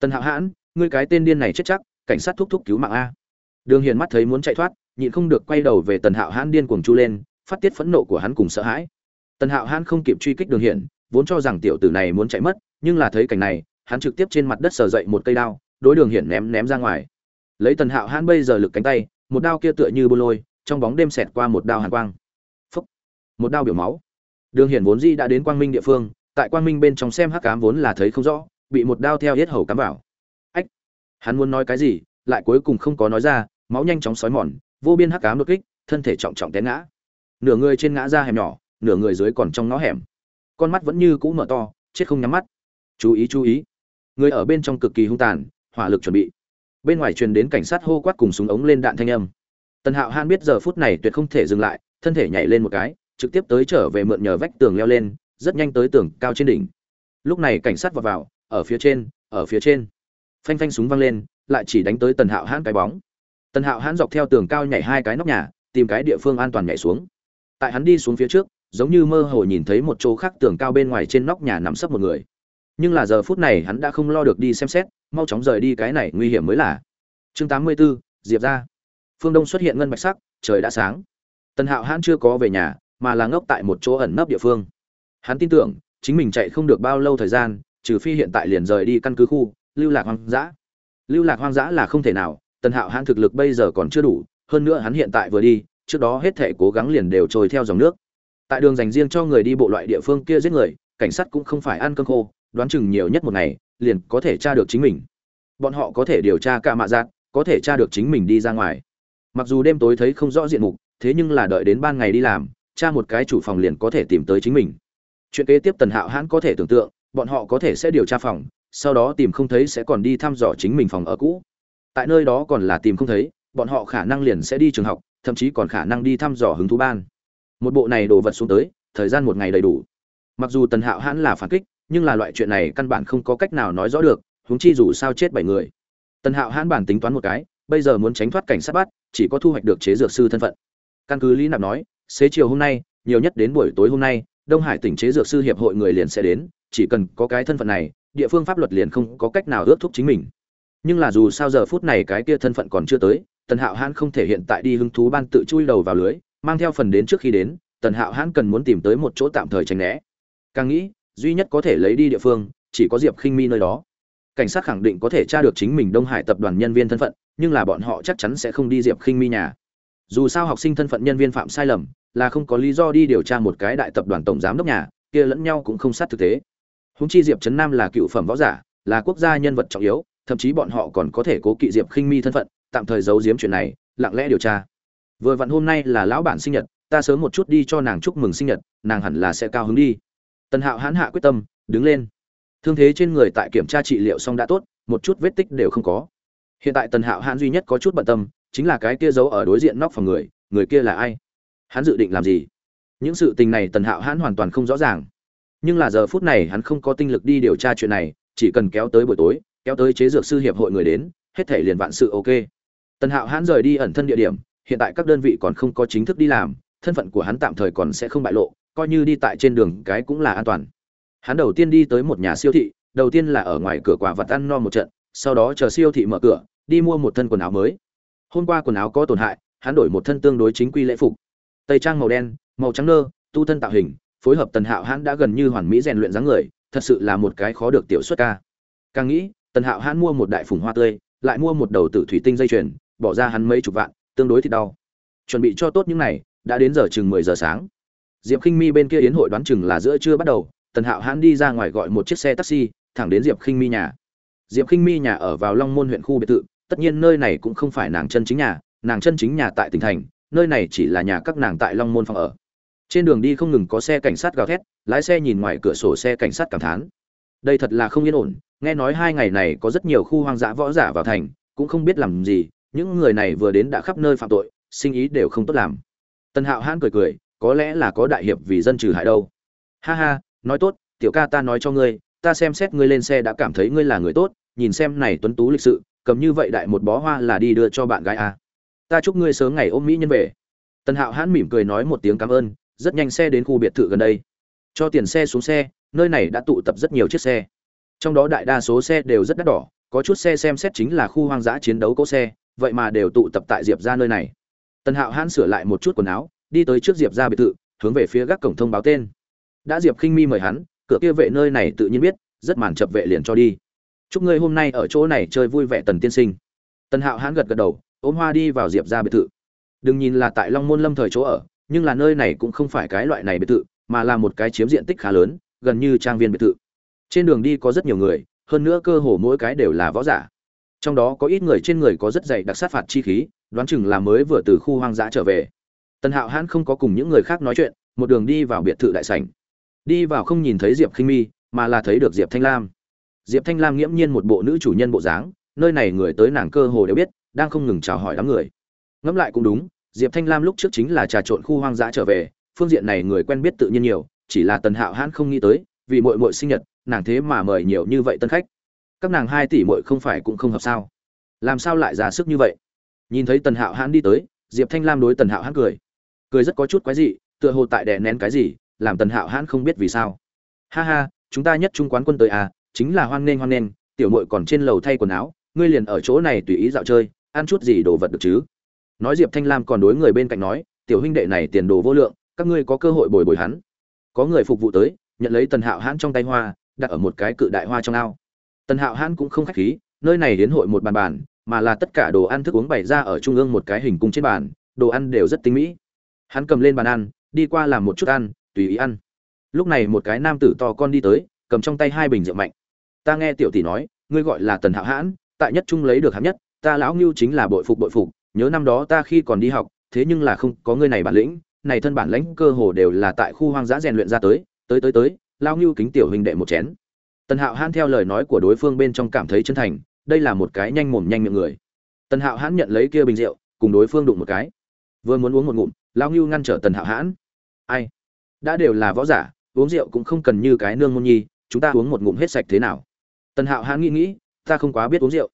tần hạo hãn, ngươi cái tên điên này chết chắc, cảnh sát thúc thúc cứu mạng a. Đường hiền mắt thấy muốn chạy thoát, nhịn không được quay đầu về tần hạo hãn điên cuồng chu lên, phát tiết phẫn nộ của hắn cùng sợ hãi. Tần hạo hãn không kịp truy kích đường hiển vốn cho rằng tiểu tử này muốn chạy mất, nhưng là thấy cảnh này, hắn trực tiếp trên mặt đất sờ dậy một cây đao, đối đường hiển ném ném ra ngoài. Lấy tần hạo hãn bây giờ lực cánh tay, một đao kia tựa như bô lôi, trong bóng đêm xẹt qua một đao hàn quang. Phúc! Một đao biểu máu. Đường hiển vốn di đã đến quang minh địa phương, tại quang minh bên trong xem hắc cám vốn là thấy không rõ bị một đao theo hết hầu cắm vào. Ách! Hắn muốn nói cái gì, lại cuối cùng không có nói ra, máu nhanh chóng sói mòn, vô biên hắc cám đột kích, thân thể trọng trọng té ngã. Nửa người trên ngã ra hẻm nhỏ, nửa người dưới còn trong ngõ hẻm. Con mắt vẫn như cũ mở to, chết không nhắm mắt. Chú ý chú ý. Người ở bên trong cực kỳ hung tàn, hỏa lực chuẩn bị. Bên ngoài truyền đến cảnh sát hô quát cùng súng ống lên đạn thanh âm. Tần hạo han biết giờ phút này tuyệt không thể dừng lại, thân thể nhảy lên một cái, trực tiếp tới trở về mượn nhờ vách tường leo lên, rất nhanh tới tường cao trên đỉnh. Lúc này cảnh sát vào vào ở phía trên ở phía trên. Phanh phanh súng văng lên lại chỉ đánh tới tần hạo hãn cái bóng. Tần hạo hãn dọc theo tường cao nhảy hai cái nóc nhà tìm cái địa phương an toàn nhảy xuống. Tại hắn đi xuống phía trước giống như mơ hồ nhìn thấy một chỗ khác tường cao bên ngoài trên nóc nhà nằm sấp một người. Nhưng là giờ phút này hắn đã không lo được đi xem xét mau chóng rời đi cái này nguy hiểm mới là. Chương 84, diệp ra. Phương đông xuất hiện ngân bạch sắc trời đã sáng. Tần hạo hãn chưa có về nhà mà là ngốc tại một chỗ ẩn nấp địa phương. Hắn tin tưởng chính mình chạy không được bao lâu thời gian trừ phi hiện tại liền rời đi căn cứ khu, lưu lạc hoang dã. Lưu lạc hoang dã là không thể nào, tần hạo hãn thực lực bây giờ còn chưa đủ, hơn nữa hắn hiện tại vừa đi, trước đó hết thể cố gắng liền đều trôi theo dòng nước. Tại đường dành riêng cho người đi bộ loại địa phương kia giết người, cảnh sát cũng không phải ăn cơm khô, đoán chừng nhiều nhất một ngày, liền có thể tra được chính mình. Bọn họ có thể điều tra cả mạ giác có thể tra được chính mình đi ra ngoài. Mặc dù đêm tối thấy không rõ diện mục, thế nhưng là đợi đến ban ngày đi làm, tra một cái chủ phòng liền có thể tìm tới chính mình. Chuyện kế tiếp tần hạo hãn có thể tưởng tượng bọn họ có thể sẽ điều tra phòng, sau đó tìm không thấy sẽ còn đi thăm dò chính mình phòng ở cũ. Tại nơi đó còn là tìm không thấy, bọn họ khả năng liền sẽ đi trường học, thậm chí còn khả năng đi thăm dò hứng thú ban. Một bộ này đồ vật xuống tới, thời gian một ngày đầy đủ. Mặc dù tần hạo hãn là phản kích, nhưng là loại chuyện này căn bản không có cách nào nói rõ được, huống chi dù sao chết bảy người. Tần hạo hãn bản tính toán một cái, bây giờ muốn tránh thoát cảnh sát bắt, chỉ có thu hoạch được chế dược sư thân phận. Căn cứ lý nạp nói, xế chiều hôm nay, nhiều nhất đến buổi tối hôm nay đông hải tỉnh chế dược sư hiệp hội người liền sẽ đến, chỉ cần có cái thân phận này, địa phương pháp luật liền không có cách nào ước thúc chính mình. Nhưng là dù sao giờ phút này cái kia thân phận còn chưa tới, tần hạo hãn không thể hiện tại đi hứng thú ban tự chui đầu vào lưới, mang theo phần đến trước khi đến, tần hạo hãn cần muốn tìm tới một chỗ tạm thời tránh né. Càng nghĩ, duy nhất có thể lấy đi địa phương, chỉ có diệp khinh mi nơi đó. Cảnh sát khẳng định có thể tra được chính mình đông hải tập đoàn nhân viên thân phận, nhưng là bọn họ chắc chắn sẽ không đi diệp khinh mi nhà. Dù sao học sinh thân phận nhân viên phạm sai lầm là không có lý do đi điều tra một cái đại tập đoàn tổng giám đốc nhà, kia lẫn nhau cũng không sát thực tế. Húng chi diệp trấn nam là cựu phẩm võ giả, là quốc gia nhân vật trọng yếu, thậm chí bọn họ còn có thể cố kỵ diệp khinh mi thân phận, tạm thời giấu giếm chuyện này, lặng lẽ điều tra. Vừa vặn hôm nay là lão bản sinh nhật, ta sớm một chút đi cho nàng chúc mừng sinh nhật, nàng hẳn là sẽ cao hứng đi. Tần hạo hãn hạ quyết tâm, đứng lên. Thương thế trên người tại kiểm tra trị liệu xong đã tốt, một chút vết tích đều không có. Hiện tại tần hạo hãn duy nhất có chút bận tâm, chính là cái kia giấu ở đối diện nóc phòng người người kia là ai? Hắn dự định làm gì? Những sự tình này tần hạo hắn hoàn toàn không rõ ràng. Nhưng là giờ phút này hắn không có tinh lực đi điều tra chuyện này, chỉ cần kéo tới buổi tối, kéo tới chế dược sư hiệp hội người đến, hết thể liền vạn sự ok. Tần hạo hắn rời đi ẩn thân địa điểm, hiện tại các đơn vị còn không có chính thức đi làm, thân phận của hắn tạm thời còn sẽ không bại lộ, coi như đi tại trên đường cái cũng là an toàn. Hắn đầu tiên đi tới một nhà siêu thị, đầu tiên là ở ngoài cửa quả vật ăn no một trận, sau đó chờ siêu thị mở cửa, đi mua một thân quần áo mới. Hôm qua quần áo có tổn hại, hắn đổi một thân tương đối chính quy lễ phục tây trang màu đen, màu trắng nơ, tu thân tạo hình, phối hợp tần hạo hắn đã gần như hoàn mỹ rèn luyện dáng người, thật sự là một cái khó được tiểu xuất ca. Càng nghĩ, tần hạo hắn mua một đại phùng hoa tươi, lại mua một đầu tử thủy tinh dây chuyền, bỏ ra hắn mấy chục vạn, tương đối thì đau. Chuẩn bị cho tốt những này, đã đến giờ chừng mười giờ sáng. Diệp khinh mi bên kia yến hội đoán chừng là giữa trưa bắt đầu, tần hạo hãn đi ra ngoài gọi một chiếc xe taxi, thẳng đến diệp khinh mi nhà. Diệp khinh mi nhà ở vào long môn huyện khu biệt thự, tất nhiên nơi này cũng không phải nàng chân chính nhà, nàng chân chính nhà tại tỉnh thành nơi này chỉ là nhà các nàng tại long môn phòng ở. Trên đường đi không ngừng có xe cảnh sát gào thét, lái xe nhìn ngoài cửa sổ xe cảnh sát cảm thán. Đây thật là không yên ổn, nghe nói hai ngày này có rất nhiều khu hoang dã võ giả vào thành, cũng không biết làm gì, những người này vừa đến đã khắp nơi phạm tội, sinh ý đều không tốt làm. Tần hạo hãn cười cười, có lẽ là có đại hiệp vì dân trừ hại đâu. Ha ha, nói tốt, tiểu ca ta nói cho ngươi, ta xem xét ngươi lên xe đã cảm thấy ngươi là người tốt, nhìn xem này tuấn tú lịch sự, cầm như vậy đại một bó hoa là đi đưa cho bạn gái à ta chúc ngươi sớm ngày ôm mỹ nhân về. Tần hạo hãn mỉm cười nói một tiếng cảm ơn, rất nhanh xe đến khu biệt thự gần đây. Cho tiền xe xuống xe, nơi này đã tụ tập rất nhiều chiếc xe. Trong đó đại đa số xe đều rất đắt đỏ, có chút xe xem xét chính là khu hoang dã chiến đấu cỗ xe, vậy mà đều tụ tập tại diệp ra nơi này. Tần hạo hãn sửa lại một chút quần áo, đi tới trước diệp ra biệt thự, hướng về phía gác cổng thông báo tên. Đã diệp khinh mi mời hắn, cửa kia vệ nơi này tự nhiên biết, rất màn chập vệ liền cho đi. Chúc ngươi hôm nay ở chỗ này chơi vui vẻ tần tiên sinh. Tần hạo hãn gật gật đầu ôm hoa đi vào diệp ra biệt thự. Đừng nhìn là tại long môn lâm thời chỗ ở, nhưng là nơi này cũng không phải cái loại này biệt thự, mà là một cái chiếm diện tích khá lớn, gần như trang viên biệt thự. Trên đường đi có rất nhiều người, hơn nữa cơ hồ mỗi cái đều là võ giả. Trong đó có ít người trên người có rất dày đặc sát phạt chi khí, đoán chừng là mới vừa từ khu hoang dã trở về. Tần hạo hãn không có cùng những người khác nói chuyện, một đường đi vào biệt thự đại sảnh. Đi vào không nhìn thấy diệp khinh mi, mà là thấy được diệp thanh lam. Diệp thanh lam nghiễm nhiên một bộ nữ chủ nhân bộ dáng, nơi này người tới nàng cơ hồ đều biết đang không ngừng chào hỏi đám người. Ngẫm lại cũng đúng, diệp thanh lam lúc trước chính là trà trộn khu hoang dã trở về, phương diện này người quen biết tự nhiên nhiều, chỉ là tần hạo hãn không nghĩ tới, vì mội mội sinh nhật, nàng thế mà mời nhiều như vậy tân khách. Các nàng hai tỷ mội không phải cũng không hợp sao? Làm sao lại ra sức như vậy? Nhìn thấy tần hạo hãn đi tới, diệp thanh lam đối tần hạo hãn cười. Cười rất có chút quái dị, tựa hồ tại đè nén cái gì, làm tần hạo hãn không biết vì sao. Ha ha, chúng ta nhất trung quán quân tới à chính là hoan nghênh hoan nghênh, tiểu mội còn trên lầu thay quần áo, ngươi liền ở chỗ này tùy ý dạo chơi ăn chút gì đồ vật được chứ? Nói diệp thanh lam còn đối người bên cạnh nói, tiểu huynh đệ này tiền đồ vô lượng, các ngươi có cơ hội bồi bồi hắn. Có người phục vụ tới, nhận lấy tần hạo hãn trong tay hoa, đặt ở một cái cự đại hoa trong ao. Tần hạo hãn cũng không khách khí, nơi này đến hội một bàn bàn, mà là tất cả đồ ăn thức uống bày ra ở trung ương một cái hình cung trên bàn, đồ ăn đều rất tinh mỹ. Hắn cầm lên bàn ăn, đi qua làm một chút ăn, tùy ý ăn. Lúc này một cái nam tử to con đi tới, cầm trong tay hai bình rượu mạnh. Ta nghe tiểu tỷ nói, ngươi gọi là tần hạo hãn, tại nhất trung lấy được hạng nhất ta lão ngưu chính là bội phục bội phục, nhớ năm đó ta khi còn đi học, thế nhưng là không có ngươi này bản lĩnh, này thân bản lãnh cơ hồ đều là tại khu hoang dã rèn luyện ra tới tới tới tới, lão ngưu kính tiểu huynh đệ một chén. Tần hạo hãn theo lời nói của đối phương bên trong cảm thấy chân thành, đây là một cái nhanh mồm nhanh miệng người. Tần hạo hãn nhận lấy kia bình rượu, cùng đối phương đụng một cái. Vừa muốn uống một ngụm, lão ngưu ngăn trở tần hạo hãn. Ai? Đã đều là võ giả, uống rượu cũng không cần như cái nương môn nhi, chúng ta uống một ngụm hết sạch thế nào? Tần hạo hãn nghĩ nghĩ, ta không quá biết uống rượu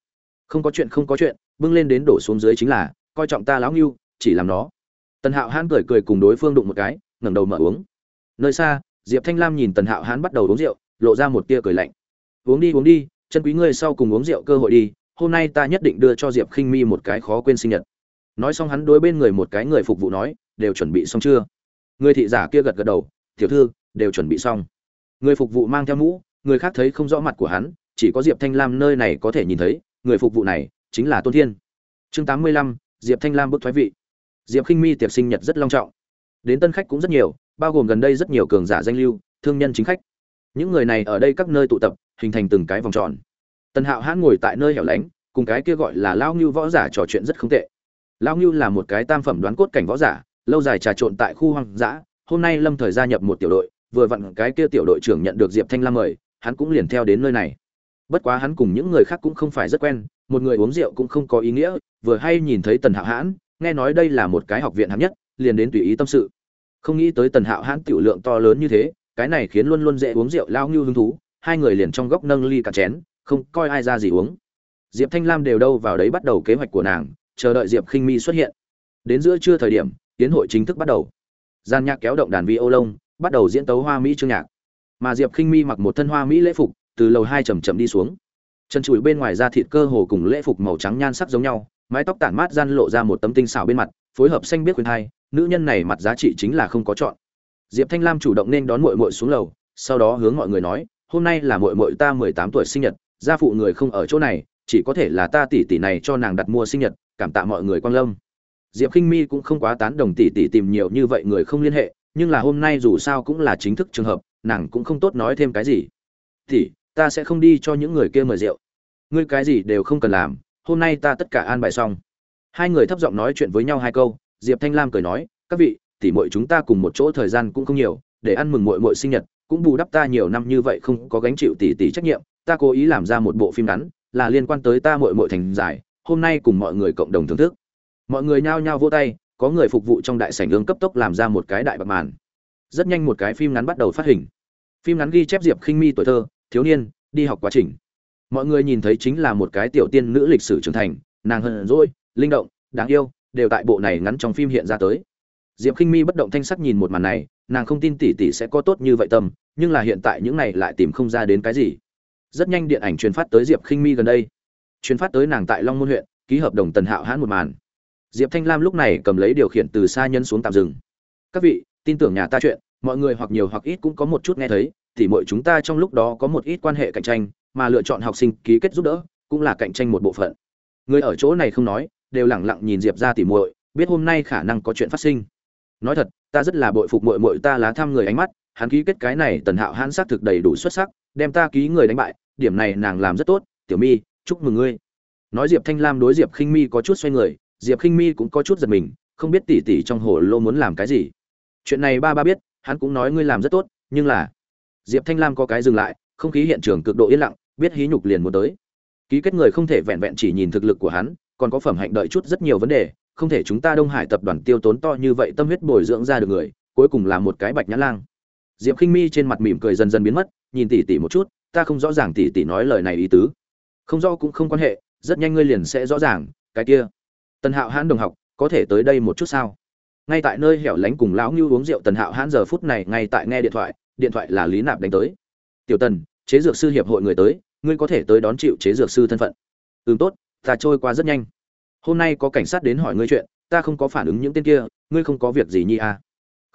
không có chuyện, không có chuyện, bưng lên đến đổ xuống dưới chính là, coi trọng ta lão ngưu, chỉ làm nó. Tần hạo hãn cười cười cùng đối phương đụng một cái, ngẩng đầu mở uống. Nơi xa, diệp thanh lam nhìn tần hạo hãn bắt đầu uống rượu, lộ ra một tia cười lạnh. Uống đi uống đi, chân quý ngươi sau cùng uống rượu cơ hội đi, hôm nay ta nhất định đưa cho diệp khinh mi một cái khó quên sinh nhật. Nói xong hắn đối bên người một cái người phục vụ nói, đều chuẩn bị xong chưa? Người thị giả kia gật gật đầu, tiểu thư, đều chuẩn bị xong. Người phục vụ mang theo mũ, người khác thấy không rõ mặt của hắn, chỉ có diệp thanh lam nơi này có thể nhìn thấy người phục vụ này chính là tôn thiên chương tám mươi lăm, diệp thanh lam bức thoái vị diệp khinh mi tiệc sinh nhật rất long trọng đến tân khách cũng rất nhiều bao gồm gần đây rất nhiều cường giả danh lưu thương nhân chính khách những người này ở đây các nơi tụ tập hình thành từng cái vòng tròn tần hạo hãn ngồi tại nơi hẻo lánh cùng cái kia gọi là lao Nưu võ giả trò chuyện rất không tệ lao Nưu là một cái tam phẩm đoán cốt cảnh võ giả lâu dài trà trộn tại khu hoang dã hôm nay lâm thời gia nhập một tiểu đội vừa vặn cái kia tiểu đội trưởng nhận được diệp thanh lam mời hắn cũng liền theo đến nơi này bất quá hắn cùng những người khác cũng không phải rất quen, một người uống rượu cũng không có ý nghĩa, vừa hay nhìn thấy tần hạo hãn, nghe nói đây là một cái học viện hạng nhất, liền đến tùy ý tâm sự. Không nghĩ tới tần hạo hãn tiểu lượng to lớn như thế, cái này khiến luôn luôn dễ uống rượu lao ngưu hứng thú, hai người liền trong góc nâng ly cả chén, không coi ai ra gì uống. Diệp thanh lam đều đâu vào đấy bắt đầu kế hoạch của nàng, chờ đợi diệp khinh mi xuất hiện. Đến giữa trưa thời điểm tiến hội chính thức bắt đầu. Gian nhạc kéo động đàn vi ô lông, bắt đầu diễn tấu hoa mỹ chương nhạc. Mà diệp khinh mi mặc một thân hoa mỹ lễ phục từ lầu hai chầm chậm đi xuống. Chân trụi bên ngoài da thịt cơ hồ cùng lễ phục màu trắng nhan sắc giống nhau, mái tóc tản mát gian lộ ra một tấm tinh xảo bên mặt, phối hợp xanh biết khuyên hai nữ nhân này mặt giá trị chính là không có chọn. Diệp thanh lam chủ động nên đón muội muội xuống lầu, sau đó hướng mọi người nói, hôm nay là muội muội ta mười tám tuổi sinh nhật, gia phụ người không ở chỗ này, chỉ có thể là ta tỷ tỷ này cho nàng đặt mua sinh nhật, cảm tạ mọi người quan lâm. Diệp khinh mi cũng không quá tán đồng tỷ tỷ tìm nhiều như vậy người không liên hệ, nhưng là hôm nay dù sao cũng là chính thức trường hợp, nàng cũng không tốt nói thêm cái gì. Tỷ ta sẽ không đi cho những người kia mời rượu. Ngươi cái gì đều không cần làm, hôm nay ta tất cả an bài xong. Hai người thấp giọng nói chuyện với nhau hai câu, diệp thanh lam cười nói, các vị tỷ muội chúng ta cùng một chỗ thời gian cũng không nhiều, để ăn mừng muội muội sinh nhật, cũng bù đắp ta nhiều năm như vậy không có gánh chịu tỷ tỷ trách nhiệm, ta cố ý làm ra một bộ phim ngắn, là liên quan tới ta muội muội thành giải, hôm nay cùng mọi người cộng đồng thưởng thức. Mọi người nhao nhao vỗ tay, có người phục vụ trong đại sảnh ương cấp tốc làm ra một cái đại bạc màn. Rất nhanh một cái phim ngắn bắt đầu phát hình. Phim ngắn ghi chép diệp khinh mi tuổi thơ thiếu niên, đi học quá trình. Mọi người nhìn thấy chính là một cái tiểu tiên nữ lịch sử trưởng thành, nàng hờn rỗi linh động, đáng yêu, đều tại bộ này ngắn trong phim hiện ra tới. Diệp khinh mi bất động thanh sắc nhìn một màn này, nàng không tin tỷ tỷ sẽ có tốt như vậy tâm, nhưng là hiện tại những này lại tìm không ra đến cái gì. Rất nhanh điện ảnh truyền phát tới diệp khinh mi gần đây. Truyền phát tới nàng tại long môn huyện, ký hợp đồng tần hạo hãn một màn. Diệp thanh lam lúc này cầm lấy điều khiển từ xa nhân xuống tạm dừng. Các vị, tin tưởng nhà ta chuyện, mọi người hoặc nhiều hoặc ít cũng có một chút nghe thấy tỉ mọi chúng ta trong lúc đó có một ít quan hệ cạnh tranh, mà lựa chọn học sinh ký kết giúp đỡ cũng là cạnh tranh một bộ phận. Người ở chỗ này không nói, đều lẳng lặng nhìn diệp ra tỉ muội, biết hôm nay khả năng có chuyện phát sinh. Nói thật, ta rất là bội phục muội muội ta lá thăm người ánh mắt, hắn ký kết cái này tần hạo hãn xác thực đầy đủ xuất sắc, đem ta ký người đánh bại, điểm này nàng làm rất tốt, tiểu mi, chúc mừng ngươi. Nói diệp thanh lam đối diệp khinh mi có chút xoay người, diệp khinh mi cũng có chút giật mình, không biết tỷ tỷ trong hồ lô muốn làm cái gì. Chuyện này ba ba biết, hắn cũng nói ngươi làm rất tốt, nhưng là diệp thanh lam có cái dừng lại, không khí hiện trường cực độ yên lặng, biết hí nhục liền muốn tới. Ký kết người không thể vẹn vẹn chỉ nhìn thực lực của hắn, còn có phẩm hạnh đợi chút rất nhiều vấn đề, không thể chúng ta đông hải tập đoàn tiêu tốn to như vậy tâm huyết bồi dưỡng ra được người, cuối cùng là một cái bạch nhã lang. Diệp khinh mi trên mặt mỉm cười dần dần biến mất, nhìn tỷ tỷ một chút, ta không rõ ràng tỷ tỷ nói lời này ý tứ. Không rõ cũng không quan hệ, rất nhanh ngươi liền sẽ rõ ràng, cái kia. Tần hạo hãn đồng học, có thể tới đây một chút sao? Ngay tại nơi hẻo lánh cùng lão ngưu uống rượu tần hạo hãn giờ phút này ngay tại nghe điện thoại điện thoại là lý nạp đánh tới. Tiểu tần, chế dược sư hiệp hội người tới, ngươi có thể tới đón chịu chế dược sư thân phận. Ừ tốt, ta trôi qua rất nhanh. Hôm nay có cảnh sát đến hỏi ngươi chuyện, ta không có phản ứng những tên kia, ngươi không có việc gì nhi à?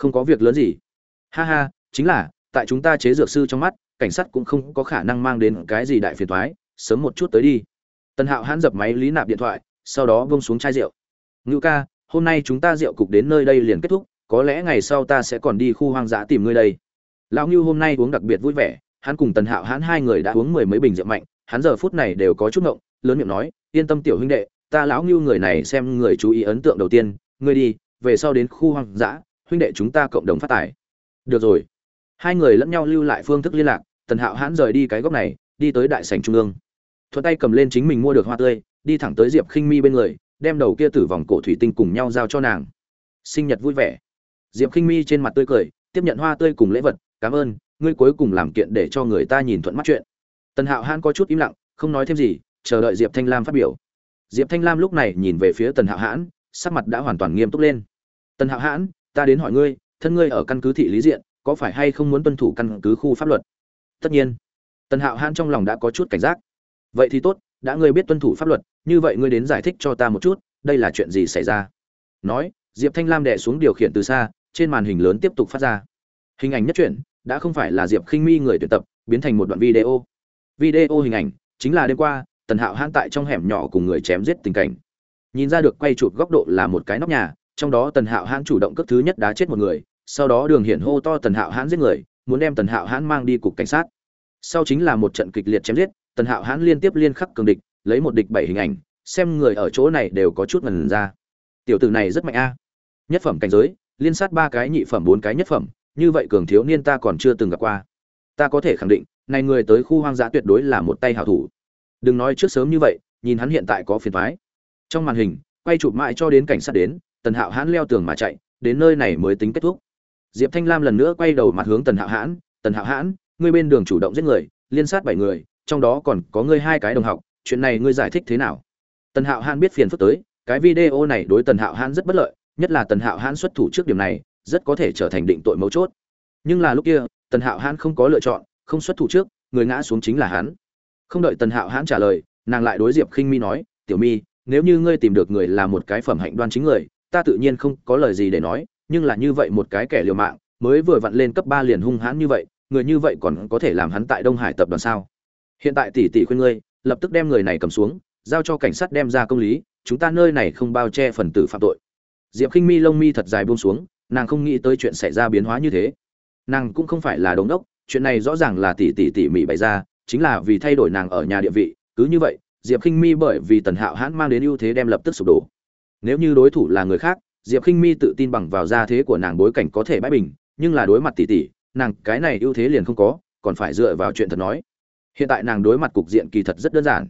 không có việc lớn gì. Ha ha, chính là, tại chúng ta chế dược sư trong mắt, cảnh sát cũng không có khả năng mang đến cái gì đại phiền toái, sớm một chút tới đi. Tần hạo hãn dập máy lý nạp điện thoại, sau đó bông xuống chai rượu. Ngữ ca, hôm nay chúng ta rượu cục đến nơi đây liền kết thúc, có lẽ ngày sau ta sẽ còn đi khu hoang dã tìm ngươi đây lão ngưu hôm nay uống đặc biệt vui vẻ, hắn cùng tần hạo hắn hai người đã uống mười mấy bình rượu mạnh, hắn giờ phút này đều có chút ngộng, lớn miệng nói, yên tâm tiểu huynh đệ, ta lão ngưu người này xem người chú ý ấn tượng đầu tiên, ngươi đi, về sau đến khu hoang dã, huynh đệ chúng ta cộng đồng phát tài. Được rồi. Hai người lẫn nhau lưu lại phương thức liên lạc, tần hạo hãn rời đi cái góc này, đi tới đại sành trung ương. Thuận tay cầm lên chính mình mua được hoa tươi, đi thẳng tới diệp khinh mi bên người, đem đầu kia tử vòng cổ thủy tinh cùng nhau giao cho nàng. Sinh nhật vui vẻ. Diệp khinh mi trên mặt tươi cười, tiếp nhận hoa tươi cùng lễ vật cảm ơn, ngươi cuối cùng làm kiện để cho người ta nhìn thuận mắt chuyện. Tần hạo hãn có chút im lặng, không nói thêm gì, chờ đợi diệp thanh lam phát biểu. Diệp thanh lam lúc này nhìn về phía tần hạo hãn, sắc mặt đã hoàn toàn nghiêm túc lên. Tần hạo hãn, ta đến hỏi ngươi, thân ngươi ở căn cứ thị lý diện, có phải hay không muốn tuân thủ căn cứ khu pháp luật? Tất nhiên. Tần hạo hãn trong lòng đã có chút cảnh giác. Vậy thì tốt, đã ngươi biết tuân thủ pháp luật, như vậy ngươi đến giải thích cho ta một chút, đây là chuyện gì xảy ra? Nói, diệp thanh lam đẻ xuống điều khiển từ xa, trên màn hình lớn tiếp tục phát ra. Hình ảnh nhất chuyển đã không phải là diệp khinh mi người tuyển tập, biến thành một đoạn video. Video hình ảnh chính là đêm qua, tần hạo hãn tại trong hẻm nhỏ cùng người chém giết tình cảnh. Nhìn ra được quay chụp góc độ là một cái nóc nhà, trong đó tần hạo hãn chủ động cấp thứ nhất đá chết một người, sau đó đường hiển hô to tần hạo hãn giết người, muốn đem tần hạo hãn mang đi cục cảnh sát. Sau chính là một trận kịch liệt chém giết, tần hạo hãn liên tiếp liên khắc cường địch, lấy một địch bảy hình ảnh, xem người ở chỗ này đều có chút ngần ra. Tiểu tử này rất mạnh a. Nhất phẩm cảnh giới, liên sát ba cái nhị phẩm bốn cái nhất phẩm như vậy cường thiếu niên ta còn chưa từng gặp qua. Ta có thể khẳng định, này người tới khu hoang dã tuyệt đối là một tay hảo thủ. Đừng nói trước sớm như vậy, nhìn hắn hiện tại có phiền thoái trong màn hình, quay chụp mãi cho đến cảnh sát đến, tần hạo hãn leo tường mà chạy, đến nơi này mới tính kết thúc. Diệp thanh lam lần nữa quay đầu mặt hướng tần hạo hãn, tần hạo hãn, ngươi bên đường chủ động giết người, liên sát bảy người, trong đó còn có ngươi hai cái đồng học, chuyện này ngươi giải thích thế nào? Tần hạo hãn biết phiền phức tới, cái video này đối tần hạo hãn rất bất lợi, nhất là tần hạo hãn xuất thủ trước điểm này rất có thể trở thành định tội mấu chốt. Nhưng là lúc kia, tần hạo hãn không có lựa chọn, không xuất thủ trước, người ngã xuống chính là hắn. Không đợi tần hạo hãn trả lời, nàng lại đối diệp khinh mi nói, tiểu mi, nếu như ngươi tìm được người là một cái phẩm hạnh đoan chính người, ta tự nhiên không có lời gì để nói, nhưng là như vậy một cái kẻ liều mạng, mới vừa vặn lên cấp ba liền hung hãn như vậy, người như vậy còn có thể làm hắn tại đông hải tập đoàn sao? Hiện tại tỷ tỷ khuyên ngươi, lập tức đem người này cầm xuống, giao cho cảnh sát đem ra công lý, chúng ta nơi này không bao che phần tử phạm tội. Diệp khinh mi lông mi thật dài buông xuống nàng không nghĩ tới chuyện xảy ra biến hóa như thế. Nàng cũng không phải là đống đốc, chuyện này rõ ràng là tỷ tỷ tỷ mỉ bày ra, chính là vì thay đổi nàng ở nhà địa vị, cứ như vậy, diệp khinh mi bởi vì tần hạo hãn mang đến ưu thế đem lập tức sụp đổ. Nếu như đối thủ là người khác, diệp khinh mi tự tin bằng vào gia thế của nàng bối cảnh có thể bãi bình, nhưng là đối mặt tỷ tỷ, nàng cái này ưu thế liền không có, còn phải dựa vào chuyện thật nói. Hiện tại nàng đối mặt cục diện kỳ thật rất đơn giản.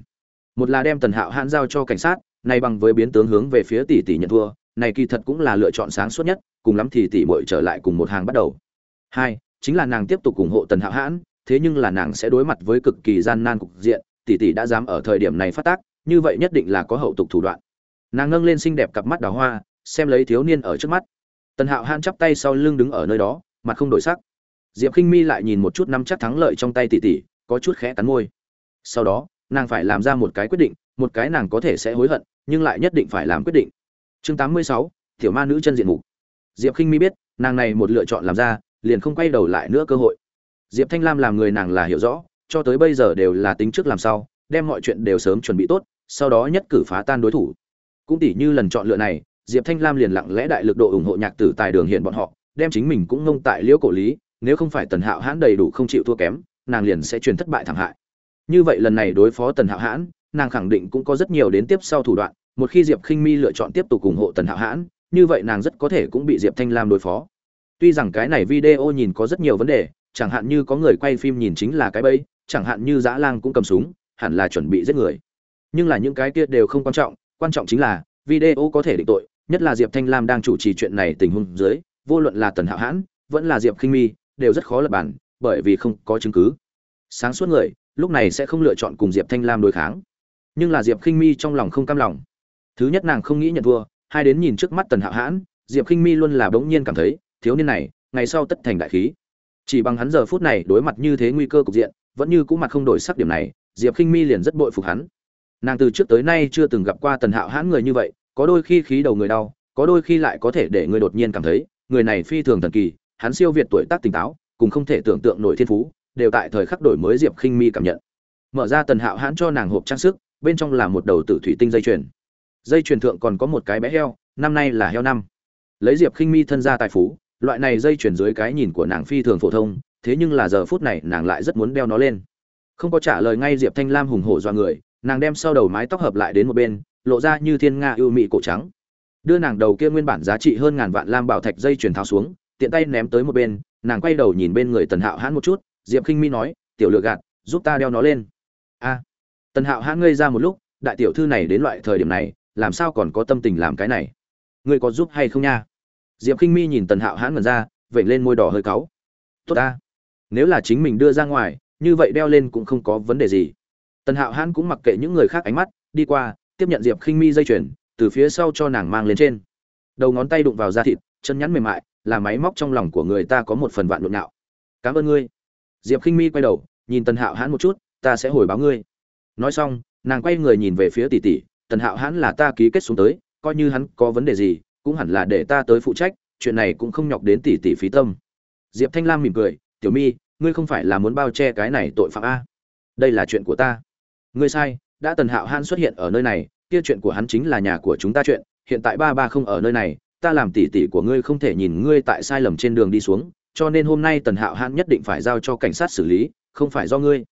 Một là đem tần hạo hãn giao cho cảnh sát nay bằng với biến tướng hướng về phía tỷ tỷ nhận thua, này kỳ thật cũng là lựa chọn sáng suốt nhất cùng lắm thì tỷ muội trở lại cùng một hàng bắt đầu. Hai chính là nàng tiếp tục ủng hộ tần hạo hãn thế nhưng là nàng sẽ đối mặt với cực kỳ gian nan cục diện tỷ tỷ đã dám ở thời điểm này phát tác như vậy nhất định là có hậu tục thủ đoạn. Nàng ngâng lên xinh đẹp cặp mắt đào hoa xem lấy thiếu niên ở trước mắt. Tần hạo hãn chắp tay sau lưng đứng ở nơi đó mặt không đổi sắc. Diệp khinh mi lại nhìn một chút năm chắc thắng lợi trong tay tỷ tỷ có chút khẽ cắn môi. Sau đó nàng phải làm ra một cái quyết định một cái nàng có thể sẽ hối hận nhưng lại nhất định phải làm quyết định. Chương 86, tiểu ma nữ chân diện mục diệp khinh mi biết, nàng này một lựa chọn làm ra, liền không quay đầu lại nữa cơ hội. Diệp thanh lam làm người nàng là hiểu rõ, cho tới bây giờ đều là tính trước làm sao đem mọi chuyện đều sớm chuẩn bị tốt, sau đó nhất cử phá tan đối thủ. Cũng tỉ như lần chọn lựa này, diệp thanh lam liền lặng lẽ đại lực độ ủng hộ nhạc tử tài đường hiện bọn họ, đem chính mình cũng ngông tại liễu cổ lý, nếu không phải tần hạo hãn đầy đủ không chịu thua kém, nàng liền sẽ truyền thất bại thảm hại. Như vậy lần này đối phó tần hạo hãn, nàng khẳng định cũng có rất nhiều đến tiếp sau thủ đoạn, một khi diệp khinh mi lựa chọn tiếp tục ủng hộ tần hạo hãn như vậy nàng rất có thể cũng bị diệp thanh lam đối phó. Tuy rằng cái này video nhìn có rất nhiều vấn đề, chẳng hạn như có người quay phim nhìn chính là cái bẫy, chẳng hạn như dã lang cũng cầm súng, hẳn là chuẩn bị giết người. Nhưng là những cái kia đều không quan trọng quan trọng chính là, video có thể định tội, nhất là diệp thanh lam đang chủ trì chuyện này tình huống dưới, vô luận là tần hạo hãn, vẫn là diệp khinh mi, đều rất khó lập bản, bởi vì không có chứng cứ. Sáng suốt người, lúc này sẽ không lựa chọn cùng diệp thanh lam đối kháng. Nhưng là diệp khinh mi trong lòng không cam lòng. Thứ nhất nàng không nghĩ nhận thua hai đến nhìn trước mắt tần hạo hãn, diệp khinh mi luôn là bỗng nhiên cảm thấy, thiếu niên này, ngày sau tất thành đại khí. Chỉ bằng hắn giờ phút này đối mặt như thế nguy cơ cục diện, vẫn như cũ mặt không đổi sắc điểm này, diệp khinh mi liền rất bội phục hắn. Nàng từ trước tới nay chưa từng gặp qua tần hạo hãn người như vậy, có đôi khi khí đầu người đau, có đôi khi lại có thể để người đột nhiên cảm thấy, người này phi thường thần kỳ, hắn siêu việt tuổi tác tỉnh táo, cùng không thể tưởng tượng nổi thiên phú, đều tại thời khắc đổi mới diệp khinh mi cảm nhận. Mở ra tần hạo hãn cho nàng hộp trang sức, bên trong là một đầu tử thủy tinh dây chuyền dây chuyền thượng còn có một cái bé heo, năm nay là heo năm. Lấy diệp khinh mi thân ra tài phú, loại này dây chuyển dưới cái nhìn của nàng phi thường phổ thông, thế nhưng là giờ phút này nàng lại rất muốn đeo nó lên. Không có trả lời ngay diệp thanh lam hùng hổ do người, nàng đem sau đầu mái tóc hợp lại đến một bên, lộ ra như thiên nga ưu mị cổ trắng. Đưa nàng đầu kia nguyên bản giá trị hơn ngàn vạn lam bảo thạch dây chuyển tháo xuống, tiện tay ném tới một bên, nàng quay đầu nhìn bên người tần hạo hãn một chút, diệp khinh mi nói, tiểu lựa gạt, giúp ta đeo nó lên. A. Tần hạo hãn ngây ra một lúc, đại tiểu thư này đến loại thời điểm này làm sao còn có tâm tình làm cái này? Ngươi có giúp hay không nha? Diệp khinh mi nhìn tần hạo hãn mần ra vẩy lên môi đỏ hơi cáu. Tốt ta. Nếu là chính mình đưa ra ngoài, như vậy đeo lên cũng không có vấn đề gì. Tần hạo hãn cũng mặc kệ những người khác ánh mắt, đi qua, tiếp nhận diệp khinh mi dây chuyền, từ phía sau cho nàng mang lên trên. Đầu ngón tay đụng vào da thịt, chân nhắn mềm mại, là máy móc trong lòng của người ta có một phần vạn nhộn nhạo cảm ơn ngươi. Diệp khinh mi quay đầu, nhìn tần hạo hãn một chút, ta sẽ hồi báo ngươi. Nói xong, nàng quay người nhìn về phía tỷ tỷ tần hạo hãn là ta ký kết xuống tới, coi như hắn có vấn đề gì, cũng hẳn là để ta tới phụ trách, chuyện này cũng không nhọc đến tỷ tỷ phí tâm. Diệp thanh lam mỉm cười, tiểu mi, ngươi không phải là muốn bao che cái này tội phạm a? Đây là chuyện của ta. Ngươi sai, đã tần hạo hãn xuất hiện ở nơi này, kia chuyện của hắn chính là nhà của chúng ta chuyện, hiện tại ba ba không ở nơi này, ta làm tỷ tỷ của ngươi không thể nhìn ngươi tại sai lầm trên đường đi xuống, cho nên hôm nay tần hạo hãn nhất định phải giao cho cảnh sát xử lý, không phải do ngươi.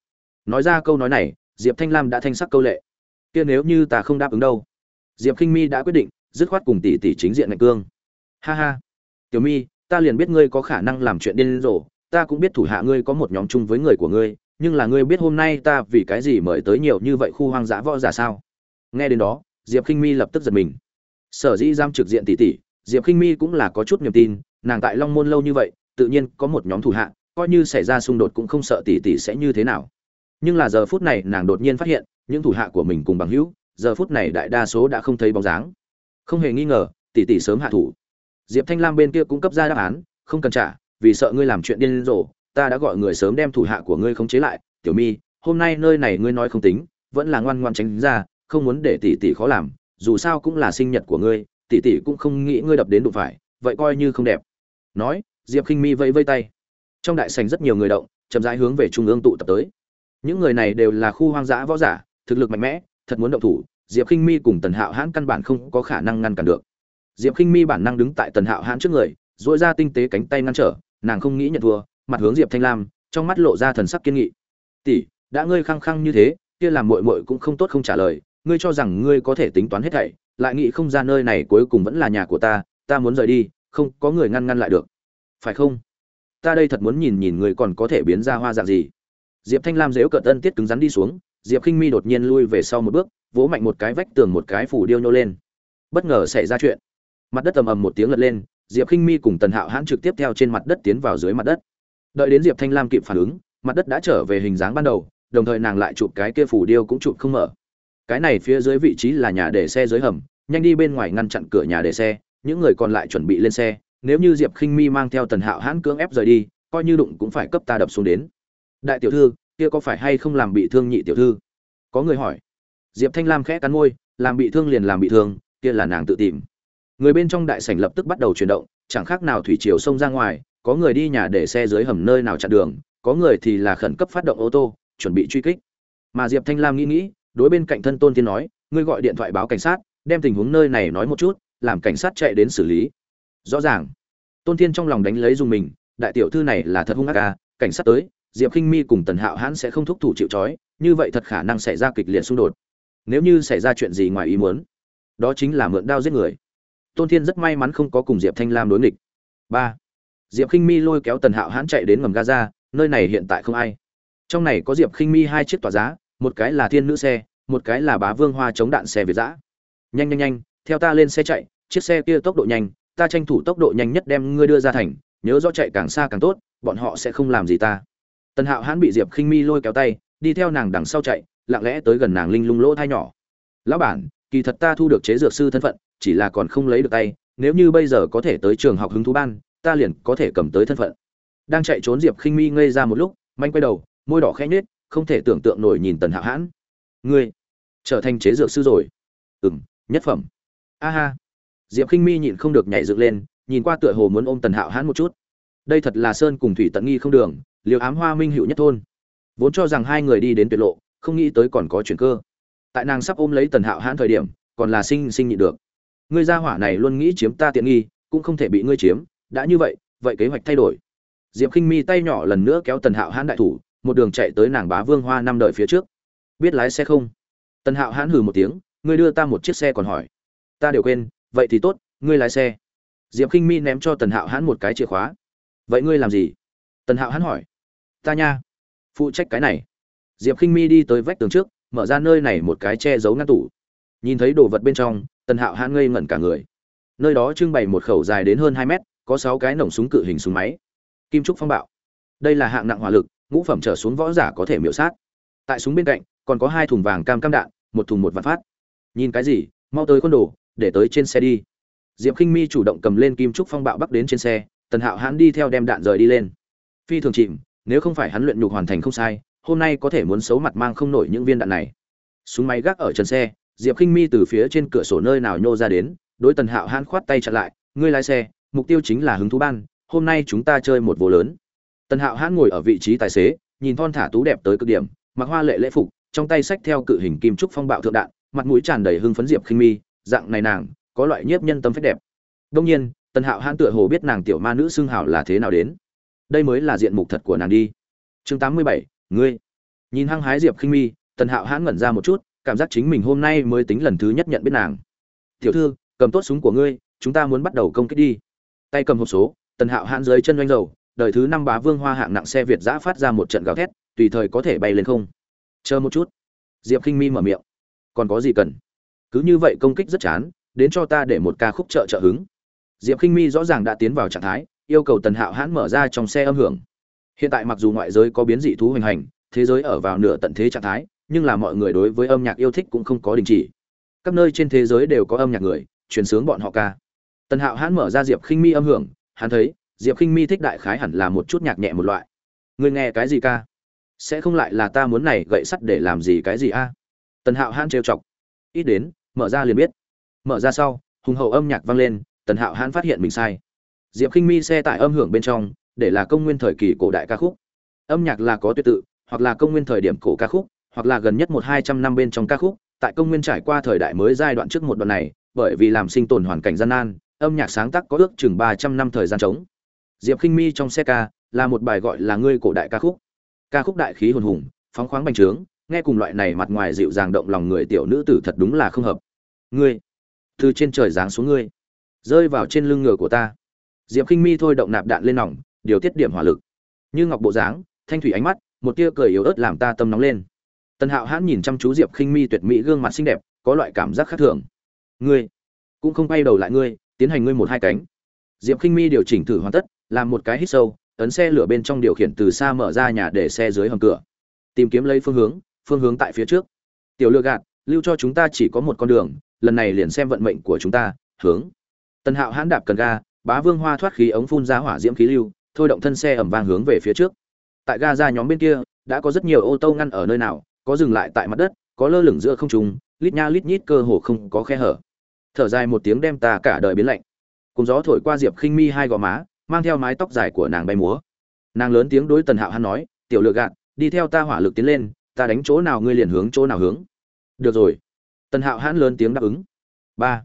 Nói ra câu nói này, diệp thanh lam đã thanh sắc câu lệ kia nếu như ta không đáp ứng đâu. Diệp k i n h mi đã quyết định, dứt khoát cùng tỷ tỷ chính diện ngạch cương. Ha ha. Tiểu mi, ta liền biết ngươi có khả năng làm chuyện điên rồ, ta cũng biết thủ hạ ngươi có một nhóm chung với người của ngươi, nhưng là ngươi biết hôm nay ta vì cái gì mời tới nhiều như vậy khu hoang dã võ giả sao? Nghe đến đó, diệp k i n h mi lập tức giật mình. Sở dĩ giam trực diện tỷ tỷ, diệp k i n h mi cũng là có chút niềm tin, nàng tại long môn lâu như vậy, tự nhiên có một nhóm thủ hạ, coi như xảy ra xung đột cũng không sợ tỷ tỷ sẽ như thế nào. Nhưng là giờ phút này nàng đột nhiên phát hiện những thủ hạ của mình cùng bằng hữu, giờ phút này đại đa số đã không thấy bóng dáng. Không hề nghi ngờ, tỷ tỷ sớm hạ thủ. Diệp thanh lam bên kia cũng cấp ra đáp án, không cần trả, vì sợ ngươi làm chuyện điên rồ, ta đã gọi người sớm đem thủ hạ của ngươi khống chế lại. Tiểu mi, hôm nay nơi này ngươi nói không tính, vẫn là ngoan ngoan tránh ra, không muốn để tỷ tỷ khó làm, dù sao cũng là sinh nhật của ngươi, tỷ tỷ cũng không nghĩ ngươi đập đến đụng phải, vậy coi như không đẹp. Nói, diệp khinh mi vẫy vây tay. Trong đại sành rất nhiều người động, chậm rãi hướng về trung ương tụ tập tới. Những người này đều là khu hoang dã võ giả thực lực mạnh mẽ, thật muốn động thủ, diệp khinh mi cùng tần hạo hãn căn bản không có khả năng ngăn cản được. Diệp khinh mi bản năng đứng tại tần hạo hãn trước người dội ra tinh tế cánh tay ngăn trở, nàng không nghĩ nhận thua, mặt hướng diệp thanh lam, trong mắt lộ ra thần sắc kiên nghị. Tỷ, đã ngươi khăng khăng như thế, kia làm mội mội cũng không tốt không trả lời, ngươi cho rằng ngươi có thể tính toán hết thảy, lại nghĩ không ra nơi này cuối cùng vẫn là nhà của ta ta muốn rời đi, không có người ngăn ngăn lại được. Phải không? Ta đây thật muốn nhìn nhìn người còn có thể biến ra hoa dạng gì. Diệp thanh lam dếu cợt tân tiết cứng rắn đi xuống diệp khinh mi đột nhiên lui về sau một bước, vỗ mạnh một cái vách tường một cái phủ điêu nhô lên. Bất ngờ xảy ra chuyện. Mặt đất ầm ầm một tiếng lật lên, diệp khinh mi cùng tần hạo hãn trực tiếp theo trên mặt đất tiến vào dưới mặt đất. Đợi đến diệp thanh lam kịp phản ứng, mặt đất đã trở về hình dáng ban đầu, đồng thời nàng lại chụp cái kia phủ điêu cũng chụp không mở. Cái này phía dưới vị trí là nhà để xe dưới hầm, nhanh đi bên ngoài ngăn chặn cửa nhà để xe, những người còn lại chuẩn bị lên xe, nếu như diệp khinh mi mang theo tần hạo hãn cưỡng ép rời đi, coi như đụng cũng phải cấp ta đập xuống đến. Đại tiểu thư kia có phải hay không làm bị thương nhị tiểu thư? Có người hỏi. Diệp thanh lam khẽ cắn môi làm bị thương liền làm bị thương kia là nàng tự tìm. Người bên trong đại sảnh lập tức bắt đầu chuyển động chẳng khác nào thủy chiều xông ra ngoài có người đi nhà để xe dưới hầm nơi nào chặn đường có người thì là khẩn cấp phát động ô tô chuẩn bị truy kích. Mà diệp thanh lam nghĩ nghĩ đối bên cạnh thân tôn thiên nói ngươi gọi điện thoại báo cảnh sát đem tình huống nơi này nói một chút làm cảnh sát chạy đến xử lý. Rõ ràng tôn thiên trong lòng đánh lấy dùng mình đại tiểu thư này là thật hung ác ca à, cảnh sát tới diệp khinh mi cùng tần hạo hãn sẽ không thúc thủ chịu trói, như vậy thật khả năng xảy ra kịch liệt xung đột. Nếu như xảy ra chuyện gì ngoài ý muốn, đó chính là mượn đao giết người. Tôn thiên rất may mắn không có cùng diệp thanh lam đối nghịch. Ba, diệp khinh mi lôi kéo tần hạo hãn chạy đến ngầm gaza, nơi này hiện tại không ai. Trong này có diệp khinh mi hai chiếc tỏa giá, một cái là thiên nữ xe, một cái là bá vương hoa chống đạn xe việt giã. Nhanh nhanh nhanh, theo ta lên xe chạy, chiếc xe kia tốc độ nhanh, ta tranh thủ tốc độ nhanh nhất đem ngươi đưa ra thành, nhớ rõ chạy càng xa càng tốt, bọn họ sẽ không làm gì ta tần hạo hãn bị diệp khinh mi lôi kéo tay, đi theo nàng đằng sau chạy, lặng lẽ tới gần nàng linh lung lỗ thai nhỏ. Lão bản, kỳ thật ta thu được chế dược sư thân phận, chỉ là còn không lấy được tay, nếu như bây giờ có thể tới trường học hứng thú ban, ta liền có thể cầm tới thân phận. Đang chạy trốn diệp khinh mi ngây ra một lúc, manh quay đầu, môi đỏ khẽ nhếch, không thể tưởng tượng nổi nhìn tần hạo hãn. Ngươi trở thành chế dược sư rồi? Ừ m nhất phẩm. A ha. Diệp khinh mi nhịn không được nhảy dựng lên, nhìn qua tựa hồ muốn ôm tần hạo hãn một chút. Đây thật là sơn cùng thủy tận nghi không đường liều ám hoa minh hữu nhất thôn. Vốn cho rằng hai người đi đến tuyệt lộ, không nghĩ tới còn có chuyện cơ. Tại nàng sắp ôm lấy tần hạo hãn thời điểm, còn là sinh sinh nhịn được. Ngươi gia hỏa này luôn nghĩ chiếm ta tiện nghi, cũng không thể bị ngươi chiếm, đã như vậy vậy kế hoạch thay đổi. Diệp khinh mi tay nhỏ lần nữa kéo tần hạo hãn đại thủ, một đường chạy tới nàng bá vương hoa năm đời phía trước. Biết lái xe không? Tần hạo hãn hừ một tiếng, ngươi đưa ta một chiếc xe còn hỏi. Ta đều quên, vậy thì tốt, ngươi lái xe. Diệp khinh mi ném cho tần hạo hãn một cái chìa khóa. Vậy ngươi làm gì? Tần hạo hắn hỏi, ta nha, phụ trách cái này. Diệp k i n h mi đi tới vách tường trước, mở ra nơi này một cái che giấu ngăn tủ. Nhìn thấy đồ vật bên trong, tần hạo hãn ngây ngẩn cả người. Nơi đó trưng bày một khẩu dài đến hơn hai mét, có sáu cái nòng súng cự hình súng máy. Kim trúc phong bạo. Đây là hạng nặng hỏa lực, ngũ phẩm trở xuống võ giả có thể miểu sát. Tại súng bên cạnh, còn có hai thùng vàng cam cam đạn, một thùng một vạn phát. Nhìn cái gì, mau tới con đồ, để tới trên xe đi. Diệp k i n h mi chủ động cầm lên kim trúc phong bạo bắc đến trên xe, tần hạo hãn đi theo đem đạn rời đi lên phi thường chìm, nếu không phải hắn luyện nhục hoàn thành không sai, hôm nay có thể muốn xấu mặt mang không nổi những viên đạn này. Súng máy gác ở trần xe, diệp k i n h mi từ phía trên cửa sổ nơi nào nhô ra đến, đối tần hạo hãn khoát tay chặn lại, ngươi lái xe, mục tiêu chính là hứng thú ban, hôm nay chúng ta chơi một vô lớn. Tần hạo hãn ngồi ở vị trí tài xế, nhìn thon thả tú đẹp tới cực điểm, mặc hoa lệ lễ phục, trong tay sách theo cự hình kim trúc phong bạo thượng đạn, mặt mũi tràn đầy hưng phấn diệp khinh mi, dạng này nàng, có loại nhiếp nhân tâm phép đẹp. Đông nhiên, tần hạo hãn tựa hồ biết nàng tiểu ma nữ xưng hảo là thế nào đến đây mới là diện mục thật của nàng đi. Chương tám mươi bảy, ngươi. Nhìn hăng hái diệp khinh mi, tần hạo hãn ngẩn ra một chút, cảm giác chính mình hôm nay mới tính lần thứ nhất nhận biết nàng. Tiểu thư, cầm tốt súng của ngươi, chúng ta muốn bắt đầu công kích đi. Tay cầm hộp số, tần hạo hãn dưới chân doanh dầu, đời thứ năm bá vương hoa hạng nặng xe việt giã phát ra một trận gào thét, tùy thời có thể bay lên không. Chờ một chút. Diệp khinh mi mở miệng. Còn có gì cần? Cứ như vậy công kích rất chán, đến cho ta để một ca khúc trợ trợ hứng. Diệp khinh mi rõ ràng đã tiến vào trạng thái yêu cầu tần hạo hãn mở ra trong xe âm hưởng. Hiện tại mặc dù ngoại giới có biến dị thú hoành hành, thế giới ở vào nửa tận thế trạng thái, nhưng là mọi người đối với âm nhạc yêu thích cũng không có đình chỉ. Các nơi trên thế giới đều có âm nhạc người, truyền sướng bọn họ ca. Tần hạo hãn mở ra diệp khinh mi âm hưởng, hắn thấy, diệp khinh mi thích đại khái hẳn là một chút nhạc nhẹ một loại. Người nghe cái gì ca? Sẽ không lại là ta muốn này gậy sắt để làm gì cái gì a? Tần hạo hãn trêu chọc. Ít đến, mở ra liền biết. Mở ra sau, hùng hậu âm nhạc vang lên, tần hạo hãn phát hiện mình sai diệp khinh mi xe tải âm hưởng bên trong, để là công nguyên thời kỳ cổ đại ca khúc. Âm nhạc là có tuyệt tự, hoặc là công nguyên thời điểm cổ ca khúc, hoặc là gần nhất một hai trăm năm bên trong ca khúc, tại công nguyên trải qua thời đại mới giai đoạn trước một đoạn này, bởi vì làm sinh tồn hoàn cảnh gian nan, âm nhạc sáng tác có ước chừng ba trăm năm thời gian trống. Diệp khinh mi trong xe ca là một bài gọi là ngươi cổ đại ca khúc. Ca khúc đại khí hồn hùng, phóng khoáng bành trướng, nghe cùng loại này mặt ngoài dịu dàng động lòng người tiểu nữ tử thật đúng là không hợp. Ngươi, từ trên trời giáng xuống ngươi, rơi vào trên lưng ngựa của ta diệp khinh mi thôi động nạp đạn lên nòng, điều tiết điểm hỏa lực. Như ngọc bộ dáng, thanh thủy ánh mắt, một tia cười yếu ớt làm ta tâm nóng lên. Tần hạo hãn nhìn chăm chú diệp khinh mi tuyệt mỹ gương mặt xinh đẹp, có loại cảm giác khác thường. Ngươi, cũng không quay đầu lại ngươi, tiến hành ngươi một hai cánh. Diệp khinh mi điều chỉnh thử hoàn tất, làm một cái hít sâu, ấn xe lửa bên trong điều khiển từ xa mở ra nhà để xe dưới hầm cửa. Tìm kiếm lấy phương hướng phương hướng tại phía trước. Tiểu lừa gạt, lưu cho chúng ta chỉ có một con đường, lần này liền xem vận mệnh của chúng ta, hướng. Tần hạo hãn đạp cần ga bá vương hoa thoát khí ống phun ra hỏa diễm khí lưu thôi động thân xe ẩm vang hướng về phía trước. Tại ga ra nhóm bên kia đã có rất nhiều ô tô ngăn ở nơi nào có dừng lại tại mặt đất có lơ lửng giữa không trung lít nha lít nhít cơ hồ không có khe hở. Thở dài một tiếng đem ta cả đời biến lạnh. Cùng gió thổi qua diệp khinh mi hai gò má mang theo mái tóc dài của nàng bay múa. Nàng lớn tiếng đối tần hạo hắn nói tiểu lựa Gạn, đi theo ta hỏa lực tiến lên ta đánh chỗ nào ngươi liền hướng chỗ nào hướng. Được rồi. Tần hạo hãn lớn tiếng đáp ứng. Ba.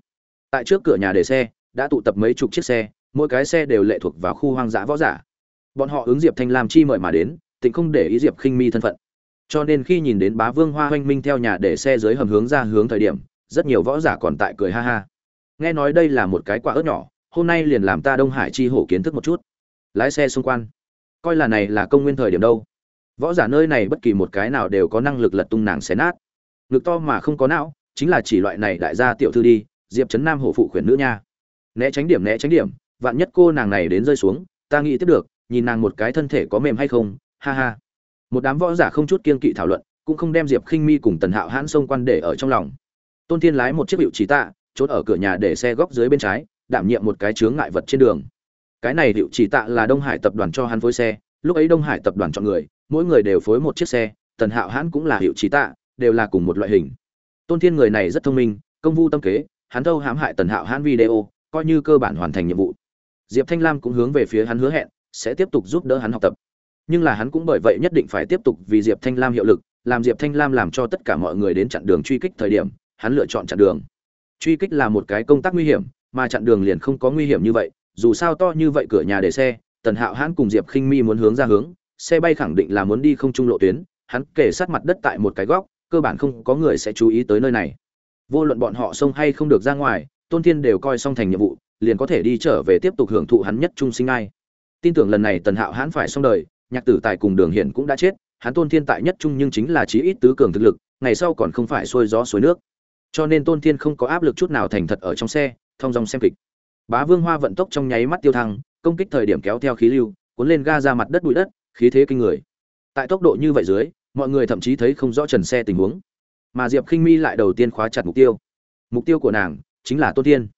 Tại trước cửa nhà để xe đã tụ tập mấy chục chiếc xe, mỗi cái xe đều lệ thuộc vào khu hoang dã võ giả. Bọn họ ứng diệp thanh lam chi mời mà đến tình không để ý diệp khinh mi thân phận. Cho nên khi nhìn đến bá vương hoa hoanh minh theo nhà để xe dưới hầm hướng ra hướng thời điểm, rất nhiều võ giả còn tại cười ha ha. Nghe nói đây là một cái quả ớt nhỏ, hôm nay liền làm ta đông hải chi hổ kiến thức một chút. Lái xe xung quanh. Coi là này là công nguyên thời điểm đâu. Võ giả nơi này bất kỳ một cái nào đều có năng lực lật tung nàng xé nát. Ngực to mà không có não, chính là chỉ loại này đại gia tiểu thư đi, diệp trấn nam hổ phụ khuyển nữ nha né tránh điểm né tránh điểm, vạn nhất cô nàng này đến rơi xuống, ta nghĩ tiếp được, nhìn nàng một cái thân thể có mềm hay không, ha ha. Một đám võ giả không chút kiên kỵ thảo luận, cũng không đem diệp khinh mi cùng tần hạo hãn xông quan để ở trong lòng. Tôn thiên lái một chiếc hiệu trí tạ chốt ở cửa nhà để xe góc dưới bên trái, đảm nhiệm một cái chướng ngại vật trên đường. Cái này hiệu chỉ tạ là đông hải tập đoàn cho hắn phối xe, lúc ấy đông hải tập đoàn chọn người, mỗi người đều phối một chiếc xe, tần hạo hãn cũng là hiệu chỉ tạ, đều là cùng một loại hình. Tôn thiên người này rất thông minh, công vu tâm kế, hắn thâu hãm hại tần hạo hãn video coi như cơ bản hoàn thành nhiệm vụ. Diệp thanh lam cũng hướng về phía hắn hứa hẹn, sẽ tiếp tục giúp đỡ hắn học tập. Nhưng là hắn cũng bởi vậy nhất định phải tiếp tục vì diệp thanh lam hiệu lực, làm diệp thanh lam làm cho tất cả mọi người đến chặn đường truy kích thời điểm, hắn lựa chọn chặn đường. Truy kích là một cái công tác nguy hiểm, mà chặn đường liền không có nguy hiểm như vậy, dù sao to như vậy cửa nhà để xe, tần hạo hãn cùng diệp khinh mi muốn hướng ra hướng, xe bay khẳng định là muốn đi không trung lộ tuyến, hắn kể sát mặt đất tại một cái góc, cơ bản không có người sẽ chú ý tới nơi này. Vô luận bọn họ xông hay không được ra ngoài tôn thiên đều coi xong thành nhiệm vụ, liền có thể đi trở về tiếp tục hưởng thụ hắn nhất trung sinh ai. Tin tưởng lần này tần hạo hãn phải xong đời, nhạc tử tài cùng đường hiển cũng đã chết, hắn tôn thiên tại nhất trung nhưng chính là chí ít tứ cường thực lực, ngày sau còn không phải xuôi gió suối nước. Cho nên tôn thiên không có áp lực chút nào thành thật ở trong xe, thông dòng xem kịch. Bá vương hoa vận tốc trong nháy mắt tiêu thăng, công kích thời điểm kéo theo khí lưu, cuốn lên ga ra mặt đất bụi đất, khí thế kinh người. Tại tốc độ như vậy dưới, mọi người thậm chí thấy không rõ trần xe tình huống. Mà diệp khinh mi lại đầu tiên khóa chặt mục tiêu. Mục tiêu của nàng chính là tôn thiên.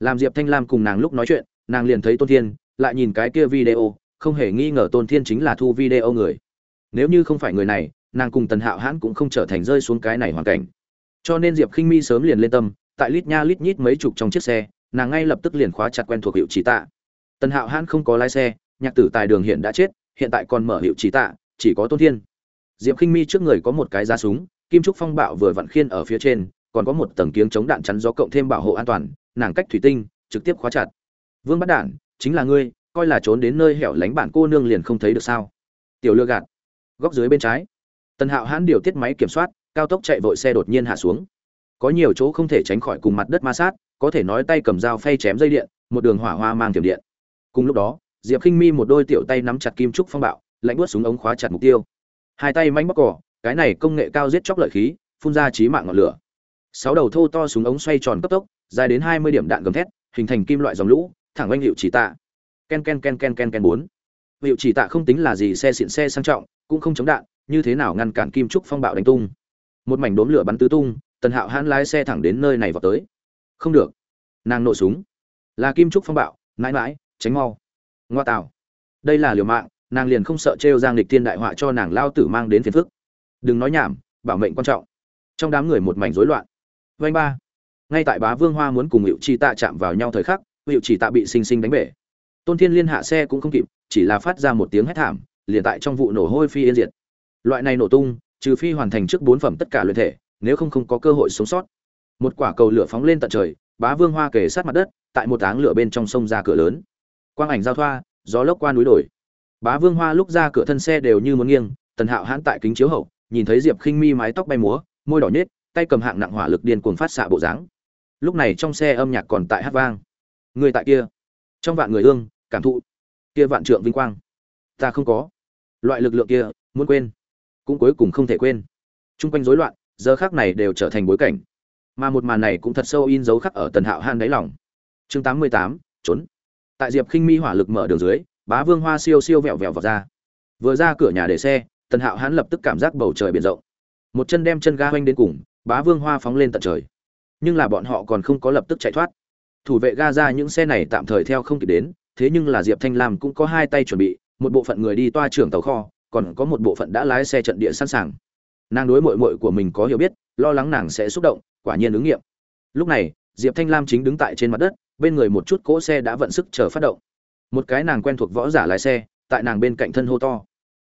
Làm diệp thanh lam cùng nàng lúc nói chuyện, nàng liền thấy tôn thiên, lại nhìn cái kia video, không hề nghi ngờ tôn thiên chính là thu video người. Nếu như không phải người này, nàng cùng tần hạo hãn cũng không trở thành rơi xuống cái này hoàn cảnh. Cho nên diệp khinh mi sớm liền lên tâm, tại lít nha lít nhít mấy chục trong chiếc xe, nàng ngay lập tức liền khóa chặt quen thuộc hiệu trí tạ. Tần hạo hãn không có lái xe, nhạc tử tài đường hiện đã chết, hiện tại còn mở hiệu trí tạ, chỉ có tôn thiên. Diệp khinh mi trước người có một cái giá súng, kim trúc phong bạo vừa vặn khiên ở phía trên còn có một tầng kiếng chống đạn chắn gió cộng thêm bảo hộ an toàn, nàng cách thủy tinh, trực tiếp khóa chặt. Vương bắt đạn chính là ngươi, coi là trốn đến nơi hẻo lánh bạn cô nương liền không thấy được sao? Tiểu lừa gạt, góc dưới bên trái. Tần hạo hãn điều tiết máy kiểm soát, cao tốc chạy vội xe đột nhiên hạ xuống. Có nhiều chỗ không thể tránh khỏi cùng mặt đất ma sát, có thể nói tay cầm dao phay chém dây điện, một đường hỏa hoa mang tiềm điện. Cùng lúc đó, diệp khinh mi một đôi tiểu tay nắm chặt kim trúc phong bạo, lạnh buốt súng ống khóa chặt mục tiêu. Hai tay manh bóc cỏ, cái này công nghệ cao giết chóc lợi khí, phun ra trí mạng ngọn lửa sáu đầu thô to súng ống xoay tròn cấp tốc, dài đến hai mươi điểm đạn gầm thét, hình thành kim loại dòng lũ, thẳng oanh hiệu chỉ tạ. Ken ken ken ken ken ken bốn. Hiệu chỉ tạ không tính là gì xe xịn xe sang trọng, cũng không chống đạn, như thế nào ngăn cản kim trúc phong bạo đánh tung. Một mảnh đốm lửa bắn tứ tung, tần hạo hãn lái xe thẳng đến nơi này vào tới. Không được. Nàng nổ súng. Là kim trúc phong bạo, mãi mãi, tránh mau. Ngoa tạo đây là liều mạng, nàng liền không sợ trêu giang lịch thiên đại họa cho nàng lao tử mang đến phiền phức. Đừng nói nhảm, bảo mệnh quan trọng. Trong đám người một mảnh rối loạn. Vành ba. Ngay tại bá vương hoa muốn cùng Hựu chi tạ chạm vào nhau thời khắc Hựu chỉ tạ bị sinh sinh đánh bể. Tôn thiên liên hạ xe cũng không kịp chỉ là phát ra một tiếng hét thảm liền tại trong vụ nổ hôi phi yên diệt. Loại này nổ tung trừ phi hoàn thành trước bốn phẩm tất cả luyện thể nếu không không có cơ hội sống sót. Một quả cầu lửa phóng lên tận trời bá vương hoa kề sát mặt đất tại một áng lửa bên trong sông ra cửa lớn. Quang ảnh giao thoa gió lốc qua núi đổi. bá vương hoa lúc ra cửa thân xe đều như muốn nghiêng tần hạo hãn tại kính chiếu hậu nhìn thấy diệp khinh mi mái tóc bay múa môi đỏ nhếch, tay cầm hạng nặng hỏa lực điên cuồng phát xạ bộ dáng. Lúc này trong xe âm nhạc còn tại hát vang. Người tại kia. Trong vạn người ương cảm thụ. Kia vạn trượng vinh quang. Ta không có. Loại lực lượng kia, muốn quên. Cũng cuối cùng không thể quên. Chung quanh rối loạn, giờ khác này đều trở thành bối cảnh. Mà một màn này cũng thật sâu in dấu khắc ở tần hạo han đáy lòng. Chương tám mươi tám, trốn. Tại diệp khinh mi hỏa lực mở đường dưới, bá vương hoa siêu siêu vẹo vẹo vào ra. Vừa ra cửa nhà để xe, tần hạo hán lập tức cảm giác bầu trời biển rộng. Một chân đem chân ga hoanh đến cùng bá vương hoa phóng lên tận trời. Nhưng là bọn họ còn không có lập tức chạy thoát. Thủ vệ ga ra những xe này tạm thời theo không kịp đến, thế nhưng là diệp thanh lam cũng có hai tay chuẩn bị, một bộ phận người đi toa trưởng tàu kho, còn có một bộ phận đã lái xe trận địa sẵn sàng. Nàng đối mội mội của mình có hiểu biết, lo lắng nàng sẽ xúc động, quả nhiên ứng nghiệm. Lúc này, diệp thanh lam chính đứng tại trên mặt đất, bên người một chút cỗ xe đã vận sức chờ phát động. Một cái nàng quen thuộc võ giả lái xe, tại nàng bên cạnh thân hô to.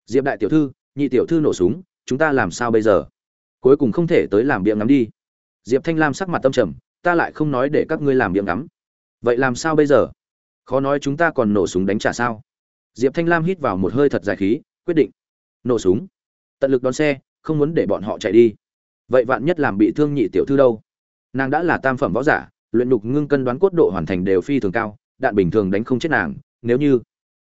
Diệp đại tiểu thư, nhị tiểu thư nổ súng, chúng ta làm sao bây giờ? Cuối cùng không thể tới làm biếng ngắm đi. Diệp thanh lam sắc mặt tâm trầm, ta lại không nói để các ngươi làm biếng ngắm. Vậy làm sao bây giờ? Khó nói chúng ta còn nổ súng đánh trả sao? Diệp thanh lam hít vào một hơi thật dài khí, quyết định. Nổ súng. Tận lực đón xe, không muốn để bọn họ chạy đi. Vậy vạn nhất làm bị thương nhị tiểu thư đâu? Nàng đã là tam phẩm võ giả, luyện nhục ngưng cân đoán cốt độ hoàn thành đều phi thường cao, đạn bình thường đánh không chết nàng, nếu như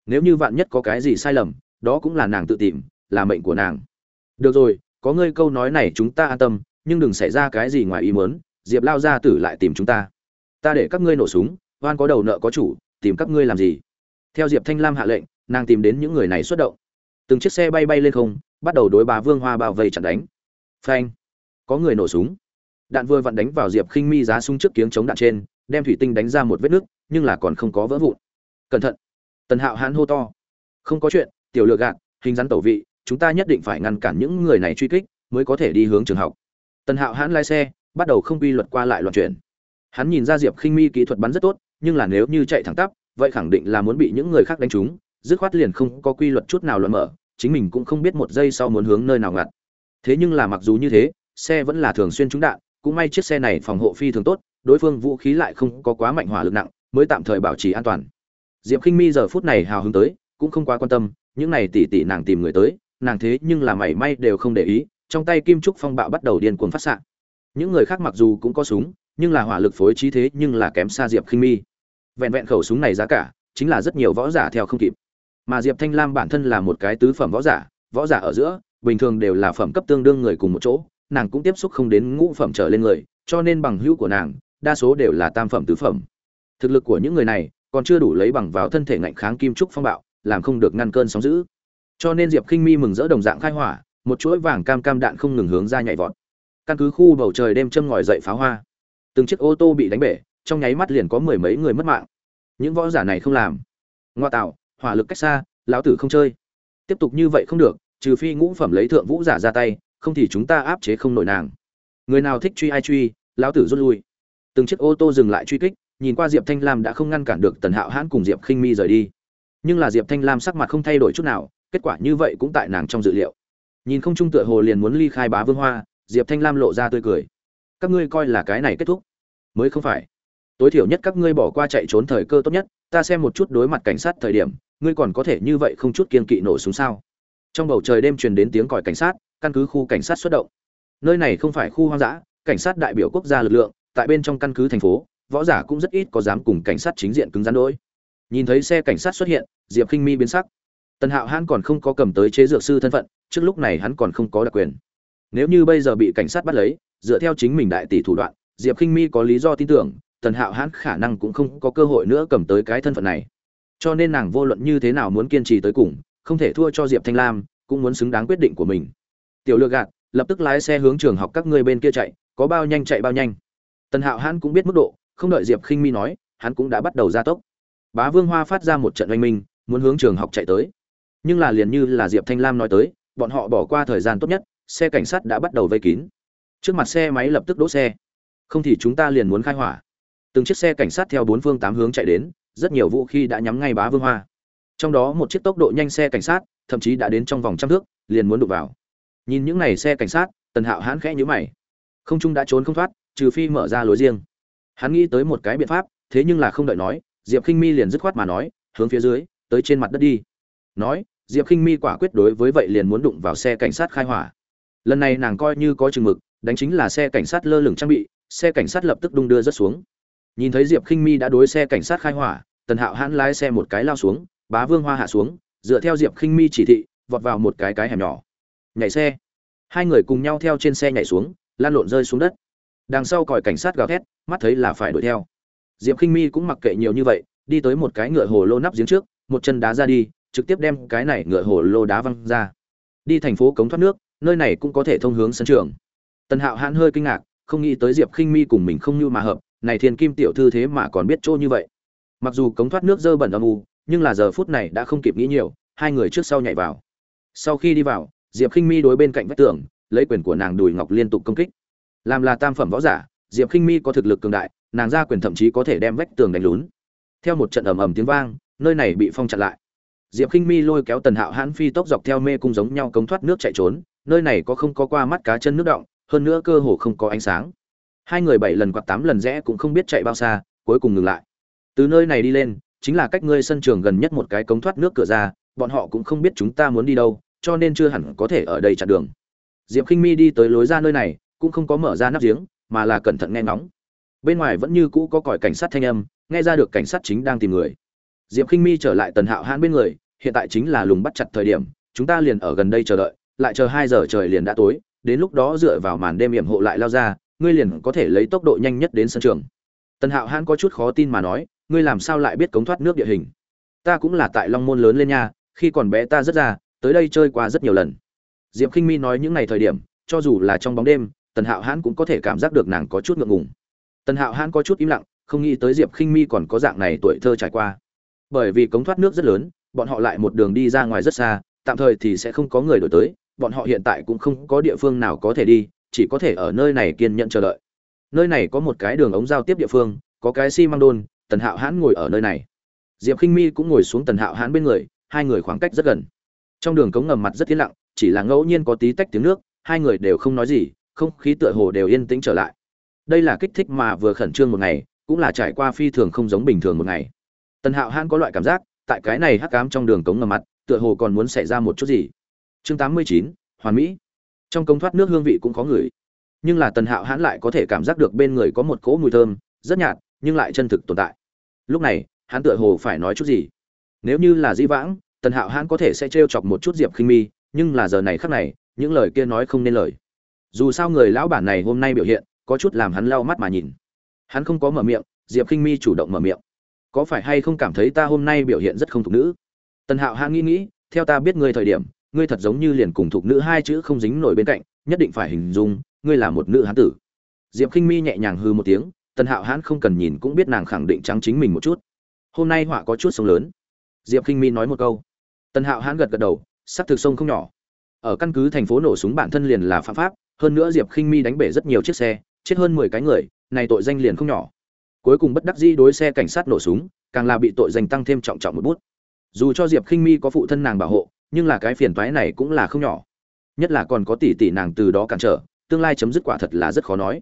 nếu như vạn nhất có cái gì sai lầm, đó cũng là nàng tự tìm, là mệnh của nàng. Được rồi có ngươi câu nói này chúng ta an tâm, nhưng đừng xảy ra cái gì ngoài ý muốn, diệp lao gia tử lại tìm chúng ta. Ta để các ngươi nổ súng, oan có đầu nợ có chủ, tìm các ngươi làm gì? Theo diệp thanh lam hạ lệnh, nàng tìm đến những người này xuất động. Từng chiếc xe bay bay lên không, bắt đầu đối bà vương hoa bao vây chặn đánh. Phanh! Có người nổ súng. Đạn vừa vặn đánh vào diệp khinh mi giá súng trước kiếng chống đạn trên, đem thủy tinh đánh ra một vết nứt, nhưng là còn không có vỡ vụn. Cẩn thận! Tần hạo hãn hô to. Không có chuyện, tiểu lựa gạn hình rắn tẩu vị chúng ta nhất định phải ngăn cản những người này truy kích, mới có thể đi hướng trường học. Tần hạo hãn lái xe, bắt đầu không quy luật qua lại loạn chuyển. Hắn nhìn ra diệp khinh mi kỹ thuật bắn rất tốt, nhưng là nếu như chạy thẳng tắp, vậy khẳng định là muốn bị những người khác đánh trúng, dứt khoát liền không có quy luật chút nào loạn mở, chính mình cũng không biết một giây sau muốn hướng nơi nào ngặt. Thế nhưng là mặc dù như thế, xe vẫn là thường xuyên trúng đạn, cũng may chiếc xe này phòng hộ phi thường tốt, đối phương vũ khí lại không có quá mạnh hỏa lực nặng, mới tạm thời bảo trì an toàn. Diệp khinh mi giờ phút này hào hứng tới, cũng không quá quan tâm, những này tỉ tỉ nàng tìm người tới nàng thế nhưng là mảy may đều không để ý, trong tay kim trúc phong bạo bắt đầu điên cuồng phát xạ. Những người khác mặc dù cũng có súng, nhưng là hỏa lực phối trí thế nhưng là kém xa diệp khinh mi. Vẹn vẹn khẩu súng này giá cả, chính là rất nhiều võ giả theo không kịp. Mà diệp thanh lam bản thân là một cái tứ phẩm võ giả võ giả ở giữa, bình thường đều là phẩm cấp tương đương người cùng một chỗ, nàng cũng tiếp xúc không đến ngũ phẩm trở lên người, cho nên bằng hữu của nàng, đa số đều là tam phẩm tứ phẩm. Thực lực của những người này, còn chưa đủ lấy bằng vào thân thể ngạnh kháng kim trúc phong bạo, làm không được ngăn cơn sóng dữ cho nên diệp khinh mi mừng rỡ đồng dạng khai hỏa, một chuỗi vàng cam cam đạn không ngừng hướng ra nhảy vọt. Căn cứ khu bầu trời đêm châm ngòi dậy pháo hoa, từng chiếc ô tô bị đánh bể, trong nháy mắt liền có mười mấy người mất mạng. Những võ giả này không làm. Ngoa tạo, hỏa lực cách xa, lão tử không chơi. Tiếp tục như vậy không được, trừ phi ngũ phẩm lấy thượng vũ giả ra tay, không thì chúng ta áp chế không nổi nàng. Người nào thích truy ai truy, lão tử rút lui. Từng chiếc ô tô dừng lại truy kích, nhìn qua diệp thanh lam đã không ngăn cản được tần hạo hãn cùng diệp khinh mi rời đi. Nhưng là diệp thanh lam sắc mặt không thay đổi chút nào kết quả như vậy cũng tại nàng trong dự liệu. Nhìn không trung tựa hồ liền muốn ly khai bá vương hoa, diệp thanh lam lộ ra tươi cười. Các ngươi coi là cái này kết thúc? Mới không phải. Tối thiểu nhất các ngươi bỏ qua chạy trốn thời cơ tốt nhất, ta xem một chút đối mặt cảnh sát thời điểm, ngươi còn có thể như vậy không chút kiên kỵ nổ súng sao? Trong bầu trời đêm truyền đến tiếng còi cảnh sát, căn cứ khu cảnh sát xuất động. Nơi này không phải khu hoang dã, cảnh sát đại biểu quốc gia lực lượng, tại bên trong căn cứ thành phố, võ giả cũng rất ít có dám cùng cảnh sát chính diện cứng rắn đôi nhìn thấy xe cảnh sát xuất hiện, diệp khinh mi biến sắc tần hạo hãn còn không có cầm tới chế dược sư thân phận, trước lúc này hắn còn không có đặc quyền. Nếu như bây giờ bị cảnh sát bắt lấy, dựa theo chính mình đại tỷ thủ đoạn, diệp khinh mi có lý do tin tưởng, tần hạo hãn khả năng cũng không có cơ hội nữa cầm tới cái thân phận này. Cho nên nàng vô luận như thế nào muốn kiên trì tới cùng, không thể thua cho diệp thanh lam, cũng muốn xứng đáng quyết định của mình. Tiểu lừa gạt, lập tức lái xe hướng trường học các ngươi bên kia chạy, có bao nhanh chạy bao nhanh. Tần hạo hãn cũng biết mức độ, không đợi diệp khinh mi nói, hắn cũng đã bắt đầu gia tốc. Bá vương hoa phát ra một trận oanh minh, muốn hướng trường học chạy tới nhưng là liền như là diệp thanh lam nói tới, bọn họ bỏ qua thời gian tốt nhất, xe cảnh sát đã bắt đầu vây kín. Trước mặt xe máy lập tức đỗ xe. Không thì chúng ta liền muốn khai hỏa. Từng chiếc xe cảnh sát theo bốn phương tám hướng chạy đến, rất nhiều vũ khí đã nhắm ngay bá vương hoa. Trong đó một chiếc tốc độ nhanh xe cảnh sát, thậm chí đã đến trong vòng trăm thước, liền muốn đụng vào. Nhìn những n à y xe cảnh sát, tần hạo hãn khẽ nhữ mày. Không trung đã trốn không thoát, trừ phi mở ra lối riêng. Hắn nghĩ tới một cái biện pháp, thế nhưng là không đợi nói, diệp k i n h mi liền dứt khoát mà nói, hướng phía dưới, tới trên mặt đất đi nói, diệp k i n h mi quả quyết đối với vậy liền muốn đụng vào xe cảnh sát khai hỏa. Lần này nàng coi như có chừng mực, đánh chính là xe cảnh sát lơ lửng trang bị, xe cảnh sát lập tức đung đưa rất xuống. Nhìn thấy diệp k i n h mi đã đối xe cảnh sát khai hỏa, tần hạo hãn lái xe một cái lao xuống, bá vương hoa hạ xuống, dựa theo diệp k i n h mi chỉ thị, vọt vào một cái cái hẻm nhỏ. Nhảy xe. Hai người cùng nhau theo trên xe nhảy xuống, lan lộn rơi xuống đất. Đằng sau còi cảnh sát gào thét, mắt thấy là phải đuổi theo. Diệp k i n h mi cũng mặc kệ nhiều như vậy, đi tới một cái ngựa hồ lô nắp giếng trước, một chân đá ra đi trực tiếp đem cái này ngựa hồ lô đá văng ra. Đi thành phố cống thoát nước, nơi này cũng có thể thông hướng sân trường. Tần hạo hãn hơi kinh ngạc, không nghĩ tới diệp khinh mi cùng mình không như mà hợp, này thiên kim tiểu thư thế mà còn biết chỗ như vậy. Mặc dù cống thoát nước dơ bẩn âm u, nhưng là giờ phút này đã không kịp nghĩ nhiều, hai người trước sau nhảy vào. Sau khi đi vào, diệp khinh mi đối bên cạnh vách tường, lấy quyền của nàng đùi ngọc liên tục công kích. Làm là tam phẩm võ giả, diệp khinh mi có thực lực cường đại, nàng ra quyền thậm chí có thể đem vách tường đánh lún. Theo một trận ầm ầm tiếng vang, nơi này bị phong chặn lại diệp khinh mi lôi kéo tần hạo hãn phi tốc dọc theo mê cung giống nhau cống thoát nước chạy trốn, nơi này có không có qua mắt cá chân nước động, hơn nữa cơ hồ không có ánh sáng. Hai người bảy lần quạt tám lần rẽ cũng không biết chạy bao xa, cuối cùng ngừng lại. Từ nơi này đi lên, chính là cách ngươi sân trường gần nhất một cái cống thoát nước cửa ra, bọn họ cũng không biết chúng ta muốn đi đâu, cho nên chưa hẳn có thể ở đây chặn đường. Diệp khinh mi đi tới lối ra nơi này, cũng không có mở ra nắp giếng, mà là cẩn thận nghe ngóng. Bên ngoài vẫn như cũ có còi cảnh sát thanh âm, nghe ra được cảnh sát chính đang tìm người diệp khinh mi trở lại tần hạo hãn bên người, hiện tại chính là lùng bắt chặt thời điểm, chúng ta liền ở gần đây chờ đợi, lại chờ hai giờ trời liền đã tối, đến lúc đó dựa vào màn đêm yểm hộ lại lao ra, ngươi liền có thể lấy tốc độ nhanh nhất đến sân trường. Tần hạo hãn có chút khó tin mà nói, ngươi làm sao lại biết cống thoát nước địa hình? Ta cũng là tại long môn lớn lên nha, khi còn bé ta rất ra tới đây chơi qua rất nhiều lần. Diệp khinh mi nói những ngày thời điểm, cho dù là trong bóng đêm, tần hạo hãn cũng có thể cảm giác được nàng có chút ngượng ngùng. Tần hạo hãn có chút im lặng, không nghĩ tới diệp khinh mi còn có dạng này tuổi thơ trải qua bởi vì cống thoát nước rất lớn, bọn họ lại một đường đi ra ngoài rất xa, tạm thời thì sẽ không có người đổi tới, bọn họ hiện tại cũng không có địa phương nào có thể đi, chỉ có thể ở nơi này kiên nhẫn chờ đợi. Nơi này có một cái đường ống giao tiếp địa phương, có cái xi măng đôn tần hạo hãn ngồi ở nơi này. Diệp k i n h mi cũng ngồi xuống tần hạo hãn bên người, hai người khoảng cách rất gần. Trong đường cống ngầm mặt rất yên lặng, chỉ là ngẫu nhiên có tí tách tiếng nước, hai người đều không nói gì, không khí tựa hồ đều yên tĩnh trở lại. Đây là kích thích mà vừa khẩn trương một ngày, cũng là trải qua phi thường không giống bình thường một ngày tần hạo hãn có loại cảm giác, tại cái này hắc cám trong đường cống ngầm mặt, tựa hồ còn muốn xảy ra một chút gì. Chương tám mươi chín, hoàn mỹ. Trong công thoát nước hương vị cũng có người nhưng là tần hạo hãn lại có thể cảm giác được bên người có một cỗ mùi thơm, rất nhạt, nhưng lại chân thực tồn tại. Lúc này, hắn tựa hồ phải nói chút gì. Nếu như là di vãng, tần hạo hãn có thể sẽ t chọc một chút diệp khinh mi, nhưng là giờ này khắc này, những lời kia nói không nên lời. Dù sao người lão bản này hôm nay biểu hiện, có chút làm hắn lau mắt mà nhìn. Hắn không có mở miệng, diệp khinh mi chủ động mở miệng có phải hay không cảm thấy ta hôm nay biểu hiện rất không thục nữ? Tần hạo hãn nghĩ nghĩ, theo ta biết ngươi thời điểm, ngươi thật giống như liền cùng thục nữ hai chữ không dính nổi bên cạnh, nhất định phải hình dung, ngươi là một nữ hán tử. Diệp khinh mi nhẹ nhàng hư một tiếng, tần hạo hãn không cần nhìn cũng biết nàng khẳng định trắng chính mình một chút. Hôm nay họa có chút sông lớn. Diệp khinh mi nói một câu. Tần hạo hãn gật gật đầu, sắc thực sông không nhỏ. Ở căn cứ thành phố nổ súng bản thân liền là phạm pháp, hơn nữa diệp khinh mi đánh bể rất nhiều chiếc xe, chết hơn mười cái người, này tội danh liền không nhỏ cuối cùng bất đắc dĩ đối xe cảnh sát nổ súng, càng là bị tội danh tăng thêm trọng trọng một bút. Dù cho diệp khinh mi có phụ thân nàng bảo hộ, nhưng là cái phiền toái này cũng là không nhỏ. Nhất là còn có tỷ tỷ nàng từ đó cản trở, tương lai chấm dứt quả thật là rất khó nói.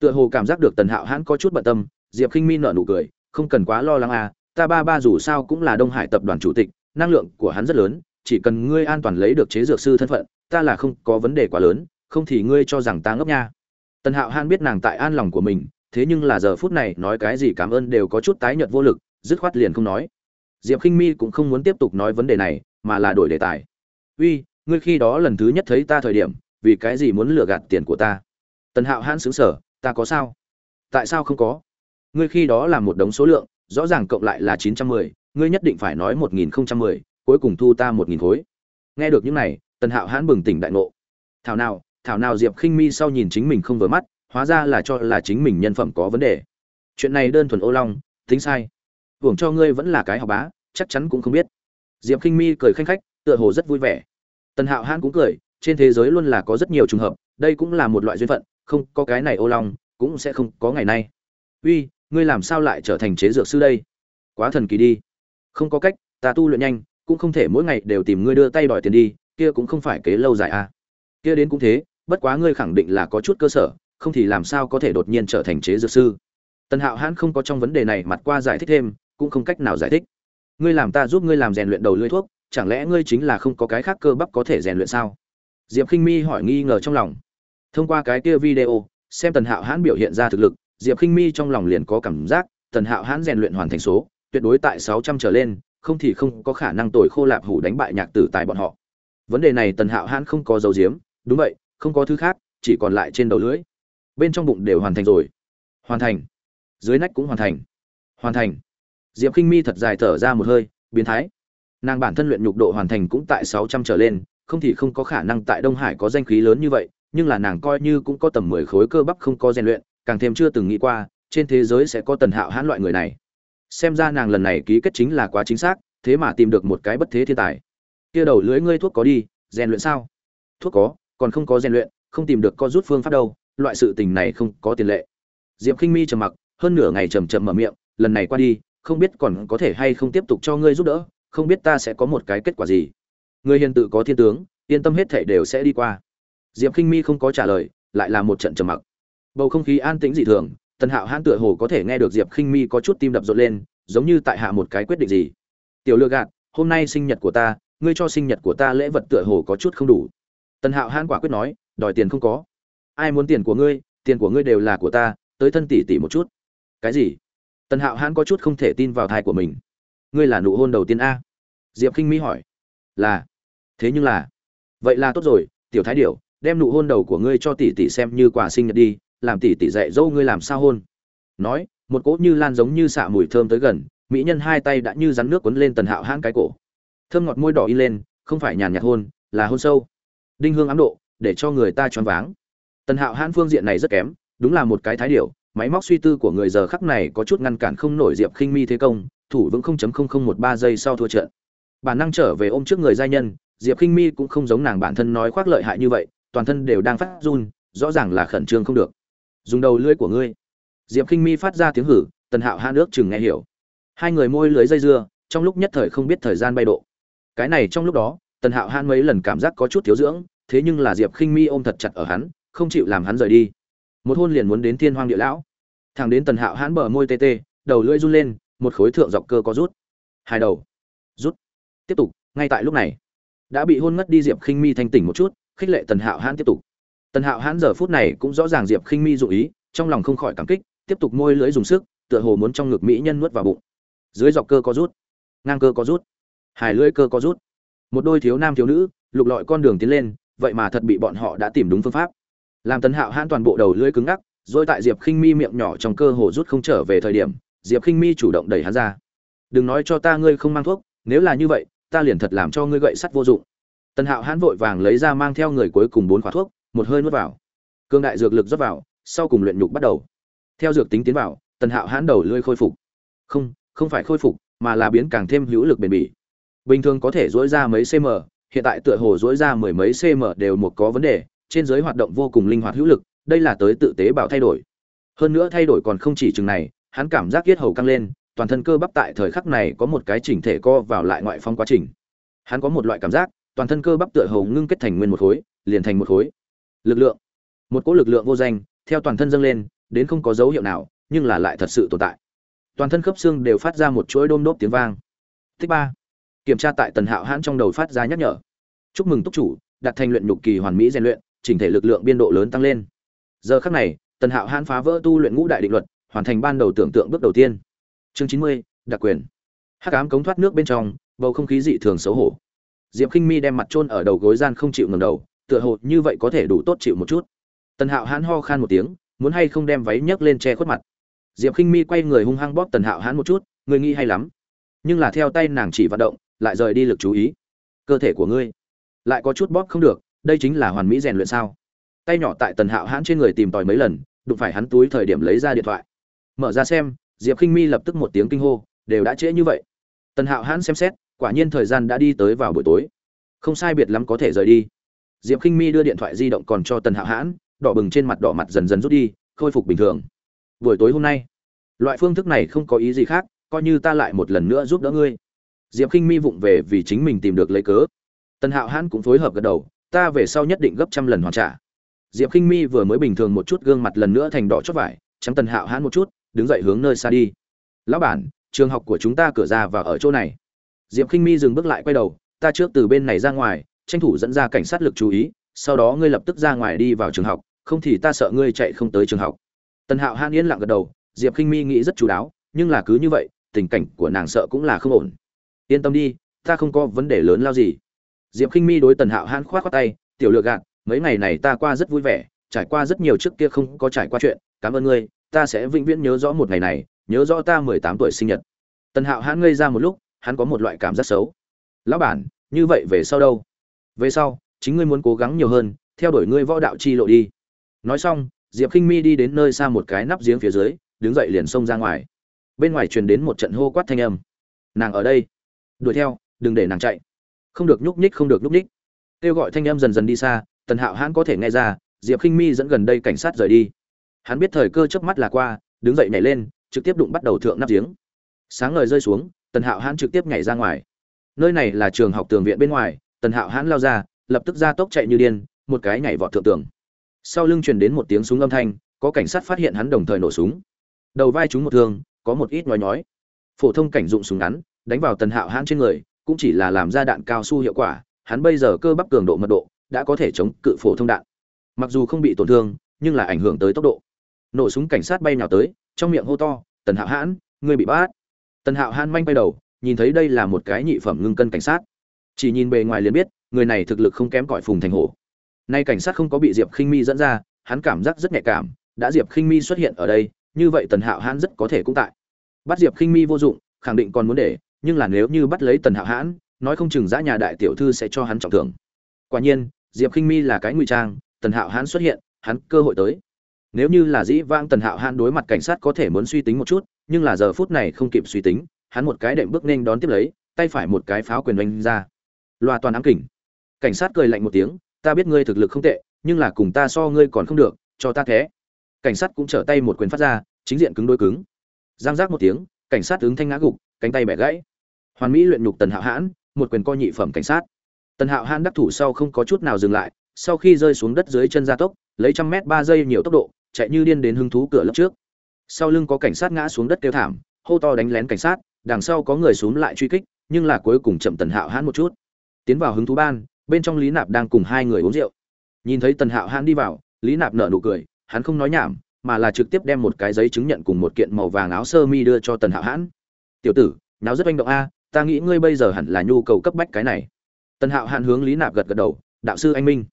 Tựa hồ cảm giác được tần hạo hãn có chút bận tâm, diệp khinh mi nở nụ cười, không cần quá lo lắng à ta ba ba dù sao cũng là đông hải tập đoàn chủ tịch, năng lượng của hắn rất lớn, chỉ cần ngươi an toàn lấy được chế dược sư thân phận, ta là không có vấn đề quá lớn, không thì ngươi cho rằng ta ngốc nha. Tần hạo hãn biết nàng tại an lòng của mình thế nhưng là giờ phút này nói cái gì cảm ơn đều có chút tái nhợt vô lực, dứt khoát liền không nói. Diệp khinh mi cũng không muốn tiếp tục nói vấn đề này, mà là đổi đề tài. Uy, ngươi khi đó lần thứ nhất thấy ta thời điểm, vì cái gì muốn lừa gạt tiền của ta? Tần hạo hãn sững sở, ta có sao? Tại sao không có? Ngươi khi đó là một đống số lượng, rõ ràng cộng lại là chín trăm mười, ngươi nhất định phải nói một nghìn không trăm mười, cuối cùng thu ta một nghìn khối. Nghe được những này, tần hạo hãn bừng tỉnh đại ngộ. Thảo nào thảo nào diệp khinh mi sau nhìn chính mình không vừa mắt hóa ra là cho là chính mình nhân phẩm có vấn đề. Chuyện này đơn thuần ô long, tính sai. Hưởng cho ngươi vẫn là cái học bá, chắc chắn cũng không biết. Diệp khinh mi cười khanh khách, tựa hồ rất vui vẻ. Tần hạo hãn cũng cười, trên thế giới luôn là có rất nhiều trường hợp, đây cũng là một loại duyên phận, không có cái này ô long, cũng sẽ không có ngày nay. Uy, ngươi làm sao lại trở thành chế dược sư đây? Quá thần kỳ đi. Không có cách, ta tu luyện nhanh, cũng không thể mỗi ngày đều tìm ngươi đưa tay đòi tiền đi, kia cũng không phải kế lâu dài à. Kia đến cũng thế, bất quá ngươi khẳng định là có chút cơ sở không thì làm sao có thể đột nhiên trở thành chế dược sư? Tần hạo hãn không có trong vấn đề này mặt qua giải thích thêm, cũng không cách nào giải thích. Ngươi làm ta giúp ngươi làm rèn luyện đầu lưỡi thuốc, chẳng lẽ ngươi chính là không có cái khác cơ bắp có thể rèn luyện sao? Diệp k i n h mi hỏi nghi ngờ trong lòng. Thông qua cái kia video, xem tần hạo hãn biểu hiện ra thực lực, diệp k i n h mi trong lòng liền có cảm giác, tần hạo hãn rèn luyện hoàn thành số, tuyệt đối tại sáu trăm trở lên, không thì không có khả năng tồi khô lạp hủ đánh bại nhạc tử tại bọn họ. Vấn đề này tần hạo hãn không có dấu diếm đúng vậy, không có thứ khác, chỉ còn lại trên đầu lưỡi bên trong bụng đều hoàn thành rồi. Hoàn thành. Dưới nách cũng hoàn thành. Hoàn thành. Diệp k i n h mi thật dài thở ra một hơi, biến thái. Nàng bản thân luyện nhục độ hoàn thành cũng tại sáu trăm trở lên, không thì không có khả năng tại đông hải có danh khí lớn như vậy, nhưng là nàng coi như cũng có tầm mười khối cơ bắp không có rèn luyện, càng thêm chưa từng nghĩ qua, trên thế giới sẽ có tần hạo hãn loại người này. Xem ra nàng lần này ký kết chính là quá chính xác, thế mà tìm được một cái bất thế thiên tài. Kia đầu lưới ngươi thuốc có đi, rèn luyện sao? Thuốc có, còn không có rèn luyện, không tìm được co rút phương pháp đâu loại sự tình này không có tiền lệ. Diệp khinh mi trầm mặc, hơn nửa ngày trầm trầm mở miệng, lần này qua đi, không biết còn có thể hay không tiếp tục cho ngươi giúp đỡ, không biết ta sẽ có một cái kết quả gì. Người hiền tự có thiên tướng, yên tâm hết thảy đều sẽ đi qua. Diệp khinh mi không có trả lời, lại là một trận trầm mặc. Bầu không khí an tĩnh dị thường, tần hạo hãn tựa hồ có thể nghe được diệp khinh mi có chút tim đập rộn lên, giống như tại hạ một cái quyết định gì. Tiểu lừa gạt, hôm nay sinh nhật của ta, ngươi cho sinh nhật của ta lễ vật tựa hồ có chút không đủ. Tần hạo hãn quả quyết nói, đòi tiền không có ai muốn tiền của ngươi, tiền của ngươi đều là của ta, tới thân tỷ tỷ một chút. Cái gì? Tần hạo hãn có chút không thể tin vào thai của mình. Ngươi là nụ hôn đầu tiên a? Diệp k i n h mỹ hỏi. Là. Thế nhưng là, vậy là tốt rồi, tiểu thái điểu, đem nụ hôn đầu của ngươi cho tỷ tỷ xem như quà sinh nhật đi, làm tỷ tỷ dạy dâu ngươi làm sao hôn. Nói, một cỗ như lan giống như xạ mùi thơm tới gần, mỹ nhân hai tay đã như rắn nước quấn lên tần hạo hãn cái cổ. Thơm ngọt môi đỏ in lên, không phải nhàn nhạt hôn, là hôn sâu. Đinh hương ám độ, để cho người ta choáng váng tần hạo hãn phương diện này rất kém, đúng là một cái thái điểu, máy móc suy tư của người giờ khắc này có chút ngăn cản không nổi diệp khinh mi thế công, thủ vững 0.0013 giây sau thua trận. Bản năng trở về ôm trước người giai nhân, diệp khinh mi cũng không giống nàng bản thân nói khoác lợi hại như vậy, toàn thân đều đang phát run, rõ ràng là khẩn trương không được. Dùng đầu lưỡi của ngươi. Diệp khinh mi phát ra tiếng hử, tần hạo hạ nước chừng nghe hiểu. Hai người môi lưới dây dưa, trong lúc nhất thời không biết thời gian bay độ. Cái này trong lúc đó, tần hạo han mấy lần cảm giác có chút thiếu dưỡng, thế nhưng là diệp khinh mi ôm thật chặt ở hắn không chịu làm hắn rời đi. Một hôn liền muốn đến thiên hoang địa lão. Thằng đến tần hạo hãn bờ môi tê tê, đầu lưỡi run lên, một khối thượng dọc cơ có rút. Hai đầu. Rút. Tiếp tục, ngay tại lúc này, đã bị hôn ngất đi diệp khinh mi thanh tỉnh một chút, khích lệ tần hạo hãn tiếp tục. Tần hạo hãn giờ phút này cũng rõ ràng diệp khinh mi dụ ý, trong lòng không khỏi cảm kích, tiếp tục môi lưỡi dùng sức, tựa hồ muốn trong ngực mỹ nhân nuốt vào bụng. Dưới dọc cơ có rút, ngang cơ có rút, hai lưỡi cơ có rút. Một đôi thiếu nam thiếu nữ, lục lọi con đường tiến lên, vậy mà thật bị bọn họ đã tìm đúng phương pháp làm tần hạo hãn toàn bộ đầu lưỡi cứng ngắc, rồi tại diệp khinh mi miệng nhỏ trong cơ hồ rút không trở về thời điểm, diệp khinh mi chủ động đẩy hắn ra. Đừng nói cho ta ngươi không mang thuốc, nếu là như vậy, ta liền thật làm cho ngươi gậy sắt vô dụng. Tần hạo hãn vội vàng lấy ra mang theo người cuối cùng bốn khóa thuốc, một hơi nuốt vào. Cương đại dược lực rót vào, sau cùng luyện nhục bắt đầu. Theo dược tính tiến vào tần hạo hãn đầu lưỡi khôi phục. Không không phải khôi phục, mà là biến càng thêm hữu lực bền bỉ. Bình thường có thể dối ra mấy cm hiện tại tựa hồ dối ra mười mấy cm đều một có vấn đề trên giới hoạt động vô cùng linh hoạt hữu lực, đây là tới tự tế bào thay đổi. Hơn nữa thay đổi còn không chỉ chừng này, hắn cảm giác yết hầu căng lên, toàn thân cơ bắp tại thời khắc này có một cái chỉnh thể co vào lại ngoại phong quá trình. Hắn có một loại cảm giác, toàn thân cơ bắp tựa hồ ngưng kết thành nguyên một khối, liền thành một khối. Lực lượng. Một cỗ lực lượng vô danh, theo toàn thân dâng lên, đến không có dấu hiệu nào, nhưng là lại thật sự tồn tại. Toàn thân khớp xương đều phát ra một chuỗi đôm đốp tiếng vang. Tích ba. Kiểm tra tại tần hạo hãn trong đầu phát ra nhắc nhở. Chúc mừng túc chủ, đặt thành luyện nhục kỳ hoàn mỹ rèn luyện chỉnh thể lực lượng biên độ lớn tăng lên. Giờ khắc này, tần hạo hãn phá vỡ tu luyện ngũ đại định luật, hoàn thành ban đầu tưởng tượng bước đầu tiên. Chương chín mươi, đặc quyền. Hắc ám cống thoát nước bên trong, bầu không khí dị thường xấu hổ. Diệp khinh mi đem mặt trôn ở đầu gối gian không chịu ngẩng đầu, tựa hồ như vậy có thể đủ tốt chịu một chút. Tần hạo hãn ho khan một tiếng, muốn hay không đem váy nhấc lên che khuất mặt. Diệp khinh mi quay người hung hăng bóp tần hạo hãn một chút, người nghi hay lắm. Nhưng là theo tay nàng chỉ vận động, lại rời đi lực chú ý. Cơ thể của ngươi lại có chút bóp không được đây chính là hoàn mỹ rèn luyện sao? Tay nhỏ tại tần hạo hãn trên người tìm tòi mấy lần, đụng phải hắn túi thời điểm lấy ra điện thoại. Mở ra xem, diệp khinh mi lập tức một tiếng kinh hô, đều đã trễ như vậy. Tần hạo hãn xem xét, quả nhiên thời gian đã đi tới vào buổi tối. Không sai biệt lắm có thể rời đi. Diệp k i n h mi đưa điện thoại di động còn cho tần hạo hãn, đỏ bừng trên mặt đỏ mặt dần dần rút đi, khôi phục bình thường. Buổi tối hôm nay, loại phương thức này không có ý gì khác, coi như ta lại một lần nữa giúp đỡ ngươi. Diệp k i n h mi vụng về vì chính mình tìm được lấy cớ. Tần hạo hãn cũng phối hợp gật đầu ta về sau nhất định gấp trăm lần hoàn trả. Diệp khinh mi vừa mới bình thường một chút gương mặt lần nữa thành đỏ chót vải, trắng tần hạo hãn một chút, đứng dậy hướng nơi xa đi. Lão bản, trường học của chúng ta cửa ra và ở chỗ này. Diệp khinh mi dừng bước lại quay đầu, ta trước từ bên này ra ngoài, tranh thủ dẫn ra cảnh sát lực chú ý, sau đó ngươi lập tức ra ngoài đi vào trường học, không thì ta sợ ngươi chạy không tới trường học. Tần hạo hãn yên lặng gật đầu, diệp khinh mi nghĩ rất chú đáo, nhưng là cứ như vậy, tình cảnh của nàng sợ cũng là không ổn. Yên tâm đi, ta không có vấn đề lớn lao gì diệp khinh mi đối tần hạo hãn k h o á t khoác tay, tiểu lựa gạt, mấy ngày này ta qua rất vui vẻ, trải qua rất nhiều trước kia không có trải qua chuyện, cảm ơn ngươi, ta sẽ vĩnh viễn nhớ rõ một ngày này, nhớ rõ ta mười tám tuổi sinh nhật. Tần hạo hãn ngây ra một lúc, hắn có một loại cảm giác xấu. Lão bản, như vậy về sau đâu? Về sau, chính ngươi muốn cố gắng nhiều hơn, theo đuổi ngươi võ đạo chi lộ đi. Nói xong, diệp khinh mi đi đến nơi xa một cái nắp giếng phía dưới, đứng dậy liền xông ra ngoài. Bên ngoài truyền đến một trận hô quát thanh âm. Nàng ở đây. Đuổi theo, đừng để nàng chạy không được nhúc nhích, không được nhúc nhích. Kêu gọi thanh âm dần dần đi xa, tần hạo hãn có thể nghe ra, diệp khinh mi dẫn gần đây cảnh sát rời đi. Hắn biết thời cơ chớp mắt là qua, đứng dậy nhảy lên, trực tiếp đụng bắt đầu thượng nắp giếng. Sáng ngời rơi xuống, tần hạo hãn trực tiếp nhảy ra ngoài. Nơi này là trường học tường viện bên ngoài, tần hạo hãn lao ra, lập tức ra tốc chạy như điên, một cái nhảy vọt thượng tường. Sau lưng truyền đến một tiếng súng âm thanh, có cảnh sát phát hiện hắn đồng thời nổ súng. Đầu vai trúng một thương, có một ít nhói nhói. Phổ thông cảnh dụng súng ngắn, đánh vào tần hạo hãn trên người cũng chỉ là làm ra đạn cao su hiệu quả, hắn bây giờ cơ bắp cường độ mật độ đã có thể chống cự phổ thông đạn. Mặc dù không bị tổn thương, nhưng là ảnh hưởng tới tốc độ. Nổ súng cảnh sát bay nào tới, trong miệng hô to, tần hạo hãn, ngươi bị bắt. Tần hạo hãn manh bay đầu, nhìn thấy đây là một cái nhị phẩm ngưng cân cảnh sát. Chỉ nhìn bề ngoài liền biết, người này thực lực không kém cỏi phùng thành hổ. Nay cảnh sát không có bị diệp khinh mi dẫn ra, hắn cảm giác rất nhạy cảm, đã diệp khinh mi xuất hiện ở đây, như vậy tần hạo hãn rất có thể cũng tại. Bắt diệp khinh mi vô dụng, khẳng định còn muốn để nhưng là nếu như bắt lấy tần hạo hãn, nói không chừng giã nhà đại tiểu thư sẽ cho hắn trọng thưởng. Quả nhiên, diệp khinh mi là cái ngụy trang, tần hạo hãn xuất hiện, hắn cơ hội tới. Nếu như là dĩ vãng tần hạo hãn đối mặt cảnh sát có thể muốn suy tính một chút, nhưng là giờ phút này không kịp suy tính, hắn một cái đệm bước nên đón tiếp lấy, tay phải một cái pháo quyền oanh ra. Loa toàn ám kỉnh cảnh sát cười lạnh một tiếng, ta biết ngươi thực lực không tệ, nhưng là cùng ta so ngươi còn không được, cho ta thế. Cảnh sát cũng trở tay một quyền phát ra, chính diện cứng đôi cứng. Giang giác một tiếng, cảnh sát ứng thanh ngã gục cánh tay bẻ gãy. Hoàn mỹ luyện nhục tần hạo hãn, một quyền co nhị phẩm cảnh sát. Tần hạo hãn đắc thủ sau không có chút nào dừng lại, sau khi rơi xuống đất dưới chân gia tốc, lấy trăm mét ba giây nhiều tốc độ, chạy như điên đến hứng thú cửa lớp trước. Sau lưng có cảnh sát ngã xuống đất kêu thảm, hô to đánh lén cảnh sát, đằng sau có người xuống lại truy kích, nhưng là cuối cùng chậm tần hạo hãn một chút. Tiến vào hứng thú ban, bên trong lý nạp đang cùng hai người uống rượu. Nhìn thấy tần hạo hãn đi vào, lý nạp nở nụ cười, hắn không nói nhảm, mà là trực tiếp đem một cái giấy chứng nhận cùng một kiện màu vàng áo sơ mi đưa cho tần hạo hãn tiểu tử nào rất manh động a, ta nghĩ ngươi bây giờ hẳn là nhu cầu cấp bách cái này. Tần hạo hạn hướng lý nạp gật gật đầu, đạo sư anh minh.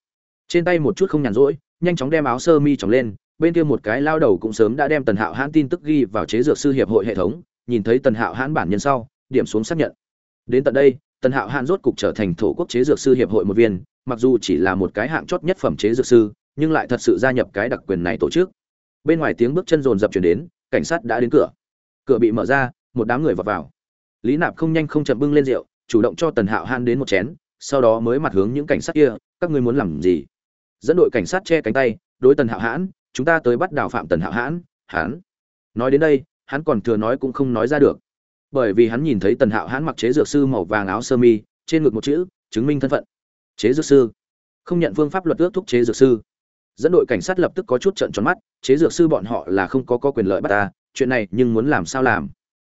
Trên tay một chút không nhàn rỗi, nhanh chóng đem áo sơ mi tròng lên, bên kia một cái lao đầu cũng sớm đã đem tần hạo hãn tin tức ghi vào chế dược sư hiệp hội hệ thống, nhìn thấy tần hạo hãn bản nhân sau, điểm xuống xác nhận. Đến tận đây, tần hạo hãn rốt cục trở thành thổ quốc chế dược sư hiệp hội một viên, mặc dù chỉ là một cái hạng chót nhất phẩm chế dược sư, nhưng lại thật sự gia nhập cái đặc quyền này tổ chức. Bên ngoài tiếng bước chân rồn rập chuyển đến, cảnh sát đã đến cửa. Cửa bị mở ra một đám người vọt vào. Lý nạp không nhanh không chậm bưng lên rượu chủ động cho tần hạo han đến một chén sau đó mới mặt hướng những cảnh sát kia các ngươi muốn làm gì? Dẫn đội cảnh sát che cánh tay đối tần hạo hãn chúng ta tới bắt đào phạm tần hạo hãn hãn nói đến đây hắn còn thừa nói cũng không nói ra được. Bởi vì hắn nhìn thấy tần hạo hãn mặc chế dược sư màu vàng áo sơ mi trên ngực một chữ chứng minh thân phận. Chế dược sư. Không nhận phương pháp luật ước thúc chế dược sư. Dẫn đội cảnh sát lập tức có chút trận tròn mắt chế dược sư bọn họ là không có, có quyền lợi bắt ta chuyện này nhưng muốn làm sao làm?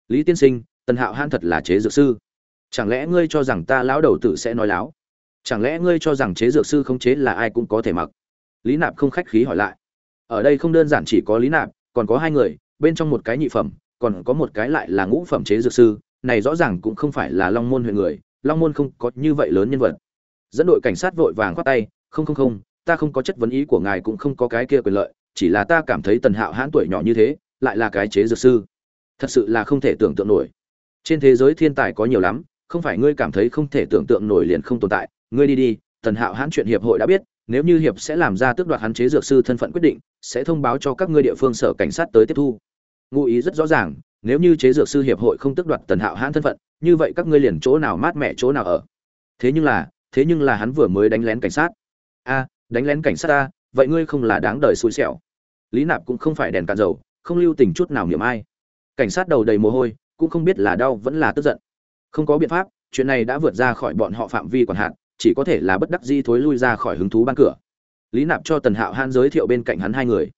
Lý tiên sinh, tần hạo hãn thật là chế dược sư. Chẳng lẽ ngươi cho rằng ta lão đầu tử sẽ nói láo? Chẳng lẽ ngươi cho rằng chế dược sư không chế là ai cũng có thể mặc? Lý nạp không khách khí hỏi lại. Ở đây không đơn giản chỉ có lý nạp, còn có hai người, bên trong một cái nhị phẩm, còn có một cái lại là ngũ phẩm chế dược sư, này rõ ràng cũng không phải là long môn huyện người, long môn không có như vậy lớn nhân vật. Dẫn đội cảnh sát vội vàng khoát tay, không không không, ta không có chất vấn ý của ngài cũng không có cái kia quyền lợi, chỉ là ta cảm thấy tần hạo hãn tuổi nhỏ như thế, lại là cái chế dược sư thật sự là không thể tưởng tượng nổi. Trên thế giới thiên tài có nhiều lắm, không phải ngươi cảm thấy không thể tưởng tượng nổi liền không tồn tại. Ngươi đi đi, tần hạo hãn chuyện hiệp hội đã biết, nếu như hiệp sẽ làm ra tước đoạt hắn chế dược sư thân phận quyết định, sẽ thông báo cho các ngươi địa phương sở cảnh sát tới tiếp thu. Ngụ ý rất rõ ràng, nếu như chế dược sư hiệp hội không tước đoạt tần hạo hãn thân phận, như vậy các ngươi liền chỗ nào mát mẻ chỗ nào ở. Thế nhưng là, thế nhưng là hắn vừa mới đánh lén cảnh sát. A, đánh lén cảnh sát ta, vậy ngươi không là đáng đời xui xẻo. Lý nạp cũng không phải đèn cạn dầu, không lưu tình chút nào niệm ai cảnh sát đầu đầy mồ hôi, cũng không biết là đau vẫn là tức giận. Không có biện pháp, chuyện này đã vượt ra khỏi bọn họ phạm vi quản hạn, chỉ có thể là bất đắc di thối lui ra khỏi hứng thú ban cửa. Lý nạp cho tần hạo han giới thiệu bên cạnh hắn hai người.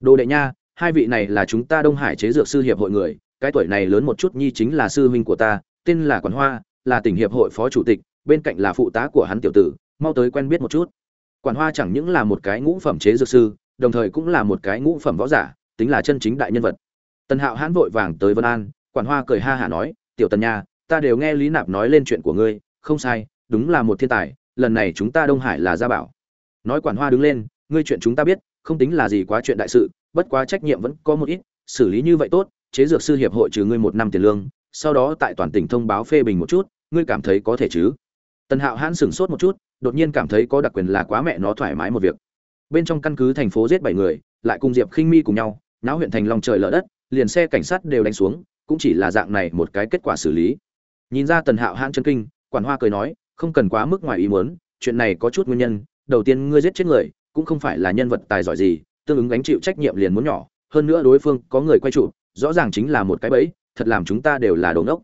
Đồ đệ nha, hai vị này là chúng ta đông hải chế dược sư hiệp hội người, cái tuổi này lớn một chút nhi chính là sư huynh của ta, tên là quản hoa, là tỉnh hiệp hội phó chủ tịch, bên cạnh là phụ tá của hắn tiểu tử, mau tới quen biết một chút. Quản hoa chẳng những là một cái ngũ phẩm chế dược sư, đồng thời cũng là một cái ngũ phẩm võ giả, tính là chân chính đại nhân vật tần hạo hãn vội vàng tới vân an, quản hoa cười ha hả nói, tiểu tần nha, ta đều nghe lý nạp nói lên chuyện của ngươi, không sai, đúng là một thiên tài, lần này chúng ta đông hải là gia bảo. Nói quản hoa đứng lên, ngươi chuyện chúng ta biết, không tính là gì quá chuyện đại sự, bất quá trách nhiệm vẫn có một ít, xử lý như vậy tốt, chế dược sư hiệp hội trừ ngươi một năm tiền lương, sau đó tại toàn tỉnh thông báo phê bình một chút, ngươi cảm thấy có thể chứ? Tần hạo hãn sửng sốt một chút, đột nhiên cảm thấy có đặc quyền là quá mẹ nó thoải mái một việc. Bên trong căn cứ thành phố giết bảy người, lại cùng diệp khinh mi cùng nhau, náo huyện thành lòng trời lở đất liền xe cảnh sát đều đánh xuống, cũng chỉ là dạng này một cái kết quả xử lý. Nhìn ra tần hạo hãn chân kinh, quản hoa cười nói, không cần quá mức ngoài ý muốn, chuyện này có chút nguyên nhân, đầu tiên ngươi giết chết người, cũng không phải là nhân vật tài giỏi gì, tương ứng gánh chịu trách nhiệm liền muốn nhỏ, hơn nữa đối phương có người quay trụ, rõ ràng chính là một cái bẫy, thật làm chúng ta đều là đống ốc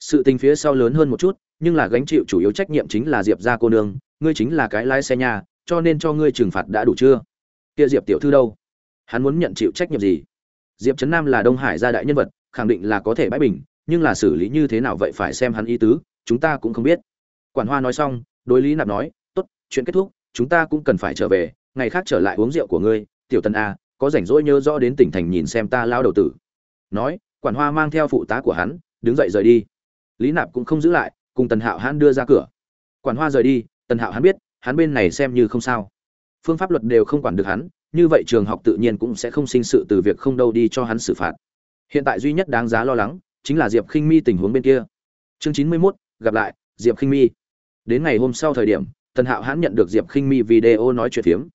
sự tình phía sau lớn hơn một chút, nhưng là gánh chịu chủ yếu trách nhiệm chính là diệp gia cô nương, ngươi chính là cái lái xe nhà, cho nên cho ngươi trừng phạt đã đủ chưa? Kia diệp tiểu thư đâu? Hắn muốn nhận chịu trách nhiệm gì? Diệp trấn nam là đông hải gia đại nhân vật, khẳng định là có thể bãi bình, nhưng là xử lý như thế nào vậy phải xem hắn ý tứ, chúng ta cũng không biết. Quản hoa nói xong, đối lý nạp nói, tốt, chuyện kết thúc, chúng ta cũng cần phải trở về, ngày khác trở lại uống rượu của ngươi, tiểu tân a, có rảnh rỗi nhớ rõ đến tỉnh thành nhìn xem ta lao đầu tử. Nói, quản hoa mang theo phụ tá của hắn, đứng dậy rời đi. Lý nạp cũng không giữ lại, cùng tần hạo hãn đưa ra cửa. Quản hoa rời đi, tần hạo hắn biết, hắn bên này xem như không sao. Phương pháp luật đều không quản được hắn như vậy trường học tự nhiên cũng sẽ không sinh sự từ việc không đâu đi cho hắn xử phạt. Hiện tại duy nhất đáng giá lo lắng chính là diệp khinh mi tình huống bên kia. Chương chín mươi mốt, gặp lại, diệp khinh mi. Đến ngày hôm sau thời điểm, tần hạo hãn nhận được diệp khinh mi video nói chuyện phiếm.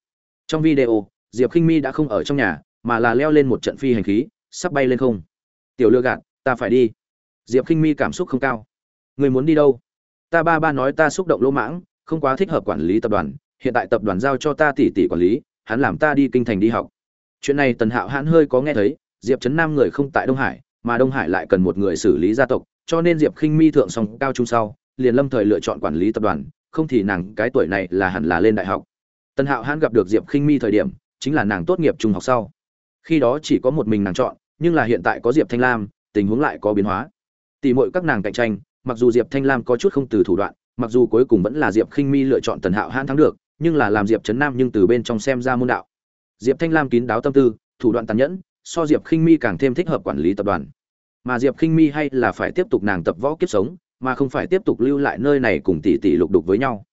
Trong video, diệp khinh mi đã không ở trong nhà, mà là leo lên một trận phi hành khí, sắp bay lên không. Tiểu lừa gạt, ta phải đi. Diệp khinh mi cảm xúc không cao. Người muốn đi đâu? Ta ba ba nói ta xúc động lỗ mãng, không quá thích hợp quản lý tập đoàn, hiện tại tập đoàn giao cho ta tỷ tỷ quản lý hắn làm ta đi kinh thành đi học. Chuyện này tần hạo hãn hơi có nghe thấy, diệp trấn nam người không tại đông hải, mà đông hải lại cần một người xử lý gia tộc, cho nên diệp khinh mi thượng song cao trung sau, liền lâm thời lựa chọn quản lý tập đoàn, không thì nàng cái tuổi này là hẳn là lên đại học. Tần hạo hãn gặp được diệp khinh mi thời điểm, chính là nàng tốt nghiệp trung học sau. Khi đó chỉ có một mình nàng chọn, nhưng là hiện tại có diệp thanh lam, tình huống lại có biến hóa. Tỷ muội các nàng cạnh tranh, mặc dù diệp thanh lam có chút không từ thủ đoạn, mặc dù cuối cùng vẫn là diệp khinh mi lựa chọn tần hạo hãn thắng được nhưng là làm diệp trấn nam nhưng từ bên trong xem ra môn đạo. Diệp thanh lam kín đáo tâm tư, thủ đoạn tàn nhẫn, so diệp khinh mi càng thêm thích hợp quản lý tập đoàn. Mà diệp khinh mi hay là phải tiếp tục nàng tập võ kiếp sống, mà không phải tiếp tục lưu lại nơi này cùng tỷ tỷ lục đục với nhau.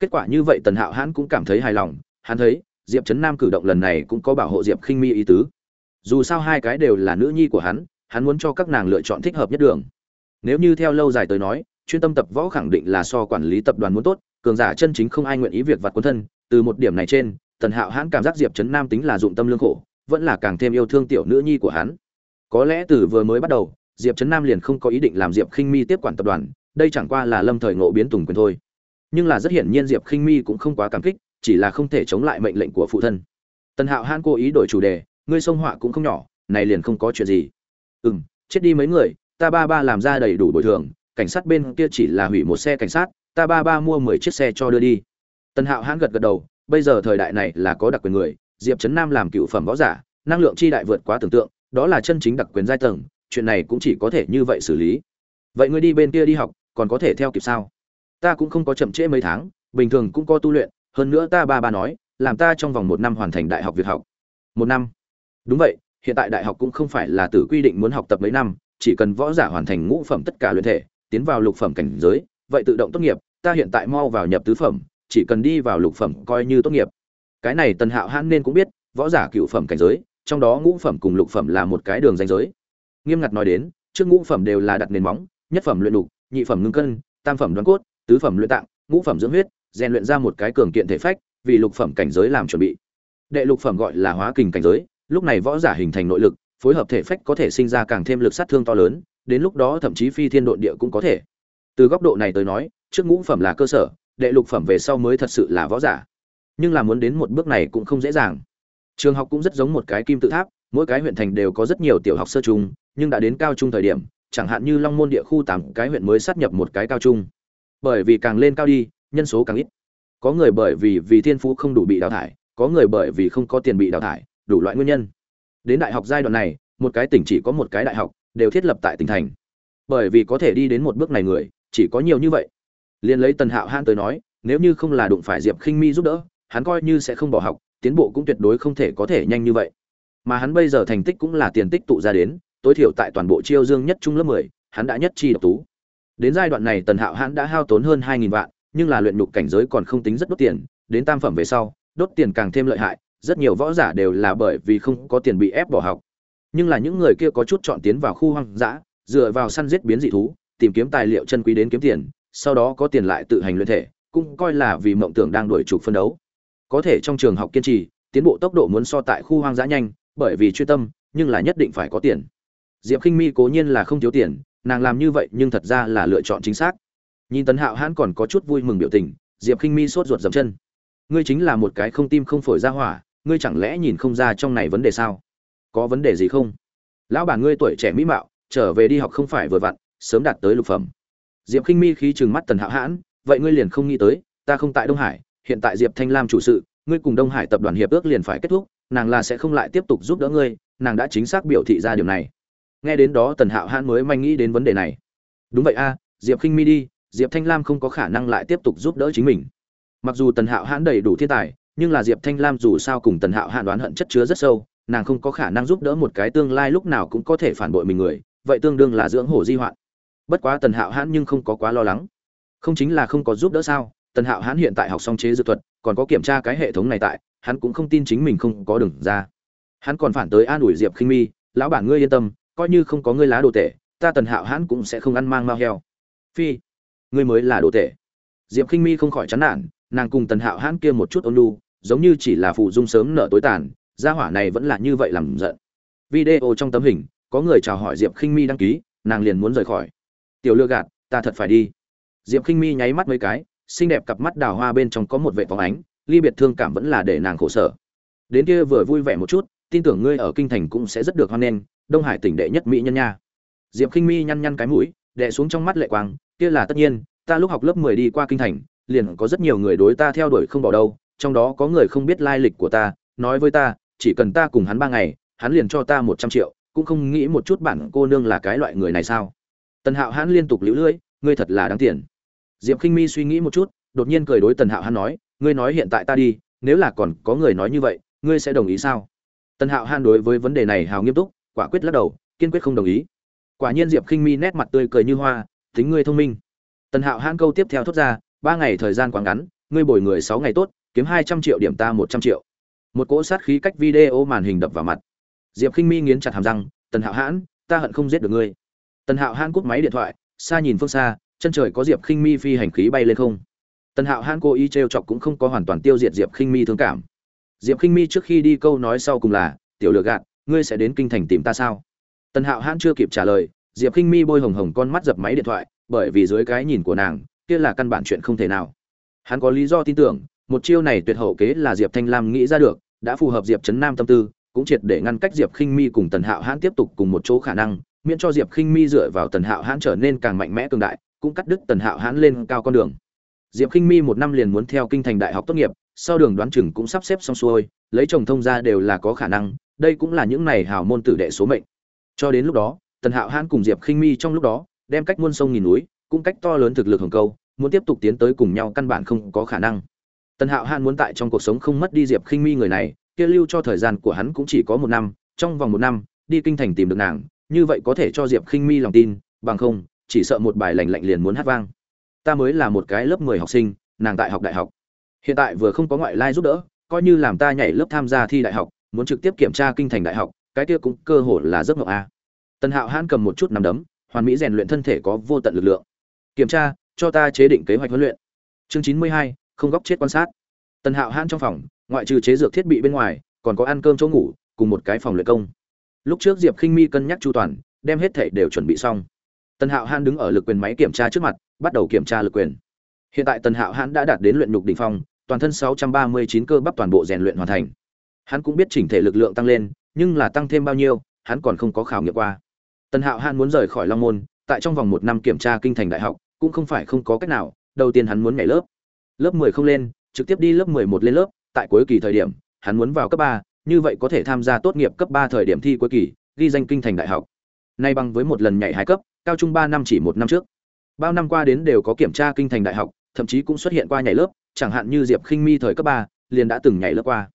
Kết quả như vậy tần hạo hãn cũng cảm thấy hài lòng, hắn thấy, diệp trấn nam cử động lần này cũng có bảo hộ diệp khinh mi ý tứ. Dù sao hai cái đều là nữ nhi của hắn hắn muốn cho các nàng lựa chọn thích hợp nhất đường. Nếu như theo lâu dài tới nói chuyên tâm tập võ khẳng định là so quản lý tập đoàn muốn tốt, cường giả chân chính không ai nguyện ý việc vặt quân thân, từ một điểm này trên, tần hạo hãn cảm giác diệp chấn nam tính là dụng tâm lương khổ, vẫn là càng thêm yêu thương tiểu nữ nhi của hắn. Có lẽ từ vừa mới bắt đầu, diệp chấn nam liền không có ý định làm diệp khinh mi tiếp quản tập đoàn, đây chẳng qua là lâm thời ngộ biến tùng quyền thôi. Nhưng là rất hiển nhiên diệp khinh mi cũng không quá cảm kích, chỉ là không thể chống lại mệnh lệnh của phụ thân. Tần hạo hãn cố ý đổi chủ đề, ngươi sông họa cũng không nhỏ, này liền không có chuyện gì. Ừm, chết đi mấy người, ta ba ba làm ra đầy đủ bồi thường cảnh sát bên kia chỉ là hủy một xe cảnh sát, ta ba ba mua mười chiếc xe cho đưa đi. Tần hạo hãn gật gật đầu, bây giờ thời đại này là có đặc quyền người, diệp trấn nam làm cựu phẩm võ giả, năng lượng chi đại vượt quá tưởng tượng, đó là chân chính đặc quyền giai tầng, chuyện này cũng chỉ có thể như vậy xử lý. Vậy ngươi đi bên kia đi học, còn có thể theo kịp sao? Ta cũng không có chậm trễ mấy tháng, bình thường cũng có tu luyện, hơn nữa ta ba ba nói, làm ta trong vòng một năm hoàn thành đại học việc học. Một năm? Đúng vậy, hiện tại đại học cũng không phải là từ quy định muốn học tập mấy năm, chỉ cần võ giả hoàn thành ngũ phẩm tất cả luyện thể tiến vào lục phẩm cảnh giới, vậy tự động tốt nghiệp, ta hiện tại mau vào nhập tứ phẩm, chỉ cần đi vào lục phẩm coi như tốt nghiệp. Cái này tần hạo hãn nên cũng biết, võ giả cựu phẩm cảnh giới, trong đó ngũ phẩm cùng lục phẩm là một cái đường ranh giới. Nghiêm ngặt nói đến, trước ngũ phẩm đều là đặt nền móng, nhất phẩm luyện đục, nhị phẩm ngưng cân, tam phẩm đoán cốt, tứ phẩm luyện tạng, ngũ phẩm dưỡng huyết, rèn luyện ra một cái cường kiện thể phách, vì lục phẩm cảnh giới làm chuẩn bị. Đệ lục phẩm gọi là hóa kình cảnh giới, lúc này võ giả hình thành nội lực, phối hợp thể phách có thể sinh ra càng thêm lực sát thương to lớn đến lúc đó thậm chí phi thiên độn địa cũng có thể. Từ góc độ này tới nói, trước ngũ phẩm là cơ sở, đệ lục phẩm về sau mới thật sự là võ giả. Nhưng là muốn đến một bước này cũng không dễ dàng. Trường học cũng rất giống một cái kim tự tháp, mỗi cái huyện thành đều có rất nhiều tiểu học sơ trung, nhưng đã đến cao trung thời điểm, chẳng hạn như long môn địa khu tám cái huyện mới sát nhập một cái cao trung. Bởi vì càng lên cao đi, nhân số càng ít. Có người bởi vì vì thiên phú không đủ bị đào thải, có người bởi vì không có tiền bị đào thải, đủ loại nguyên nhân. Đến đại học giai đoạn này, một cái tỉnh chỉ có một cái đại học đều thiết lập tại tỉnh thành. Bởi vì có thể đi đến một bước này người, chỉ có nhiều như vậy. Liền lấy tần hạo han tới nói, nếu như không là đụng phải diệp khinh mi giúp đỡ, hắn coi như sẽ không bỏ học, tiến bộ cũng tuyệt đối không thể có thể nhanh như vậy. Mà hắn bây giờ thành tích cũng là tiền tích tụ ra đến, tối thiểu tại toàn bộ chiêu dương nhất trung lớp mười, hắn đã nhất chi độc tú. Đến giai đoạn này tần hạo hắn đã hao tốn hơn hai nghìn vạn, nhưng là luyện nhục cảnh giới còn không tính rất đốt tiền, đến tam phẩm về sau, đốt tiền càng thêm lợi hại, rất nhiều võ giả đều là bởi vì không có tiền bị ép bỏ học nhưng là những người kia có chút chọn tiến vào khu hoang dã, dựa vào săn giết biến dị thú, tìm kiếm tài liệu chân quý đến kiếm tiền, sau đó có tiền lại tự hành luyện thể, cũng coi là vì mộng tưởng đang đuổi trục phân đấu. Có thể trong trường học kiên trì, tiến bộ tốc độ muốn so tại khu hoang dã nhanh, bởi vì chuyên tâm, nhưng là nhất định phải có tiền. Diệp khinh mi cố nhiên là không thiếu tiền, nàng làm như vậy nhưng thật ra là lựa chọn chính xác. Nhìn tấn hạo hãn còn có chút vui mừng biểu tình, diệp khinh mi sốt ruột dầm chân. Ngươi chính là một cái không tim không phổi ra hỏa, ngươi chẳng lẽ nhìn không ra trong này vấn đề sao? Có vấn đề gì không? Lão bản ngươi tuổi trẻ mỹ mạo, trở về đi học không phải vừa vặn, sớm đạt tới lục phẩm. Diệp khinh mi khí trừng mắt tần hạo hãn, vậy ngươi liền không nghĩ tới, ta không tại đông hải, hiện tại diệp thanh lam chủ sự, ngươi cùng đông hải tập đoàn hiệp ước liền phải kết thúc, nàng là sẽ không lại tiếp tục giúp đỡ ngươi, nàng đã chính xác biểu thị ra điều này. Nghe đến đó tần hạo hãn mới manh nghĩ đến vấn đề này. Đúng vậy a, diệp khinh mi đi, diệp thanh lam không có khả năng lại tiếp tục giúp đỡ chính mình. Mặc dù tần hạo hãn đầy đủ thiên tài, nhưng là diệp thanh lam dù sao cùng tần hạo hãn đoán hận chất chứa rất sâu nàng không có khả năng giúp đỡ một cái tương lai lúc nào cũng có thể phản bội mình người, vậy tương đương là dưỡng hổ di hoạn. Bất quá tần hạo hãn nhưng không có quá lo lắng. Không chính là không có giúp đỡ sao? Tần hạo hãn hiện tại học song chế dược thuật, còn có kiểm tra cái hệ thống này tại, hắn cũng không tin chính mình không có đường ra. Hắn còn phản tới an ủi diệp khinh mi, lão bản ngươi yên tâm, coi như không có ngươi lá đồ tệ ta tần hạo hãn cũng sẽ không ăn mang mao heo. Phi, ngươi mới là đồ tệ diệp khinh mi không khỏi chán nản, nàng cùng tần hạo hãn kia một chút ôn lu giống như chỉ là phụ dung sớm nợ tối tàn gia hỏa này vẫn là như vậy làm giận. Video trong tấm hình, có người chào hỏi diệp khinh mi đăng ký, nàng liền muốn rời khỏi. Tiểu lừa gạt, ta thật phải đi. Diệp khinh mi nháy mắt mấy cái, xinh đẹp cặp mắt đào hoa bên trong có một vệ phóng ánh, ly biệt thương cảm vẫn là để nàng khổ sở. Đến kia vừa vui vẻ một chút, tin tưởng ngươi ở kinh thành cũng sẽ rất được hoan nghênh, đông hải tỉnh đệ nhất mỹ nhân nha. Diệp khinh mi nhăn nhăn cái mũi đệ xuống trong mắt lệ quang, kia là tất nhiên, ta lúc học lớp mười đi qua kinh thành, liền có rất nhiều người đối ta theo đuổi không bỏ đâu, trong đó có người không biết lai lịch của ta, nói với ta chỉ cần ta cùng hắn ba ngày, hắn liền cho ta một trăm triệu, cũng không nghĩ một chút bản cô nương là cái loại người này sao? Tần hạo hãn liên tục lũ lưỡi ngươi thật là đáng tiền. Diệp khinh mi suy nghĩ một chút, đột nhiên cười đối tần hạo hãn nói, ngươi nói hiện tại ta đi, nếu là còn có người nói như vậy, ngươi sẽ đồng ý sao? Tần hạo hãn đối với vấn đề này hào nghiêm túc, quả quyết lắc đầu, kiên quyết không đồng ý. Quả nhiên diệp khinh mi nét mặt tươi cười như hoa, tính ngươi thông minh. Tần hạo hãn câu tiếp theo thốt ra, ba ngày thời gian quá ngắn, ngươi bồi người sáu ngày tốt, kiếm hai trăm triệu điểm ta một trăm triệu một cỗ sát khí cách video màn hình đập vào mặt. Diệp khinh mi nghiến chặt hàm răng, tần hạo hãn, ta hận không giết được ngươi. Tần hạo hãn cúp máy điện thoại, xa nhìn phương xa, chân trời có diệp khinh mi phi hành khí bay lên không. Tần hạo hãn cố ý t r e o chọc cũng không có hoàn toàn tiêu diệt diệp khinh mi thương cảm. Diệp khinh mi trước khi đi câu nói sau cùng là, tiểu lừa gạt, ngươi sẽ đến kinh thành tìm ta sao? Tần hạo hãn chưa kịp trả lời, diệp khinh mi bôi hồng hồng con mắt dập máy điện thoại, bởi vì dưới cái nhìn của nàng, kia là căn bản chuyện không thể nào. Hắn có lý do tin tưởng một chiêu này tuyệt hậu kế là diệp thanh lam nghĩ ra được, đã phù hợp diệp trấn nam tâm tư, cũng triệt để ngăn cách diệp khinh mi cùng tần hạo hãn tiếp tục cùng một chỗ khả năng, miễn cho diệp khinh mi dựa vào tần hạo hãn trở nên càng mạnh mẽ cường đại, cũng cắt đứt tần hạo hãn lên cao con đường. Diệp khinh mi một năm liền muốn theo kinh thành đại học tốt nghiệp, sau đường đoán chừng cũng sắp xếp xong xuôi, lấy chồng thông ra đều là có khả năng, đây cũng là những này hào môn tử đệ số mệnh. Cho đến lúc đó, tần hạo hãn cùng diệp khinh mi trong lúc đó, đem cách muôn sông nghìn núi, cũng cách to lớn thực lực hồng câu, muốn tiếp tục tiến tới cùng nhau căn bản không có khả năng tần hạo hãn muốn tại trong cuộc sống không mất đi diệp khinh mi người này, kia lưu cho thời gian của hắn cũng chỉ có một năm, trong vòng một năm, đi kinh thành tìm được nàng, như vậy có thể cho diệp khinh mi lòng tin, bằng không, chỉ sợ một bài lành lạnh liền muốn hát vang. Ta mới là một cái lớp mười học sinh, nàng tại học đại học. Hiện tại vừa không có ngoại lai giúp đỡ, coi như làm ta nhảy lớp tham gia thi đại học, muốn trực tiếp kiểm tra kinh thành đại học, cái kia cũng cơ hội là giấc mộng a. Tần hạo hãn cầm một chút nằm đấm, hoàn mỹ rèn luyện thân thể có vô tận lực lượng. Kiểm tra, cho ta chế định kế hoạch huấn luyện. Chương chín mươi hai không góc chết quan sát. Tần hạo hãn trong phòng, ngoại trừ chế dược thiết bị bên ngoài, còn có ăn cơm chỗ ngủ, cùng một cái phòng luyện công. Lúc trước diệp khinh mi cân nhắc chu toàn, đem hết thể đều chuẩn bị xong. Tần hạo hãn đứng ở lực quyền máy kiểm tra trước mặt, bắt đầu kiểm tra lực quyền. Hiện tại tần hạo hãn đã đạt đến luyện nhục đ ỉ n h phong toàn thân 639 cơ bắp toàn bộ rèn luyện hoàn thành. Hắn cũng biết chỉnh thể lực lượng tăng lên, nhưng là tăng thêm bao nhiêu, hắn còn không có khảo nghiệm qua. Tần hạo hãn muốn rời khỏi long môn, tại trong vòng một năm kiểm tra kinh thành đại học, cũng không phải không có cách nào, đầu tiên hắn muốn nhảy lớp lớp 10 không lên trực tiếp đi lớp 11 lên lớp tại cuối kỳ thời điểm hắn muốn vào cấp 3, như vậy có thể tham gia tốt nghiệp cấp 3 thời điểm thi cuối kỳ ghi danh kinh thành đại học. Nay bằng với một lần nhảy hai cấp cao trung ba năm chỉ một năm trước. Bao năm qua đến đều có kiểm tra kinh thành đại học thậm chí cũng xuất hiện qua nhảy lớp chẳng hạn như diệp khinh mi thời cấp ba liền đã từng nhảy lớp qua.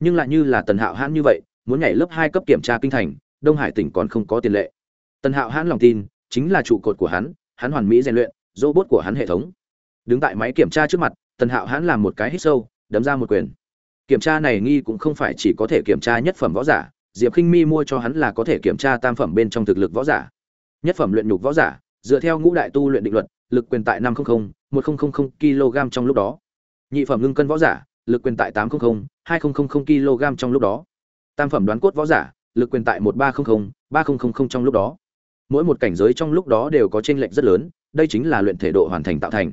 Nhưng lại như là tần hạo hãn như vậy muốn nhảy lớp hai cấp kiểm tra kinh thành đông hải tỉnh còn không có tiền lệ. Tần hạo hãn lòng tin chính là trụ cột của hắn hắn hoàn mỹ rèn luyện robot của hắn hệ thống đứng tại máy kiểm tra trước mặt, tần hạo hãn làm một cái hít sâu, đấm ra một quyền. Kiểm tra này nghi cũng không phải chỉ có thể kiểm tra nhất phẩm võ giả, diệp khinh mi mua cho hắn là có thể kiểm tra tam phẩm bên trong thực lực võ giả. Nhất phẩm luyện nhục võ giả, dựa theo ngũ đại tu luyện định luật, lực quyền tại năm trăm linh một nghìn kg trong lúc đó. Nhị phẩm ngưng cân võ giả, lực quyền tại tám trăm linh hai nghìn kg trong lúc đó. Tam phẩm đoán cốt võ giả, lực quyền tại một ba trăm linh ba nghìn trong lúc đó. Mỗi một cảnh giới trong lúc đó đều có chênh lệch rất lớn, đây chính là luyện thể độ hoàn thành tạo thành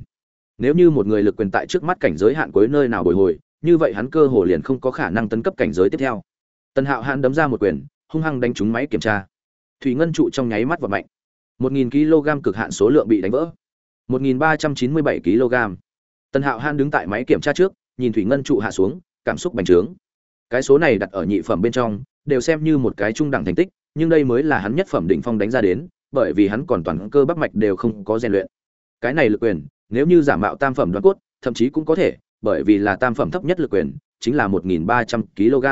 nếu như một người lực quyền tại trước mắt cảnh giới hạn cuối nơi nào bồi hồi, như vậy hắn cơ hồ liền không có khả năng tấn cấp cảnh giới tiếp theo. Tần hạo hãn đấm ra một quyền, hung hăng đánh trúng máy kiểm tra. Thủy ngân trụ trong nháy mắt và mạnh. Một nghìn kg cực hạn số lượng bị đánh vỡ. Một nghìn ba trăm chín mươi bảy kg. Tần hạo hãn đứng tại máy kiểm tra trước, nhìn thủy ngân trụ hạ xuống, cảm xúc bành trướng. Cái số này đặt ở nhị phẩm bên trong, đều xem như một cái trung đẳng thành tích, nhưng đây mới là hắn nhất phẩm đỉnh phong đánh ra đến, bởi vì hắn còn toàn cơ bắp mạch đều không có rèn luyện. Cái này lực quyền nếu như giả mạo tam phẩm đoán cốt, thậm chí cũng có thể, bởi vì là tam phẩm thấp nhất lực quyền, chính là một nghìn ba trăm kg.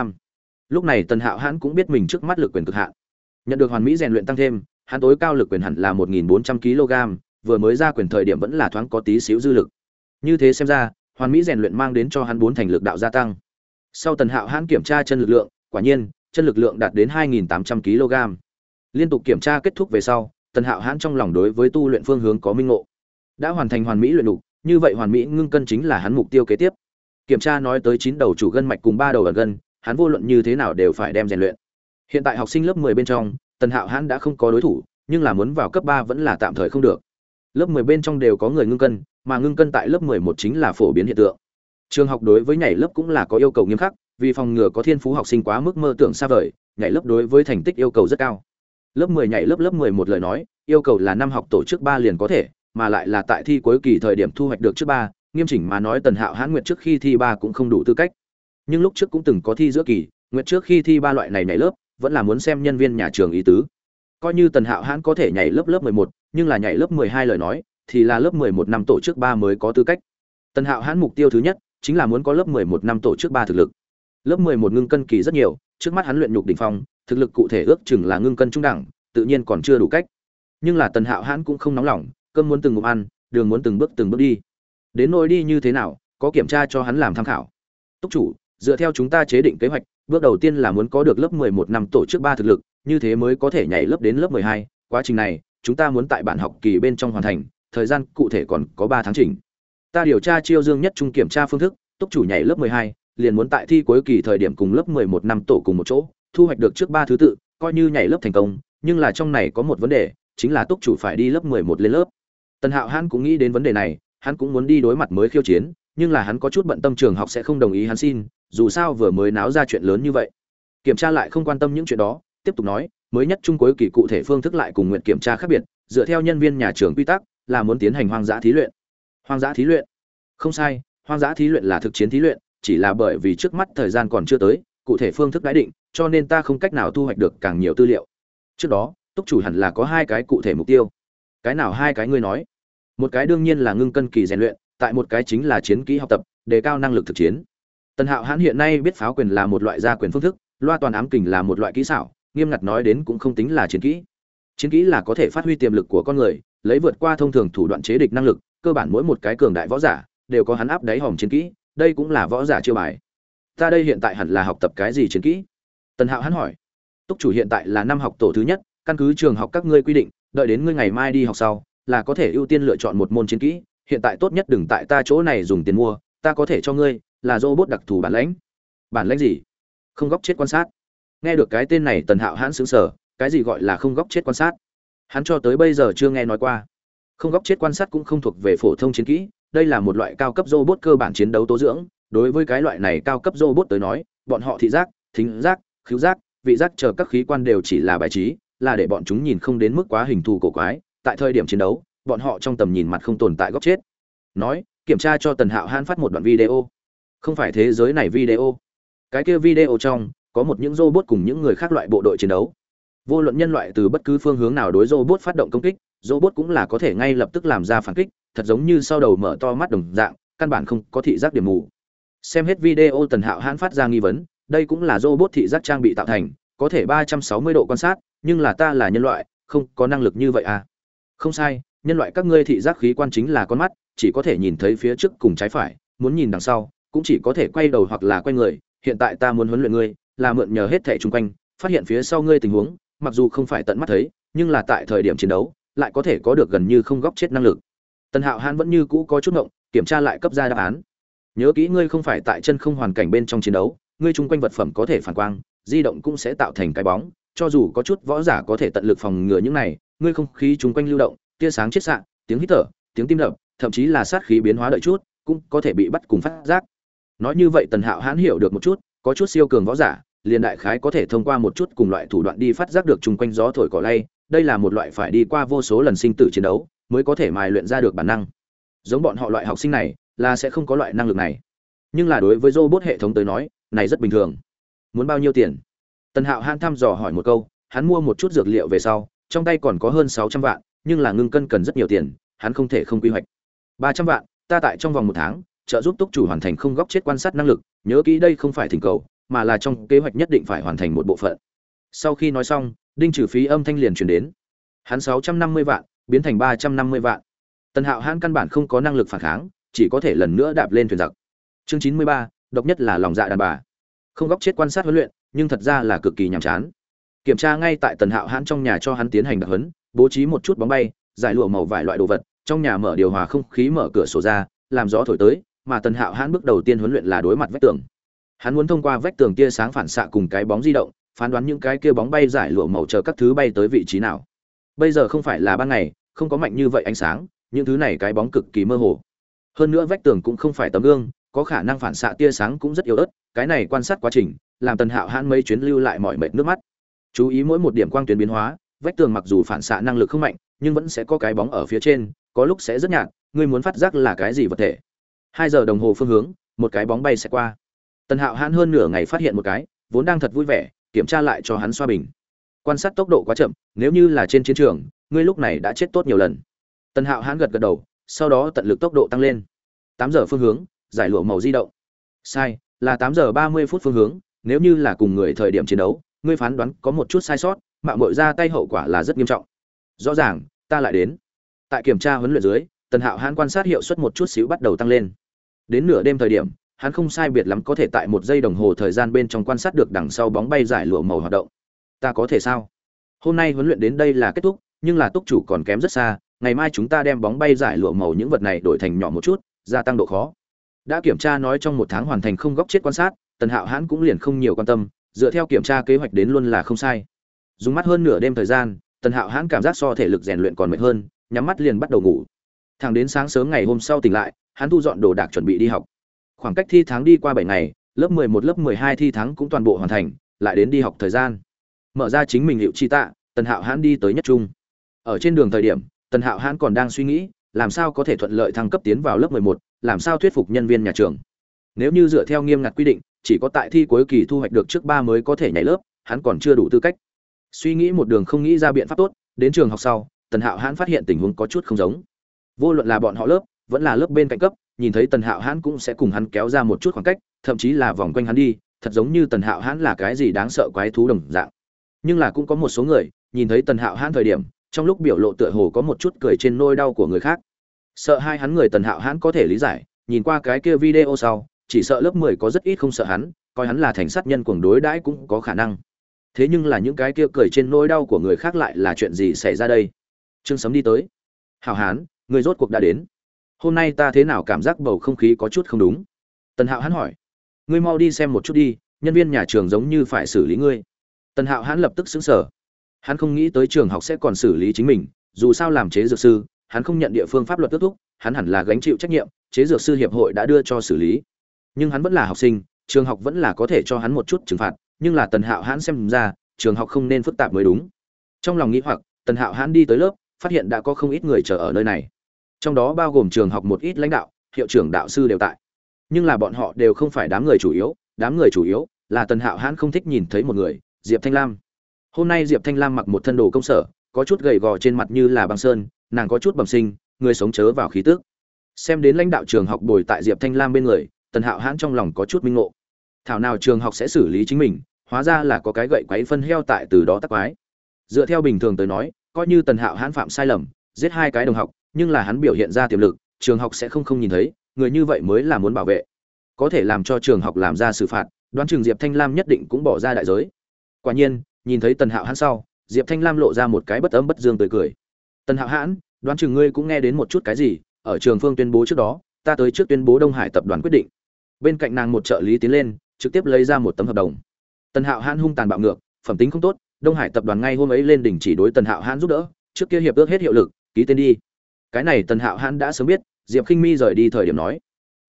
Lúc này tần hạo hãn cũng biết mình trước mắt lực quyền cực hạn. Nhận được hoàn mỹ rèn luyện tăng thêm, hắn tối cao lực quyền hẳn là một nghìn bốn trăm kg, vừa mới ra quyền thời điểm vẫn là thoáng có tí xíu dư lực. Như thế xem ra, hoàn mỹ rèn luyện mang đến cho hắn bốn thành lực đạo gia tăng. Sau tần hạo hãn kiểm tra chân lực lượng, quả nhiên, chân lực lượng đạt đến 2.800 kg. Liên tục kiểm tra kết thúc về sau, tần hạo hãn trong lòng đối với tu luyện phương hướng có minh ngộ đã hoàn thành hoàn mỹ luyện đục, như vậy hoàn mỹ ngưng cân chính là hắn mục tiêu kế tiếp. Kiểm tra nói tới chín đầu chủ gân mạch cùng ba đầu ẩn gân, hắn vô luận như thế nào đều phải đem rèn luyện. Hiện tại học sinh lớp 10 bên trong, tần hạo hắn đã không có đối thủ, nhưng là muốn vào cấp ba vẫn là tạm thời không được. Lớp 10 bên trong đều có người ngưng cân, mà ngưng cân tại lớp 11 chính là phổ biến hiện tượng. Trường học đối với nhảy lớp cũng là có yêu cầu nghiêm khắc, vì phòng ngừa có thiên phú học sinh quá mức mơ tưởng xa vời, nhảy lớp đối với thành tích yêu cầu rất cao. Lớp 10 nhảy lớp lớp 11 lời nói, yêu cầu là năm học tổ chức ba liền có thể mà lại là tại thi cuối kỳ thời điểm thu hoạch được trước ba nghiêm chỉnh mà nói tần hạo hãn nguyệt trước khi thi ba cũng không đủ tư cách. Nhưng lúc trước cũng từng có thi giữa kỳ nguyệt trước khi thi ba loại này nhảy lớp vẫn là muốn xem nhân viên nhà trường ý tứ. Coi như tần hạo hãn có thể nhảy lớp lớp 11, nhưng là nhảy lớp 12 lời nói thì là lớp 11 năm tổ chức ba mới có tư cách. Tần hạo hãn mục tiêu thứ nhất chính là muốn có lớp 11 năm tổ chức ba thực lực. Lớp 11 ngưng cân kỳ rất nhiều trước mắt hắn luyện nhục đỉnh phong thực lực cụ thể ước chừng là ngưng cân trung đẳng tự nhiên còn chưa đủ cách. Nhưng là tần hạo hãn cũng không nóng lòng cơm muốn từng ngụm ăn đường muốn từng bước từng bước đi. Đến nỗi đi như thế nào có kiểm tra cho hắn làm tham khảo. Túc chủ dựa theo chúng ta chế định kế hoạch bước đầu tiên là muốn có được lớp 11 năm tổ chức ba thực lực như thế mới có thể nhảy lớp đến lớp 12. quá trình này chúng ta muốn tại bản học kỳ bên trong hoàn thành thời gian cụ thể còn có 3 tháng trình ta điều tra chiêu dương nhất trung kiểm tra phương thức túc chủ nhảy lớp 12, liền muốn tại thi cuối kỳ thời điểm cùng lớp 11 năm tổ cùng một chỗ thu hoạch được trước ba thứ tự coi như nhảy lớp thành công nhưng là trong này có một vấn đề chính là túc chủ phải đi lớp 11 lên lớp tần hạo hãn cũng nghĩ đến vấn đề này, hắn cũng muốn đi đối mặt mới khiêu chiến, nhưng là hắn có chút bận tâm trường học sẽ không đồng ý hắn xin, dù sao vừa mới náo ra chuyện lớn như vậy. Kiểm tra lại không quan tâm những chuyện đó, tiếp tục nói, mới nhất trung cuối kỳ cụ thể phương thức lại cùng nguyện kiểm tra khác biệt, dựa theo nhân viên nhà trường quy tắc, là muốn tiến hành hoang dã thí luyện. Hoang dã thí luyện? Không sai, hoang dã thí luyện là thực chiến thí luyện, chỉ là bởi vì trước mắt thời gian còn chưa tới, cụ thể phương thức đã định, cho nên ta không cách nào thu hoạch được càng nhiều tư liệu. Trước đó, túc chủ hẳn là có hai cái cụ thể mục tiêu cái nào hai cái ngươi nói? Một cái đương nhiên là ngưng cân kỳ rèn luyện, tại một cái chính là chiến kỹ học tập, đề cao năng lực thực chiến. Tần hạo hãn hiện nay biết pháo quyền là một loại gia quyền phương thức, loa toàn ám kình là một loại kỹ xảo, nghiêm ngặt nói đến cũng không tính là chiến kỹ. Chiến kỹ là có thể phát huy tiềm lực của con người, lấy vượt qua thông thường thủ đoạn chế địch năng lực, cơ bản mỗi một cái cường đại võ giả đều có hắn áp đáy hòm chiến kỹ, đây cũng là võ giả chiêu bài. Ta đây hiện tại hẳn là học tập cái gì chiến kỹ? Tần hạo hắn hỏi. Túc chủ hiện tại là năm học tổ thứ nhất, căn cứ trường học các ngươi quy định đợi đến ngươi ngày mai đi học sau, là có thể ưu tiên lựa chọn một môn chiến kỹ, hiện tại tốt nhất đừng tại ta chỗ này dùng tiền mua, ta có thể cho ngươi, là robot đặc thù bản lãnh. Bản lãnh gì? Không góc chết quan sát. Nghe được cái tên này, tần hạo hãn xứng sở cái gì gọi là không góc chết quan sát? Hắn cho tới bây giờ chưa nghe nói qua. Không góc chết quan sát cũng không thuộc về phổ thông chiến kỹ, đây là một loại cao cấp robot cơ bản chiến đấu tố dưỡng. Đối với cái loại này cao cấp robot tới nói, bọn họ thị giác, thính giác khứu giác, vị giác chờ các khí quan đều chỉ là bài trí là để bọn chúng nhìn không đến mức quá hình thù cổ quái, tại thời điểm chiến đấu, bọn họ trong tầm nhìn mặt không tồn tại góc chết. Nói, kiểm tra cho tần hạo hãn phát một đoạn video. Không phải thế giới này video. Cái kia video trong, có một những robot cùng những người khác loại bộ đội chiến đấu. Vô luận nhân loại từ bất cứ phương hướng nào đối robot phát động công kích, robot cũng là có thể ngay lập tức làm ra phản kích, thật giống như sau đầu mở to mắt đồng dạng, căn bản không có thị giác điểm mù. Xem hết video tần hạo hãn phát ra nghi vấn, đây cũng là robot thị giác trang bị tạo thành, có thể ba trăm sáu mươi độ quan sát nhưng là ta là nhân loại, không có năng lực như vậy à. Không sai, nhân loại các ngươi thị giác khí quan chính là con mắt, chỉ có thể nhìn thấy phía trước cùng trái phải, muốn nhìn đằng sau, cũng chỉ có thể quay đầu hoặc là quay người, hiện tại ta muốn huấn luyện ngươi, là mượn nhờ hết thẻ chung quanh, phát hiện phía sau ngươi tình huống, mặc dù không phải tận mắt thấy, nhưng là tại thời điểm chiến đấu, lại có thể có được gần như không góc chết năng lực. Tần hạo hãn vẫn như cũ có chút ngộng, kiểm tra lại cấp ra đáp án. Nhớ kỹ ngươi không phải tại chân không hoàn cảnh bên trong chiến đấu, ngươi chung quanh vật phẩm có thể phản quang, di động cũng sẽ tạo thành cái bóng cho dù có chút võ giả có thể tận lực phòng ngừa những này, ngươi không khí chúng quanh lưu động, tia sáng chết xạ, tiếng hít thở, tiếng tim đập, thậm chí là sát khí biến hóa đợi chút, cũng có thể bị bắt cùng phát giác. Nói như vậy tần hạo hãn hiểu được một chút, có chút siêu cường võ giả, liền đại khái có thể thông qua một chút cùng loại thủ đoạn đi phát giác được chung quanh gió thổi cỏ lay, đây là một loại phải đi qua vô số lần sinh tử chiến đấu, mới có thể mài luyện ra được bản năng. Giống bọn họ loại học sinh này, là sẽ không có loại năng lực này. Nhưng là đối với robot hệ thống tới nói, này rất bình thường. Muốn bao nhiêu tiền? Tần hạo hãn thăm dò hỏi một câu, hắn mua một chút dược liệu về sau, trong tay còn có hơn sáu trăm vạn, nhưng là ngưng cân cần rất nhiều tiền, hắn không thể không quy hoạch. Ba trăm vạn, ta tại trong vòng một tháng, trợ giúp túc chủ hoàn thành không góc chết quan sát năng lực, nhớ kỹ đây không phải thỉnh cầu, mà là trong kế hoạch nhất định phải hoàn thành một bộ phận. Sau khi nói xong, đinh trừ phí âm thanh liền chuyển đến. Hắn sáu trăm năm mươi vạn, biến thành ba trăm năm mươi vạn. Tần hạo hãn căn bản không có năng lực phản kháng, chỉ có thể lần nữa đạp lên thuyền giặc. Chương chín mươi ba, độc nhất là lòng dạ đàn bà. Không góc chết quan sát huấn luyện nhưng thật ra là cực kỳ nhàm chán. Kiểm tra ngay tại tần hạo hãn trong nhà cho hắn tiến hành đặc huấn, bố trí một chút bóng bay, giải lụa màu vài loại đồ vật, trong nhà mở điều hòa không khí mở cửa sổ ra, làm gió thổi tới, mà tần hạo hãn bước đầu tiên huấn luyện là đối mặt vách tường. Hắn muốn thông qua vách tường tia sáng phản xạ cùng cái bóng di động, phán đoán những cái kia bóng bay giải lụa màu chờ các thứ bay tới vị trí nào. Bây giờ không phải là ban ngày, không có mạnh như vậy ánh sáng, những thứ này cái bóng cực kỳ mơ hồ. Hơn nữa vách tường cũng không phải tấm gương, có khả năng phản xạ tia sáng cũng rất yếu ớt, cái này quan sát quá trình làm tần hạo hãn mấy chuyến lưu lại mọi mệt nước mắt. Chú ý mỗi một điểm quang tuyến biến hóa, vách tường mặc dù phản xạ năng lực không mạnh, nhưng vẫn sẽ có cái bóng ở phía trên, có lúc sẽ rất nhạt, ngươi muốn phát giác là cái gì vật thể. Hai giờ đồng hồ phương hướng, một cái bóng bay sẽ qua. Tần hạo hãn hơn nửa ngày phát hiện một cái, vốn đang thật vui vẻ, kiểm tra lại cho hắn xoa bình. Quan sát tốc độ quá chậm, nếu như là trên chiến trường, ngươi lúc này đã chết tốt nhiều lần. Tần hạo hãn gật gật đầu, sau đó tận lực tốc độ tăng lên. Tám giờ phương hướng, giải lụa màu di động. Sai, là tám giờ ba mươi phút phương hướng nếu như là cùng người thời điểm chiến đấu, ngươi phán đoán có một chút sai sót mạng mội ra tay hậu quả là rất nghiêm trọng. Rõ ràng, ta lại đến. Tại kiểm tra huấn luyện dưới, tần hạo hãn quan sát hiệu suất một chút xíu bắt đầu tăng lên. Đến nửa đêm thời điểm, hắn không sai biệt lắm có thể tại một giây đồng hồ thời gian bên trong quan sát được đằng sau bóng bay giải lụa màu hoạt động. Ta có thể sao? Hôm nay huấn luyện đến đây là kết thúc, nhưng là túc chủ còn kém rất xa, ngày mai chúng ta đem bóng bay giải lụa màu những vật này đổi thành nhỏ một chút, gia tăng độ khó. Đã kiểm tra nói trong một tháng hoàn thành không góc chết quan sát tần hạo hãn cũng liền không nhiều quan tâm, dựa theo kiểm tra kế hoạch đến luôn là không sai. Dùng mắt hơn nửa đêm thời gian, tần hạo hãn cảm giác so thể lực rèn luyện còn mệt hơn, nhắm mắt liền bắt đầu ngủ. Thẳng đến sáng sớm ngày hôm sau tỉnh lại, hắn thu dọn đồ đạc chuẩn bị đi học. Khoảng cách thi tháng đi qua bảy ngày, lớp mười một, lớp mười hai thi tháng cũng toàn bộ hoàn thành, lại đến đi học thời gian. Mở ra chính mình hiệu chi tạ, tần hạo hãn đi tới nhất trung. Ở trên đường thời điểm, tần hạo hãn còn đang suy nghĩ, làm sao có thể thuận lợi thăng cấp tiến vào lớp mười một, làm sao thuyết phục nhân viên nhà trường. Nếu như dựa theo nghiêm ngặt quy định chỉ có tại thi cuối kỳ thu hoạch được trước ba mới có thể nhảy lớp, hắn còn chưa đủ tư cách. Suy nghĩ một đường không nghĩ ra biện pháp tốt, đến trường học sau, tần hạo hãn phát hiện tình huống có chút không giống. Vô luận là bọn họ lớp, vẫn là lớp bên cạnh cấp, nhìn thấy tần hạo hãn cũng sẽ cùng hắn kéo ra một chút khoảng cách, thậm chí là vòng quanh hắn đi, thật giống như tần hạo hãn là cái gì đáng sợ quái thú đồng dạng. Nhưng là cũng có một số người, nhìn thấy tần hạo hãn thời điểm, trong lúc biểu lộ tựa hồ có một chút cười trên nôi đau của người khác. Sợ hai hắn người tần hạo hãn có thể lý giải, nhìn qua cái kia video sau chỉ sợ lớp mười có rất ít không sợ hắn coi hắn là thành sát nhân cuồng đối đãi cũng có khả năng. Thế nhưng là những cái kia cười trên nỗi đau của người khác lại là chuyện gì xảy ra đây? Trương sấm đi tới. "Hảo hán người rốt cuộc đã đến. Hôm nay ta thế nào cảm giác bầu không khí có chút không đúng? Tần hạo hán hỏi. Ngươi mau đi xem một chút đi nhân viên nhà trường giống như phải xử lý ngươi. Tần hạo hán lập tức sững sờ, hắn không nghĩ tới trường học sẽ còn xử lý chính mình dù sao làm chế dược sư hắn không nhận địa phương pháp luật tước thúc hắn hẳn là gánh chịu trách nhiệm chế dược sư hiệp hội đã đưa cho xử lý nhưng hắn vẫn là học sinh, trường học vẫn là có thể cho hắn một chút trừng phạt, nhưng là tần hạo hãn xem ra, trường học không nên phức tạp mới đúng. Trong lòng nghĩ hoặc, tần hạo hãn đi tới lớp, phát hiện đã có không ít người chờ ở nơi này. Trong đó bao gồm trường học một ít lãnh đạo, hiệu trưởng đạo sư đều tại. Nhưng là bọn họ đều không phải đám người chủ yếu, đám người chủ yếu là tần hạo hãn không thích nhìn thấy một người, diệp thanh lam. Hôm nay diệp thanh lam mặc một thân đồ công sở, có chút gầy gò trên mặt như là băng sơn, nàng có chút bẩm sinh, người sống chớ vào khí tước xem đến lãnh đạo trường học bồi tại diệp thanh lam bên người tần hạo hãn trong lòng có chút minh ngộ. Thảo nào trường học sẽ xử lý chính mình, hóa ra là có cái gậy quấy phân heo tại từ đó tắc quái. Dựa theo bình thường tới nói, coi như tần hạo hãn phạm sai lầm, giết hai cái đồng học, nhưng là hắn biểu hiện ra tiềm lực, trường học sẽ không không nhìn thấy, người như vậy mới là muốn bảo vệ. Có thể làm cho trường học làm ra xử phạt, đoán trường diệp thanh lam nhất định cũng bỏ ra đại giới. Quả nhiên, nhìn thấy tần hạo hãn sau, diệp thanh lam lộ ra một cái bất ấm bất dương tươi cười. Tần hạo hãn, đoán chừng ngươi cũng nghe đến một chút cái gì, ở trường phương tuyên bố trước đó ta tới trước tuyên bố đông hải tập đoàn quyết định. Bên cạnh nàng một trợ lý tiến lên, trực tiếp lấy ra một tấm hợp đồng. Tần hạo hãn hung tàn bạo ngược, phẩm tính không tốt, đông hải tập đoàn ngay hôm ấy lên đỉnh chỉ đối tần hạo hãn giúp đỡ, trước kia hiệp ước hết hiệu lực, ký tên đi. Cái này tần hạo hãn đã sớm biết, diệp khinh mi rời đi thời điểm nói,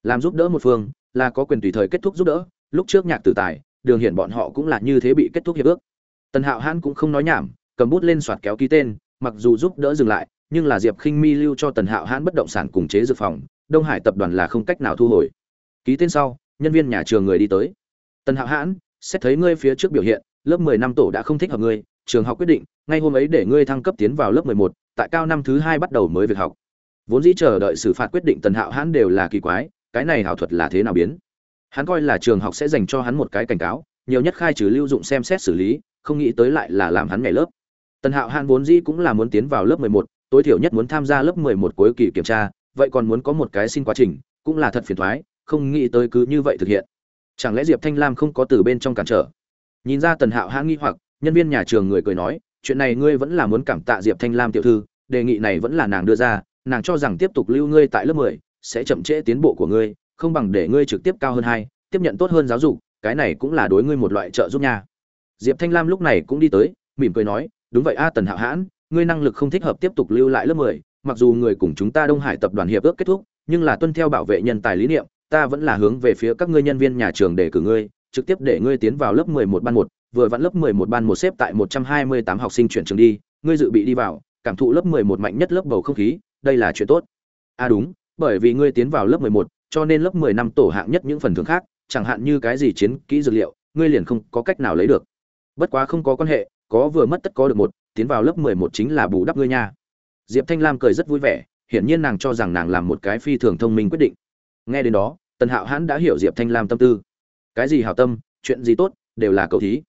làm giúp đỡ một phương, là có quyền tùy thời kết thúc giúp đỡ, lúc trước nhạc tử tài, đường hiển bọn họ cũng là như thế bị kết thúc hiệp ước. Tần hạo hãn cũng không nói nhảm, cầm bút lên soạt kéo ký tên, mặc dù giúp đỡ dừng lại, nhưng là diệp khinh mi lưu cho tần hạo hãn bất động sản cùng chế dự phòng đông hải tập đoàn là không cách nào thu hồi. Ký tên sau, nhân viên nhà trường người đi tới. Tần hạo hãn, xét thấy ngươi phía trước biểu hiện, lớp mười năm tổ đã không thích hợp ngươi, trường học quyết định, ngay hôm ấy để ngươi thăng cấp tiến vào lớp mười một, tại cao năm thứ hai bắt đầu mới việc học. Vốn dĩ chờ đợi xử phạt quyết định tần hạo hãn đều là kỳ quái, cái này hảo thuật là thế nào biến? Hắn coi là trường học sẽ dành cho hắn một cái cảnh cáo, nhiều nhất khai trừ lưu dụng xem xét xử lý, không nghĩ tới lại là làm hắn nhảy lớp. Tần hạo hãn vốn dĩ cũng là muốn tiến vào lớp mười một, tối thiểu nhất muốn tham gia lớp mười một cuối kỳ kiểm tra vậy còn muốn có một cái xin quá trình, cũng là thật phiền thoái, không nghĩ tới cứ như vậy thực hiện. Chẳng lẽ diệp thanh lam không có từ bên trong cản trở? Nhìn ra tần hạo hã nghi hoặc, nhân viên nhà trường người cười nói, chuyện này ngươi vẫn là muốn cảm tạ diệp thanh lam tiểu thư, đề nghị này vẫn là nàng đưa ra, nàng cho rằng tiếp tục lưu ngươi tại lớp mười, sẽ chậm trễ tiến bộ của ngươi, không bằng để ngươi trực tiếp cao hơn hai, tiếp nhận tốt hơn giáo dục, cái này cũng là đối ngươi một loại trợ giúp nha. Diệp thanh lam lúc này cũng đi tới, mỉm cười nói, đúng vậy a tần hạo hãn, ngươi năng lực không thích hợp tiếp tục lưu lại lớp mười mặc dù người cùng chúng ta đông hải tập đoàn hiệp ước kết thúc, nhưng là tuân theo bảo vệ nhân tài lý niệm, ta vẫn là hướng về phía các ngươi nhân viên nhà trường để cử ngươi, trực tiếp để ngươi tiến vào lớp mười một ban một, vừa vặn lớp mười một ban một xếp tại một trăm hai mươi tám học sinh chuyển trường đi, ngươi dự bị đi vào, cảm thụ lớp mười một mạnh nhất lớp bầu không khí, đây là chuyện tốt. À đúng, bởi vì ngươi tiến vào lớp mười một, cho nên lớp mười năm tổ hạng nhất những phần thưởng khác, chẳng hạn như cái gì chiến kỹ dược liệu, ngươi liền không có cách nào lấy được. Bất quá không có quan hệ, có vừa mất tất có được một, tiến vào lớp mười một chính là bù đắp ngươi nha diệp thanh lam cười rất vui vẻ, hiển nhiên nàng cho rằng nàng làm một cái phi thường thông minh quyết định. Nghe đến đó, tần hạo hãn đã hiểu diệp thanh lam tâm tư. Cái gì hảo tâm, chuyện gì tốt, đều là cầu thí.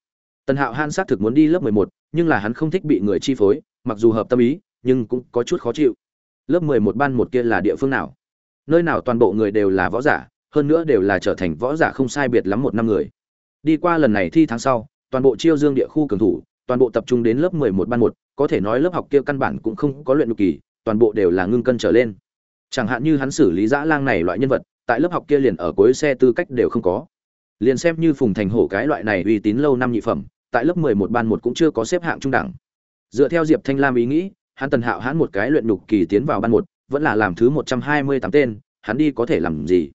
Tần hạo hãn xác thực muốn đi lớp mười một, nhưng là hắn không thích bị người chi phối, mặc dù hợp tâm ý, nhưng cũng có chút khó chịu. Lớp mười một ban một kia là địa phương nào? Nơi nào toàn bộ người đều là võ giả, hơn nữa đều là trở thành võ giả không sai biệt lắm một năm người. Đi qua lần này thi tháng sau, toàn bộ chiêu dương địa khu cường thủ toàn bộ tập trung đến lớp mười một ban một, có thể nói lớp học kia căn bản cũng không có luyện nhục kỳ, toàn bộ đều là ngưng cân trở lên. Chẳng hạn như hắn xử lý dã lang này loại nhân vật, tại lớp học kia liền ở cuối xe tư cách đều không có. Liền xem như phùng thành hổ cái loại này uy tín lâu năm nhị phẩm, tại lớp mười một ban một cũng chưa có xếp hạng trung đẳng. Dựa theo diệp thanh lam ý nghĩ, hắn tần hạo hắn một cái luyện nhục kỳ tiến vào ban một, vẫn là làm thứ một trăm hai mươi tám tên, hắn đi có thể làm gì?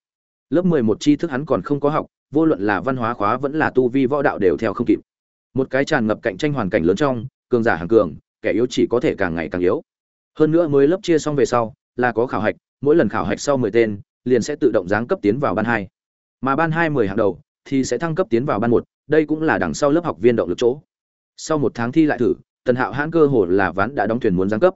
Lớp mười một tri thức hắn còn không có học, vô luận là văn hóa khóa vẫn là tu vi võ đạo đều theo không kịp một cái tràn ngập cạnh tranh hoàn cảnh lớn trong, cường giả hàng cường, kẻ yếu chỉ có thể càng ngày càng yếu. Hơn nữa mới lớp chia xong về sau, là có khảo hạch, mỗi lần khảo hạch sau mười tên, liền sẽ tự động giáng cấp tiến vào ban hai. Mà ban hai mười hàng đầu, thì sẽ thăng cấp tiến vào ban một, đây cũng là đằng sau lớp học viên động lực chỗ. Sau một tháng thi lại thử, tần hạo hãn cơ hồ là ván đã đóng thuyền muốn giáng cấp.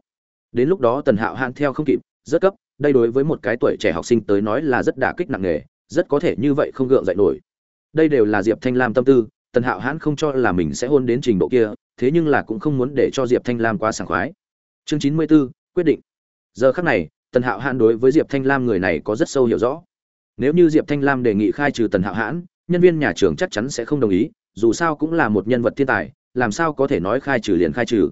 Đến lúc đó tần hạo hãn theo không kịp, rất cấp, đây đối với một cái tuổi trẻ học sinh tới nói là rất đả kích nặng nề, rất có thể như vậy không gượng dậy nổi. Đây đều là diệp thanh lam tâm tư tần hạo hãn không cho là mình sẽ hôn đến trình độ kia, thế nhưng là cũng không muốn để cho diệp thanh lam quá sảng khoái. Chương chín mươi b ố quyết định. Giờ khắc này, tần hạo hãn đối với diệp thanh lam người này có rất sâu hiểu rõ. Nếu như diệp thanh lam đề nghị khai trừ tần hạo hãn, nhân viên nhà trường chắc chắn sẽ không đồng ý, dù sao cũng là một nhân vật thiên tài, làm sao có thể nói khai trừ liền khai trừ.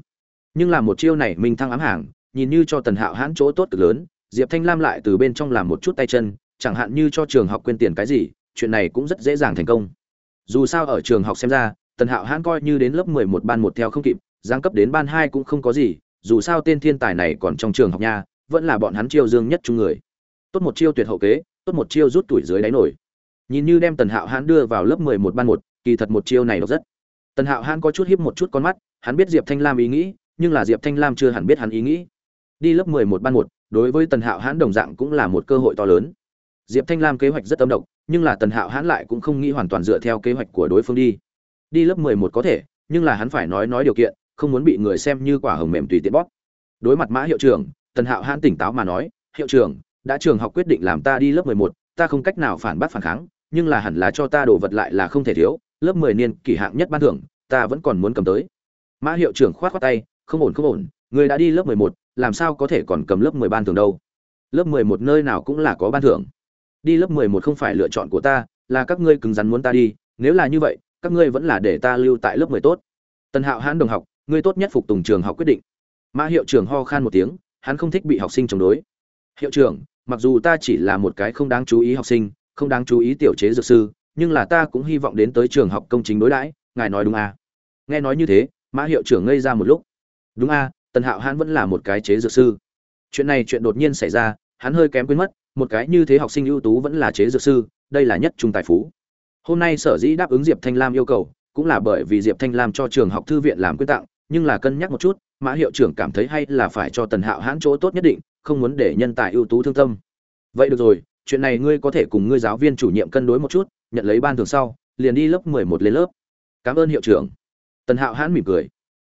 Nhưng là một chiêu này minh thăng ám hàng, nhìn như cho tần hạo hãn chỗ tốt cực lớn, diệp thanh lam lại từ bên trong làm một chút tay chân, chẳng hạn như cho trường học quên tiền cái gì, chuyện này cũng rất dễ dàng thành công dù sao ở trường học xem ra, tần hạo hãn coi như đến lớp mười một ban một theo không kịp giáng cấp đến ban hai cũng không có gì, dù sao tên thiên tài này còn trong trường học nha, vẫn là bọn hắn chiêu dương nhất chung người. Tốt một chiêu tuyệt hậu kế, tốt một chiêu rút tuổi dưới đáy nổi. Nhìn như đem tần hạo hãn đưa vào lớp mười một ban một, kỳ thật một chiêu này độc rất. Tần hạo hãn có chút hiếp một chút con mắt, hắn biết diệp thanh lam ý nghĩ, nhưng là diệp thanh lam chưa hẳn biết hắn ý nghĩ. Đi lớp mười một ban một, đối với tần hạo hãn đồng dạng cũng là một cơ hội to lớn. Diệp thanh lam kế hoạch rất âm độc nhưng là tần hạo hãn lại cũng không nghĩ hoàn toàn dựa theo kế hoạch của đối phương đi. Đi lớp mười một có thể, nhưng là hắn phải nói nói điều kiện, không muốn bị người xem như quả hồng mềm tùy tiện bóp. Đối mặt mã hiệu trưởng, tần hạo hãn tỉnh táo mà nói, hiệu trưởng, đã trường học quyết định làm ta đi lớp mười một, ta không cách nào phản bác phản kháng, nhưng là hẳn là cho ta đồ vật lại là không thể thiếu, lớp mười niên kỷ hạng nhất ban thưởng, ta vẫn còn muốn cầm tới. Mã hiệu trưởng khoát khoát tay, không ổn không ổn, người đã đi lớp mười một, làm sao có thể còn cầm lớp mười ban thưởng đâu? Lớp mười một nơi nào cũng là có ban thưởng đi lớp mười một không phải lựa chọn của ta là các ngươi cứng rắn muốn ta đi nếu là như vậy các ngươi vẫn là để ta lưu tại lớp mười tốt. Tần hạo hãn đồng học ngươi tốt nhất phục tùng trường học quyết định. Mã hiệu trưởng ho khan một tiếng hắn không thích bị học sinh chống đối. Hiệu trưởng mặc dù ta chỉ là một cái không đáng chú ý học sinh không đáng chú ý tiểu chế dược sư nhưng là ta cũng hy vọng đến tới trường học công chính đối đãi ngài nói đúng à. nghe nói như thế mã hiệu trưởng ngây ra một lúc. Đúng à, tần hạo hãn vẫn là một cái chế dược sư. Chuyện này chuyện đột nhiên xảy ra hắn hơi kém quên mất một cái như thế học sinh ưu tú vẫn là chế dược sư, đây là nhất trung tài phú. Hôm nay sở dĩ đáp ứng diệp thanh lam yêu cầu, cũng là bởi vì diệp thanh lam cho trường học thư viện làm quyết tặng, nhưng là cân nhắc một chút, mã hiệu trưởng cảm thấy hay là phải cho tần hạo hãn chỗ tốt nhất định, không muốn để nhân tài ưu tú thương tâm. Vậy được rồi, chuyện này ngươi có thể cùng ngươi giáo viên chủ nhiệm cân đối một chút, nhận lấy ban thường sau, liền đi lớp mười một lên lớp. Cảm ơn hiệu trưởng. Tần hạo hãn mỉm cười.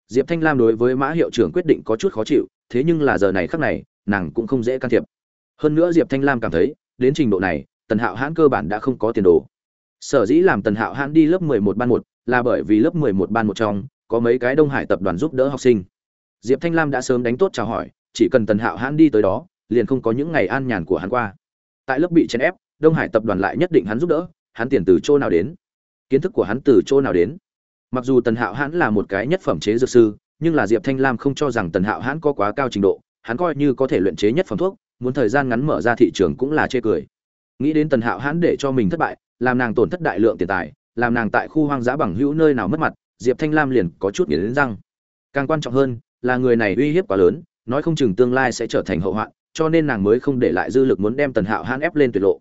Diệp thanh lam đối với mã hiệu trưởng quyết định có chút khó chịu, thế nhưng là giờ này khác này, nàng cũng không dễ can thiệp hơn nữa diệp thanh lam cảm thấy, đến trình độ này, tần hạo hãn cơ bản đã không có tiền đồ. Sở dĩ làm tần hạo hãn đi lớp mười một ban một, là bởi vì lớp mười một ban một trong, có mấy cái đông hải tập đoàn giúp đỡ học sinh. Diệp thanh lam đã sớm đánh tốt chào hỏi, chỉ cần tần hạo hãn đi tới đó, liền không có những ngày an nhàn của hắn qua. Tại lớp bị chèn ép, đông hải tập đoàn lại nhất định hắn giúp đỡ, hắn tiền từ chỗ nào đến? Kiến thức của hắn từ chỗ nào đến? Mặc dù tần hạo hãn là một cái nhất phẩm chế dược sư, nhưng là diệp thanh lam không cho rằng tần hạo hãn có quá cao trình độ, hắn coi như có thể luyện chế nhất phẩm thuốc muốn thời gian ngắn mở ra thị trường cũng là chê cười. Nghĩ đến tần hạo hãn để cho mình thất bại, làm nàng tổn thất đại lượng tiền tài, làm nàng tại khu hoang dã bằng hữu nơi nào mất mặt, diệp thanh lam liền có chút nghiến răng. Càng quan trọng hơn, là người này uy hiếp quá lớn, nói không chừng tương lai sẽ trở thành hậu hoạn, cho nên nàng mới không để lại dư lực muốn đem tần hạo hãn ép lên tuyệt lộ.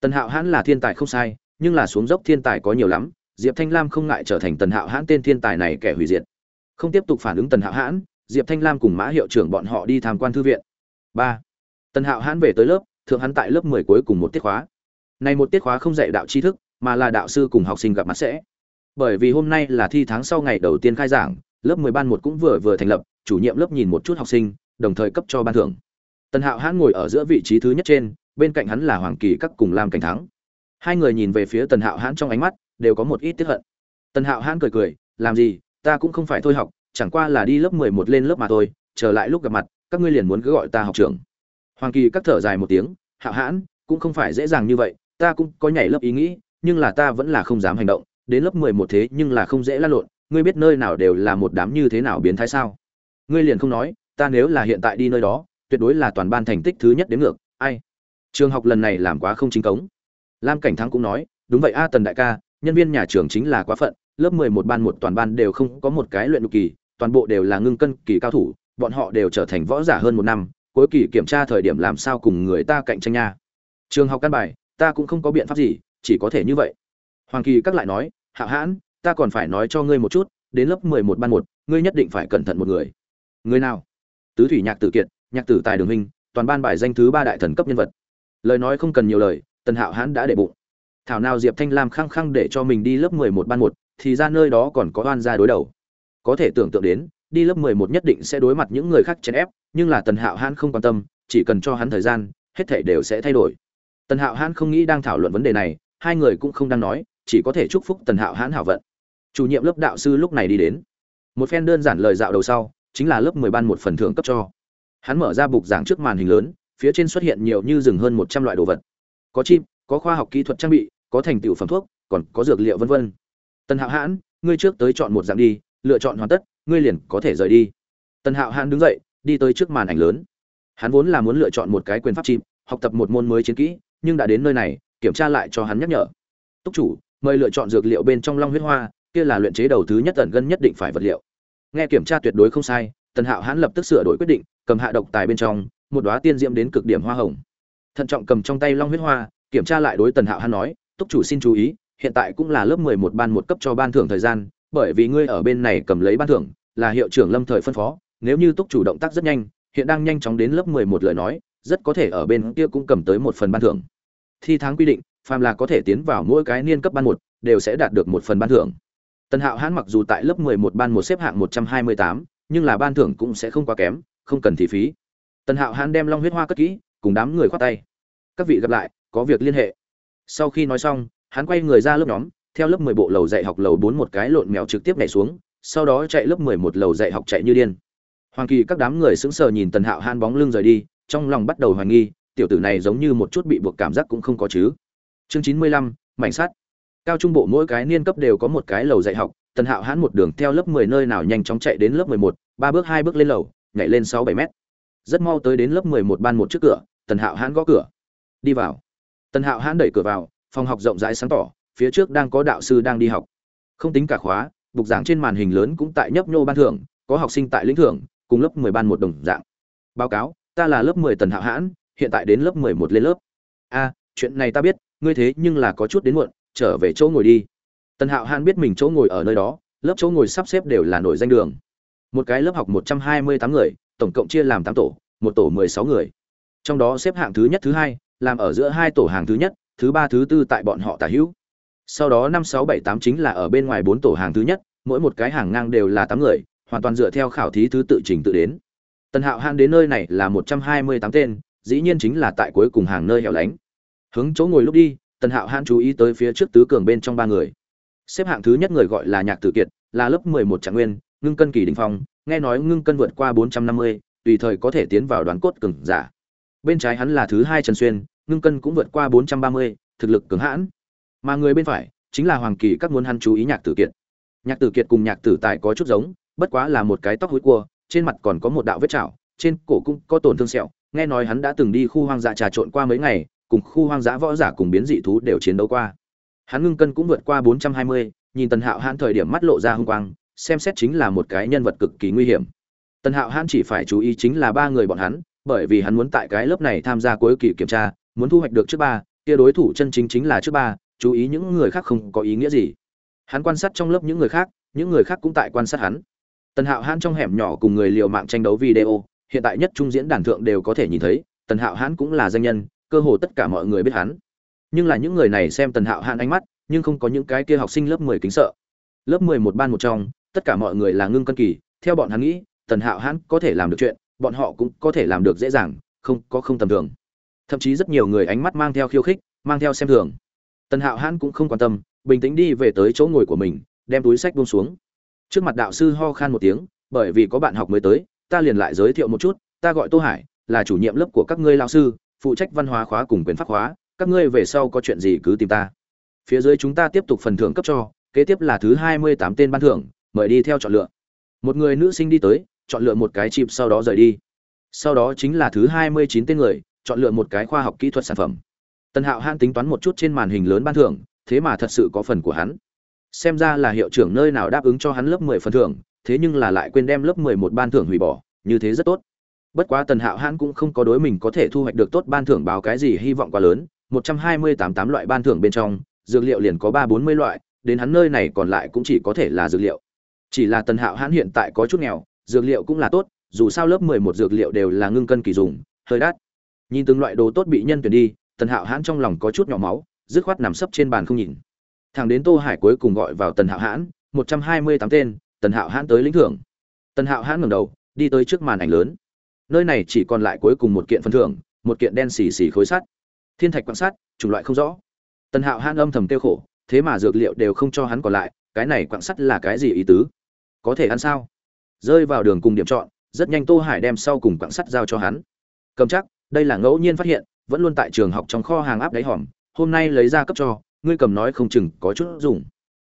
Tần hạo hãn là thiên tài không sai, nhưng là xuống dốc thiên tài có nhiều lắm, diệp thanh lam không ngại trở thành tần hạo hãn tên thiên tài này kẻ hủy diệt. Không tiếp tục phản ứng tần hạo hãn, diệp thanh lam cùng mã hiệu trưởng bọn họ đi tham quan thư viện. Ba tần hạo hãn về tới lớp, thượng hắn tại lớp mười cuối cùng một tiết khóa. Này một tiết khóa không dạy đạo tri thức, mà là đạo sư cùng học sinh gặp mặt sẽ. Bởi vì hôm nay là thi tháng sau ngày đầu tiên khai giảng, lớp mười ban một cũng vừa vừa thành lập, chủ nhiệm lớp nhìn một chút học sinh, đồng thời cấp cho ban thưởng. Tần hạo hãn ngồi ở giữa vị trí thứ nhất trên, bên cạnh hắn là hoàng kỳ các cùng lam cảnh thắng. Hai người nhìn về phía tần hạo hãn trong ánh mắt, đều có một ít tiếp hận. Tần hạo hãn cười cười, làm gì, ta cũng không phải thôi học, chẳng qua là đi lớp mười một lên lớp mà thôi trở lại lúc gặp mặt, các ngươi liền muốn cứ gọi ta học trưởng hoàng kỳ cắt thở dài một tiếng hạo hãn, cũng không phải dễ dàng như vậy, ta cũng có nhảy lớp ý nghĩ, nhưng là ta vẫn là không dám hành động, đến lớp mười một thế nhưng là không dễ lăn lộn, ngươi biết nơi nào đều là một đám như thế nào biến thái sao? Ngươi liền không nói, ta nếu là hiện tại đi nơi đó, tuyệt đối là toàn ban thành tích thứ nhất đến ngược, ai? Trường học lần này làm quá không chính cống. Lam cảnh thắng cũng nói, đúng vậy a tần đại ca, nhân viên nhà trường chính là quá phận, lớp mười một ban một toàn ban đều không có một cái luyện đục kỳ, toàn bộ đều là ngưng cân kỳ cao thủ, bọn họ đều trở thành võ giả hơn một năm cuối kỳ kiểm tra thời điểm làm sao cùng người ta cạnh tranh nha. Trường học căn bài, ta cũng không có biện pháp gì, chỉ có thể như vậy. Hoàng kỳ các lại nói hạo hãn, ta còn phải nói cho ngươi một chút, đến lớp mười một ban một, ngươi nhất định phải cẩn thận một người. Người nào? Tứ thủy nhạc tử kiệt, nhạc tử tài đường hình toàn ban bài danh thứ ba đại thần cấp nhân vật. Lời nói không cần nhiều lời, tần hạo hãn đã để bụng. Thảo nào diệp thanh lam khăng khăng để cho mình đi lớp mười một ban một, thì ra nơi đó còn có oan gia đối đầu. Có thể tưởng tượng đến đi lớp mười một nhất định sẽ đối mặt những người khác chèn ép, nhưng là tần hạo hãn không quan tâm, chỉ cần cho hắn thời gian, hết thể đều sẽ thay đổi. Tần hạo hãn không nghĩ đang thảo luận vấn đề này, hai người cũng không đang nói, chỉ có thể chúc phúc tần hạo hãn hảo vận. Chủ nhiệm lớp đạo sư lúc này đi đến. Một phen đơn giản lời dạo đầu sau, chính là lớp mười ban một phần thưởng cấp cho. Hắn mở ra bục giảng trước màn hình lớn, phía trên xuất hiện nhiều như rừng hơn một trăm loại đồ vật. Có chim có khoa học kỹ thuật trang bị, có thành tựu phẩm thuốc, còn có dược liệu vân vân. Tần hạo hãn, ngươi trước tới chọn một dạng đi, lựa chọn hoàn tất ngươi liền có thể rời đi. Tần hạo hãn đứng dậy, đi tới trước màn ảnh lớn. Hắn vốn là muốn lựa chọn một cái quyền pháp chim, học tập một môn mới chiến kỹ, nhưng đã đến nơi này, kiểm tra lại cho hắn nhắc nhở. Túc chủ, mời lựa chọn dược liệu bên trong long huyết hoa, kia là luyện chế đầu thứ nhất tần gân nhất định phải vật liệu. Nghe kiểm tra tuyệt đối không sai, tần hạo hãn lập tức sửa đổi quyết định, cầm hạ độc tài bên trong, một đoá tiên diễm đến cực điểm hoa hồng. Thận trọng cầm trong tay long huyết hoa, kiểm tra lại đối tần hạo hãn nói, túc chủ xin chú ý, hiện tại cũng là lớp mười một ban một cấp cho ban thưởng thời gian bởi vì ngươi ở bên này cầm lấy ban thưởng, là hiệu trưởng lâm thời phân phó, nếu như túc chủ động tác rất nhanh, hiện đang nhanh chóng đến lớp mười một lời nói, rất có thể ở bên kia cũng cầm tới một phần ban thưởng. Thi tháng quy định, phàm là có thể tiến vào mỗi cái niên cấp ban một, đều sẽ đạt được một phần ban thưởng. Tần hạo hãn mặc dù tại lớp mười một ban một xếp hạng một trăm hai mươi tám, nhưng là ban thưởng cũng sẽ không quá kém, không cần thị phí. Tần hạo hãn đem long huyết hoa cất kỹ, cùng đám người khoát tay. Các vị gặp lại, có việc liên hệ. Sau khi nói xong, hắn quay người ra lớp nhóm theo lớp mười bộ lầu dạy học lầu bốn một cái lộn mèo trực tiếp nhảy xuống, sau đó chạy lớp mười một lầu dạy học chạy như điên. Hoàng kỳ các đám người sững sờ nhìn tần hạo Hàn bóng lưng rời đi, trong lòng bắt đầu hoài nghi, tiểu tử này giống như một chút bị buộc cảm giác cũng không có chứ. Chương chín mươi lăm, mảnh sắt. Cao trung bộ mỗi cái niên cấp đều có một cái lầu dạy học, tần hạo hãn một đường theo lớp mười nơi nào nhanh chóng chạy đến lớp mười một, ba bước, hai bước lên lầu, nhảy lên sáu bảy mét. Rất mau tới đến lớp mười một ban một trước cửa, tần hạo hãn gõ cửa. Đi vào. Tần hạo hãn đẩy cửa vào, phòng học rộng rãi sáng tỏ phía trước đang có đạo sư đang đi học. Không tính cả khóa, bục giảng trên màn hình lớn cũng tại nhấp nhô ban thưởng, có học sinh tại lĩnh thưởng, cùng lớp mười ban một đồng dạng. Báo cáo, ta là lớp mười tần hạo hãn, hiện tại đến lớp mười một lên lớp. A, chuyện này ta biết, ngươi thế nhưng là có chút đến muộn, trở về chỗ ngồi đi. Tần hạo hãn biết mình chỗ ngồi ở nơi đó, lớp chỗ ngồi sắp xếp đều là nổi danh đường. Một cái lớp học một trăm hai mươi tám người, tổng cộng chia làm tám tổ, một tổ mười sáu người. Trong đó xếp hạng thứ nhất thứ hai, làm ở giữa hai tổ hàng thứ nhất, thứ ba thứ tư tại bọn họ tả hữu sau đó năm sáu bảy tám chính là ở bên ngoài bốn tổ hàng thứ nhất, mỗi một cái hàng ngang đều là tám người, hoàn toàn dựa theo khảo thí thứ tự trình tự đến. Tần hạo hãn đến nơi này là một trăm hai mươi tám tên, dĩ nhiên chính là tại cuối cùng hàng nơi hẻo lánh. Hướng chỗ ngồi lúc đi, tần hạo hãn chú ý tới phía trước tứ cường bên trong ba người. Xếp hạng thứ nhất người gọi là nhạc tử kiệt, là lớp mười một trạng nguyên, ngưng cân kỳ đình phong, nghe nói ngưng cân vượt qua bốn trăm năm mươi, tùy thời có thể tiến vào đoàn cốt cường giả. Bên trái hắn là thứ hai trần xuyên, ngưng cân cũng vượt qua bốn trăm ba mươi, thực lực cứng hãn mà người bên phải chính là hoàng kỳ, các muốn hắn chú ý nhạc tử kiệt. Nhạc tử kiệt cùng nhạc tử tài có chút giống, bất quá là một cái tóc hối cua, trên mặt còn có một đạo vết chảo, trên cổ cũng có tổn thương sẹo. Nghe nói hắn đã từng đi khu hoang dã trà trộn qua mấy ngày, cùng khu hoang dã võ giả cùng biến dị thú đều chiến đấu qua. Hắn ngưng cân cũng vượt qua bốn trăm hai mươi, nhìn tần hạo hãn thời điểm mắt lộ ra hung quang, xem xét chính là một cái nhân vật cực kỳ nguy hiểm. Tần hạo hãn chỉ phải chú ý chính là ba người bọn hắn, bởi vì hắn muốn tại cái lớp này tham gia cuối kỳ kiểm tra, muốn thu hoạch được trước ba, kia đối thủ chân chính chính là trước ba chú ý những người khác không có ý nghĩa gì. Hắn quan sát trong lớp những người khác, những người khác cũng tại quan sát hắn. Tần hạo hãn trong hẻm nhỏ cùng người liều mạng tranh đấu video, hiện tại nhất trung diễn đàn thượng đều có thể nhìn thấy, tần hạo hãn cũng là danh nhân, cơ hồ tất cả mọi người biết hắn. Nhưng là những người này xem tần hạo hãn ánh mắt, nhưng không có những cái kia học sinh lớp mười kính sợ. Lớp mười một ban một trong, tất cả mọi người là ngưng cân kỳ, theo bọn hắn nghĩ, tần hạo hãn có thể làm được chuyện, bọn họ cũng có thể làm được dễ dàng, không có không tầm thường. Thậm chí rất nhiều người ánh mắt mang theo khiêu khích, mang theo xem thường tần hạo hãn cũng không quan tâm, bình tĩnh đi về tới chỗ ngồi của mình, đem túi sách buông xuống. Trước mặt đạo sư ho khan một tiếng, bởi vì có bạn học mới tới, ta liền lại giới thiệu một chút, ta gọi tô hải, là chủ nhiệm lớp của các ngươi lao sư, phụ trách văn hóa khóa cùng quyền pháp khóa, các ngươi về sau có chuyện gì cứ tìm ta. Phía dưới chúng ta tiếp tục phần thưởng cấp cho, kế tiếp là thứ hai mươi tám tên ban thưởng, mời đi theo chọn lựa. Một người nữ sinh đi tới, chọn lựa một cái chip sau đó rời đi. Sau đó chính là thứ hai mươi chín tên người, chọn lựa một cái khoa học kỹ thuật sản phẩm tần hạo Hãn tính toán một chút trên màn hình lớn ban thưởng, thế mà thật sự có phần của hắn. Xem ra là hiệu trưởng nơi nào đáp ứng cho hắn lớp mười phần thưởng, thế nhưng là lại quên đem lớp mười một ban thưởng hủy bỏ, như thế rất tốt. Bất quá tần hạo hãn cũng không có đối mình có thể thu hoạch được tốt ban thưởng báo cái gì hy vọng quá lớn, một trăm hai mươi tám tám loại ban thưởng bên trong, dược liệu liền có ba bốn mươi loại, đến hắn nơi này còn lại cũng chỉ có thể là dược liệu. Chỉ là tần hạo hãn hiện tại có chút nghèo, dược liệu cũng là tốt, dù sao lớp mười một dược liệu đều là ngưng cân kỳ dùng, hơi đắt. Nhìn từng loại đồ tốt bị nhân tuyển đi tần hạo hãn trong lòng có chút nhỏ máu, dứt khoát nằm sấp trên bàn không nhìn. Thằng đến tô hải cuối cùng gọi vào tần hạo hãn, một trăm hai mươi tám tên, tần hạo hãn tới lĩnh thưởng. Tần hạo hãn ngẩng đầu, đi tới trước màn ảnh lớn. Nơi này chỉ còn lại cuối cùng một kiện phần thưởng, một kiện đen xì xì khối sắt. Thiên thạch quan sát chủng loại không rõ. Tần hạo hãn âm thầm tiêu khổ, thế mà dược liệu đều không cho hắn còn lại, cái này quặng sắt là cái gì ý tứ? Có thể ăn sao? Rơi vào đường cùng điểm chọn, rất nhanh tô hải đem sau cùng quặng sắt giao cho hắn. Cầm chắc, đây là ngẫu nhiên phát hiện vẫn luôn tại trường học trong kho hàng áp đáy hòm, hôm nay lấy ra cấp cho, ngươi cầm nói không chừng có chút dùng.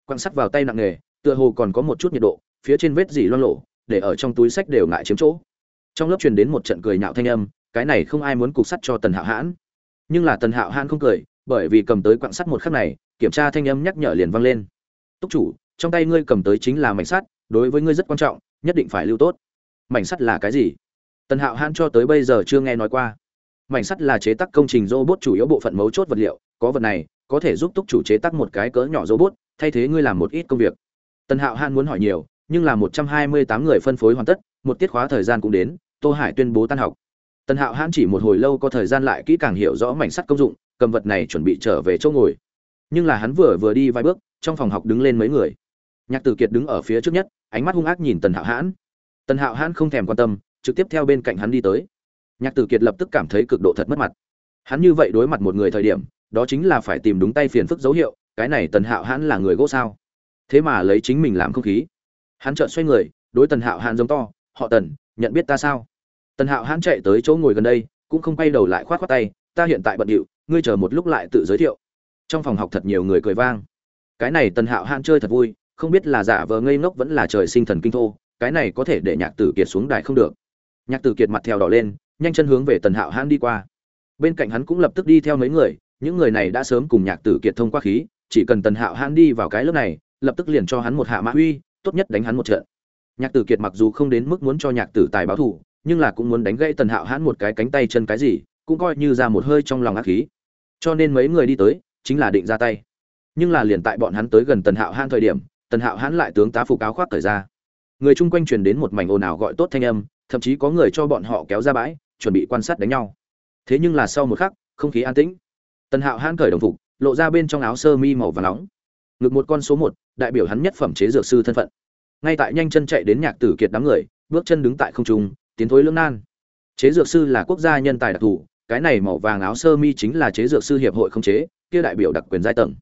Quặng sắt vào tay nặng nghề, tựa hồ còn có một chút nhiệt độ, phía trên vết dỉ loang lộ để ở trong túi sách đều ngại chiếm chỗ. Trong lớp truyền đến một trận cười nhạo thanh âm, cái này không ai muốn cục sắt cho tần hạo hãn. Nhưng là tần hạo hãn không cười, bởi vì cầm tới quặng sắt một khắc này, kiểm tra thanh âm nhắc nhở liền vang lên. Túc chủ, trong tay ngươi cầm tới chính là mảnh sắt, đối với ngươi rất quan trọng, nhất định phải lưu tốt. Mảnh sắt là cái gì? Tần hạo hãn cho tới bây giờ chưa nghe nói qua mảnh sắt là chế tác công trình robot chủ yếu bộ phận mấu chốt vật liệu, có vật này, có thể giúp túc chủ chế tác một cái cỡ nhỏ robot, thay thế ngươi làm một ít công việc. Tần hạo hãn muốn hỏi nhiều, nhưng là một trăm hai mươi tám người phân phối hoàn tất, một tiết khóa thời gian cũng đến, tô hải tuyên bố tan học. Tần hạo hãn chỉ một hồi lâu có thời gian lại kỹ càng hiểu rõ mảnh sắt công dụng, cầm vật này chuẩn bị trở về chỗ ngồi. Nhưng là hắn vừa vừa đi vài bước, trong phòng học đứng lên mấy người. Nhạc tử kiệt đứng ở phía trước nhất, ánh mắt hung ác nhìn tần hạo hãn tần hạo hãn không thèm quan tâm, trực tiếp theo bên cạnh hắn đi tới nhạc tử kiệt lập tức cảm thấy cực độ thật mất mặt. Hắn như vậy đối mặt một người thời điểm, đó chính là phải tìm đúng tay phiền phức dấu hiệu, cái này tần hạo hãn là người gỗ sao? Thế mà lấy chính mình làm không khí. Hắn chợt xoay người, đối tần hạo hãn giống to, họ tần, nhận biết ta sao? Tần hạo hãn chạy tới chỗ ngồi gần đây, cũng không quay đầu lại khoát khoát tay, ta hiện tại bận điệu, ngươi chờ một lúc lại tự giới thiệu. Trong phòng học thật nhiều người cười vang. Cái này tần hạo hãn chơi thật vui, không biết là giả vờ ngây ngốc vẫn là trời sinh thần kinh thô, cái này có thể để nhạc tử kiệt xuống đài không được. Nhạc tử kiệt mặt theo đỏ lên nhanh chân hướng về tần hạo hãn đi qua. Bên cạnh hắn cũng lập tức đi theo mấy người, những người này đã sớm cùng nhạc tử kiệt thông qua khí, chỉ cần tần hạo hãn đi vào cái lớp này, lập tức liền cho hắn một hạ mã uy, tốt nhất đánh hắn một trận. Nhạc tử kiệt mặc dù không đến mức muốn cho nhạc tử tài báo thù, nhưng là cũng muốn đánh gãy tần hạo hãn một cái cánh tay chân cái gì, cũng coi như ra một hơi trong lòng ác khí. Cho nên mấy người đi tới, chính là định ra tay. Nhưng là liền tại bọn hắn tới gần tần hạo hãn thời điểm, tần hạo hãn lại tướng tá phục áo khoác thời ra. Người chung quanh truyền đến một mảnh ồn ào gọi tốt thanh âm, thậm chí có người cho bọn họ kéo ra bãi chuẩn bị quan sát đánh nhau. Thế nhưng là sau một khắc, không khí an tĩnh. Tần hạo hãn cởi đồng phục, lộ ra bên trong áo sơ mi màu và nóng. Ngực một con số một, đại biểu hắn nhất phẩm chế dược sư thân phận. Ngay tại nhanh chân chạy đến nhạc tử kiệt đám người, bước chân đứng tại không trung, tiến thối lưỡng nan. Chế dược sư là quốc gia nhân tài đặc thù, cái này màu vàng áo sơ mi chính là chế dược sư hiệp hội không chế, kia đại biểu đặc quyền giai tầng.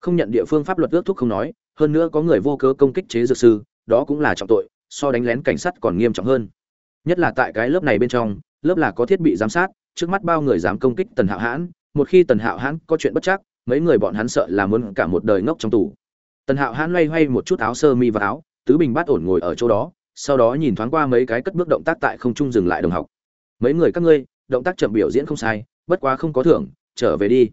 Không nhận địa phương pháp luật ước thúc không nói, hơn nữa có người vô cớ công kích chế dược sư, đó cũng là trọng tội, so đánh lén cảnh sát còn nghiêm trọng hơn. Nhất là tại cái lớp này bên trong lớp là có thiết bị giám sát, trước mắt bao người dám công kích tần hạo hãn, một khi tần hạo hãn có chuyện bất chắc, mấy người bọn hắn sợ là muốn cả một đời ngốc trong tù. Tần hạo hãn loay hoay một chút áo sơ mi và áo, tứ bình bát ổn ngồi ở chỗ đó, sau đó nhìn thoáng qua mấy cái cất bước động tác tại không trung dừng lại đồng học. Mấy người các ngươi, động tác chậm biểu diễn không sai, bất quá không có thưởng, trở về đi.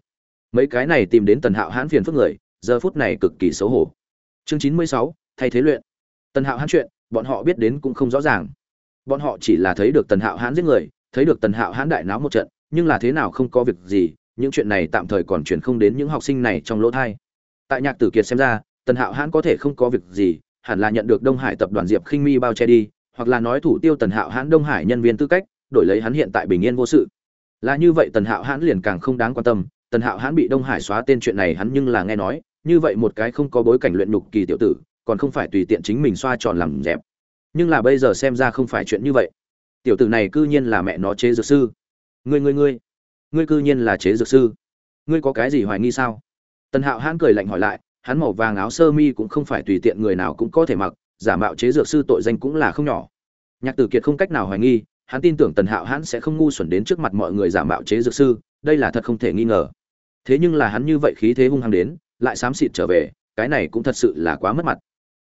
Mấy cái này tìm đến tần hạo hãn phiền phức người, giờ phút này cực kỳ xấu hổ. Chương chín mươi sáu, thay thế luyện. Tần hạo hãn chuyện, bọn họ biết đến cũng không rõ ràng. Bọn họ chỉ là thấy được tần hạo hãn giết người thấy được tần hạo hãn đại náo một trận, nhưng là thế nào không có việc gì, những chuyện này tạm thời còn chuyển không đến những học sinh này trong lỗ thai. Tại nhạc tử kiệt xem ra, tần hạo hãn có thể không có việc gì, hẳn là nhận được đông hải tập đoàn diệp khinh mi bao che đi, hoặc là nói thủ tiêu tần hạo hãn đông hải nhân viên tư cách, đổi lấy hắn hiện tại bình yên vô sự. Là như vậy tần hạo hãn liền càng không đáng quan tâm, tần hạo hãn bị đông hải xóa tên chuyện này hắn nhưng là nghe nói, như vậy một cái không có bối cảnh luyện nhục kỳ tiểu tử, còn không phải tùy tiện chính mình xoa tròn làm dẹp. Nhưng là bây giờ xem ra không phải chuyện như vậy tiểu tử này cư nhiên là mẹ nó chế dược sư. Ngươi ngươi ngươi ngươi cư nhiên là chế dược sư. Ngươi có cái gì hoài nghi sao? Tần hạo hãn cười lạnh hỏi lại, hắn màu vàng áo sơ mi cũng không phải tùy tiện người nào cũng có thể mặc, giả mạo chế dược sư tội danh cũng là không nhỏ. Nhạc tử kiệt không cách nào hoài nghi, hắn tin tưởng tần hạo hãn sẽ không ngu xuẩn đến trước mặt mọi người giả mạo chế dược sư, đây là thật không thể nghi ngờ. Thế nhưng là hắn như vậy khí thế hung hăng đến, lại xám xịt trở về, cái này cũng thật sự là quá mất mặt.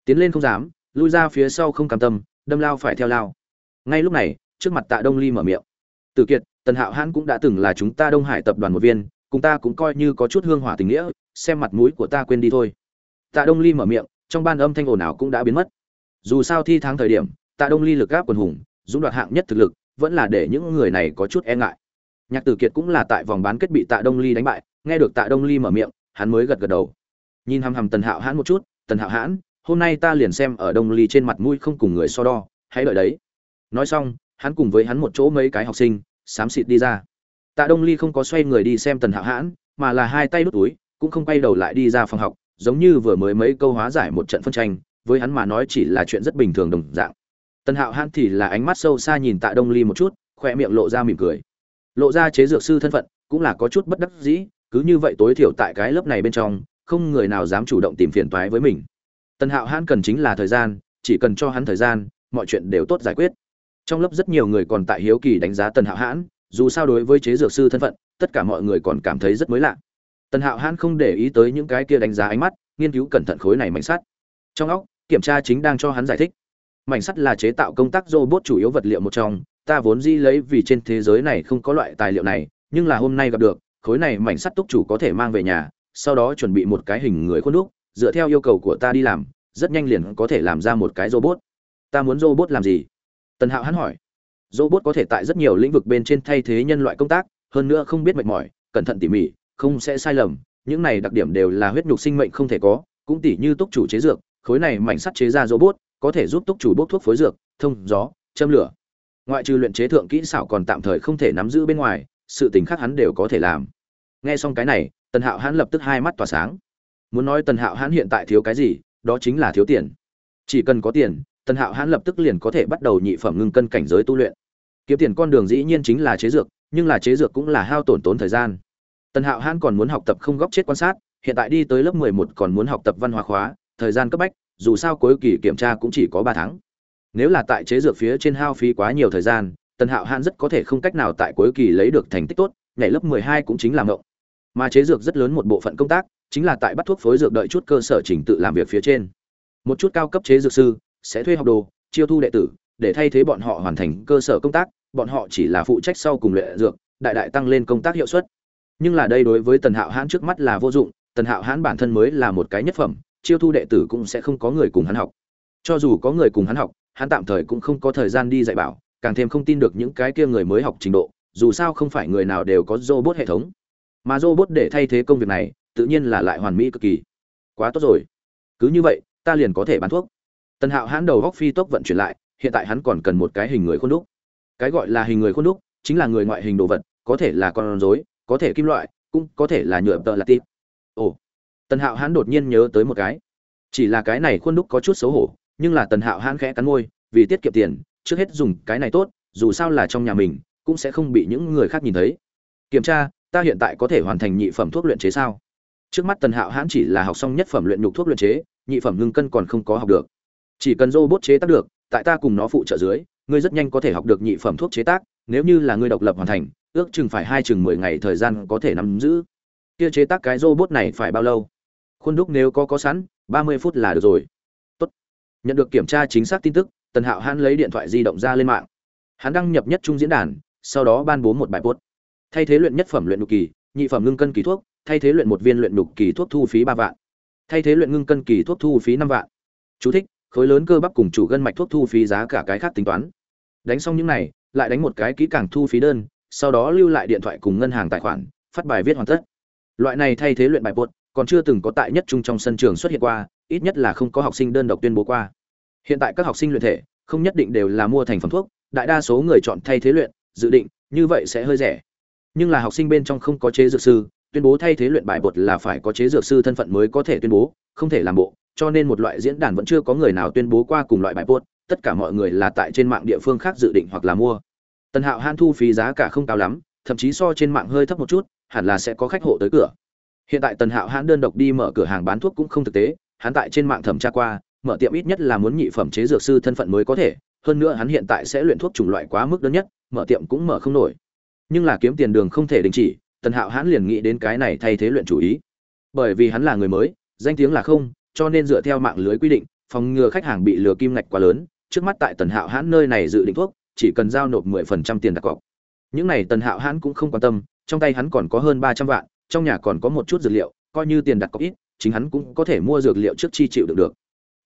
Tiến lên không dám, lui ra phía sau không cam tâm, đâm lao phải theo lao. Ngay lúc này trước mặt tạ đông ly mở miệng. Tử kiệt, tần hạo hãn cũng đã từng là chúng ta đông hải tập đoàn một viên, cùng ta cũng coi như có chút hương hỏa tình nghĩa, xem mặt mũi của ta quên đi thôi. Tạ đông ly mở miệng, trong ban âm thanh ồn ào cũng đã biến mất. Dù sao thi tháng thời điểm, tạ đông ly lực gáp quần hùng, dũng đoạt hạng nhất thực lực, vẫn là để những người này có chút e ngại. Nhạc tử kiệt cũng là tại vòng bán kết bị tạ đông ly đánh bại, nghe được tạ đông ly mở miệng, hắn mới gật gật đầu. Nhìn hằm hằm tần hạo hãn một chút, tần hạo hãn, hôm nay ta liền xem ở đông ly trên mặt mũi không cùng người so đo, hãy đợi đấy. Nói xong hắn cùng với hắn một chỗ mấy cái học sinh, xám xịt đi ra. Tạ đông ly không có xoay người đi xem tần hạo hãn, mà là hai tay đút túi, cũng không quay đầu lại đi ra phòng học, giống như vừa mới mấy câu hóa giải một trận phân tranh, với hắn mà nói chỉ là chuyện rất bình thường đồng dạng. Tần hạo hãn thì là ánh mắt sâu xa nhìn tạ đông ly một chút khoe miệng lộ ra mỉm cười. Lộ ra chế dược sư thân phận, cũng là có chút bất đắc dĩ, cứ như vậy tối thiểu tại cái lớp này bên trong, không người nào dám chủ động tìm phiền toái với mình. Tần hạo hãn cần chính là thời gian, chỉ cần cho hắn thời gian, mọi chuyện đều tốt giải quyết trong lớp rất nhiều người còn tại hiếu kỳ đánh giá tần hạo hãn, dù sao đối với chế dược sư thân phận, tất cả mọi người còn cảm thấy rất mới lạ. Tần hạo hãn không để ý tới những cái kia đánh giá ánh mắt, nghiên cứu cẩn thận khối này mảnh sắt. Trong óc, kiểm tra chính đang cho hắn giải thích. Mảnh sắt là chế tạo công tác robot chủ yếu vật liệu một trong, ta vốn di lấy vì trên thế giới này không có loại tài liệu này, nhưng là hôm nay gặp được, khối này mảnh sắt túc chủ có thể mang về nhà, sau đó chuẩn bị một cái hình người khuôn đúc, dựa theo yêu cầu của ta đi làm, rất nhanh liền có thể làm ra một cái robot. Ta muốn robot làm gì? Tần hạo hắn hỏi, robot có thể tại rất nhiều lĩnh vực bên trên thay thế nhân loại công tác, hơn nữa không biết mệt mỏi, cẩn thận tỉ mỉ, không sẽ sai lầm, những này đặc điểm đều là huyết nhục sinh mệnh không thể có, cũng tỉ như túc chủ chế dược, khối này mảnh sắt chế ra robot, có thể giúp túc chủ bốc thuốc phối dược, thông gió, châm lửa. Ngoại trừ luyện chế thượng kỹ xảo còn tạm thời không thể nắm giữ bên ngoài, sự tình khác hắn đều có thể làm. Nghe xong cái này, tần hạo hắn lập tức hai mắt tỏa sáng. Muốn nói tần hạo hắn hiện tại thiếu cái gì, đó chính là thiếu tiền. Chỉ cần có tiền tần hạo hãn lập tức liền có thể bắt đầu nhị phẩm ngưng cân cảnh giới tu luyện. Kiếm tiền con đường dĩ nhiên chính là chế dược, nhưng là chế dược cũng là hao tổn tốn thời gian. Tần hạo hãn còn muốn học tập không góc chết quan sát, hiện tại đi tới lớp mười một còn muốn học tập văn hóa khóa, thời gian cấp bách, dù sao cuối kỳ kiểm tra cũng chỉ có ba tháng. Nếu là tại chế dược phía trên hao phí quá nhiều thời gian, tần hạo hãn rất có thể không cách nào tại cuối kỳ lấy được thành tích tốt, nhảy lớp mười hai cũng chính là ngộng. Mà chế dược rất lớn một bộ phận công tác, chính là tại bắt thuốc phối dược đợi chút cơ sở trình tự làm việc phía trên. Một chút cao cấp chế dược sư sẽ thuê học đồ, chiêu thu đệ tử, để thay thế bọn họ hoàn thành cơ sở công tác, bọn họ chỉ là phụ trách sau cùng luyện dược, đại đại tăng lên công tác hiệu suất. Nhưng là đây đối với tần hạo hãn trước mắt là vô dụng, tần hạo hãn bản thân mới là một cái nhất phẩm, chiêu thu đệ tử cũng sẽ không có người cùng hắn học. Cho dù có người cùng hắn học, hắn tạm thời cũng không có thời gian đi dạy bảo, càng thêm không tin được những cái kia người mới học trình độ, dù sao không phải người nào đều có robot hệ thống. Mà robot để thay thế công việc này, tự nhiên là lại hoàn mỹ cực kỳ. Quá tốt rồi. Cứ như vậy, ta liền có thể bán thuốc tần hạo hãn đầu góc phi tốc vận chuyển lại, hiện tại hắn còn cần một cái hình người khuôn đúc. Cái gọi là hình người khuôn đúc chính là người ngoại hình đồ vật, có thể là con rối, có thể kim loại, cũng có thể là nhựa tợ là tịp. Ồ. Tần hạo hãn đột nhiên nhớ tới một cái. Chỉ là cái này khuôn đúc có chút xấu hổ, nhưng là tần hạo hãn khẽ cắn môi, vì tiết kiệm tiền, trước hết dùng cái này tốt, dù sao là trong nhà mình, cũng sẽ không bị những người khác nhìn thấy. Kiểm tra, ta hiện tại có thể hoàn thành nhị phẩm thuốc luyện chế sao? Trước mắt tần hạo hãn chỉ là học xong nhất phẩm luyện nhục thuốc luyện chế, nhị phẩm ngưng cân còn không có học được chỉ cần robot chế tác được tại ta cùng nó phụ trợ dưới ngươi rất nhanh có thể học được nhị phẩm thuốc chế tác nếu như là ngươi độc lập hoàn thành ước chừng phải hai chừng mười ngày thời gian có thể nắm giữ. Kia chế tác cái robot này phải bao lâu? Khuôn đúc nếu có có sẵn ba mươi phút là được rồi. Tốt. nhận được kiểm tra chính xác tin tức tần hạo hãn lấy điện thoại di động ra lên mạng. Hắn đăng nhập nhất trung diễn đàn sau đó ban bố một bài post. Thay thế luyện nhất phẩm luyện nhục kỳ nhị phẩm ngưng cân kỳ thuốc thay thế luyện một viên luyện nhục kỳ thuốc thu phí ba vạn. Thay thế luyện ngưng cân kỳ thuốc thu phí năm vạn. Chú thích, khối lớn cơ bắp cùng chủ gân mạch thuốc thu phí giá cả cái khác tính toán. Đánh xong những này, lại đánh một cái kỹ càng thu phí đơn, sau đó lưu lại điện thoại cùng ngân hàng tài khoản, phát bài viết hoàn tất. Loại này thay thế luyện bài bột còn chưa từng có tại nhất trung trong sân trường xuất hiện qua, ít nhất là không có học sinh đơn độc tuyên bố qua. Hiện tại các học sinh luyện thể, không nhất định đều là mua thành phẩm thuốc, đại đa số người chọn thay thế luyện, dự định, như vậy sẽ hơi rẻ. Nhưng là học sinh bên trong không có chế dược sư, tuyên bố thay thế luyện bài bột là phải có chế dược sư thân phận mới có thể tuyên bố, không thể làm bộ cho nên một loại diễn đàn vẫn chưa có người nào tuyên bố qua cùng loại bài bột tất cả mọi người là tại trên mạng địa phương khác dự định hoặc là mua. Tần hạo han thu phí giá cả không cao lắm, thậm chí so trên mạng hơi thấp một chút, hẳn là sẽ có khách hộ tới cửa. Hiện tại tần hạo hãn đơn độc đi mở cửa hàng bán thuốc cũng không thực tế, hắn tại trên mạng thẩm tra qua, mở tiệm ít nhất là muốn nhị phẩm chế dược sư thân phận mới có thể, hơn nữa hắn hiện tại sẽ luyện thuốc chủng loại quá mức đơn nhất, mở tiệm cũng mở không nổi. Nhưng là kiếm tiền đường không thể đình chỉ, tần hạo hãn liền nghĩ đến cái này thay thế luyện chủ ý. Bởi vì hắn là người mới, danh tiếng là không cho nên dựa theo mạng lưới quy định, phòng ngừa khách hàng bị lừa kim ngạch quá lớn, trước mắt tại tần hạo hãn nơi này dự định thuốc, chỉ cần giao nộp mười phần trăm tiền đặt cọc. Những này tần hạo hãn cũng không quan tâm, trong tay hắn còn có hơn ba trăm vạn, trong nhà còn có một chút dược liệu, coi như tiền đặt cọc ít, chính hắn cũng có thể mua dược liệu trước chi chịu được được.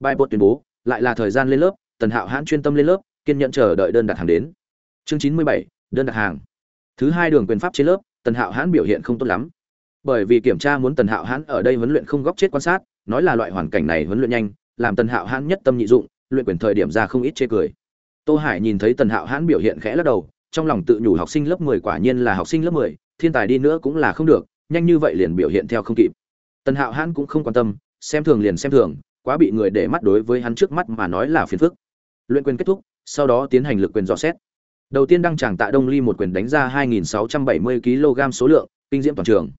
Bài bột tuyên bố, lại là thời gian lên lớp, tần hạo hãn chuyên tâm lên lớp, kiên nhẫn chờ đợi đơn đặt hàng đến. Chương chín mươi bảy, đơn đặt hàng. Thứ hai đường quyền pháp trên lớp, tần hạo hãn biểu hiện không tốt lắm. Bởi vì kiểm tra muốn tần hạo hãn ở đây huấn luyện không góc chết quan sát nói là loại hoàn cảnh này huấn luyện nhanh, làm tần hạo hãn nhất tâm nhị dụng, luyện quyền thời điểm ra không ít chê cười. Tô hải nhìn thấy tần hạo hãn biểu hiện khẽ lắc đầu, trong lòng tự nhủ học sinh lớp mười quả nhiên là học sinh lớp mười, thiên tài đi nữa cũng là không được, nhanh như vậy liền biểu hiện theo không kịp. Tần hạo hãn cũng không quan tâm, xem thường liền xem thường, quá bị người để mắt đối với hắn trước mắt mà nói là phiền phức. Luyện quyền kết thúc, sau đó tiến hành lực quyền dò xét. Đầu tiên đăng tràng tạ đông ly một quyền đánh ra 2.670 kg số lượng, kinh diễm toàn trường.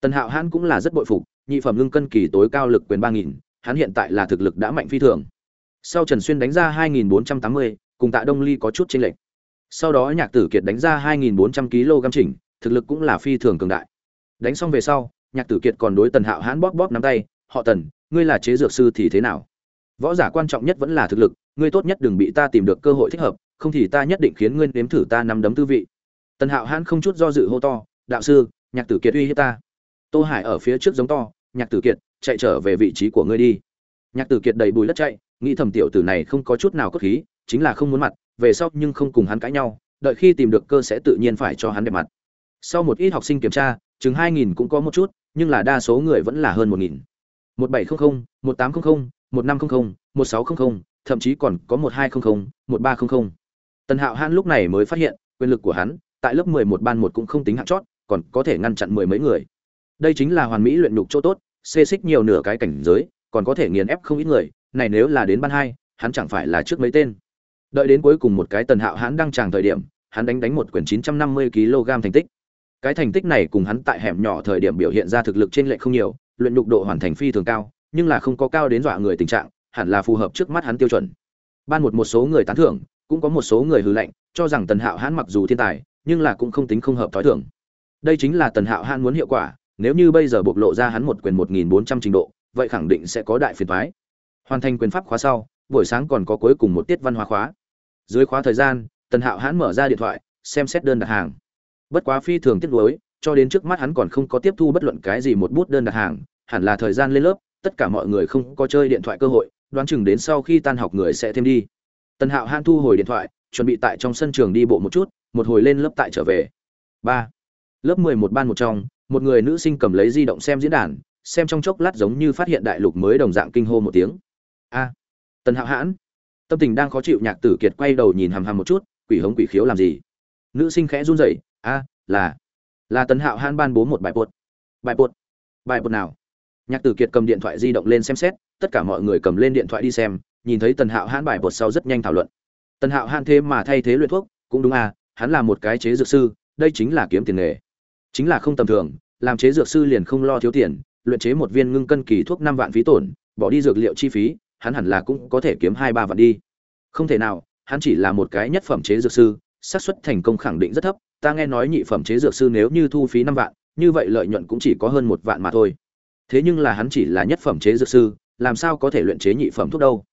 Tần hạo hãn cũng là rất bội phục nhị phẩm ngưng cân kỳ tối cao lực quyền ba nghìn hắn hiện tại là thực lực đã mạnh phi thường. Sau trần xuyên đánh ra 2.480, cùng tạ đông ly có chút chênh lệch. Sau đó nhạc tử kiệt đánh ra 2.400 kg chỉnh thực lực cũng là phi thường cường đại. Đánh xong về sau nhạc tử kiệt còn đối tần hạo hãn bóp bóp nắm tay họ tần ngươi là chế dược sư thì thế nào? Võ giả quan trọng nhất vẫn là thực lực ngươi tốt nhất đừng bị ta tìm được cơ hội thích hợp không thì ta nhất định khiến ngươi nếm thử ta nắm đấm tư vị. Tần hạo hãn không chút do dự hô to đạo sư nhạc tử kiệt uy hiếp ta tô hải ở phía trước giống to, nhạc tử kiệt, chạy trở về vị trí của ngươi đi. Nhạc tử kiệt đầy bùi đất chạy, nghĩ thầm tiểu tử này không có chút nào cốt khí, chính là không muốn mặt, về sau nhưng không cùng hắn cãi nhau, đợi khi tìm được cơ sẽ tự nhiên phải cho hắn đẹp mặt. Sau một ít học sinh kiểm tra, chừng hai nghìn cũng có một chút, nhưng là đa số người vẫn là hơn một nghìn. Một bảy trăm linh một tám trăm linh một năm trăm linh một sáu trăm linh thậm chí còn có một hai trăm linh một ba trăm linh tần hạo hãn lúc này mới phát hiện, quyền lực của hắn, tại lớp mười một ban một cũng không tính hạng chót, còn có thể ngăn chặn mười mấy người đây chính là hoàn mỹ luyện nhục chỗ tốt, xê xích nhiều nửa cái cảnh giới, còn có thể nghiền ép không ít người, này nếu là đến ban hai, hắn chẳng phải là trước mấy tên. Đợi đến cuối cùng một cái tần hạo hắn đang tràng thời điểm, hắn đánh đánh một quyển chín trăm năm mươi kg thành tích. Cái thành tích này cùng hắn tại hẻm nhỏ thời điểm biểu hiện ra thực lực trên lệ không nhiều, luyện nhục độ hoàn thành phi thường cao, nhưng là không có cao đến dọa người tình trạng, hẳn là phù hợp trước mắt hắn tiêu chuẩn. Ban một một số người tán thưởng, cũng có một số người hư lệnh cho rằng tần hạo hãn mặc dù thiên tài, nhưng là cũng không tính không hợp thói thường. Đây chính là tần hạo hãn muốn hiệu quả nếu như bây giờ bộc lộ ra hắn một quyền một nghìn bốn trăm trình độ, vậy khẳng định sẽ có đại phiền toái. hoàn thành quyền pháp khóa sau, buổi sáng còn có cuối cùng một tiết văn hóa khóa. Dưới khóa thời gian, tần hạo hãn mở ra điện thoại, xem xét đơn đặt hàng. Bất quá phi thường tiếc nuối, cho đến trước mắt hắn còn không có tiếp thu bất luận cái gì một bút đơn đặt hàng, hẳn là thời gian lên lớp, tất cả mọi người không có chơi điện thoại cơ hội, đoán chừng đến sau khi tan học người sẽ thêm đi. Tần hạo hãn thu hồi điện thoại, chuẩn bị tại trong sân trường đi bộ một chút, một hồi lên lớp tại trở về. Ba. Lớp mười một ban một trong một người nữ sinh cầm lấy di động xem diễn đàn, xem trong chốc lát giống như phát hiện đại lục mới đồng dạng kinh hô một tiếng. A, tần hạo hãn, tâm tình đang khó chịu nhạc tử kiệt quay đầu nhìn hằm hằm một chút, quỷ hống quỷ khiếu làm gì? Nữ sinh khẽ run rẩy, a, là là tần hạo hãn ban bố một bài bột. Bài bột? Bài bột nào? Nhạc tử kiệt cầm điện thoại di động lên xem xét, tất cả mọi người cầm lên điện thoại đi xem, nhìn thấy tần hạo hãn bài bột sau rất nhanh thảo luận. Tần hạo hãn thế mà thay thế luyện thuốc, cũng đúng à hắn là một cái chế dược sư, đây chính là kiếm tiền nghề chính là không tầm thường, làm chế dược sư liền không lo thiếu tiền, luyện chế một viên ngưng cân kỳ thuốc năm vạn phí tổn, bỏ đi dược liệu chi phí, hắn hẳn là cũng có thể kiếm hai ba vạn đi. Không thể nào, hắn chỉ là một cái nhất phẩm chế dược sư, xác suất thành công khẳng định rất thấp, ta nghe nói nhị phẩm chế dược sư nếu như thu phí năm vạn, như vậy lợi nhuận cũng chỉ có hơn một vạn mà thôi. Thế nhưng là hắn chỉ là nhất phẩm chế dược sư, làm sao có thể luyện chế nhị phẩm thuốc đâu?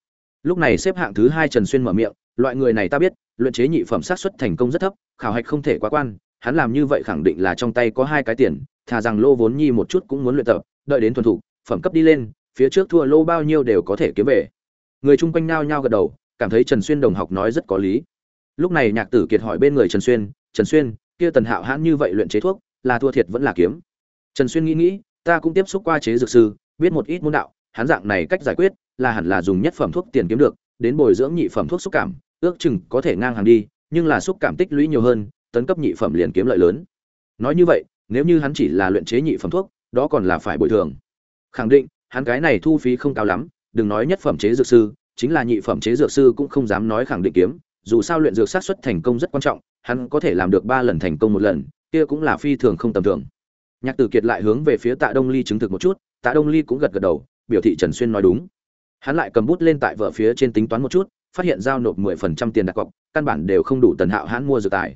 Lúc này xếp hạng thứ hai trần xuyên mở miệng, loại người này ta biết, luyện chế nhị phẩm xác suất thành công rất thấp, khảo hạch không thể quá quan hắn làm như vậy khẳng định là trong tay có hai cái tiền, thà rằng lô vốn nhi một chút cũng muốn luyện tập, đợi đến thuần thục phẩm cấp đi lên, phía trước thua lô bao nhiêu đều có thể kiếm về. Người chung quanh nao nhao gật đầu, cảm thấy trần xuyên đồng học nói rất có lý. Lúc này nhạc tử kiệt hỏi bên người trần xuyên trần xuyên, kia tần hạo hãn như vậy luyện chế thuốc, là thua thiệt vẫn là kiếm? Trần xuyên nghĩ nghĩ, ta cũng tiếp xúc qua chế dược sư, biết một ít môn đạo, hắn dạng này cách giải quyết, là hẳn là dùng nhất phẩm thuốc tiền kiếm được, đến bồi dưỡng nhị phẩm thuốc xúc cảm, ước chừng có thể ngang hàng đi, nhưng là xúc cảm tích lũy nhiều hơn tấn cấp nhị phẩm liền kiếm lợi lớn. Nói như vậy, nếu như hắn chỉ là luyện chế nhị phẩm thuốc, đó còn là phải bồi thường. Khẳng định, hắn cái này thu phí không cao lắm, đừng nói nhất phẩm chế dược sư, chính là nhị phẩm chế dược sư cũng không dám nói khẳng định kiếm, dù sao luyện dược sát xuất thành công rất quan trọng, hắn có thể làm được ba lần thành công một lần, kia cũng là phi thường không tầm thường. Nhạc tử kiệt lại hướng về phía tạ đông ly chứng thực một chút, tạ đông ly cũng gật gật đầu, biểu thị trần xuyên nói đúng. Hắn lại cầm bút lên tại vợ phía trên tính toán một chút, phát hiện giao nộp mười phần trăm tiền đặt cọc, căn bản đều không đủ tần hạo hắn mua dược tài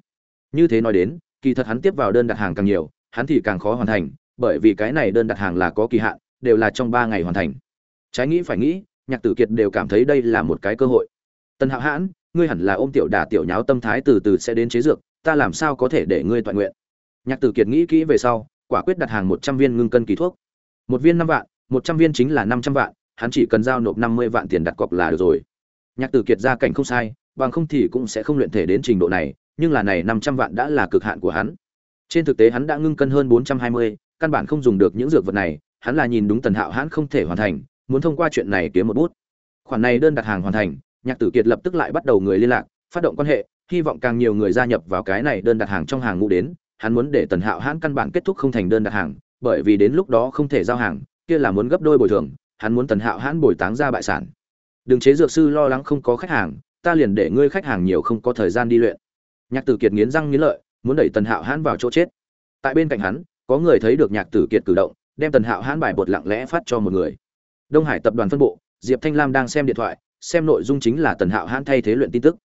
như thế nói đến, kỳ thật hắn tiếp vào đơn đặt hàng càng nhiều, hắn thì càng khó hoàn thành, bởi vì cái này đơn đặt hàng là có kỳ hạn, đều là trong ba ngày hoàn thành. Trái nghĩ phải nghĩ, nhạc tử kiệt đều cảm thấy đây là một cái cơ hội. Tần hạo hãn, ngươi hẳn là ôm tiểu đà tiểu nháo tâm thái từ từ sẽ đến chế dược, ta làm sao có thể để ngươi toàn nguyện? Nhạc tử kiệt nghĩ kỹ về sau, quả quyết đặt hàng một trăm viên ngưng cân kỳ thuốc. Một viên năm vạn, một trăm viên chính là năm trăm vạn, hắn chỉ cần giao nộp năm mươi vạn tiền đặt cọc là được rồi. Nhạc tử kiệt gia cảnh không sai, bằng không thì cũng sẽ không luyện thể đến trình độ này nhưng là này năm trăm vạn đã là cực hạn của hắn. Trên thực tế hắn đã ngưng cân hơn bốn trăm hai mươi, căn bản không dùng được những dược vật này, hắn là nhìn đúng tần hạo hắn không thể hoàn thành, muốn thông qua chuyện này kiếm một bút. Khoản này đơn đặt hàng hoàn thành, nhạc tử kiệt lập tức lại bắt đầu người liên lạc, phát động quan hệ, hy vọng càng nhiều người gia nhập vào cái này đơn đặt hàng trong hàng ngũ đến, hắn muốn để tần hạo hãn căn bản kết thúc không thành đơn đặt hàng, bởi vì đến lúc đó không thể giao hàng, kia là muốn gấp đôi bồi thường, hắn muốn tần hạo hãn bồi táng ra bại sản. Đừng chế dược sư lo lắng không có khách hàng, ta liền để ngươi khách hàng nhiều không có thời gian đi luyện nhạc tử kiệt nghiến răng nghiến lợi, muốn đẩy tần hạo hãn vào chỗ chết. Tại bên cạnh hắn, có người thấy được nhạc tử kiệt cử động, đem tần hạo hãn bài bột lặng lẽ phát cho một người. Đông hải tập đoàn phân bộ, diệp thanh lam đang xem điện thoại, xem nội dung chính là tần hạo hãn thay thế luyện tin tức.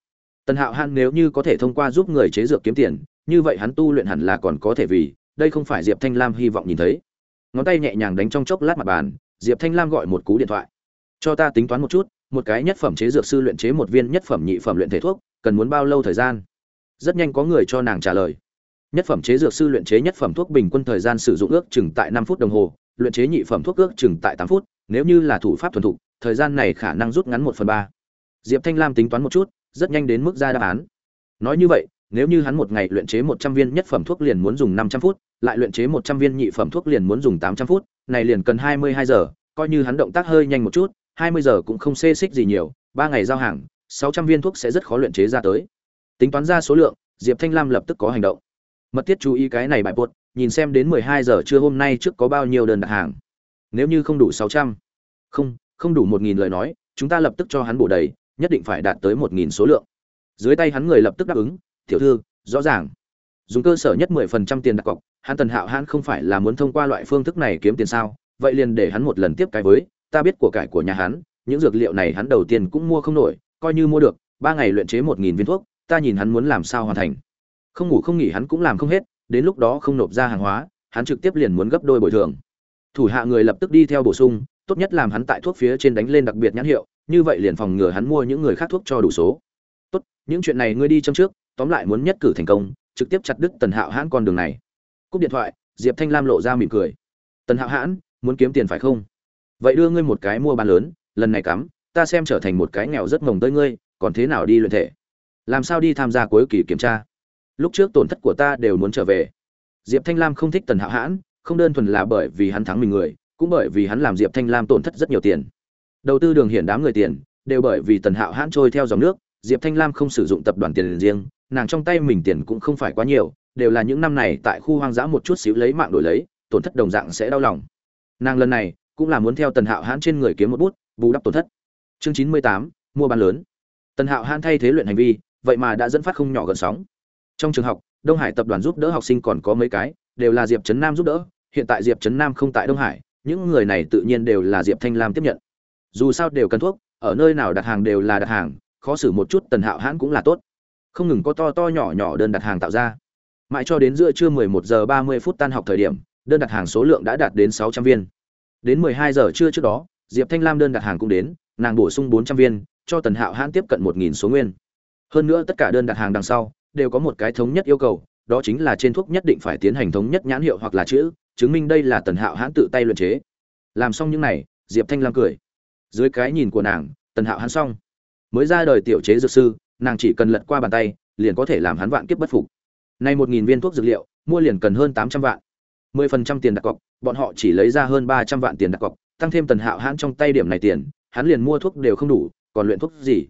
Tần hạo hãn nếu như có thể thông qua giúp người chế dược kiếm tiền, như vậy hắn tu luyện hẳn là còn có thể vì, đây không phải diệp thanh lam hy vọng nhìn thấy. Ngón tay nhẹ nhàng đánh trong chốc lát mặt bàn, diệp thanh lam gọi một cú điện thoại. Cho ta tính toán một chút, một cái nhất phẩm chế dược sư luyện chế một viên nhất phẩm nhị phẩm luyện thể thuốc, cần muốn bao lâu thời gian? Rất nhanh có người cho nàng trả lời. Nhất phẩm chế dược sư luyện chế nhất phẩm thuốc bình quân thời gian sử dụng ước chừng tại năm phút đồng hồ, luyện chế nhị phẩm thuốc ước chừng tại tám phút, nếu như là thủ pháp thuần thục, thời gian này khả năng rút ngắn một phần ba. Diệp thanh lam tính toán một chút, rất nhanh đến mức ra đáp án. Nói như vậy, nếu như hắn một ngày luyện chế một trăm viên nhất phẩm thuốc liền muốn dùng năm trăm phút, lại luyện chế một trăm viên nhị phẩm thuốc liền muốn dùng tám trăm phút, này liền cần hai mươi hai giờ, coi như hắn động tác hơi nhanh một chút, hai mươi giờ cũng không xê xích gì nhiều, ba ngày giao hàng, sáu trăm viên thuốc sẽ rất khó luyện chế ra tới tính toán ra số lượng, diệp thanh lam lập tức có hành động. Mật thiết chú ý cái này bài bột nhìn xem đến mười hai giờ trưa hôm nay trước có bao nhiêu đơn đặt hàng. Nếu như không đủ sáu trăm, không không đủ một nghìn lời nói, chúng ta lập tức cho hắn bổ đầy, nhất định phải đạt tới một nghìn số lượng. Dưới tay hắn người lập tức đáp ứng, tiểu thư, rõ ràng. Dùng cơ sở nhất mười phần trăm tiền đặt cọc, hắn tần hạo hãn không phải là muốn thông qua loại phương thức này kiếm tiền sao? Vậy liền để hắn một lần tiếp cái với, ta biết của cải của nhà hắn, những dược liệu này hắn đầu tiên cũng mua không nổi, coi như mua được, ba ngày luyện chế một nghìn viên thuốc ta nhìn hắn muốn làm sao hoàn thành. Không ngủ không nghỉ hắn cũng làm không hết, đến lúc đó không nộp ra hàng hóa, hắn trực tiếp liền muốn gấp đôi bồi thường. Thủ hạ người lập tức đi theo bổ sung, tốt nhất làm hắn tại thuốc phía trên đánh lên đặc biệt nhãn hiệu, như vậy liền phòng ngừa hắn mua những người khác thuốc cho đủ số. Tốt, những chuyện này ngươi đi châm trước, tóm lại muốn nhất cử thành công, trực tiếp chặt đứt tần hạo hãn con đường này. Cúp điện thoại, diệp thanh lam lộ ra mỉm cười. Tần hạo hãn, muốn kiếm tiền phải không? Vậy đưa ngươi một cái mua bán lớn, lần này cắm, ta xem trở thành một cái nghèo rất mồng tới ngươi, còn thế nào đi luyện thể? Làm sao đi tham gia cuối kỳ kiểm tra? Lúc trước tổn thất của ta đều muốn trở về. Diệp thanh lam không thích tần hạo hãn, không đơn thuần là bởi vì hắn thắng mình người, cũng bởi vì hắn làm diệp thanh lam tổn thất rất nhiều tiền. Đầu tư đường hiển đám người tiền, đều bởi vì tần hạo hãn trôi theo dòng nước, diệp thanh lam không sử dụng tập đoàn tiền riêng, nàng trong tay mình tiền cũng không phải quá nhiều, đều là những năm này tại khu hoang dã một chút xíu lấy mạng đổi lấy, tổn thất đồng dạng sẽ đau lòng. Nàng lần này cũng là muốn theo tần hạo hãn trên người kiếm một bút, bù đắp tổn thất. Chương chín mươi tám, mua bán lớn. Tần hạo hãn thay thế luyện hành vi vậy mà đã dẫn phát không nhỏ gần sóng. Trong trường học, đông hải tập đoàn giúp đỡ học sinh còn có mấy cái, đều là diệp trấn nam giúp đỡ, hiện tại diệp trấn nam không tại đông hải, những người này tự nhiên đều là diệp thanh lam tiếp nhận. Dù sao đều cần thuốc, ở nơi nào đặt hàng đều là đặt hàng, khó xử một chút tần hạo hãn cũng là tốt. Không ngừng có to to nhỏ nhỏ đơn đặt hàng tạo ra. Mãi cho đến giữa trưa 11 giờ 30 phút tan học thời điểm, đơn đặt hàng số lượng đã đạt đến 600 viên. Đến 12 giờ trưa trước đó, diệp thanh lam đơn đặt hàng cũng đến, nàng bổ sung 400 viên, cho tần hạo hãn tiếp cận 1.000 số nguyên hơn nữa tất cả đơn đặt hàng đằng sau đều có một cái thống nhất yêu cầu, đó chính là trên thuốc nhất định phải tiến hành thống nhất nhãn hiệu hoặc là chữ, chứng minh đây là tần hạo hãn tự tay luyện chế. Làm xong những này, diệp thanh lam cười. Dưới cái nhìn của nàng, tần hạo hãn xong. Mới ra đời tiểu chế dược sư, nàng chỉ cần lật qua bàn tay, liền có thể làm hắn vạn kiếp bất phục. Nay một nghìn viên thuốc dược liệu, mua liền cần hơn tám trăm vạn. Mười phần trăm tiền đặt cọc, bọn họ chỉ lấy ra hơn ba trăm vạn tiền đặt cọc, tăng thêm tần hạo hãn trong tay điểm này tiền, hắn liền mua thuốc đều không đủ, còn luyện thuốc gì?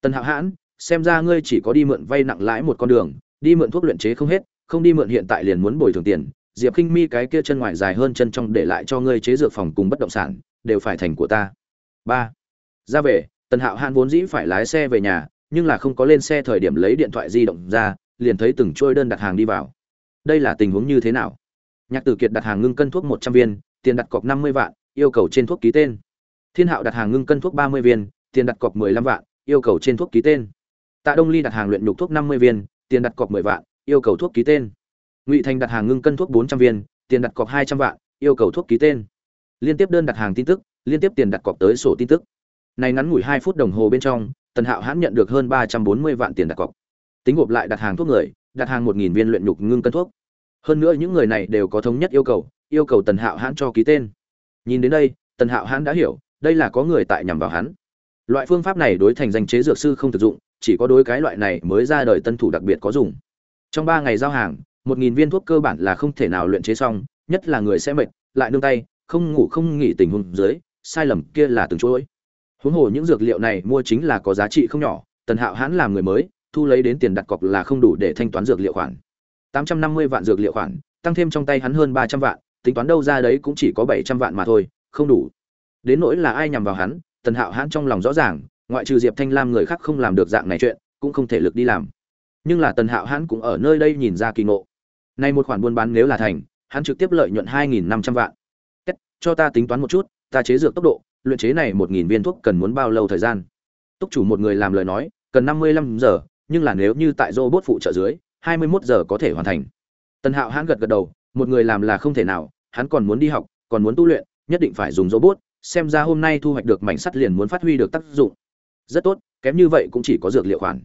Tần hạo hãn xem ra ngươi chỉ có đi mượn vay nặng lãi một con đường, đi mượn thuốc luyện chế không hết, không đi mượn hiện tại liền muốn bồi thường tiền. Diệp khinh mi cái kia chân ngoài dài hơn chân trong để lại cho ngươi chế dược phòng cùng bất động sản, đều phải thành của ta. Ba. Ra về, tần hạo hãn vốn dĩ phải lái xe về nhà, nhưng là không có lên xe thời điểm lấy điện thoại di động ra, liền thấy từng trôi đơn đặt hàng đi vào. Đây là tình huống như thế nào? Nhạc tử kiệt đặt hàng ngưng cân thuốc một trăm viên, tiền đặt cọc năm mươi vạn, yêu cầu trên thuốc ký tên. Thiên hạo đặt hàng ngưng cân thuốc ba mươi viên, tiền đặt cọc mười lăm vạn, yêu cầu trên thuốc ký tên tạ đông ly đặt hàng luyện nhục thuốc năm mươi viên, tiền đặt cọc mười vạn, yêu cầu thuốc ký tên. Ngụy thành đặt hàng ngưng cân thuốc bốn trăm viên, tiền đặt cọc hai trăm vạn, yêu cầu thuốc ký tên. Liên tiếp đơn đặt hàng tin tức, liên tiếp tiền đặt cọc tới sổ tin tức. Này ngắn ngủi hai phút đồng hồ bên trong, tần hạo hãn nhận được hơn ba trăm bốn mươi vạn tiền đặt cọc. Tính gộp lại đặt hàng thuốc người, đặt hàng một nghìn viên luyện nhục ngưng cân thuốc. Hơn nữa những người này đều có thống nhất yêu cầu yêu cầu tần hạo hãn cho ký tên. Nhìn đến đây, tần hạo hãn đã hiểu, đây là có người tại nhằm vào hắn. Loại phương pháp này đối thành danh chế dược sư không thực dụng chỉ có đối cái loại này mới ra đời tân thủ đặc biệt có dùng. Trong ba ngày giao hàng, một nghìn viên thuốc cơ bản là không thể nào luyện chế xong, nhất là người sẽ mệt, lại nương tay, không ngủ không nghỉ tình huống dưới, sai lầm kia là từng chuỗi. Huống hồ những dược liệu này mua chính là có giá trị không nhỏ, tần hạo hãn làm người mới, thu lấy đến tiền đặt cọc là không đủ để thanh toán dược liệu khoản. Tám trăm năm mươi vạn dược liệu khoản, tăng thêm trong tay hắn hơn ba trăm vạn, tính toán đâu ra đấy cũng chỉ có bảy trăm vạn mà thôi, không đủ. Đến nỗi là ai nhằm vào hắn, tần hạo hãn trong lòng rõ ràng ngoại trừ diệp thanh lam người khác không làm được dạng này chuyện cũng không thể lực đi làm. Nhưng là tần hạo hãn cũng ở nơi đây nhìn ra kỳ ngộ. Nay một khoản buôn bán nếu là thành hắn trực tiếp lợi nhuận hai nghìn năm trăm vạn. Kết, cho ta tính toán một chút ta chế dược tốc độ luyện chế này một nghìn viên thuốc cần muốn bao lâu thời gian? Túc chủ một người làm lời nói cần năm mươi lăm giờ nhưng là nếu như tại robot phụ trợ dưới hai mươi mốt giờ có thể hoàn thành. Tần hạo hãn gật gật đầu một người làm là không thể nào hắn còn muốn đi học còn muốn tu luyện nhất định phải dùng robot xem ra hôm nay thu hoạch được mảnh sắt liền muốn phát huy được tác dụng rất tốt, kém như vậy cũng chỉ có dược liệu khoản.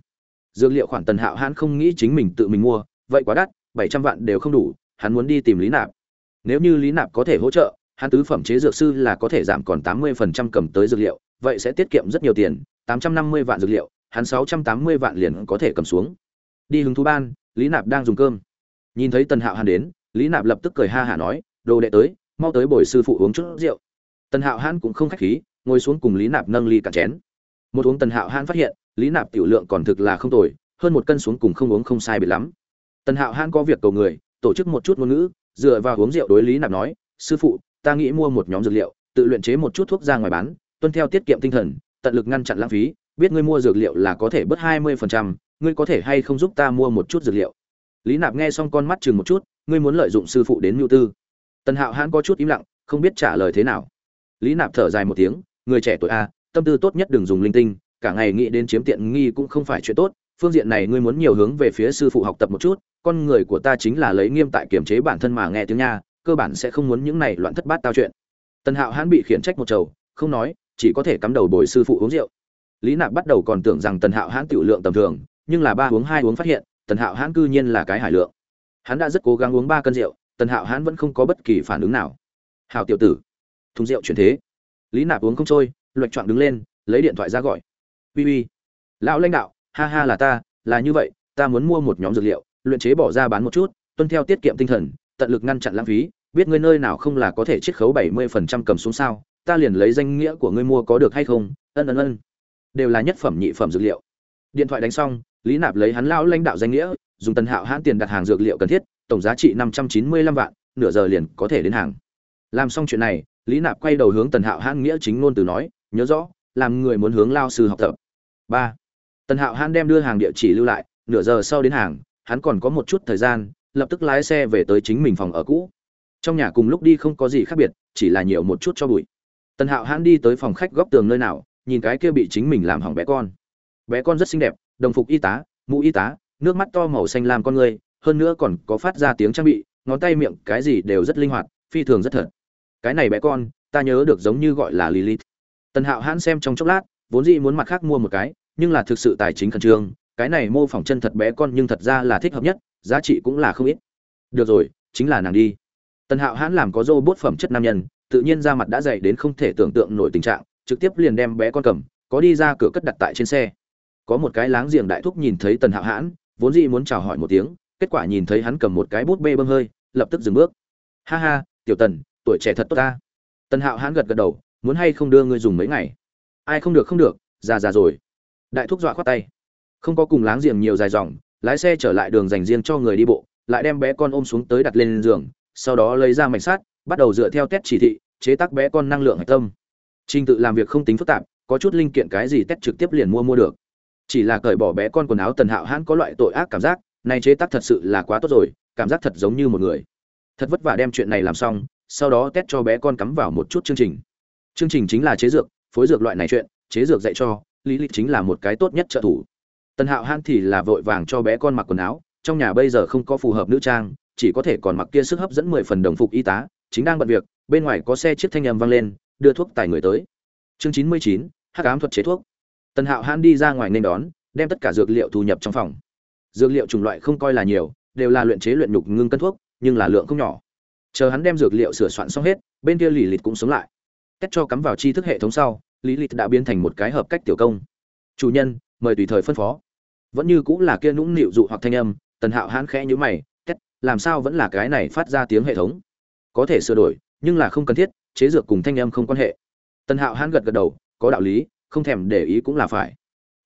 Dược liệu khoản tần hạo hãn không nghĩ chính mình tự mình mua, vậy quá đắt, bảy trăm vạn đều không đủ, hắn muốn đi tìm lý nạp. Nếu như lý nạp có thể hỗ trợ, hắn tứ phẩm chế dược sư là có thể giảm còn tám mươi phần trăm cầm tới dược liệu, vậy sẽ tiết kiệm rất nhiều tiền, tám trăm năm mươi vạn dược liệu, hắn sáu trăm tám mươi vạn liền có thể cầm xuống. Đi hứng thú ban, lý nạp đang dùng cơm. Nhìn thấy tần hạo hàn đến, lý nạp lập tức cười ha hả nói, đồ đệ tới, mau tới bồi sư phụ uống chút rượu. Tần hạo hãn cũng không khách khí, ngồi xuống cùng lý nạp nâng ly cạn chén một uống tần hạo hãn phát hiện, lý nạp tiểu lượng còn thực là không tồi, hơn một cân xuống cùng không uống không sai biệt lắm. Tần hạo hãn có việc cầu người, tổ chức một chút ngôn ngữ, dựa vào uống rượu đối lý nạp nói, sư phụ, ta nghĩ mua một nhóm dược liệu, tự luyện chế một chút thuốc ra ngoài bán, tuân theo tiết kiệm tinh thần, tận lực ngăn chặn lãng phí, biết ngươi mua dược liệu là có thể bớt hai mươi phần trăm, ngươi có thể hay không giúp ta mua một chút dược liệu? Lý nạp nghe xong con mắt chừng một chút, ngươi muốn lợi dụng sư phụ đến mưu tư. Tần hạo hãn có chút im lặng, không biết trả lời thế nào. Lý nạp thở dài một tiếng, người trẻ tuổi a tâm tư tốt nhất đừng dùng linh tinh, cả ngày nghĩ đến chiếm tiện nghi cũng không phải chuyện tốt, phương diện này ngươi muốn nhiều hướng về phía sư phụ học tập một chút, con người của ta chính là lấy nghiêm tại kiểm chế bản thân mà nghe tiếng nha cơ bản sẽ không muốn những này loạn thất bát tao chuyện. Tần hạo hãn bị khiển trách một chầu, không nói, chỉ có thể cắm đầu bồi sư phụ uống rượu. Lý nạp bắt đầu còn tưởng rằng tần hạo hãn tiểu lượng tầm thường, nhưng là ba uống, hai uống phát hiện, tần hạo hãn cư nhiên là cái hải lượng. Hắn đã rất cố gắng uống ba cân rượu, tần hạo hãn vẫn không có bất kỳ phản ứng nào. Hào tiểu tử, thùng rượu chuyển thế. Lý nạp uống không trôi loạch choạng đứng lên, lấy điện thoại ra gọi. Uy uy, lão lãnh đạo, ha ha là ta, là như vậy, ta muốn mua một nhóm dược liệu, luyện chế bỏ ra bán một chút, tuân theo tiết kiệm tinh thần, tận lực ngăn chặn lãng phí, biết ngươi nơi nào không là có thể chiết khấu bảy mươi phần trăm cầm xuống sao, ta liền lấy danh nghĩa của ngươi mua có được hay không, ân ân ân. Đều là nhất phẩm nhị phẩm dược liệu. Điện thoại đánh xong, lý nạp lấy hắn lão lãnh đạo danh nghĩa, dùng tần hạo hãn tiền đặt hàng dược liệu cần thiết, tổng giá trị năm trăm chín mươi lăm vạn, nửa giờ liền có thể đến hàng. Làm xong chuyện này, lý nạp quay đầu hướng tần hạo hãn nghĩa chính ngôn từ nói nhớ rõ, làm người muốn hướng lao sư học tập. Ba, tần hạo hãn đem đưa hàng địa chỉ lưu lại, nửa giờ sau đến hàng, hắn còn có một chút thời gian, lập tức lái xe về tới chính mình phòng ở cũ. Trong nhà cùng lúc đi không có gì khác biệt, chỉ là nhiều một chút cho bụi. Tần hạo hãn đi tới phòng khách góc tường nơi nào, nhìn cái kia bị chính mình làm hỏng bé con. Bé con rất xinh đẹp, đồng phục y tá, mũ y tá, nước mắt to màu xanh lam con người, hơn nữa còn có phát ra tiếng trang bị, ngón tay miệng, cái gì đều rất linh hoạt, phi thường rất thật. Cái này bé con, ta nhớ được giống như gọi là lilith tần hạo hãn xem trong chốc lát, vốn dĩ muốn mặt khác mua một cái, nhưng là thực sự tài chính khẩn trương, cái này mô phỏng chân thật bé con nhưng thật ra là thích hợp nhất, giá trị cũng là không ít. Được rồi, chính là nàng đi. Tần hạo hãn làm có dô bốt phẩm chất nam nhân, tự nhiên ra mặt đã dày đến không thể tưởng tượng nổi tình trạng, trực tiếp liền đem bé con cầm, có đi ra cửa cất đặt tại trên xe. Có một cái láng giềng đại thúc nhìn thấy tần hạo hãn, vốn dĩ muốn chào hỏi một tiếng, kết quả nhìn thấy hắn cầm một cái bút bê bơm hơi, lập tức dừng bước. Ha ha, tiểu tần, tuổi trẻ thật tốt ta. Tần hạo hãn gật gật đầu muốn hay không đưa ngươi dùng mấy ngày? Ai không được không được, già già rồi. Đại thúc dọa khoát tay. Không có cùng láng giềng nhiều dài dòng, lái xe trở lại đường dành riêng cho người đi bộ, lại đem bé con ôm xuống tới đặt lên giường, sau đó lấy ra mảnh sát bắt đầu dựa theo test chỉ thị, chế tác bé con năng lượng hạch tâm. Trình tự làm việc không tính phức tạp, có chút linh kiện cái gì test trực tiếp liền mua mua được. Chỉ là cởi bỏ bé con quần áo tần hạo hãn có loại tội ác cảm giác, nay chế tác thật sự là quá tốt rồi, cảm giác thật giống như một người. Thật vất vả đem chuyện này làm xong, sau đó test cho bé con cắm vào một chút chương trình chương trình chính là chế dược, phối dược loại này chuyện, chế dược dạy cho, lý lịch chính là một cái tốt nhất trợ thủ. Tần hạo han thì là vội vàng cho bé con mặc quần áo, trong nhà bây giờ không có phù hợp nữ trang, chỉ có thể còn mặc kia sức hấp dẫn mười phần đồng phục y tá, chính đang bận việc, bên ngoài có xe chiếc thanh âm vang lên, đưa thuốc tài người tới. Chương chín mươi chín, hắc ám thuật chế thuốc. Tần hạo han đi ra ngoài nên đón, đem tất cả dược liệu thu nhập trong phòng. Dược liệu chủng loại không coi là nhiều, đều là luyện chế luyện nhục ngưng cân thuốc, nhưng là lượng không nhỏ. Chờ hắn đem dược liệu sửa soạn xong hết, bên kia lì lịt cũng sống lại cách cho cắm vào tri thức hệ thống sau, lý lịch đã biến thành một cái hợp cách tiểu công. Chủ nhân, mời tùy thời phân phó. Vẫn như cũng là kia nũng nịu dụ hoặc thanh âm, tần hạo hãn khẽ nhữ mày cách làm sao vẫn là cái này phát ra tiếng hệ thống? Có thể sửa đổi, nhưng là không cần thiết, chế dược cùng thanh âm không quan hệ. Tần hạo hãn gật gật đầu, có đạo lý, không thèm để ý cũng là phải.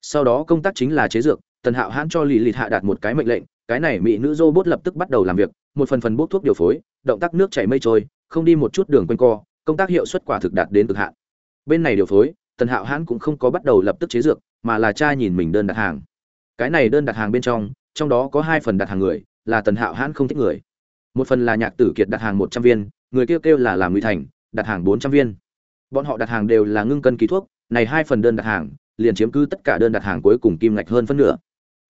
Sau đó công tác chính là chế dược, tần hạo hãn cho lì lịt hạ đạt một cái mệnh lệnh, cái này mỹ nữ robot lập tức bắt đầu làm việc, một phần phần bốc thuốc điều phối, động tác nước chảy mây trôi, không đi một chút đường quanh co công tác hiệu suất quả thực đạt đến cực hạn. Bên này điều phối, tần hạo hãn cũng không có bắt đầu lập tức chế dược, mà là cha nhìn mình đơn đặt hàng. Cái này đơn đặt hàng bên trong trong đó có hai phần đặt hàng người, là tần hạo hãn không thích người. Một phần là nhạc tử kiệt đặt hàng một trăm viên, người kêu kêu là làm nguy thành, đặt hàng bốn trăm viên. Bọn họ đặt hàng đều là ngưng cân ký thuốc, này hai phần đơn đặt hàng, liền chiếm cứ tất cả đơn đặt hàng cuối cùng kim ngạch hơn phân nửa.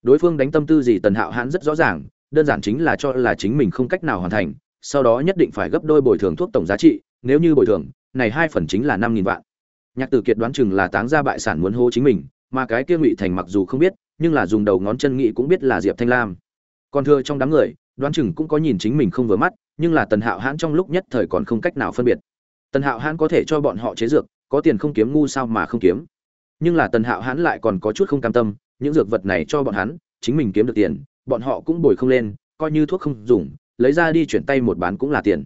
Đối phương đánh tâm tư gì tần hạo hãn rất rõ ràng, đơn giản chính là cho là chính mình không cách nào hoàn thành, sau đó nhất định phải gấp đôi bồi thường thuốc tổng giá trị nếu như bồi thường, này hai phần chính là năm nghìn vạn. Nhạc tử kiệt đoán chừng là táng ra bại sản muốn hô chính mình, mà cái kia ngụy thành mặc dù không biết, nhưng là dùng đầu ngón chân nghĩ cũng biết là diệp thanh lam. Còn thưa trong đám người, đoán chừng cũng có nhìn chính mình không vừa mắt, nhưng là tần hạo hãn trong lúc nhất thời còn không cách nào phân biệt. Tần hạo hãn có thể cho bọn họ chế dược, có tiền không kiếm ngu sao mà không kiếm. Nhưng là tần hạo hãn lại còn có chút không cam tâm, những dược vật này cho bọn hắn, chính mình kiếm được tiền, bọn họ cũng bồi không lên, coi như thuốc không dùng, lấy ra đi chuyển tay một bán cũng là tiền.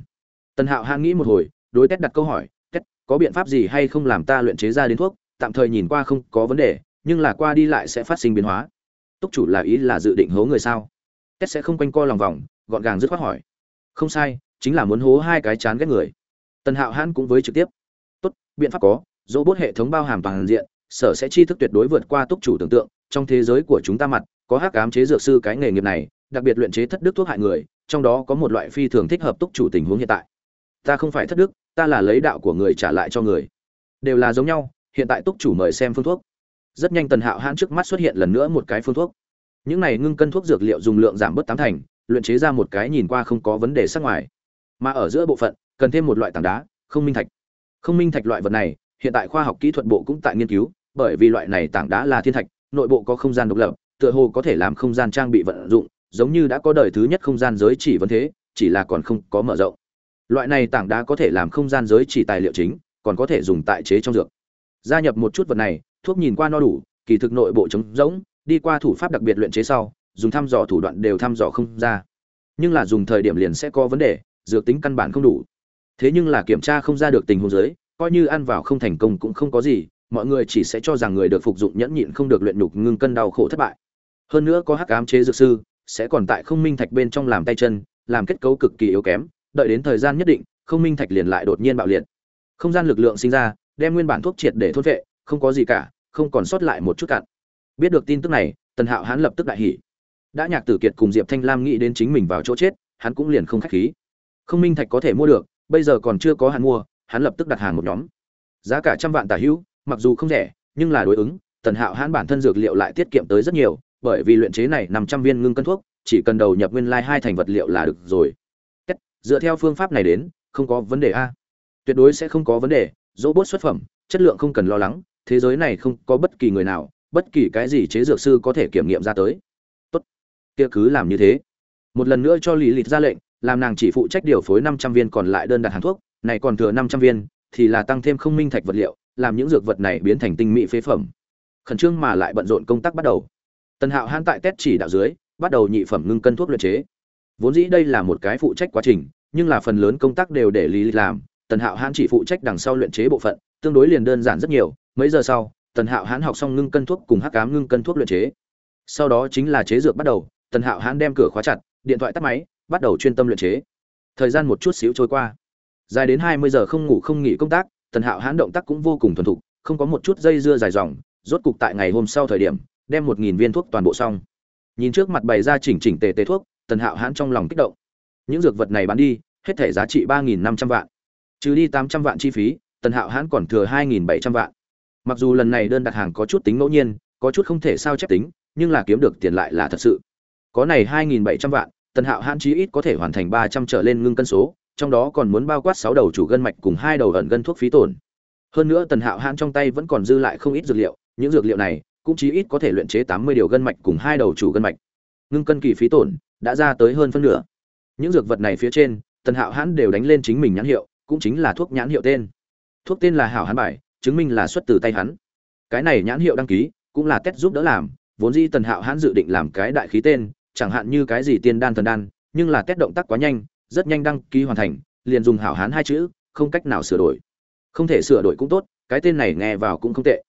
Tần hạo hãn nghĩ một hồi đối tét đặt câu hỏi tét có biện pháp gì hay không làm ta luyện chế ra đến thuốc? Tạm thời nhìn qua không có vấn đề, nhưng là qua đi lại sẽ phát sinh biến hóa. Túc chủ là ý là dự định hố người sao? Tét sẽ không quanh co lòng vòng, gọn gàng dứt khoát hỏi. Không sai, chính là muốn hố hai cái chán ghét người. Tần hạo hãn cũng với trực tiếp. Tốt, biện pháp có dỗ bốt hệ thống bao hàm toàn diện, sở sẽ chi thức tuyệt đối vượt qua túc chủ tưởng tượng, trong thế giới của chúng ta mặt, có hắc ám chế dược sư cái nghề nghiệp này, đặc biệt luyện chế thất đức thuốc hại người, trong đó có một loại phi thường thích hợp túc chủ tình huống hiện tại. Ta không phải thất đức ta là lấy đạo của người trả lại cho người. Đều là giống nhau, hiện tại túc chủ mời xem phương thuốc. Rất nhanh tần hạo hãn trước mắt xuất hiện lần nữa một cái phương thuốc. Những này ngưng cân thuốc dược liệu dùng lượng giảm bớt tám thành, luyện chế ra một cái nhìn qua không có vấn đề sắc ngoài. Mà ở giữa bộ phận, cần thêm một loại tảng đá, không minh thạch. Không minh thạch loại vật này, hiện tại khoa học kỹ thuật bộ cũng tại nghiên cứu, bởi vì loại này tảng đá là thiên thạch, nội bộ có không gian độc lập, tựa hồ có thể làm không gian trang bị vận dụng, giống như đã có đời thứ nhất không gian giới chỉ vấn thế, chỉ là còn không có mở rộng loại này tảng đá có thể làm không gian giới chỉ tài liệu chính còn có thể dùng tại chế trong dược. Gia nhập một chút vật này thuốc nhìn qua no đủ kỳ thực nội bộ trống rỗng đi qua thủ pháp đặc biệt luyện chế sau dùng thăm dò thủ đoạn đều thăm dò không ra. Nhưng là dùng thời điểm liền sẽ có vấn đề dược tính căn bản không đủ. Thế nhưng là kiểm tra không ra được tình huống giới, coi như ăn vào không thành công cũng không có gì mọi người chỉ sẽ cho rằng người được phục dụng nhẫn nhịn không được luyện nhục ngưng cân đau khổ thất bại. Hơn nữa có hắc ám chế dược sư sẽ còn tại không minh thạch bên trong làm tay chân làm kết cấu cực kỳ yếu kém đợi đến thời gian nhất định, không minh thạch liền lại đột nhiên bạo liệt. Không gian lực lượng sinh ra, đem nguyên bản thuốc triệt để thốt vệ, không có gì cả, không còn sót lại một chút cạn. Biết được tin tức này, tần hạo Hán lập tức đại hỉ. Đã nhạc tử kiệt cùng diệp thanh lam nghĩ đến chính mình vào chỗ chết, hắn cũng liền không khách khí. Không minh thạch có thể mua được, bây giờ còn chưa có hạn mua, hắn lập tức đặt hàng một nhóm. Giá cả trăm vạn tả hữu, mặc dù không rẻ, nhưng là đối ứng, tần hạo hãn bản thân dược liệu lại tiết kiệm tới rất nhiều, bởi vì luyện chế này năm trăm viên ngưng cân thuốc, chỉ cần đầu nhập nguyên lai hai thành vật liệu là được rồi dựa theo phương pháp này đến, không có vấn đề a. Tuyệt đối sẽ không có vấn đề dỗ bốt xuất phẩm, chất lượng không cần lo lắng, thế giới này không có bất kỳ người nào, bất kỳ cái gì chế dược sư có thể kiểm nghiệm ra tới. Tốt. Kia cứ làm như thế. Một lần nữa cho lý lịt ra lệnh, làm nàng chỉ phụ trách điều phối năm trăm viên còn lại đơn đặt hàng thuốc, này còn thừa năm trăm viên, thì là tăng thêm không minh thạch vật liệu, làm những dược vật này biến thành tinh mỹ phế phẩm. Khẩn trương mà lại bận rộn công tác bắt đầu. Tần hạo hãn tại test chỉ đạo dưới, bắt đầu nhị phẩm ngưng cân thuốc luyện chế vốn dĩ đây là một cái phụ trách quá trình, nhưng là phần lớn công tác đều để lý lịch làm. Tần hạo hãn chỉ phụ trách đằng sau luyện chế bộ phận, tương đối liền đơn giản rất nhiều. Mấy giờ sau, tần hạo hãn học xong ngưng cân thuốc cùng hắc cám ngưng cân thuốc luyện chế. Sau đó chính là chế dược bắt đầu, tần hạo hãn đem cửa khóa chặt, điện thoại tắt máy, bắt đầu chuyên tâm luyện chế. Thời gian một chút xíu trôi qua. Dài đến hai mươi giờ không ngủ không nghỉ công tác, tần hạo hãn động tác cũng vô cùng thuần thục, không có một chút dây dưa dài dòng. Rốt cục tại ngày hôm sau thời điểm, đem một nghìn viên thuốc toàn bộ xong. Nhìn trước mặt bày ra chỉnh chỉnh tề tề thuốc tần hạo hãn trong lòng kích động. Những dược vật này bán đi, hết thể giá trị ba nghìn năm trăm vạn. Trừ đi tám trăm vạn chi phí, tần hạo hãn còn thừa hai nghìn bảy trăm vạn. Mặc dù lần này đơn đặt hàng có chút tính ngẫu nhiên, có chút không thể sao chép tính, nhưng là kiếm được tiền lại là thật sự. Có này hai nghìn bảy trăm vạn, tần hạo hãn chí ít có thể hoàn thành ba trăm trở lên ngưng cân số, trong đó còn muốn bao quát sáu đầu chủ gân mạch cùng hai đầu ẩn gân thuốc phí tổn. Hơn nữa tần hạo hãn trong tay vẫn còn dư lại không ít dược liệu, những dược liệu này cũng chí ít có thể luyện chế tám mươi điều gân mạch cùng hai đầu chủ gân mạch. Ngưng cân kỳ phí tổn đã ra tới hơn phân nửa. Những dược vật này phía trên, tần hạo hãn đều đánh lên chính mình nhãn hiệu, cũng chính là thuốc nhãn hiệu tên. Thuốc tên là hảo hán bài, chứng minh là xuất từ tay hắn. Cái này nhãn hiệu đăng ký, cũng là test giúp đỡ làm, vốn dĩ tần hạo hãn dự định làm cái đại khí tên, chẳng hạn như cái gì tiên đan thần đan, nhưng là test động tác quá nhanh, rất nhanh đăng ký hoàn thành, liền dùng hảo hán hai chữ, không cách nào sửa đổi. Không thể sửa đổi cũng tốt, cái tên này nghe vào cũng không tệ.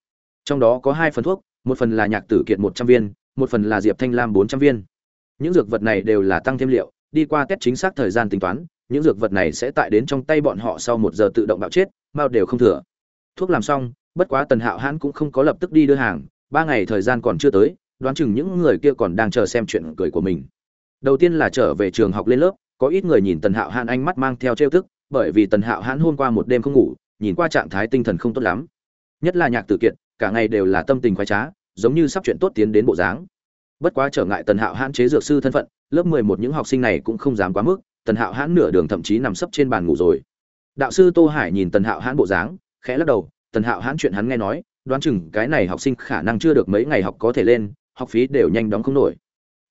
Trong đó có hai phần thuốc, một phần là nhạc tử kiệt một trăm viên, một phần là diệp thanh lam bốn trăm viên những dược vật này đều là tăng thêm liệu, đi qua test chính xác thời gian tính toán, những dược vật này sẽ tại đến trong tay bọn họ sau một giờ tự động bạo chết mao đều không thừa. Thuốc làm xong, bất quá tần hạo hãn cũng không có lập tức đi đưa hàng, ba ngày thời gian còn chưa tới, đoán chừng những người kia còn đang chờ xem chuyện cười của mình. Đầu tiên là trở về trường học lên lớp, có ít người nhìn tần hạo hãn ánh mắt mang theo trêu tức, bởi vì tần hạo hãn hôm qua một đêm không ngủ, nhìn qua trạng thái tinh thần không tốt lắm. Nhất là nhạc tử kiện cả ngày đều là tâm tình khoái trá, giống như sắp chuyện tốt tiến đến bộ dáng bất quá trở ngại tần hạo hãn chế dược sư thân phận, lớp mười một những học sinh này cũng không dám quá mức, tần hạo hãn nửa đường thậm chí nằm sấp trên bàn ngủ rồi. Đạo sư tô hải nhìn tần hạo hãn bộ dáng, khẽ lắc đầu, tần hạo hãn chuyện hắn nghe nói, đoán chừng cái này học sinh khả năng chưa được mấy ngày học có thể lên, học phí đều nhanh đóng không nổi.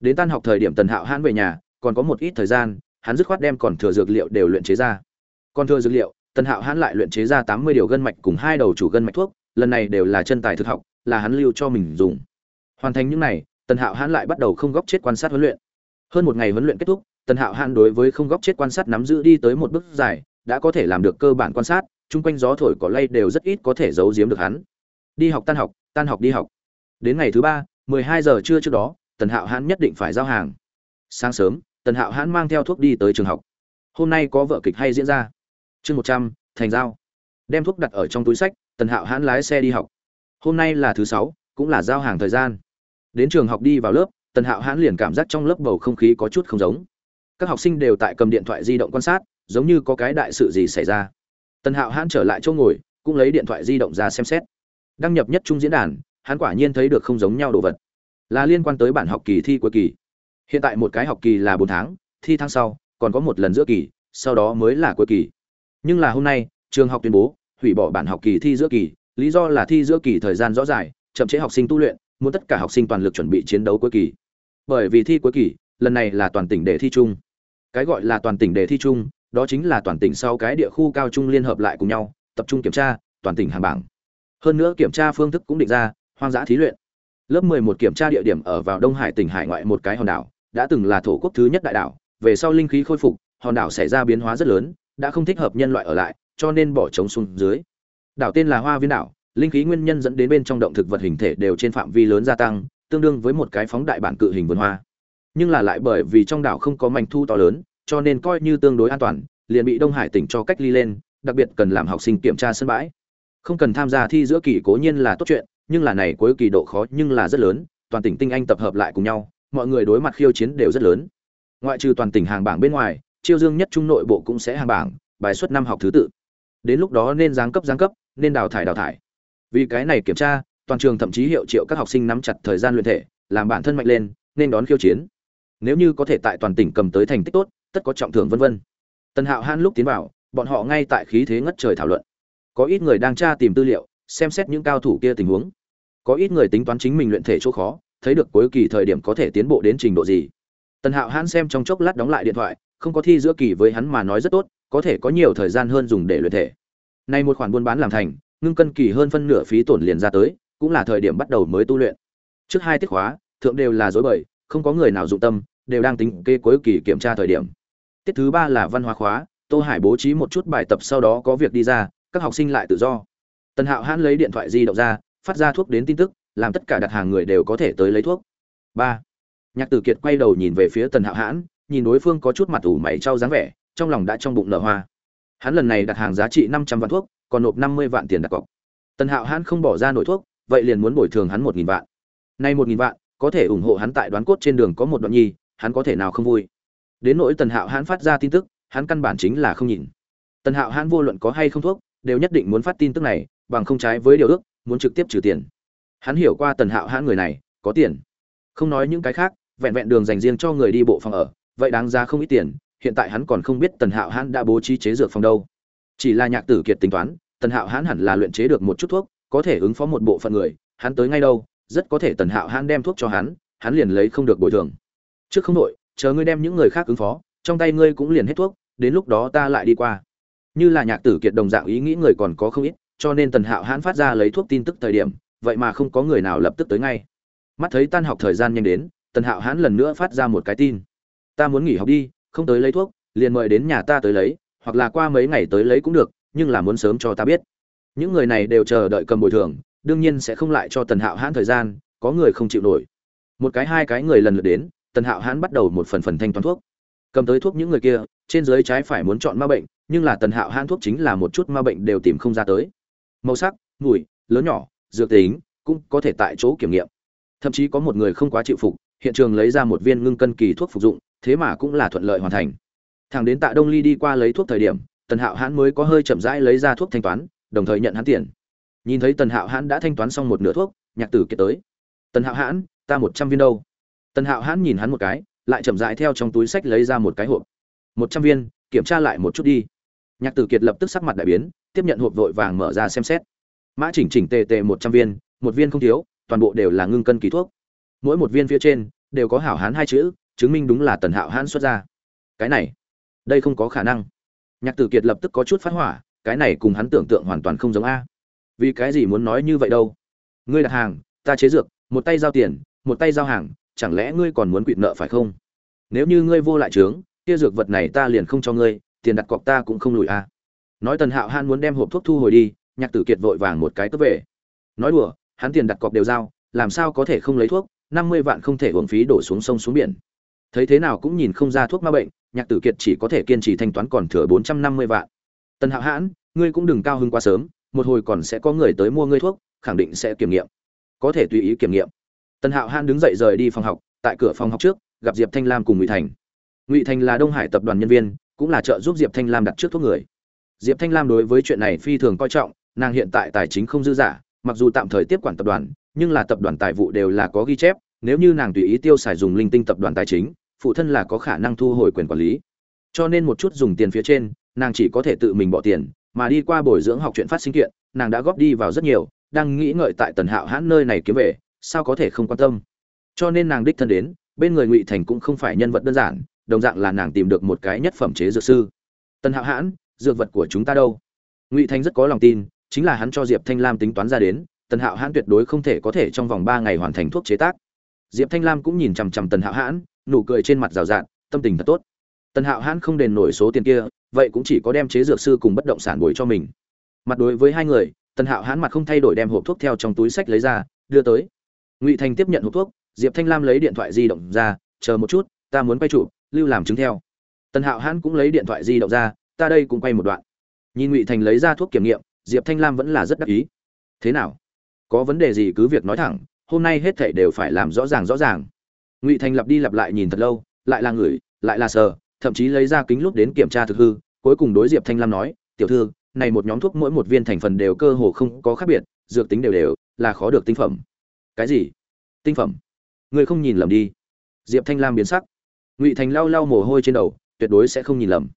Đến tan học thời điểm tần hạo hãn về nhà, còn có một ít thời gian, hắn dứt khoát đem còn thừa dược liệu đều luyện chế ra. Còn thừa dược liệu, tần hạo hãn lại luyện chế ra tám mươi điều gân mạch cùng hai đầu chủ gân mạch thuốc, lần này đều là chân tài thực học, là hắn lưu cho mình dùng. Hoàn thành những này tần hạo hãn lại bắt đầu không góc chết quan sát huấn luyện. Hơn một ngày huấn luyện kết thúc, tần hạo hãn đối với không góc chết quan sát nắm giữ đi tới một bước dài, đã có thể làm được cơ bản quan sát, chung quanh gió thổi cỏ lay đều rất ít có thể giấu giếm được hắn. Đi học tan học tan học đi học. Đến ngày thứ ba, mười hai giờ trưa trước đó, tần hạo hãn nhất định phải giao hàng. Sáng sớm, tần hạo hãn mang theo thuốc đi tới trường học. Hôm nay có vợ kịch hay diễn ra. Chương một trăm, thành giao. Đem thuốc đặt ở trong túi sách, tần hạo hãn lái xe đi học. Hôm nay là thứ sáu, cũng là giao hàng thời gian đến trường học đi vào lớp tần hạo hãn liền cảm giác trong lớp bầu không khí có chút không giống. Các học sinh đều tại cầm điện thoại di động quan sát giống như có cái đại sự gì xảy ra. Tần hạo hãn trở lại chỗ ngồi cũng lấy điện thoại di động ra xem xét. Đăng nhập nhất trung diễn đàn hắn quả nhiên thấy được không giống nhau đồ vật. Là liên quan tới bản học kỳ thi cuối kỳ. Hiện tại một cái học kỳ là bốn tháng thi tháng sau còn có một lần giữa kỳ sau đó mới là cuối kỳ. Nhưng là hôm nay trường học tuyên bố hủy bỏ bản học kỳ thi giữa kỳ lý do là thi giữa kỳ thời gian rõ dài, chậm chế học sinh tu luyện muốn tất cả học sinh toàn lực chuẩn bị chiến đấu cuối kỳ. Bởi vì thi cuối kỳ, lần này là toàn tỉnh để thi chung. Cái gọi là toàn tỉnh đề thi chung, đó chính là toàn tỉnh sau cái địa khu cao trung liên hợp lại cùng nhau, tập trung kiểm tra, toàn tỉnh hàng bảng. Hơn nữa kiểm tra phương thức cũng định ra, hoang dã thí luyện. Lớp 11 kiểm tra địa điểm ở vào đông hải tỉnh hải ngoại một cái hòn đảo, đã từng là thổ quốc thứ nhất đại đảo. Về sau linh khí khôi phục, hòn đảo xảy ra biến hóa rất lớn, đã không thích hợp nhân loại ở lại, cho nên bỏ trống xuống dưới. Đảo tên là hoa viên đảo linh khí nguyên nhân dẫn đến bên trong động thực vật hình thể đều trên phạm vi lớn gia tăng, tương đương với một cái phóng đại bản cự hình vườn hoa. Nhưng là lại bởi vì trong đảo không có manh thu to lớn, cho nên coi như tương đối an toàn, liền bị đông hải tỉnh cho cách ly lên, đặc biệt cần làm học sinh kiểm tra sân bãi. Không cần tham gia thi giữa kỳ cố nhiên là tốt chuyện, nhưng là này cuối kỳ độ khó nhưng là rất lớn, toàn tỉnh tinh anh tập hợp lại cùng nhau, mọi người đối mặt khiêu chiến đều rất lớn. Ngoại trừ toàn tỉnh hàng bảng bên ngoài chiêu dương nhất trung nội bộ cũng sẽ hàng bảng, bài xuất năm học thứ tự. Đến lúc đó nên giáng cấp giáng cấp, nên đào thải đào thải vì cái này kiểm tra, toàn trường thậm chí hiệu triệu các học sinh nắm chặt thời gian luyện thể, làm bản thân mạnh lên, nên đón khiêu chiến. Nếu như có thể tại toàn tỉnh cầm tới thành tích tốt, tất có trọng thưởng vân vân. Tần hạo han lúc tiến vào, bọn họ ngay tại khí thế ngất trời thảo luận. Có ít người đang tra tìm tư liệu, xem xét những cao thủ kia tình huống. Có ít người tính toán chính mình luyện thể chỗ khó, thấy được cuối kỳ thời điểm có thể tiến bộ đến trình độ gì. Tần hạo hãn xem trong chốc lát đóng lại điện thoại, không có thi giữa kỳ với hắn mà nói rất tốt, có thể có nhiều thời gian hơn dùng để luyện thể. Nay một khoản buôn bán làm thành ngưng cân kỳ hơn phân nửa phí tổn liền ra tới, cũng là thời điểm bắt đầu mới tu luyện. Trước hai tiết khóa, thượng đều là dối bời, không có người nào dụng tâm, đều đang tính kê cuối kỳ kiểm tra thời điểm. Tiết thứ ba là văn hóa khóa, tô hải bố trí một chút bài tập sau đó có việc đi ra, các học sinh lại tự do. Tần hạo hãn lấy điện thoại di động ra, phát ra thuốc đến tin tức, làm tất cả đặt hàng người đều có thể tới lấy thuốc. Ba. Nhạc tử kiệt quay đầu nhìn về phía tần hạo hãn, nhìn đối phương có chút mặt ủ mày trao dáng vẻ, trong lòng đã trong bụng nở hoa hắn lần này đặt hàng giá trị năm trăm vạn thuốc, còn nộp năm mươi vạn tiền đặt cọc. Tần hạo hãn không bỏ ra nổi thuốc, vậy liền muốn bồi thường hắn một nghìn vạn. Nay một nghìn vạn, có thể ủng hộ hắn tại đoán cốt trên đường có một đoạn nhi, hắn có thể nào không vui? Đến nỗi tần hạo hãn phát ra tin tức, hắn căn bản chính là không nhìn. Tần hạo hãn vô luận có hay không thuốc, đều nhất định muốn phát tin tức này, bằng không trái với điều ước, muốn trực tiếp trừ tiền. Hắn hiểu qua tần hạo hãn người này, có tiền. Không nói những cái khác, vẹn vẹn đường dành riêng cho người đi bộ phòng ở, vậy đáng ra không ít tiền hiện tại hắn còn không biết tần hạo hãn đã bố trí chế dược phòng đâu. Chỉ là nhạc tử kiệt tính toán, tần hạo hãn hẳn là luyện chế được một chút thuốc, có thể ứng phó một bộ phận người, hắn tới ngay đâu, rất có thể tần hạo hãn đem thuốc cho hắn hắn liền lấy không được bồi thường. Trước không đội chờ ngươi đem những người khác ứng phó, trong tay ngươi cũng liền hết thuốc, đến lúc đó ta lại đi qua. Như là nhạc tử kiệt đồng dạng ý nghĩ người còn có không ít, cho nên tần hạo hãn phát ra lấy thuốc tin tức thời điểm, vậy mà không có người nào lập tức tới ngay. Mắt thấy tan học thời gian nhanh đến, tần hạo hãn lần nữa phát ra một cái tin. Ta muốn nghỉ học đi không tới lấy thuốc, liền mời đến nhà ta tới lấy, hoặc là qua mấy ngày tới lấy cũng được, nhưng là muốn sớm cho ta biết. Những người này đều chờ đợi cầm bồi thường, đương nhiên sẽ không lại cho tần hạo hãn thời gian, có người không chịu nổi. Một cái hai cái người lần lượt đến, tần hạo hãn bắt đầu một phần phần thanh toán thuốc. Cầm tới thuốc những người kia, trên dưới trái phải muốn chọn ma bệnh, nhưng là tần hạo hãn thuốc chính là một chút ma bệnh đều tìm không ra tới. Màu sắc, mùi, lớn nhỏ, dược tính, cũng có thể tại chỗ kiểm nghiệm. Thậm chí có một người không quá chịu phục, hiện trường lấy ra một viên ngưng cân kỳ thuốc phục dụng thế mà cũng là thuận lợi hoàn thành. Thằng đến tạ đông ly đi qua lấy thuốc thời điểm, tần hạo hãn mới có hơi chậm rãi lấy ra thuốc thanh toán, đồng thời nhận hắn tiền. Nhìn thấy tần hạo hãn đã thanh toán xong một nửa thuốc, nhạc tử kiệt tới. Tần hạo hãn, ta một trăm viên đâu? Tần hạo hãn nhìn hắn một cái, lại chậm rãi theo trong túi sách lấy ra một cái hộp. Một trăm viên, kiểm tra lại một chút đi. Nhạc tử kiệt lập tức sắc mặt đại biến, tiếp nhận hộp vội vàng mở ra xem xét. Mã chỉnh chỉnh tề tề một trăm viên, một viên không thiếu, toàn bộ đều là ngưng cân kỳ thuốc. Mỗi một viên phía trên, đều có hảo hán hai chữ chứng minh đúng là tần hạo hãn xuất ra. Cái này, đây không có khả năng. Nhạc tử kiệt lập tức có chút phát hỏa, cái này cùng hắn tưởng tượng hoàn toàn không giống a. Vì cái gì muốn nói như vậy đâu? Ngươi đặt hàng, ta chế dược, một tay giao tiền, một tay giao hàng, chẳng lẽ ngươi còn muốn quỵt nợ phải không? Nếu như ngươi vô lại trướng kia dược vật này ta liền không cho ngươi, tiền đặt cọc ta cũng không lùi a. Nói tần hạo han muốn đem hộp thuốc thu hồi đi, nhạc tử kiệt vội vàng một cái cướp về. Nói đùa, hắn tiền đặt cọc đều giao, làm sao có thể không lấy thuốc, năm mươi vạn không thể uống phí đổ xuống sông xuống biển thấy thế nào cũng nhìn không ra thuốc ma bệnh, nhạc tử kiệt chỉ có thể kiên trì thanh toán còn thừa bốn trăm năm mươi vạn. Tần hạo hãn, ngươi cũng đừng cao hứng quá sớm, một hồi còn sẽ có người tới mua ngươi thuốc, khẳng định sẽ kiểm nghiệm. Có thể tùy ý kiểm nghiệm. Tần hạo hãn đứng dậy rời đi phòng học, tại cửa phòng học trước, gặp diệp thanh lam cùng ngụy thành. Ngụy thành là đông hải tập đoàn nhân viên, cũng là trợ giúp diệp thanh lam đặt trước thuốc người. Diệp thanh lam đối với chuyện này phi thường coi trọng, nàng hiện tại tài chính không dư giả mặc dù tạm thời tiếp quản tập đoàn, nhưng là tập đoàn tài vụ đều là có ghi chép nếu như nàng tùy ý tiêu xài dùng linh tinh tập đoàn tài chính, phụ thân là có khả năng thu hồi quyền quản lý. Cho nên một chút dùng tiền phía trên, nàng chỉ có thể tự mình bỏ tiền, mà đi qua bồi dưỡng học chuyện phát sinh kiện, nàng đã góp đi vào rất nhiều, đang nghĩ ngợi tại tần hạo hãn nơi này kiếm về, sao có thể không quan tâm. Cho nên nàng đích thân đến, bên người ngụy thành cũng không phải nhân vật đơn giản, đồng dạng là nàng tìm được một cái nhất phẩm chế dược sư. Tần hạo hãn, dược vật của chúng ta đâu? Ngụy thành rất có lòng tin, chính là hắn cho diệp thanh lam tính toán ra đến, tần hạo hãn tuyệt đối không thể có thể trong vòng ba ngày hoàn thành thuốc chế tác diệp thanh lam cũng nhìn chằm chằm tần hạo hãn, nụ cười trên mặt rào rạt, tâm tình thật tốt. Tần hạo hãn không đền nổi số tiền kia, vậy cũng chỉ có đem chế dược sư cùng bất động sản bồi cho mình. Mặt đối với hai người, tần hạo hãn mặt không thay đổi đem hộp thuốc theo trong túi sách lấy ra, đưa tới. Ngụy thành tiếp nhận hộp thuốc, diệp thanh lam lấy điện thoại di động ra, chờ một chút, ta muốn quay chụp lưu làm chứng theo. Tần hạo hãn cũng lấy điện thoại di động ra, ta đây cũng quay một đoạn. Nhìn ngụy thành lấy ra thuốc kiểm nghiệm, diệp thanh lam vẫn là rất đắc ý. Thế nào? Có vấn đề gì cứ việc nói thẳng hôm nay hết thảy đều phải làm rõ ràng rõ ràng. Ngụy thành lặp đi lặp lại nhìn thật lâu, lại là ngửi lại là sờ, thậm chí lấy ra kính lúc đến kiểm tra thực hư, cuối cùng đối diệp thanh lam nói, tiểu thư, này một nhóm thuốc mỗi một viên thành phần đều cơ hồ không có khác biệt, dược tính đều đều, là khó được tinh phẩm. Cái gì? Tinh phẩm. Người không nhìn lầm đi. Diệp thanh lam biến sắc. Ngụy thành lau lau mồ hôi trên đầu, tuyệt đối sẽ không nhìn lầm.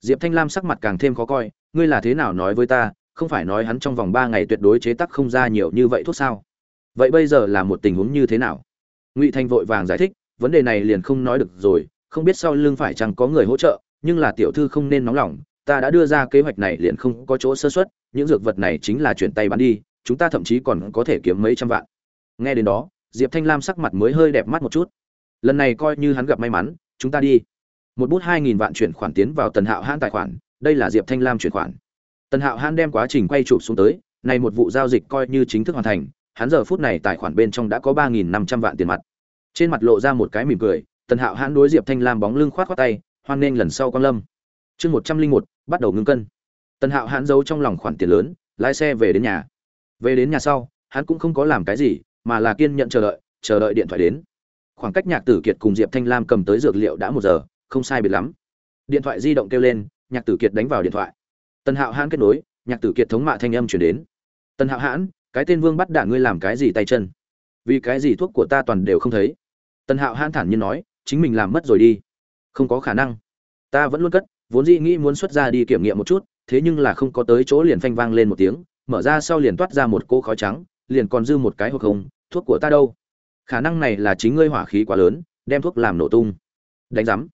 Diệp thanh lam sắc mặt càng thêm khó coi, ngươi là thế nào nói với ta, không phải nói hắn trong vòng ba ngày tuyệt đối chế tác không ra nhiều như vậy thuốc sao? Vậy bây giờ là một tình huống như thế nào? Ngụy thành vội vàng giải thích, vấn đề này liền không nói được rồi, không biết sau lưng phải chăng có người hỗ trợ, nhưng là tiểu thư không nên nóng lòng, ta đã đưa ra kế hoạch này liền không có chỗ sơ xuất những dược vật này chính là chuyển tay bán đi, chúng ta thậm chí còn có thể kiếm mấy trăm vạn. Nghe đến đó, diệp thanh lam sắc mặt mới hơi đẹp mắt một chút. Lần này coi như hắn gặp may mắn, chúng ta đi. Một bút hai nghìn vạn chuyển khoản tiến vào tần hạo hãn tài khoản, đây là diệp thanh lam chuyển khoản. Tần hạo hãn đem quá trình quay chụp xuống tới, này một vụ giao dịch coi như chính thức hoàn thành hắn giờ phút này tài khoản bên trong đã có ba nghìn năm trăm vạn tiền mặt. Trên mặt lộ ra một cái mỉm cười, tần hạo hãn đối diệp thanh lam bóng lưng khoát khoát tay, hoan nghênh lần sau quang lâm. Chương một trăm linh một, bắt đầu ngưng cân. Tần hạo hãn giấu trong lòng khoản tiền lớn, lái xe về đến nhà. Về đến nhà sau, hắn cũng không có làm cái gì, mà là kiên nhận chờ đợi chờ đợi điện thoại đến. Khoảng cách nhạc tử kiệt cùng diệp thanh lam cầm tới dược liệu đã một giờ, không sai biệt lắm. Điện thoại di động kêu lên, nhạc tử kiệt đánh vào điện thoại. Tần hạo hãn kết nối, nhạc tử kiệt thống mạ thanh âm chuyển đến. Tần hạo hãn cái tên vương bắt đạn ngươi làm cái gì tay chân? Vì cái gì thuốc của ta toàn đều không thấy? Tần hạo hãn thản nhiên nói, chính mình làm mất rồi đi. Không có khả năng. Ta vẫn luôn cất, vốn dĩ nghĩ muốn xuất ra đi kiểm nghiệm một chút, thế nhưng là không có tới chỗ liền phanh vang lên một tiếng, mở ra sau liền toát ra một cô khói trắng, liền còn dư một cái hộp không thuốc của ta đâu? Khả năng này là chính ngươi hỏa khí quá lớn, đem thuốc làm nổ tung. Đánh giám.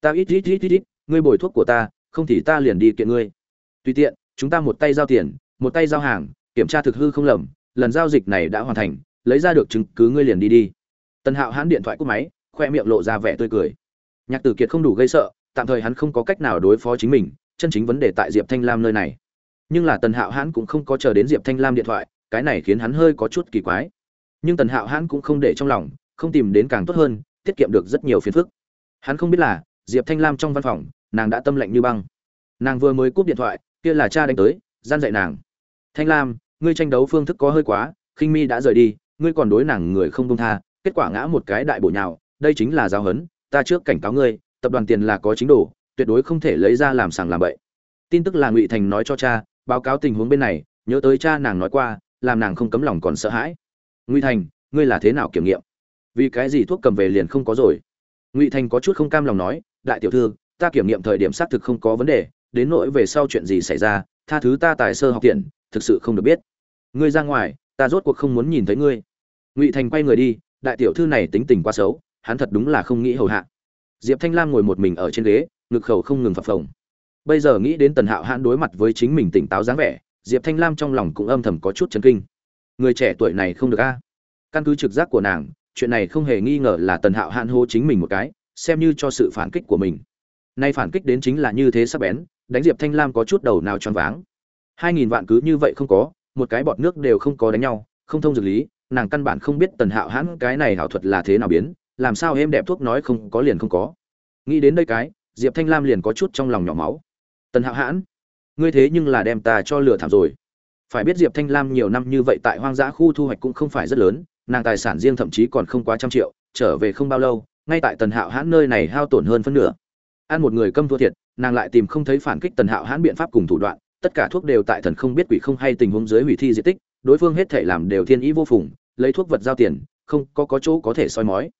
Ta ít ít ít ít ít, ngươi bồi thuốc của ta, không thì ta liền đi kiện ngươi. Tùy tiện, chúng ta một tay giao tiền, một tay giao hàng kiểm tra thực hư không lầm, lần giao dịch này đã hoàn thành, lấy ra được chứng cứ ngươi liền đi đi. Tần hạo hãn điện thoại cúp máy, khoe miệng lộ ra vẻ tươi cười. Nhạc tử kiệt không đủ gây sợ, tạm thời hắn không có cách nào đối phó chính mình, chân chính vấn đề tại diệp thanh lam nơi này. Nhưng là tần hạo hãn cũng không có chờ đến diệp thanh lam điện thoại, cái này khiến hắn hơi có chút kỳ quái. Nhưng tần hạo hãn cũng không để trong lòng, không tìm đến càng tốt hơn, tiết kiệm được rất nhiều phiền phức. Hắn không biết là, diệp thanh lam trong văn phòng, nàng đã tâm lệnh như băng. Nàng vừa mới cúp điện thoại, kia là cha đánh tới, gian dạy nàng thanh lam, ngươi tranh đấu phương thức có hơi quá, khinh mi đã rời đi, ngươi còn đối nàng người không công tha, kết quả ngã một cái đại bổ nhào, đây chính là giáo hấn ta trước cảnh cáo ngươi, tập đoàn tiền là có chính đủ tuyệt đối không thể lấy ra làm sàng làm bậy. Tin tức là ngụy thành nói cho cha, báo cáo tình huống bên này, nhớ tới cha nàng nói qua, làm nàng không cấm lòng còn sợ hãi. Ngụy thành, ngươi là thế nào kiểm nghiệm? Vì cái gì thuốc cầm về liền không có rồi? Ngụy thành có chút không cam lòng nói, đại tiểu thư, ta kiểm nghiệm thời điểm xác thực không có vấn đề, đến nỗi về sau chuyện gì xảy ra, tha thứ ta tài sơ học tiện thực sự không được biết. Ngươi ra ngoài, ta rốt cuộc không muốn nhìn thấy ngươi. Ngụy thành quay người đi, đại tiểu thư này tính tình quá xấu, hắn thật đúng là không nghĩ hầu hạ. Diệp thanh lam ngồi một mình ở trên ghế, ngực khẩu không ngừng phập phồng. Bây giờ nghĩ đến tần hạo hãn đối mặt với chính mình tỉnh táo dáng vẻ, diệp thanh lam trong lòng cũng âm thầm có chút chấn kinh. Người trẻ tuổi này không được a. Căn cứ trực giác của nàng, chuyện này không hề nghi ngờ là tần hạo hãn hô chính mình một cái, xem như cho sự phản kích của mình. Nay phản kích đến chính là như thế sắp bén, đánh diệp thanh lam có chút đầu nào choáng váng hai nghìn vạn cứ như vậy không có, một cái bọt nước đều không có đánh nhau, không thông dược lý, nàng căn bản không biết tần hạo hãn cái này hảo thuật là thế nào biến, làm sao êm đẹp thuốc nói không có liền không có. Nghĩ đến đây cái, diệp thanh lam liền có chút trong lòng nhỏ máu. Tần hạo hãn, ngươi thế nhưng là đem ta cho lừa thảm rồi. Phải biết diệp thanh lam nhiều năm như vậy tại hoang dã khu thu hoạch cũng không phải rất lớn, nàng tài sản riêng thậm chí còn không quá trăm triệu, trở về không bao lâu, ngay tại tần hạo hãn nơi này hao tổn hơn phân nửa. Ăn một người câm thua thiệt, nàng lại tìm không thấy phản kích tần hạo hãn biện pháp cùng thủ đoạn tất cả thuốc đều tại thần không biết quỷ không hay tình huống dưới hủy thi di tích, đối phương hết thể làm đều thiên ý vô phùng, lấy thuốc vật giao tiền, không có có chỗ có thể soi mói.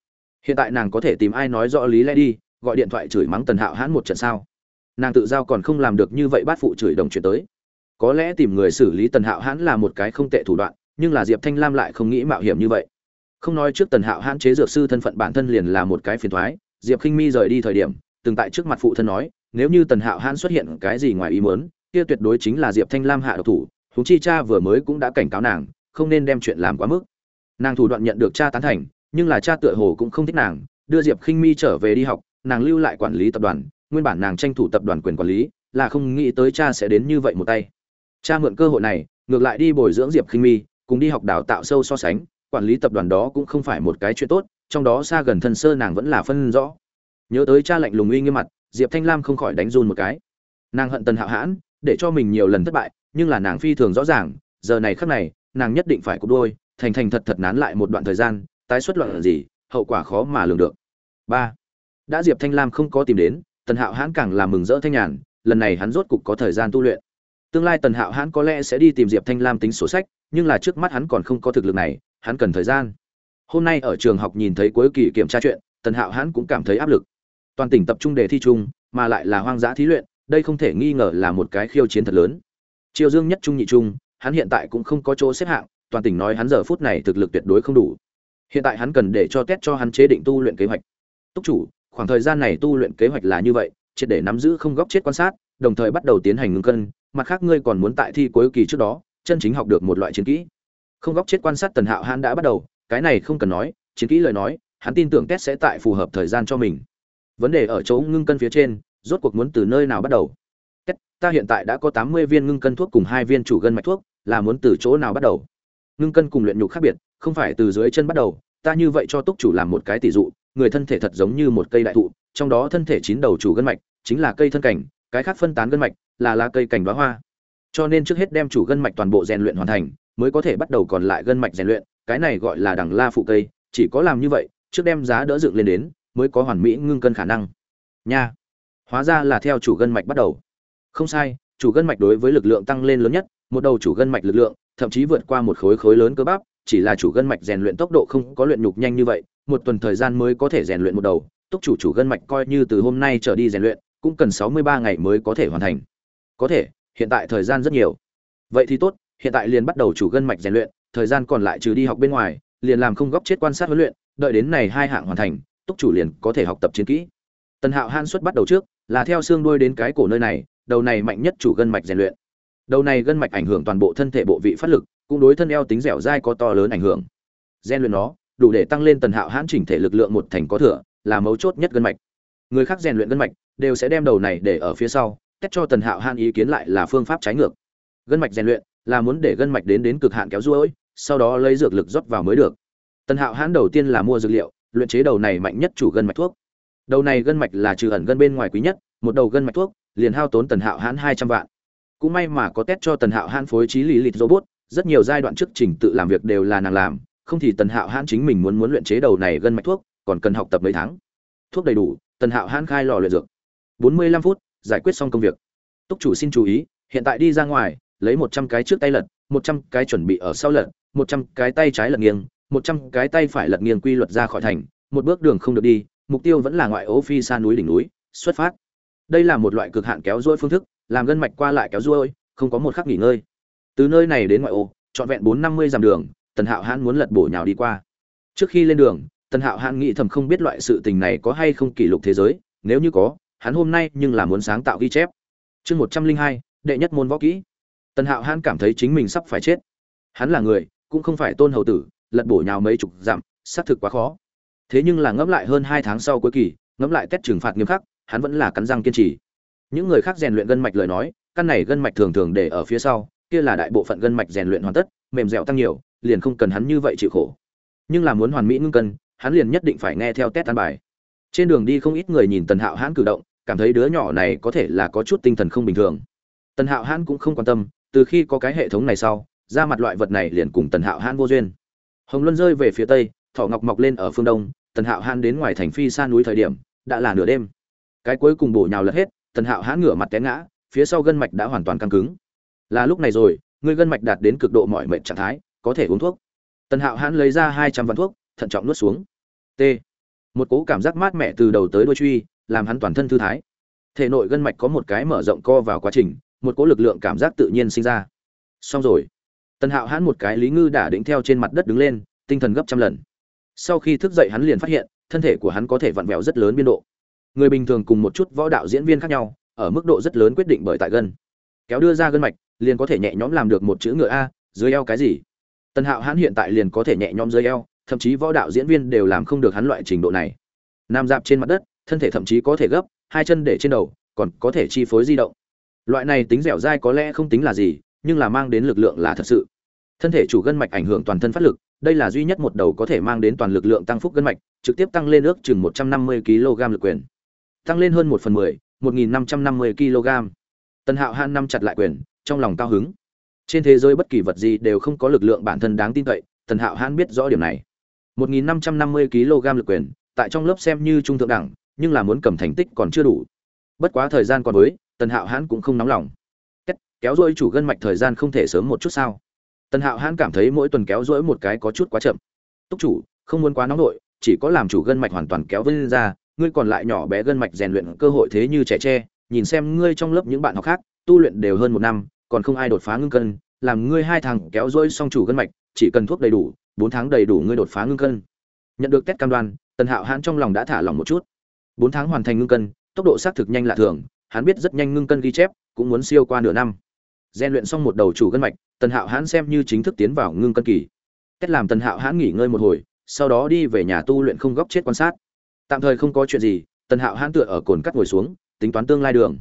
Hiện tại nàng có thể tìm ai nói rõ lý lẽ đi, gọi điện thoại chửi mắng tần hạo hãn một trận sao? Nàng tự giao còn không làm được như vậy bát phụ chửi đồng chuyện tới. Có lẽ tìm người xử lý tần hạo hãn là một cái không tệ thủ đoạn, nhưng là diệp thanh lam lại không nghĩ mạo hiểm như vậy. Không nói trước tần hạo hãn chế dược sư thân phận bản thân liền là một cái phiền thoái, diệp khinh mi rời đi thời điểm, từng tại trước mặt phụ thân nói, nếu như tần hạo hãn xuất hiện cái gì ngoài ý muốn kia tuyệt đối chính là diệp thanh lam hạ độc thủ, huống chi cha vừa mới cũng đã cảnh cáo nàng, không nên đem chuyện làm quá mức. Nàng thủ đoạn nhận được cha tán thành, nhưng là cha tựa hồ cũng không thích nàng, đưa diệp khinh mi trở về đi học, nàng lưu lại quản lý tập đoàn, nguyên bản nàng tranh thủ tập đoàn quyền quản lý, là không nghĩ tới cha sẽ đến như vậy một tay. Cha mượn cơ hội này, ngược lại đi bồi dưỡng diệp khinh mi, cùng đi học đào tạo sâu so sánh, quản lý tập đoàn đó cũng không phải một cái chuyện tốt, trong đó xa gần thân sơ nàng vẫn là phân rõ. Nhớ tới cha lạnh lùng uy nghiêm mặt, diệp thanh lam không khỏi đánh run một cái. Nàng hận tần hạo hãn để cho mình nhiều lần thất bại, nhưng là nàng phi thường rõ ràng, giờ này khắc này, nàng nhất định phải cục đôi, thành thành thật thật nán lại một đoạn thời gian, tái xuất loạn gì, hậu quả khó mà lường được. Ba, đã diệp thanh lam không có tìm đến, tần hạo hãn càng làm mừng rỡ thanh nhàn, lần này hắn rốt cục có thời gian tu luyện. Tương lai tần hạo hãn có lẽ sẽ đi tìm diệp thanh lam tính sổ sách, nhưng là trước mắt hắn còn không có thực lực này, hắn cần thời gian. Hôm nay ở trường học nhìn thấy cuối kỳ kiểm tra chuyện, tần hạo hãn cũng cảm thấy áp lực. Toàn tỉnh tập trung đề thi chung, mà lại là hoang dã thí luyện đây không thể nghi ngờ là một cái khiêu chiến thật lớn. Triều dương nhất trung nhị trung, hắn hiện tại cũng không có chỗ xếp hạng, toàn tỉnh nói hắn giờ phút này thực lực tuyệt đối không đủ. Hiện tại hắn cần để cho test cho hắn chế định tu luyện kế hoạch. Túc chủ, khoảng thời gian này tu luyện kế hoạch là như vậy, triệt để nắm giữ không góc chết quan sát, đồng thời bắt đầu tiến hành ngưng cân, mặt khác ngươi còn muốn tại thi cuối kỳ trước đó, chân chính học được một loại chiến kỹ. Không góc chết quan sát tần hạo hắn đã bắt đầu, cái này không cần nói, chiến kỹ lời nói, hắn tin tưởng test sẽ tại phù hợp thời gian cho mình. Vấn đề ở chỗ ngưng cân phía trên rốt cuộc muốn từ nơi nào bắt đầu? Ta hiện tại đã có tám mươi viên ngưng cân thuốc cùng hai viên chủ gân mạch thuốc, là muốn từ chỗ nào bắt đầu? Ngưng cân cùng luyện nhục khác biệt, không phải từ dưới chân bắt đầu, ta như vậy cho túc chủ làm một cái tỷ dụ, người thân thể thật giống như một cây đại thụ, trong đó thân thể chín đầu chủ gân mạch, chính là cây thân cảnh, cái khác phân tán gân mạch là lá cây cảnh đoá hoa. Cho nên trước hết đem chủ gân mạch toàn bộ rèn luyện hoàn thành, mới có thể bắt đầu còn lại gân mạch rèn luyện, cái này gọi là đằng la phụ cây, chỉ có làm như vậy, trước đem giá đỡ dựng lên đến, mới có hoàn mỹ ngưng cân khả năng. Nha hóa ra là theo chủ gân mạch bắt đầu. Không sai, chủ gân mạch đối với lực lượng tăng lên lớn nhất, một đầu chủ gân mạch lực lượng, thậm chí vượt qua một khối khối lớn cơ bắp, chỉ là chủ gân mạch rèn luyện tốc độ không có luyện nhục nhanh như vậy, một tuần thời gian mới có thể rèn luyện một đầu túc chủ chủ gân mạch coi như từ hôm nay trở đi rèn luyện, cũng cần sáu mươi ba ngày mới có thể hoàn thành. Có thể, hiện tại thời gian rất nhiều. Vậy thì tốt, hiện tại liền bắt đầu chủ gân mạch rèn luyện, thời gian còn lại trừ đi học bên ngoài, liền làm không góc chết quan sát huấn luyện, đợi đến này hai hạng hoàn thành túc chủ liền có thể học tập chiến kỹ. Tần hạo han xuất bắt đầu trước là theo xương đuôi đến cái cổ nơi này đầu này mạnh nhất chủ gân mạch rèn luyện. Đầu này gân mạch ảnh hưởng toàn bộ thân thể bộ vị phát lực cũng đối thân eo tính dẻo dai có to lớn ảnh hưởng. Rèn luyện nó đủ để tăng lên tần hạo hãn chỉnh thể lực lượng một thành có thừa là mấu chốt nhất gân mạch. Người khác rèn luyện gân mạch đều sẽ đem đầu này để ở phía sau cách cho tần hạo hãn ý kiến lại là phương pháp trái ngược. Gân mạch rèn luyện là muốn để gân mạch đến đến cực hạn kéo duỗi, sau đó lấy dược lực rót vào mới được. Tần hạo hãn đầu tiên là mua dược liệu luyện chế đầu này mạnh nhất chủ gân mạch thuốc đầu này gân mạch là trừ ẩn gân bên ngoài quý nhất, một đầu gân mạch thuốc, liền hao tốn tần hạo hãn hai trăm vạn. Cũng may mà có test cho tần hạo hãn phối trí lý lịch robot, rất nhiều giai đoạn trước trình tự làm việc đều là nàng làm, không thì tần hạo hãn chính mình muốn muốn luyện chế đầu này gân mạch thuốc, còn cần học tập mấy tháng. Thuốc đầy đủ, tần hạo hãn khai lò luyện dược. Bốn mươi lăm phút, giải quyết xong công việc. Túc chủ xin chú ý, hiện tại đi ra ngoài, lấy một trăm cái trước tay lật, một trăm cái chuẩn bị ở sau lật, một trăm cái tay trái lật nghiêng, một trăm cái tay phải lật nghiêng quy luật ra khỏi thành, một bước đường không được đi mục tiêu vẫn là ngoại ô phi xa núi đỉnh núi, xuất phát. Đây là một loại cực hạn kéo dôi phương thức, làm gân mạch qua lại kéo dôi, không có một khắc nghỉ ngơi. Từ nơi này đến ngoại ô, trọn vẹn bốn năm mươi dặm đường, tần hạo hãn muốn lật bổ nhào đi qua. Trước khi lên đường, tần hạo hãn nghĩ thầm không biết loại sự tình này có hay không kỷ lục thế giới, nếu như có, hắn hôm nay nhưng là muốn sáng tạo ghi chép. Chương một trăm linh hai, đệ nhất môn võ kỹ. Tần hạo hãn cảm thấy chính mình sắp phải chết. Hắn là người, cũng không phải tôn hầu tử, lật bổ nhào mấy chục dặm, xác thực quá khó thế nhưng là ngẫm lại hơn hai tháng sau cuối kỳ, ngẫm lại test trừng phạt nghiêm khắc, hắn vẫn là cắn răng kiên trì. Những người khác rèn luyện gân mạch lời nói, căn này gân mạch thường thường để ở phía sau, kia là đại bộ phận gân mạch rèn luyện hoàn tất, mềm dẻo tăng nhiều, liền không cần hắn như vậy chịu khổ. Nhưng là muốn hoàn mỹ ngưng cân, hắn liền nhất định phải nghe theo test tan bài. Trên đường đi không ít người nhìn tần hạo hãn cử động, cảm thấy đứa nhỏ này có thể là có chút tinh thần không bình thường. Tần hạo hãn cũng không quan tâm, từ khi có cái hệ thống này sau, ra mặt loại vật này liền cùng tần hạo hãn vô duyên. Hồng luân rơi về phía tây, thọ ngọc mọc lên ở phương đông tần hạo hãn đến ngoài thành phi xa núi thời điểm, đã là nửa đêm. Cái cuối cùng bổ nhào lật hết, tần hạo hãn ngửa mặt té ngã, phía sau gân mạch đã hoàn toàn căng cứng. Là lúc này rồi ngươi gân mạch đạt đến cực độ mọi mệnh trạng thái, có thể uống thuốc. Tần hạo hãn lấy ra hai trăm vạn thuốc, thận trọng nuốt xuống. T. Một cố cảm giác mát mẻ từ đầu tới đuôi truy, làm hắn toàn thân thư thái. Thể nội gân mạch có một cái mở rộng co vào quá trình, một cố lực lượng cảm giác tự nhiên sinh ra. Xong rồi. Tần hạo hãn một cái lý ngư đả đĩnh theo trên mặt đất đứng lên, tinh thần gấp trăm lần sau khi thức dậy hắn liền phát hiện, thân thể của hắn có thể vặn vẹo rất lớn biên độ. Người bình thường cùng một chút võ đạo diễn viên khác nhau, ở mức độ rất lớn quyết định bởi tại gân. Kéo đưa ra gân mạch, liền có thể nhẹ nhõm làm được một chữ ngựa a, dưới eo cái gì? Tần hạo hắn hiện tại liền có thể nhẹ nhõm dưới eo, thậm chí võ đạo diễn viên đều làm không được hắn loại trình độ này. Nam dạp trên mặt đất, thân thể thậm chí có thể gấp, hai chân để trên đầu, còn có thể chi phối di động. Loại này tính dẻo dai có lẽ không tính là gì, nhưng là mang đến lực lượng là thật sự. Thân thể chủ gân mạch ảnh hưởng toàn thân phát lực đây là duy nhất một đầu có thể mang đến toàn lực lượng tăng phúc gân mạch, trực tiếp tăng lên ước chừng 150 kg lực quyền. Tăng lên hơn một phần mười 1.550 kg. Tần hạo Hàn năm chặt lại quyền, trong lòng cao hứng. Trên thế giới bất kỳ vật gì đều không có lực lượng bản thân đáng tin cậy, tần hạo Hàn biết rõ điểm này. 1.550 kg lực quyền, tại trong lớp xem như trung thượng đẳng, nhưng là muốn cầm thành tích còn chưa đủ. Bất quá thời gian còn với tần hạo hãn cũng không nóng lòng. Kéo rôi chủ gân mạch thời gian không thể sớm một chút sao? Tần hạo hãn cảm thấy mỗi tuần kéo dỗi một cái có chút quá chậm. Túc chủ, không muốn quá nóng nổi chỉ có làm chủ gân mạch hoàn toàn kéo vân ra, ngươi còn lại nhỏ bé gân mạch rèn luyện cơ hội thế như trẻ tre, nhìn xem ngươi trong lớp những bạn học khác, tu luyện đều hơn một năm, còn không ai đột phá ngưng cân, làm ngươi hai thằng kéo dỗi xong chủ gân mạch, chỉ cần thuốc đầy đủ, bốn tháng đầy đủ ngươi đột phá ngưng cân. Nhận được test cam đoan, tần hạo hãn trong lòng đã thả lòng một chút. Bốn tháng hoàn thành ngưng cân, tốc độ xác thực nhanh lạ thường, hắn biết rất nhanh ngưng cân ghi chép, cũng muốn siêu qua nửa năm rèn luyện xong một đầu chủ gân mạch, tần hạo hãn xem như chính thức tiến vào ngưng cân kỳ. Cách làm tần hạo hãn nghỉ ngơi một hồi, sau đó đi về nhà tu luyện không góc chết quan sát. Tạm thời không có chuyện gì, tần hạo hãn tựa ở cồn cắt ngồi xuống, tính toán tương lai đường.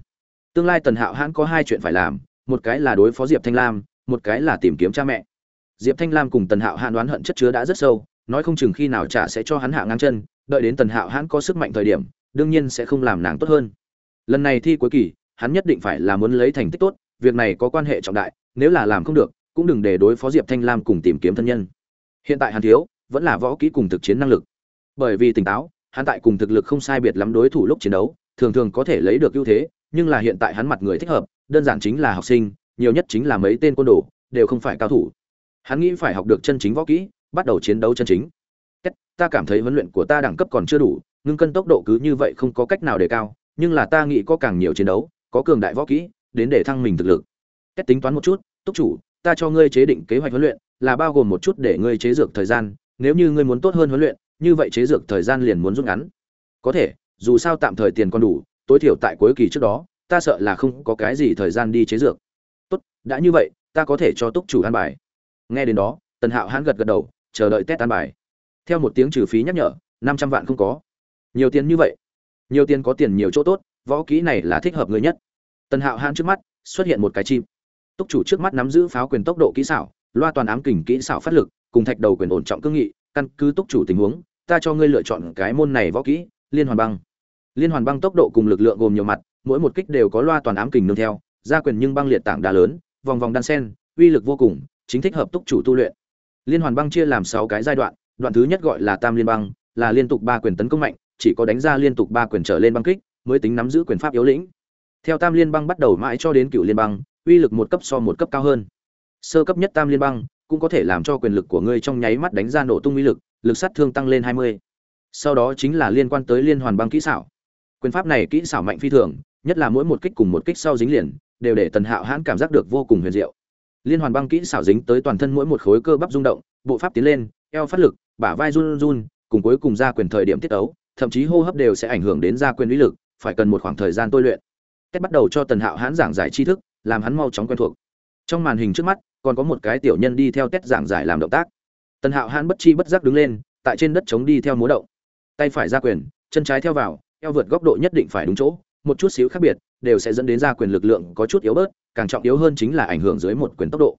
Tương lai tần hạo hãn có hai chuyện phải làm, một cái là đối phó diệp thanh lam, một cái là tìm kiếm cha mẹ. Diệp thanh lam cùng tần hạo hãn đoán hận chất chứa đã rất sâu, nói không chừng khi nào trả sẽ cho hắn hạ ngang chân, đợi đến tần hạo hãn có sức mạnh thời điểm, đương nhiên sẽ không làm nàng tốt hơn. Lần này thi cuối kỳ, hắn nhất định phải là muốn lấy thành tích tốt việc này có quan hệ trọng đại, nếu là làm không được, cũng đừng để đối phó diệp thanh lam cùng tìm kiếm thân nhân. Hiện tại Hàn thiếu vẫn là võ kỹ cùng thực chiến năng lực. Bởi vì tỉnh táo, hắn tại cùng thực lực không sai biệt lắm đối thủ lúc chiến đấu, thường thường có thể lấy được ưu thế, nhưng là hiện tại hắn mặt người thích hợp, đơn giản chính là học sinh, nhiều nhất chính là mấy tên côn đồ, đều không phải cao thủ. Hắn nghĩ phải học được chân chính võ kỹ, bắt đầu chiến đấu chân chính. Ta cảm thấy huấn luyện của ta đẳng cấp còn chưa đủ, ngưng cân tốc độ cứ như vậy không có cách nào đề cao, nhưng là ta nghĩ có càng nhiều chiến đấu, có cường đại võ kỹ đến để thăng mình thực lực. Cách tính toán một chút, túc chủ, ta cho ngươi chế định kế hoạch huấn luyện, là bao gồm một chút để ngươi chế dược thời gian, nếu như ngươi muốn tốt hơn huấn luyện, như vậy chế dược thời gian liền muốn rút ngắn. Có thể, dù sao tạm thời tiền còn đủ, tối thiểu tại cuối kỳ trước đó, ta sợ là không có cái gì thời gian đi chế dược. Tốt, đã như vậy, ta có thể cho túc chủ an bài. Nghe đến đó, tần hạo hãn gật gật đầu, chờ đợi test an bài. Theo một tiếng trừ phí nhắc nhở, năm trăm vạn không có. Nhiều tiền như vậy. Nhiều tiền có tiền nhiều chỗ tốt, võ kỹ này là thích hợp người nhất tần hạo hãn trước mắt, xuất hiện một cái chim. Túc chủ trước mắt nắm giữ pháo quyền tốc độ kỹ xảo, loa toàn ám kình kỹ xảo phát lực, cùng thạch đầu quyền ổn trọng cương nghị, căn cứ túc chủ tình huống, ta cho ngươi lựa chọn cái môn này võ kỹ, liên hoàn băng. Liên hoàn băng tốc độ cùng lực lượng gồm nhiều mặt, mỗi một kích đều có loa toàn ám kình nương theo ra quyền nhưng băng liệt tảng đá lớn, vòng vòng đan sen, uy lực vô cùng, chính thích hợp túc chủ tu luyện. Liên hoàn băng chia làm sáu cái giai đoạn đoạn thứ nhất gọi là tam liên băng, là liên tục ba quyền tấn công mạnh, chỉ có đánh ra liên tục ba quyền trở lên băng kích, mới tính nắm giữ quyền pháp yếu lĩnh theo tam liên băng bắt đầu mãi cho đến cựu liên băng uy lực một cấp so một cấp cao hơn. Sơ cấp nhất tam liên băng cũng có thể làm cho quyền lực của ngươi trong nháy mắt đánh ra nổ tung uy lực lực sát thương tăng lên hai mươi. Sau đó chính là liên quan tới liên hoàn băng kỹ xảo. Quyền pháp này kỹ xảo mạnh phi thường, nhất là mỗi một kích cùng một kích sau dính liền, đều để tần hạo hãn cảm giác được vô cùng huyền diệu. Liên hoàn băng kỹ xảo dính tới toàn thân mỗi một khối cơ bắp rung động, bộ pháp tiến lên, eo phát lực, bả vai run run, cùng cuối cùng ra quyền thời điểm tiết ấu thậm chí hô hấp đều sẽ ảnh hưởng đến ra quyền uy lực, phải cần một khoảng thời gian tôi luyện cách bắt đầu cho tần hạo hãn giảng giải tri thức, làm hắn mau chóng quen thuộc. Trong màn hình trước mắt, còn có một cái tiểu nhân đi theo Tết giảng giải làm động tác. Tần hạo hãn bất chi bất giác đứng lên, tại trên đất chống đi theo múa động. Tay phải ra quyền, chân trái theo vào, eo vượt góc độ nhất định phải đúng chỗ, một chút xíu khác biệt, đều sẽ dẫn đến ra quyền lực lượng có chút yếu bớt, càng trọng yếu hơn chính là ảnh hưởng dưới một quyền tốc độ.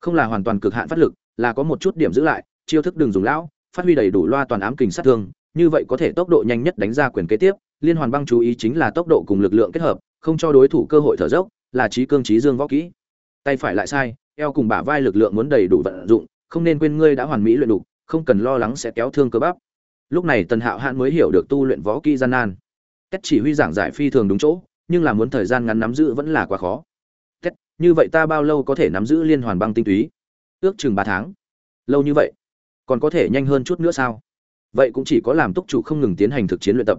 Không là hoàn toàn cực hạn phát lực, là có một chút điểm giữ lại, chiêu thức đừng dùng lão, phát huy đầy đủ loa toàn ám kình sát thương, như vậy có thể tốc độ nhanh nhất đánh ra quyền kế tiếp, liên hoàn băng chú ý chính là tốc độ cùng lực lượng kết hợp không cho đối thủ cơ hội thở dốc, là trí cương trí dương võ kỹ. Tay phải lại sai, eo cùng bả vai lực lượng muốn đầy đủ vận dụng, không nên quên ngươi đã hoàn mỹ luyện đủ không cần lo lắng sẽ kéo thương cơ bắp. Lúc này tần hạo hãn mới hiểu được tu luyện võ kỹ gian nan. Cách chỉ huy giảng giải phi thường đúng chỗ, nhưng là muốn thời gian ngắn nắm giữ vẫn là quá khó. Cách như vậy ta bao lâu có thể nắm giữ liên hoàn băng tinh túy? Ước chừng ba tháng. Lâu như vậy, còn có thể nhanh hơn chút nữa sao? Vậy cũng chỉ có làm túc chủ không ngừng tiến hành thực chiến luyện tập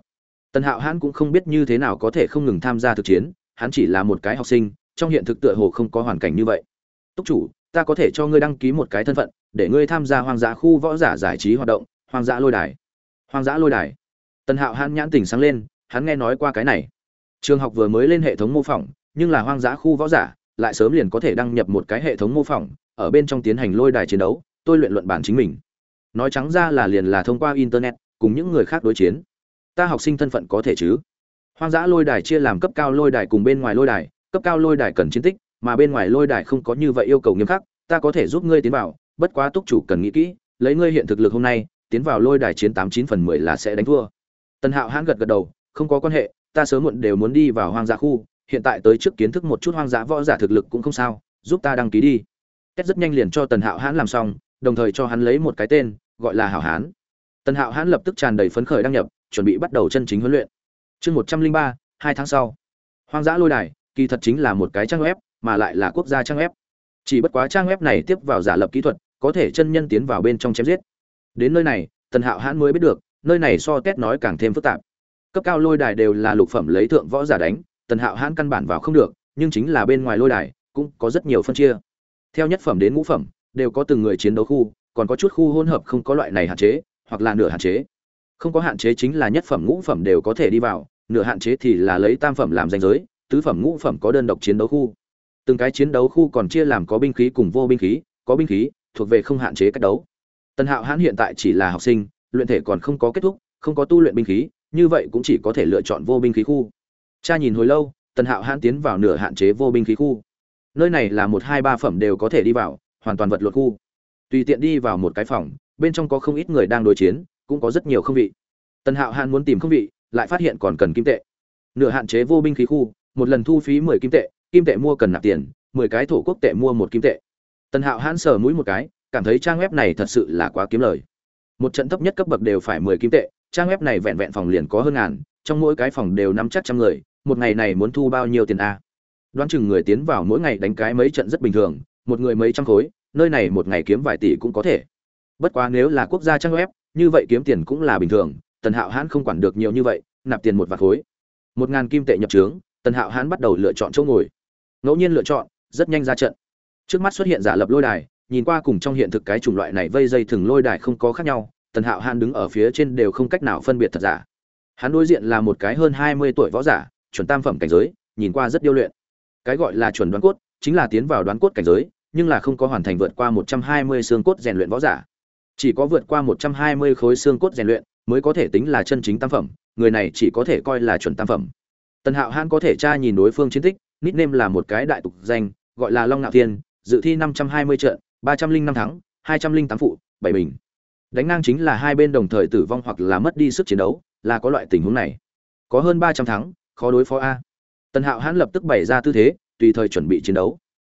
tần hạo hãn cũng không biết như thế nào có thể không ngừng tham gia thực chiến, hắn chỉ là một cái học sinh, trong hiện thực tựa hồ không có hoàn cảnh như vậy. Túc chủ, ta có thể cho ngươi đăng ký một cái thân phận, để ngươi tham gia hoang dã khu võ giả giải trí hoạt động, hoang dã lôi đài. Hoang dã lôi đài? Tần hạo hãn nhãn tỉnh sáng lên, hắn nghe nói qua cái này. Trường học vừa mới lên hệ thống mô phỏng, nhưng là hoang dã khu võ giả lại sớm liền có thể đăng nhập một cái hệ thống mô phỏng, ở bên trong tiến hành lôi đài chiến đấu, tôi luyện luận bản chính mình. Nói trắng ra là liền là thông qua internet, cùng những người khác đối chiến ta học sinh thân phận có thể chứ? Hoang dã lôi đài chia làm cấp cao lôi đài cùng bên ngoài lôi đài, cấp cao lôi đài cần chiến tích, mà bên ngoài lôi đài không có như vậy yêu cầu nghiêm khắc, ta có thể giúp ngươi tiến vào, bất quá túc chủ cần nghĩ kỹ, lấy ngươi hiện thực lực hôm nay, tiến vào lôi đài chiến tám chín phần mười là sẽ đánh thua. Tần hạo hãn gật gật đầu, không có quan hệ, ta sớm muộn đều muốn đi vào hoang dã khu, hiện tại tới trước kiến thức một chút hoang dã võ giả thực lực cũng không sao, giúp ta đăng ký đi. Kết rất nhanh liền cho tần hạo hãn làm xong, đồng thời cho hắn lấy một cái tên, gọi là hảo hán. Tần hạo hãn lập tức tràn đầy phấn khởi đăng nhập chuẩn bị bắt đầu chân chính huấn luyện. Chương một trăm linh ba, hai tháng sau. Hoang dã lôi đài, kỳ thật chính là một cái trang web, mà lại là quốc gia trang web. Chỉ bất quá trang web này tiếp vào giả lập kỹ thuật, có thể chân nhân tiến vào bên trong chém giết. Đến nơi này, tần hạo hãn mới biết được, nơi này so test nói càng thêm phức tạp. Cấp cao lôi đài đều là lục phẩm lấy thượng võ giả đánh, tần hạo hãn căn bản vào không được, nhưng chính là bên ngoài lôi đài, cũng có rất nhiều phân chia. Theo nhất phẩm đến ngũ phẩm, đều có từng người chiến đấu khu, còn có chút khu hỗn hợp không có loại này hạn chế, hoặc là nửa hạn chế không có hạn chế chính là nhất phẩm ngũ phẩm đều có thể đi vào, nửa hạn chế thì là lấy tam phẩm làm danh giới, tứ phẩm ngũ phẩm có đơn độc chiến đấu khu. Từng cái chiến đấu khu còn chia làm có binh khí cùng vô binh khí, có binh khí, thuộc về không hạn chế cách đấu. Tần hạo hãn hiện tại chỉ là học sinh, luyện thể còn không có kết thúc, không có tu luyện binh khí, như vậy cũng chỉ có thể lựa chọn vô binh khí khu. Cha nhìn hồi lâu, tần hạo hãn tiến vào nửa hạn chế vô binh khí khu. Nơi này là một hai ba phẩm đều có thể đi vào, hoàn toàn vật luật khu. Tùy tiện đi vào một cái phòng, bên trong có không ít người đang đối chiến cũng có rất nhiều không vị. Tần hạo hãn muốn tìm không vị, lại phát hiện còn cần kim tệ. Nửa hạn chế vô binh khí khu, một lần thu phí mười kim tệ kim tệ mua cần nạp tiền, mười cái thổ quốc tệ mua một kim tệ. Tần hạo hãn sờ mũi một cái, cảm thấy trang web này thật sự là quá kiếm lời. Một trận thấp nhất cấp bậc đều phải mười kim tệ, trang web này vẹn vẹn phòng liền có hơn ngàn, trong mỗi cái phòng đều nắm chắc trăm người, một ngày này muốn thu bao nhiêu tiền a? Đoán chừng người tiến vào mỗi ngày đánh cái mấy trận rất bình thường, một người mấy trăm khối, nơi này một ngày kiếm vài tỷ cũng có thể bất quá nếu là quốc gia trang web, như vậy kiếm tiền cũng là bình thường, tần hạo hãn không quản được nhiều như vậy, nạp tiền một vạt khối. Một ngàn kim tệ nhập trướng, tần hạo hãn bắt đầu lựa chọn chỗ ngồi. Ngẫu nhiên lựa chọn, rất nhanh ra trận. Trước mắt xuất hiện giả lập lôi đài, nhìn qua cùng trong hiện thực cái chủng loại này vây dây thừng lôi đài không có khác nhau, tần hạo hãn đứng ở phía trên đều không cách nào phân biệt thật giả. Hắn đối diện là một cái hơn hai mươi tuổi võ giả, chuẩn tam phẩm cảnh giới, nhìn qua rất điêu luyện. Cái gọi là chuẩn đoán cốt, chính là tiến vào đoán cốt cảnh giới, nhưng là không có hoàn thành vượt qua một trăm hai mươi xương cốt rèn luyện võ giả chỉ có vượt qua một trăm hai mươi khối xương cốt rèn luyện mới có thể tính là chân chính tam phẩm, người này chỉ có thể coi là chuẩn tam phẩm. Tần hạo hãn có thể tra nhìn đối phương chiến tích, nickname là một cái đại tục danh, gọi là long ngạo thiên, dự thi năm trăm hai mươi trận, ba trăm linh năm thắng, hai trăm linh tám phụ, bảy bình. Đánh ngang chính là hai bên đồng thời tử vong hoặc là mất đi sức chiến đấu, là có loại tình huống này. Có hơn ba trăm thắng, khó đối phó a. Tần hạo hãn lập tức bày ra tư thế, tùy thời chuẩn bị chiến đấu.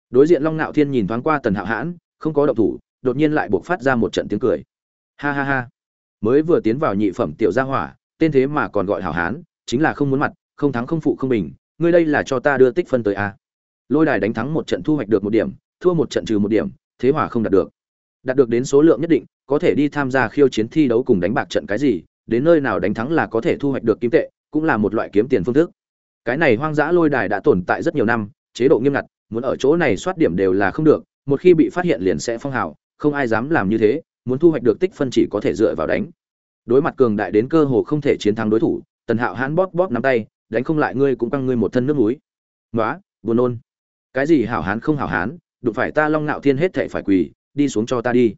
Đối diện long ngạo thiên nhìn thoáng qua tần hạo hãn, không có động thủ đột nhiên lại buộc phát ra một trận tiếng cười. Ha ha ha. Mới vừa tiến vào nhị phẩm tiểu gia hỏa, tên thế mà còn gọi hảo hán, chính là không muốn mặt, không thắng không phụ không bình, ngươi đây là cho ta đưa tích phân tới a. Lôi đài đánh thắng một trận thu hoạch được một điểm, thua một trận trừ một điểm, thế hòa không đạt được. Đạt được đến số lượng nhất định, có thể đi tham gia khiêu chiến thi đấu cùng đánh bạc trận cái gì, đến nơi nào đánh thắng là có thể thu hoạch được kim tệ, cũng là một loại kiếm tiền phương thức. Cái này hoang dã lôi đài đã tồn tại rất nhiều năm, chế độ nghiêm ngặt, muốn ở chỗ này soát điểm đều là không được, một khi bị phát hiện liền sẽ phong hào không ai dám làm như thế, muốn thu hoạch được tích phân chỉ có thể dựa vào đánh. Đối mặt cường đại đến cơ hồ không thể chiến thắng đối thủ, tần hạo hãn bóp bóp nắm tay, đánh không lại ngươi cũng căng ngươi một thân nước núi nói buồn nôn. Cái gì hảo hán không hảo hán, đụng phải ta long ngạo thiên hết thệ phải quỳ, đi xuống cho ta đi.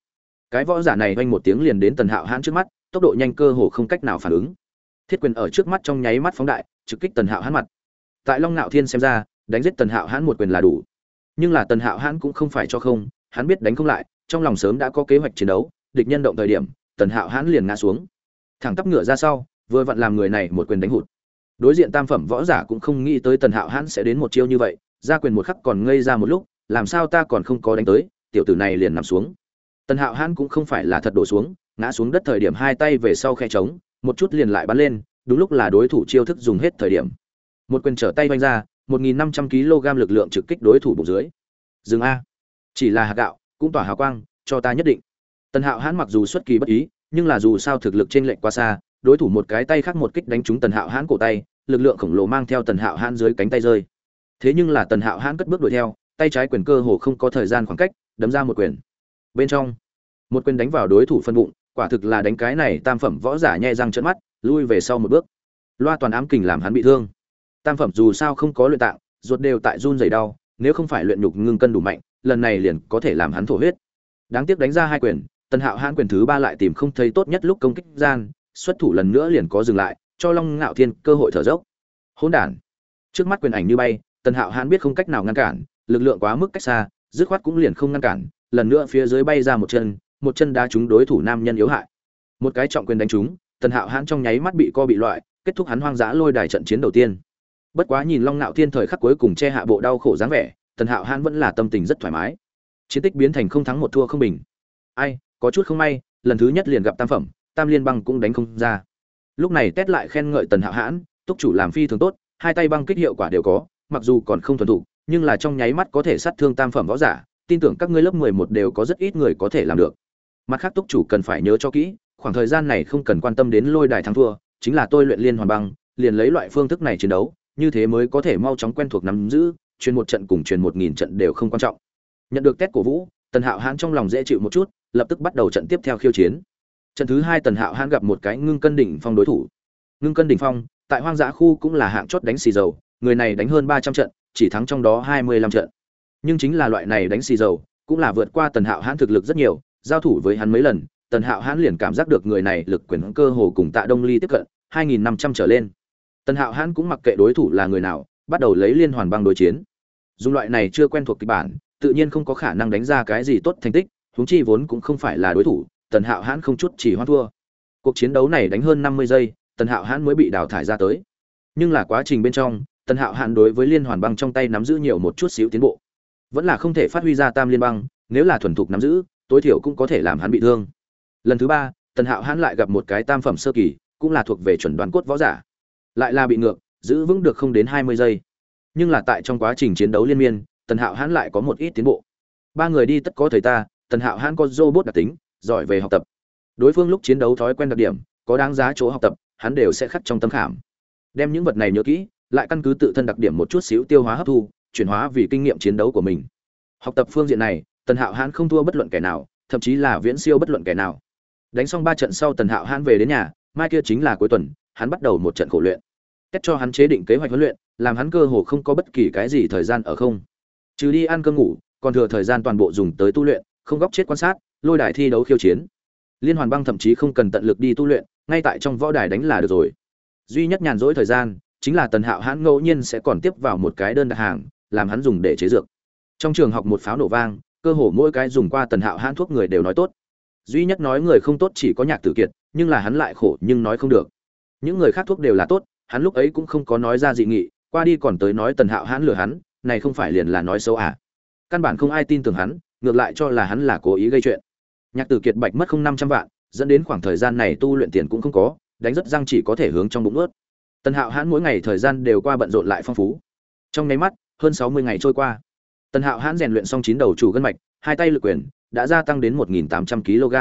Cái võ giả này vang một tiếng liền đến tần hạo hán trước mắt, tốc độ nhanh cơ hồ không cách nào phản ứng. Thiết quyền ở trước mắt trong nháy mắt phóng đại, trực kích tần hạo hán mặt. Tại long ngạo thiên xem ra, đánh giết tần hạo hán một quyền là đủ. Nhưng là tần hạo hán cũng không phải cho không, hắn biết đánh không lại trong lòng sớm đã có kế hoạch chiến đấu, địch nhân động thời điểm, tần hạo hán liền ngã xuống. Thẳng tắp ngựa ra sau, vừa vặn làm người này một quyền đánh hụt. Đối diện tam phẩm võ giả cũng không nghĩ tới tần hạo hãn sẽ đến một chiêu như vậy, ra quyền một khắc còn ngây ra một lúc, làm sao ta còn không có đánh tới, tiểu tử này liền nằm xuống. Tần hạo hãn cũng không phải là thật đổ xuống, ngã xuống đất thời điểm hai tay về sau khe trống, một chút liền lại bắn lên, đúng lúc là đối thủ chiêu thức dùng hết thời điểm. Một quyền trở tay vanh ra, một nghìn năm trăm kg lực lượng trực kích đối thủ bụng dưới. Dừng a. Chỉ là hạt gạo cũng tỏa hào quang, cho ta nhất định. Tần hạo hãn mặc dù xuất kỳ bất ý, nhưng là dù sao thực lực trên lệnh quá xa, đối thủ một cái tay khác một kích đánh trúng tần hạo hãn cổ tay, lực lượng khổng lồ mang theo tần hạo hãn dưới cánh tay rơi. Thế nhưng là tần hạo hãn cất bước đuổi theo, tay trái quyền cơ hồ không có thời gian khoảng cách, đấm ra một quyền. Bên trong, một quyền đánh vào đối thủ phân bụng, quả thực là đánh cái này tam phẩm võ giả nhẹ răng trợn mắt, lui về sau một bước. Loa toàn ám kình làm hắn bị thương. Tam phẩm dù sao không có luyện tạng, ruột đều tại run dày đau, nếu không phải luyện nhục ngưng cân đủ mạnh lần này liền có thể làm hắn thổ huyết. Đáng tiếc đánh ra hai quyền, tần hạo hãn quyền thứ ba lại tìm không thấy tốt nhất lúc công kích gian, xuất thủ lần nữa liền có dừng lại, cho long ngạo thiên cơ hội thở dốc. Hỗn đản. Trước mắt quyền ảnh như bay, tần hạo hãn biết không cách nào ngăn cản, lực lượng quá mức cách xa, dứt khoát cũng liền không ngăn cản, lần nữa phía dưới bay ra một chân một chân đá trúng đối thủ nam nhân yếu hại. Một cái trọng quyền đánh trúng, tần hạo hãn trong nháy mắt bị co bị loại, kết thúc hắn hoang dã lôi đài trận chiến đầu tiên. Bất quá nhìn long nạo thiên thời khắc cuối cùng che hạ bộ đau khổ dáng vẻ tần hạo hãn vẫn là tâm tình rất thoải mái. Chiến tích biến thành không thắng một thua không bình. Ai, có chút không may, lần thứ nhất liền gặp tam phẩm, tam liên băng cũng đánh không ra. Lúc này tét lại khen ngợi tần hạo hãn, túc chủ làm phi thường tốt, hai tay băng kích hiệu quả đều có, mặc dù còn không thuần thục, nhưng là trong nháy mắt có thể sát thương tam phẩm võ giả, tin tưởng các ngươi lớp mười một đều có rất ít người có thể làm được. Mặt khác túc chủ cần phải nhớ cho kỹ, khoảng thời gian này không cần quan tâm đến lôi đài thắng thua, chính là tôi luyện liên hoàn băng, liền lấy loại phương thức này chiến đấu, như thế mới có thể mau chóng quen thuộc nắm giữ truyền một trận cùng truyền một nghìn trận đều không quan trọng. Nhận được test cổ vũ, tần hạo hãn trong lòng dễ chịu một chút, lập tức bắt đầu trận tiếp theo khiêu chiến. Trận thứ hai tần hạo hãn gặp một cái ngưng cân đỉnh phong đối thủ. Ngưng cân đỉnh phong, tại hoang dã khu cũng là hạng chót đánh xì dầu, người này đánh hơn ba trăm trận, chỉ thắng trong đó hai mươi lăm trận. Nhưng chính là loại này đánh xì dầu, cũng là vượt qua tần hạo hãn thực lực rất nhiều, giao thủ với hắn mấy lần, tần hạo hãn liền cảm giác được người này lực quyền cơ hồ cùng tạ đông ly tiếp cận, hai nghìn năm trăm trở lên. Tần hạo hãn cũng mặc kệ đối thủ là người nào bắt đầu lấy liên hoàn băng đối chiến. Dùng loại này chưa quen thuộc kịch bản, tự nhiên không có khả năng đánh ra cái gì tốt thành tích, huống chi vốn cũng không phải là đối thủ, tần hạo hãn không chút chỉ hoan thua. Cuộc chiến đấu này đánh hơn năm mươi giây, tần hạo hãn mới bị đào thải ra tới. Nhưng là quá trình bên trong, tần hạo hãn đối với liên hoàn băng trong tay nắm giữ nhiều một chút xíu tiến bộ. Vẫn là không thể phát huy ra tam liên băng, nếu là thuần thục nắm giữ, tối thiểu cũng có thể làm hắn bị thương. Lần thứ ba, tần hạo hãn lại gặp một cái tam phẩm sơ kỳ, cũng là thuộc về chuẩn đoán cốt võ giả. Lại là bị ngược giữ vững được không đến hai mươi giây. Nhưng là tại trong quá trình chiến đấu liên miên, tần hạo hãn lại có một ít tiến bộ. Ba người đi tất có thời ta, tần hạo hãn có robot đặc tính, giỏi về học tập. Đối phương lúc chiến đấu thói quen đặc điểm, có đáng giá chỗ học tập, hắn đều sẽ khắc trong tâm khảm. Đem những vật này nhớ kỹ, lại căn cứ tự thân đặc điểm một chút xíu tiêu hóa hấp thu, chuyển hóa vì kinh nghiệm chiến đấu của mình. Học tập phương diện này, tần hạo hãn không thua bất luận kẻ nào, thậm chí là viễn siêu bất luận kẻ nào. Đánh xong ba trận sau tần hạo hãn về đến nhà, mai kia chính là cuối tuần, hắn bắt đầu một trận khổ luyện cách cho hắn chế định kế hoạch huấn luyện, làm hắn cơ hồ không có bất kỳ cái gì thời gian ở không. Trừ đi ăn cơm ngủ, còn thừa thời gian toàn bộ dùng tới tu luyện, không góc chết quan sát, lôi đài thi đấu khiêu chiến. Liên hoàn băng thậm chí không cần tận lực đi tu luyện, ngay tại trong võ đài đánh là được rồi. Duy nhất nhàn rỗi thời gian, chính là tần hạo hãn ngẫu nhiên sẽ còn tiếp vào một cái đơn đặt hàng, làm hắn dùng để chế dược. Trong trường học một pháo nổ vang, cơ hồ mỗi cái dùng qua tần hạo hãn thuốc người đều nói tốt. Duy nhất nói người không tốt chỉ có nhạc tử kiệt, nhưng là hắn lại khổ nhưng nói không được. Những người khác thuốc đều là tốt hắn lúc ấy cũng không có nói ra dị nghị, qua đi còn tới nói tần hạo hãn lừa hắn, này không phải liền là nói xấu à? Căn bản không ai tin tưởng hắn, ngược lại cho là hắn là cố ý gây chuyện. Nhạc tử kiệt bạch mất không năm trăm vạn, dẫn đến khoảng thời gian này tu luyện tiền cũng không có, đánh rất răng chỉ có thể hướng trong bụng ướt tần hạo hãn mỗi ngày thời gian đều qua bận rộn lại phong phú. Trong nháy mắt, hơn sáu mươi ngày trôi qua. Tần hạo hãn rèn luyện xong chín đầu chủ gân mạch, hai tay lực quyền, đã gia tăng đến một nghìn tám trăm kg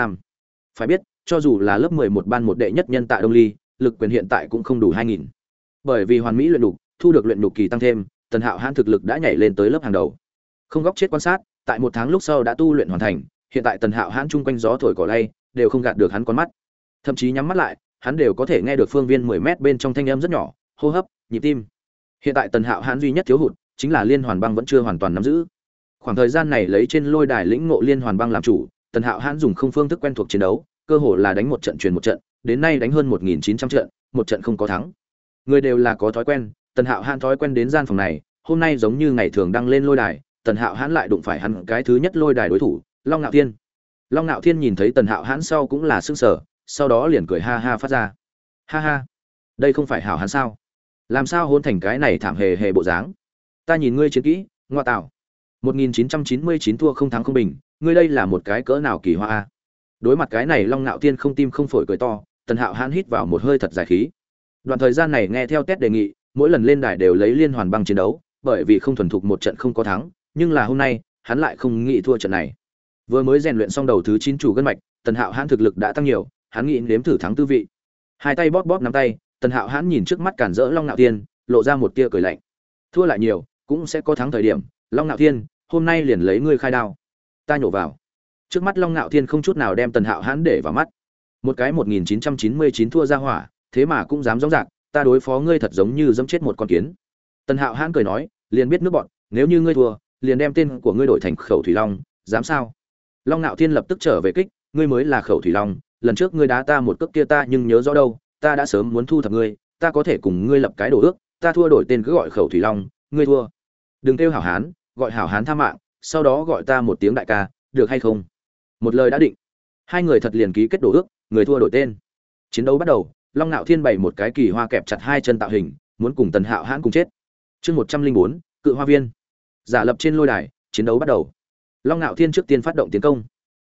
phải biết, cho dù là lớp mười một ban một đệ nhất nhân tạ đông ly lực quyền hiện tại cũng không đủ hai nghìn. Bởi vì hoàn mỹ luyện đục thu được luyện đục kỳ tăng thêm, tần hạo hãn thực lực đã nhảy lên tới lớp hàng đầu. Không góc chết quan sát, tại một tháng lúc sau đã tu luyện hoàn thành, hiện tại tần hạo hãn chung quanh gió thổi cỏ lay, đều không gạt được hắn con mắt. Thậm chí nhắm mắt lại, hắn đều có thể nghe được phương viên mười mét bên trong thanh âm rất nhỏ, hô hấp, nhịp tim. Hiện tại tần hạo hãn duy nhất thiếu hụt, chính là liên hoàn băng vẫn chưa hoàn toàn nắm giữ. Khoảng thời gian này lấy trên lôi đài lĩnh ngộ liên hoàn băng làm chủ, tần hạo hãn dùng không phương thức quen thuộc chiến đấu, cơ hồ là đánh một trận truyền một trận đến nay đánh hơn một nghìn chín trăm trận một trận không có thắng. Người đều là có thói quen tần hạo hãn thói quen đến gian phòng này hôm nay giống như ngày thường đăng lên lôi đài tần hạo hãn lại đụng phải hắn cái thứ nhất lôi đài đối thủ long nạo thiên. Long nạo thiên nhìn thấy tần hạo hãn sau cũng là s sờ, sở sau đó liền cười ha ha phát ra. Ha ha đây không phải hảo hắn sao? Làm sao hôn thành cái này thảm hề hề bộ dáng? Ta nhìn ngươi chiến kỹ ngoa tạo. 1999 thua không thắng không bình ngươi đây là một cái cỡ nào kỳ hoa a. Đối mặt cái này long nạo thiên không tim không phổi cười to tần hạo hãn hít vào một hơi thật dài khí. Đoạn thời gian này nghe theo tết đề nghị, mỗi lần lên đài đều lấy liên hoàn băng chiến đấu, bởi vì không thuần thục một trận không có thắng, nhưng là hôm nay, hắn lại không nghĩ thua trận này. Vừa mới rèn luyện xong đầu thứ chín chủ gân mạch, tần hạo hãn thực lực đã tăng nhiều, hắn nghĩ nếm thử thắng tư vị. Hai tay bóp bóp nắm tay, tần hạo hãn nhìn trước mắt cản rỡ long Nạo thiên, lộ ra một tia cười lạnh. Thua lại nhiều, cũng sẽ có thắng thời điểm, long Nạo thiên, hôm nay liền lấy ngươi khai đao. Ta nhổ vào. Trước mắt long Nạo thiên không chút nào đem tần hạo hãn để vào mắt một cái một nghìn chín trăm chín mươi chín thua ra hỏa thế mà cũng dám giống ràng, ta đối phó ngươi thật giống như dẫm chết một con kiến. Tần hạo hãn cười nói liền biết nước bọn nếu như ngươi thua liền đem tên của ngươi đổi thành khẩu thủy long dám sao? Long Nạo thiên lập tức trở về kích ngươi mới là khẩu thủy long lần trước ngươi đá ta một cước kia ta nhưng nhớ rõ đâu ta đã sớm muốn thu thập ngươi ta có thể cùng ngươi lập cái đồ ước ta thua đổi tên cứ gọi khẩu thủy long ngươi thua. Đừng kêu hảo hán gọi hảo hán tha mạng sau đó gọi ta một tiếng đại ca được hay không? Một lời đã định. Hai người thật liền ký kết đồ ước người thua đổi tên. Chiến đấu bắt đầu, long nạo thiên bày một cái kỳ hoa kẹp chặt hai chân tạo hình, muốn cùng tần hạo hãn cùng chết. Chương một trăm linh bốn, cự hoa viên. Giả lập trên lôi đài, chiến đấu bắt đầu. Long nạo thiên trước tiên phát động tiến công.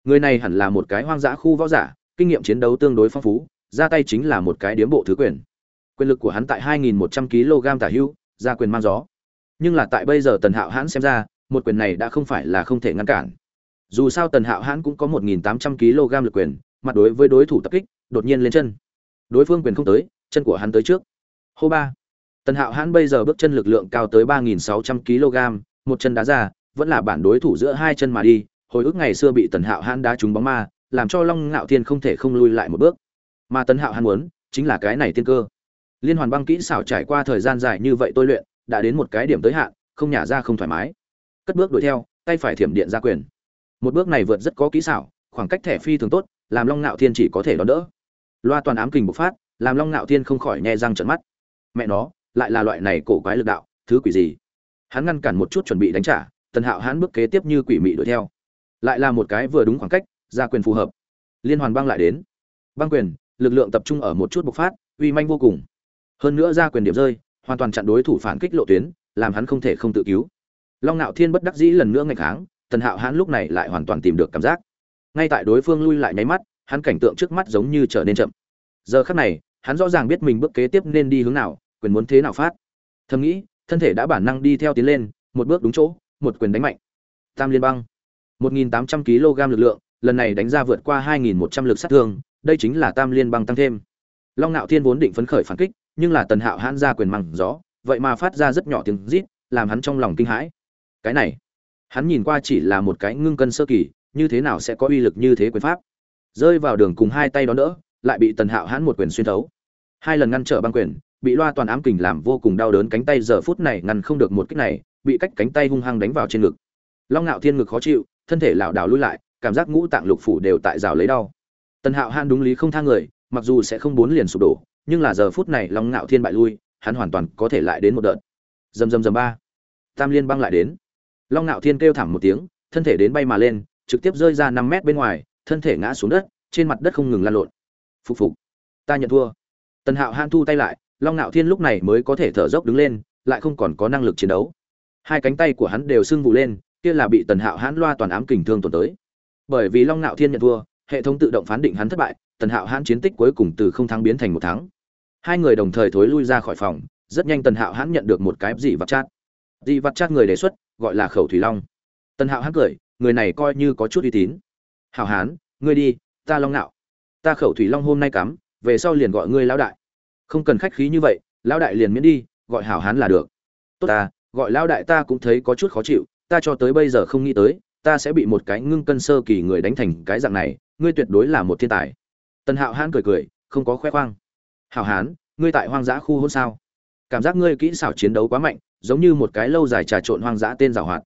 Người này hẳn là một cái hoang dã khu võ giả, kinh nghiệm chiến đấu tương đối phong phú, ra tay chính là một cái điếm bộ thứ quyền. Quyền lực của hắn tại 2.100 kg tả hưu, ra quyền mang gió. Nhưng là tại bây giờ tần hạo hãn xem ra, một quyền này đã không phải là không thể ngăn cản. Dù sao tần hạo hãn cũng có 1.800 kg lực quyền mặt đối với đối thủ tập kích, đột nhiên lên chân. Đối phương quyền không tới, chân của hắn tới trước. Hô ba. Tần hạo hãn bây giờ bước chân lực lượng cao tới 3.600 kg, một chân đá ra, vẫn là bản đối thủ giữa hai chân mà đi. Hồi ức ngày xưa bị tần hạo hãn đá trúng bóng ma, làm cho long ngạo thiên không thể không lui lại một bước. Mà tần hạo hãn muốn, chính là cái này tiên cơ. Liên hoàn băng kỹ xảo trải qua thời gian dài như vậy tôi luyện, đã đến một cái điểm tới hạn, không nhả ra không thoải mái. Cất bước đuổi theo, tay phải thiểm điện ra quyền. Một bước này vượt rất có kỹ xảo, khoảng cách thẻ phi thường tốt làm long ngạo thiên chỉ có thể đón đỡ. Loa toàn ám kình bộc phát, làm long ngạo thiên không khỏi nghe răng trận mắt. Mẹ nó, lại là loại này cổ quái lực đạo, thứ quỷ gì? Hắn ngăn cản một chút chuẩn bị đánh trả, tần hạo hắn bước kế tiếp như quỷ mị đuổi theo. Lại là một cái vừa đúng khoảng cách ra quyền phù hợp. Liên hoàn băng lại đến. Băng quyền, lực lượng tập trung ở một chút bộc phát, uy manh vô cùng. Hơn nữa ra quyền điểm rơi, hoàn toàn chặn đối thủ phản kích lộ tuyến, làm hắn không thể không tự cứu. Long nạo thiên bất đắc dĩ lần nữa ngày kháng, tần hạo hắn lúc này lại hoàn toàn tìm được cảm giác ngay tại đối phương lui lại nháy mắt, hắn cảnh tượng trước mắt giống như trở nên chậm. Giờ khắc này, hắn rõ ràng biết mình bước kế tiếp nên đi hướng nào, quyền muốn thế nào phát. Thầm nghĩ, thân thể đã bản năng đi theo tiến lên, một bước đúng chỗ, một quyền đánh mạnh. Tam liên băng. 1.800 kg lực lượng, lần này đánh ra vượt qua 2.100 lực sát thương, đây chính là tam liên băng tăng thêm. Long nạo thiên vốn định phấn khởi phản kích, nhưng là tần hạo hãn ra quyền măng gió, vậy mà phát ra rất nhỏ tiếng rít, làm hắn trong lòng kinh hãi. Cái này, hắn nhìn qua chỉ là một cái ngưng cân sơ kỳ như thế nào sẽ có uy lực như thế quyền pháp? Rơi vào đường cùng hai tay đó đỡ lại bị tần hạo hãn một quyền xuyên thấu. Hai lần ngăn trở băng quyền, bị loa toàn ám kình làm vô cùng đau đớn cánh tay giờ phút này ngăn không được một kích này, bị cách cánh tay hung hăng đánh vào trên ngực. Long ngạo thiên ngực khó chịu, thân thể lảo đảo lui lại, cảm giác ngũ tạng lục phủ đều tại rào lấy đau. Tần hạo han đúng lý không tha người, mặc dù sẽ không bốn liền sụp đổ, nhưng là giờ phút này long ngạo thiên bại lui, hắn hoàn toàn có thể lại đến một đợt. Dầm dầm dầm ba. Tam liên băng lại đến. Long ngạo thiên kêu thảm một tiếng, thân thể đến bay mà lên trực tiếp rơi ra năm mét bên ngoài, thân thể ngã xuống đất, trên mặt đất không ngừng lan lộn. Phục phục, ta nhận thua. Tần hạo han thu tay lại, long ngạo thiên lúc này mới có thể thở dốc đứng lên, lại không còn có năng lực chiến đấu. Hai cánh tay của hắn đều sưng vụ lên, kia là bị tần hạo hãn loa toàn ám kình thương tổn tới. Bởi vì long ngạo thiên nhận thua, hệ thống tự động phán định hắn thất bại, tần hạo hãn chiến tích cuối cùng từ không thắng biến thành một thắng. Hai người đồng thời thối lui ra khỏi phòng, rất nhanh tần hạo hãn nhận được một cái dị vặt chát. Dị vặt chát người đề xuất, gọi là khẩu thủy long. Tần hạo hãn cười người này coi như có chút uy tín. Hảo hán, ngươi đi, ta long nạo. Ta khẩu thủy long hôm nay cắm, về sau liền gọi ngươi lão đại. Không cần khách khí như vậy, lão đại liền miễn đi, gọi hảo hán là được. Tốt ta, gọi lão đại ta cũng thấy có chút khó chịu, ta cho tới bây giờ không nghĩ tới, ta sẽ bị một cái ngưng cân sơ kỳ người đánh thành cái dạng này, ngươi tuyệt đối là một thiên tài. Tần hạo hán cười cười, không có khoe khoang. Hảo hán, ngươi tại hoang dã khu hôn sao? Cảm giác ngươi kỹ xảo chiến đấu quá mạnh, giống như một cái lâu dài trà trộn hoang dã tên giảo hoạt.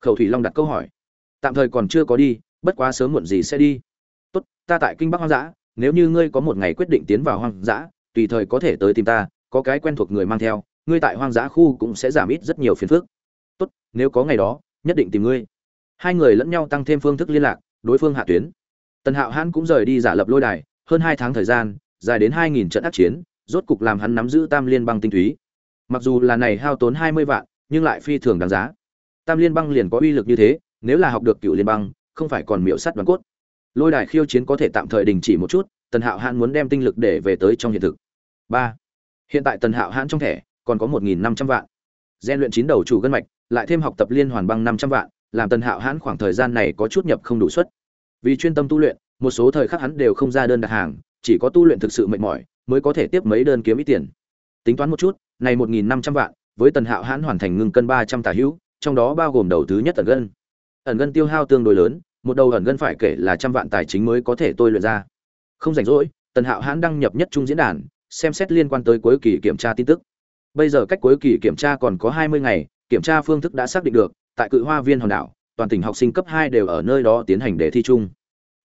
Khẩu thủy long đặt câu hỏi tạm thời còn chưa có đi, bất quá sớm muộn gì sẽ đi. Tốt, ta tại kinh bắc hoang dã, nếu như ngươi có một ngày quyết định tiến vào hoang dã, tùy thời có thể tới tìm ta, có cái quen thuộc người mang theo, ngươi tại hoang dã khu cũng sẽ giảm ít rất nhiều phiền phức. Tốt, nếu có ngày đó, nhất định tìm ngươi. Hai người lẫn nhau tăng thêm phương thức liên lạc, đối phương hạ tuyến. Tần hạo hãn cũng rời đi giả lập lôi đài, hơn hai tháng thời gian, dài đến hai nghìn trận ác chiến, rốt cục làm hắn nắm giữ tam liên băng tinh túy. Mặc dù là này hao tốn hai mươi vạn, nhưng lại phi thường đáng giá. Tam liên băng liền có uy lực như thế nếu là học được cựu liên băng không phải còn miểu sắt đoàn cốt. Lôi đài khiêu chiến có thể tạm thời đình chỉ một chút, tần hạo hãn muốn đem tinh lực để về tới trong hiện thực. Ba. Hiện tại tần hạo hãn trong thẻ, còn có một nghìn năm trăm vạn. Gian luyện chín đầu chủ gân mạch, lại thêm học tập liên hoàn băng năm trăm vạn, làm tần hạo hãn khoảng thời gian này có chút nhập không đủ suất. Vì chuyên tâm tu luyện, một số thời khắc hắn đều không ra đơn đặt hàng, chỉ có tu luyện thực sự mệt mỏi, mới có thể tiếp mấy đơn kiếm ít tiền. Tính toán một chút, này một nghìn năm trăm vạn, với tần hạo hãn hoàn thành ngưng cân ba trăm tả hữu, trong đó bao gồm đầu thứ nhất tần gân ẩn ngân tiêu hao tương đối lớn, một đầu ẩn ngân phải kể là trăm vạn tài chính mới có thể tôi luyện ra. Không rảnh rỗi, tần hạo hãn đăng nhập nhất trung diễn đàn, xem xét liên quan tới cuối kỳ kiểm tra tin tức. Bây giờ cách cuối kỳ kiểm tra còn có hai mươi ngày, kiểm tra phương thức đã xác định được, tại cự hoa viên hòn đảo, toàn tỉnh học sinh cấp hai đều ở nơi đó tiến hành đề thi chung.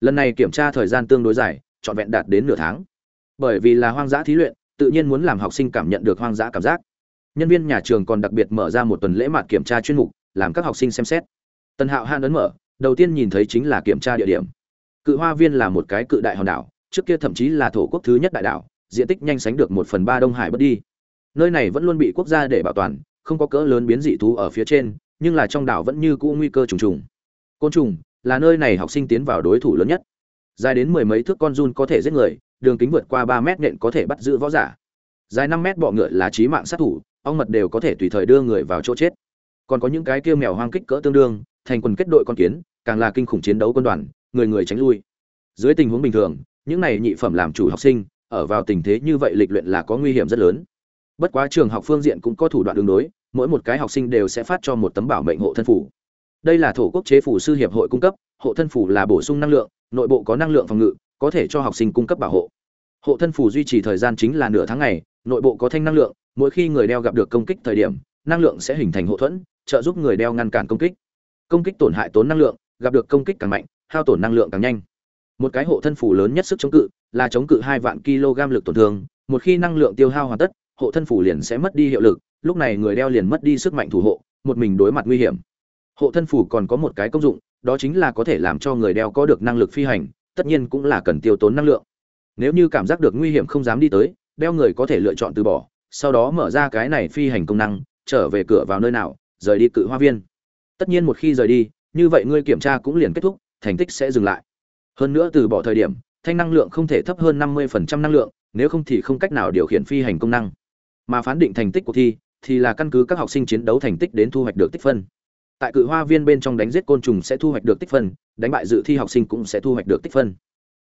Lần này kiểm tra thời gian tương đối dài, trọn vẹn đạt đến nửa tháng. Bởi vì là hoang dã thí luyện, tự nhiên muốn làm học sinh cảm nhận được hoang dã cảm giác. Nhân viên nhà trường còn đặc biệt mở ra một tuần lễ mạt kiểm tra chuyên mục, làm các học sinh xem xét tần hạo hàn ấn mở, đầu tiên nhìn thấy chính là kiểm tra địa điểm. Cự hoa viên là một cái cự đại hòn đảo, trước kia thậm chí là thổ quốc thứ nhất đại đảo, diện tích nhanh sánh được một phần ba đông hải bất đi. Nơi này vẫn luôn bị quốc gia để bảo toàn, không có cỡ lớn biến dị thú ở phía trên, nhưng là trong đảo vẫn như cũ nguy cơ trùng trùng. Côn trùng là nơi này học sinh tiến vào đối thủ lớn nhất. Dài đến mười mấy thước con run có thể giết người, đường kính vượt qua ba mét nện có thể bắt giữ võ giả. Dài năm mét bọ ngựa là trí mạng sát thủ, ong mật đều có thể tùy thời đưa người vào chỗ chết. Còn có những cái kia mèo hoang kích cỡ tương đương thành quần kết đội con kiến, càng là kinh khủng chiến đấu quân đoàn, người người tránh lui. Dưới tình huống bình thường, những này nhị phẩm làm chủ học sinh, ở vào tình thế như vậy lịch luyện là có nguy hiểm rất lớn. Bất quá trường học phương diện cũng có thủ đoạn đường đối, mỗi một cái học sinh đều sẽ phát cho một tấm bảo mệnh hộ thân phủ. Đây là thổ quốc chế phủ sư hiệp hội cung cấp, hộ thân phủ là bổ sung năng lượng, nội bộ có năng lượng phòng ngự, có thể cho học sinh cung cấp bảo hộ. Hộ thân phủ duy trì thời gian chính là nửa tháng ngày, nội bộ có thanh năng lượng, mỗi khi người đeo gặp được công kích thời điểm, năng lượng sẽ hình thành hộ thuẫn, trợ giúp người đeo ngăn cản công kích công kích tổn hại tốn năng lượng, gặp được công kích càng mạnh, hao tổn năng lượng càng nhanh. Một cái hộ thân phủ lớn nhất sức chống cự, là chống cự hai vạn kg lực tổn thương, một khi năng lượng tiêu hao hoàn tất, hộ thân phủ liền sẽ mất đi hiệu lực, lúc này người đeo liền mất đi sức mạnh thủ hộ, một mình đối mặt nguy hiểm. Hộ thân phủ còn có một cái công dụng, đó chính là có thể làm cho người đeo có được năng lực phi hành, tất nhiên cũng là cần tiêu tốn năng lượng. Nếu như cảm giác được nguy hiểm không dám đi tới, đeo người có thể lựa chọn từ bỏ, sau đó mở ra cái này phi hành công năng, trở về cửa vào nơi nào, rời đi cự hoa viên tất nhiên một khi rời đi, như vậy ngươi kiểm tra cũng liền kết thúc, thành tích sẽ dừng lại. Hơn nữa từ bỏ thời điểm, thanh năng lượng không thể thấp hơn năm 50% năng lượng, nếu không thì không cách nào điều khiển phi hành công năng. Mà phán định thành tích cuộc thi, thì là căn cứ các học sinh chiến đấu thành tích đến thu hoạch được tích phân. Tại cự hoa viên bên trong đánh giết côn trùng sẽ thu hoạch được tích phân, đánh bại dự thi học sinh cũng sẽ thu hoạch được tích phân.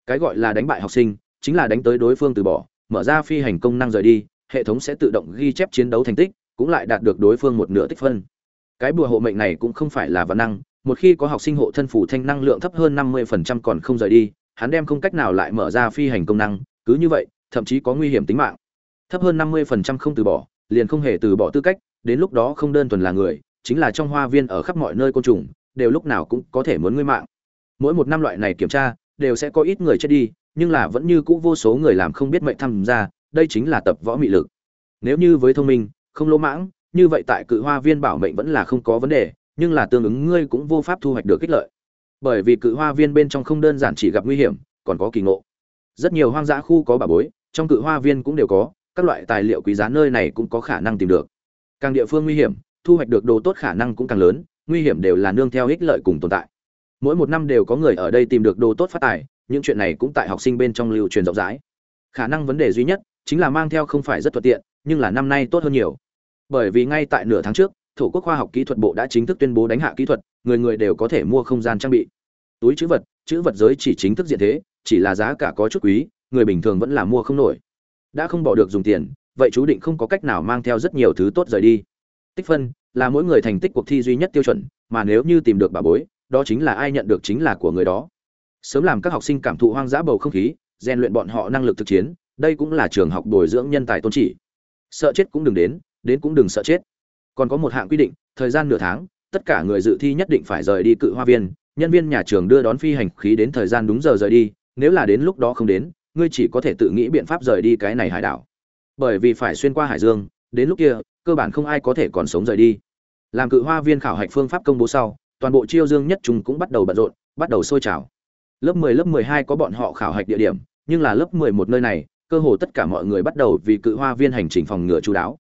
Cái gọi là đánh bại học sinh, chính là đánh tới đối phương từ bỏ, mở ra phi hành công năng rời đi, hệ thống sẽ tự động ghi chép chiến đấu thành tích, cũng lại đạt được đối phương một nửa tích phân cái bùa hộ mệnh này cũng không phải là văn năng, một khi có học sinh hộ thân phủ thanh năng lượng thấp hơn 50% còn không rời đi, hắn đem không cách nào lại mở ra phi hành công năng, cứ như vậy, thậm chí có nguy hiểm tính mạng. Thấp hơn 50% không từ bỏ, liền không hề từ bỏ tư cách, đến lúc đó không đơn thuần là người, chính là trong hoa viên ở khắp mọi nơi côn trùng, đều lúc nào cũng có thể muốn ngươi mạng. Mỗi một năm loại này kiểm tra, đều sẽ có ít người chết đi, nhưng là vẫn như cũ vô số người làm không biết mệnh tham gia, đây chính là tập võ mị lực. Nếu như với thông minh, không lỗ mãng như vậy tại cự hoa viên bảo mệnh vẫn là không có vấn đề, nhưng là tương ứng ngươi cũng vô pháp thu hoạch được kích lợi. Bởi vì cự hoa viên bên trong không đơn giản chỉ gặp nguy hiểm, còn có kỳ ngộ. Rất nhiều hoang dã khu có bà bối, trong cự hoa viên cũng đều có, các loại tài liệu quý giá nơi này cũng có khả năng tìm được. Càng địa phương nguy hiểm, thu hoạch được đồ tốt khả năng cũng càng lớn, nguy hiểm đều là nương theo ích lợi cùng tồn tại. Mỗi một năm đều có người ở đây tìm được đồ tốt phát tài, những chuyện này cũng tại học sinh bên trong lưu truyền rộng rãi. Khả năng vấn đề duy nhất chính là mang theo không phải rất thuận tiện, nhưng là năm nay tốt hơn nhiều bởi vì ngay tại nửa tháng trước, thổ quốc khoa học kỹ thuật bộ đã chính thức tuyên bố đánh hạ kỹ thuật, người người đều có thể mua không gian trang bị. Túi chữ vật chữ vật giới chỉ chính thức diện thế, chỉ là giá cả có chút quý, người bình thường vẫn là mua không nổi. Đã không bỏ được dùng tiền, vậy chú định không có cách nào mang theo rất nhiều thứ tốt rời đi. Tích phân, là mỗi người thành tích cuộc thi duy nhất tiêu chuẩn, mà nếu như tìm được bà bối, đó chính là ai nhận được chính là của người đó. Sớm làm các học sinh cảm thụ hoang dã bầu không khí, rèn luyện bọn họ năng lực thực chiến, đây cũng là trường học bồi dưỡng nhân tài tôn chỉ. Sợ chết cũng đừng đến đến cũng đừng sợ chết. Còn có một hạng quy định, thời gian nửa tháng, tất cả người dự thi nhất định phải rời đi cự hoa viên, nhân viên nhà trường đưa đón phi hành khí đến thời gian đúng giờ rời đi, nếu là đến lúc đó không đến, ngươi chỉ có thể tự nghĩ biện pháp rời đi cái này hải đảo. Bởi vì phải xuyên qua hải dương, đến lúc kia, cơ bản không ai có thể còn sống rời đi. Làm cự hoa viên khảo hạch phương pháp công bố sau, toàn bộ chiêu dương nhất trung cũng bắt đầu bận rộn, bắt đầu sôi trào. Lớp 10 lớp 12 có bọn họ khảo hạch địa điểm, nhưng là lớp 11 nơi này, cơ hồ tất cả mọi người bắt đầu vì cự hoa viên hành trình phòng ngừa chú đáo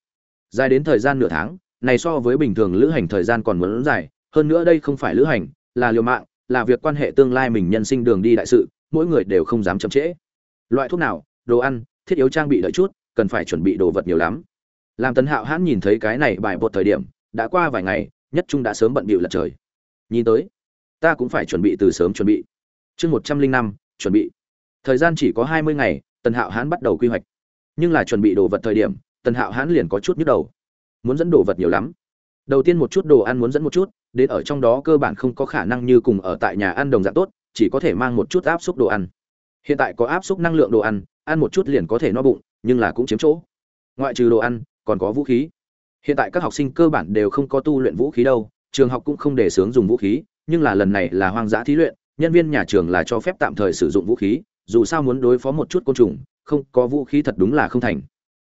dài đến thời gian nửa tháng, này so với bình thường lữ hành thời gian còn muốn dài, hơn nữa đây không phải lữ hành, là liều mạng, là việc quan hệ tương lai mình nhân sinh đường đi đại sự, mỗi người đều không dám chậm trễ. Loại thuốc nào, đồ ăn, thiết yếu trang bị đợi chút, cần phải chuẩn bị đồ vật nhiều lắm. Làm tấn hạo hãn nhìn thấy cái này bài bột thời điểm, đã qua vài ngày, nhất trung đã sớm bận bịu lật trời. Nhìn tới, ta cũng phải chuẩn bị từ sớm chuẩn bị. Chương một trăm linh năm, chuẩn bị. Thời gian chỉ có hai mươi ngày tần hạo hãn bắt đầu quy hoạch. Nhưng là chuẩn bị đồ vật thời điểm tần hạo hãn liền có chút nhức đầu. Muốn dẫn đồ vật nhiều lắm. Đầu tiên một chút đồ ăn muốn dẫn một chút, đến ở trong đó cơ bản không có khả năng như cùng ở tại nhà ăn đồng dạng tốt, chỉ có thể mang một chút áp suất đồ ăn. Hiện tại có áp suất năng lượng đồ ăn ăn một chút liền có thể no bụng, nhưng là cũng chiếm chỗ. Ngoại trừ đồ ăn, còn có vũ khí. Hiện tại các học sinh cơ bản đều không có tu luyện vũ khí đâu, trường học cũng không để sướng dùng vũ khí, nhưng là lần này là hoang dã thí luyện, nhân viên nhà trường là cho phép tạm thời sử dụng vũ khí, dù sao muốn đối phó một chút côn trùng, không có vũ khí thật đúng là không thành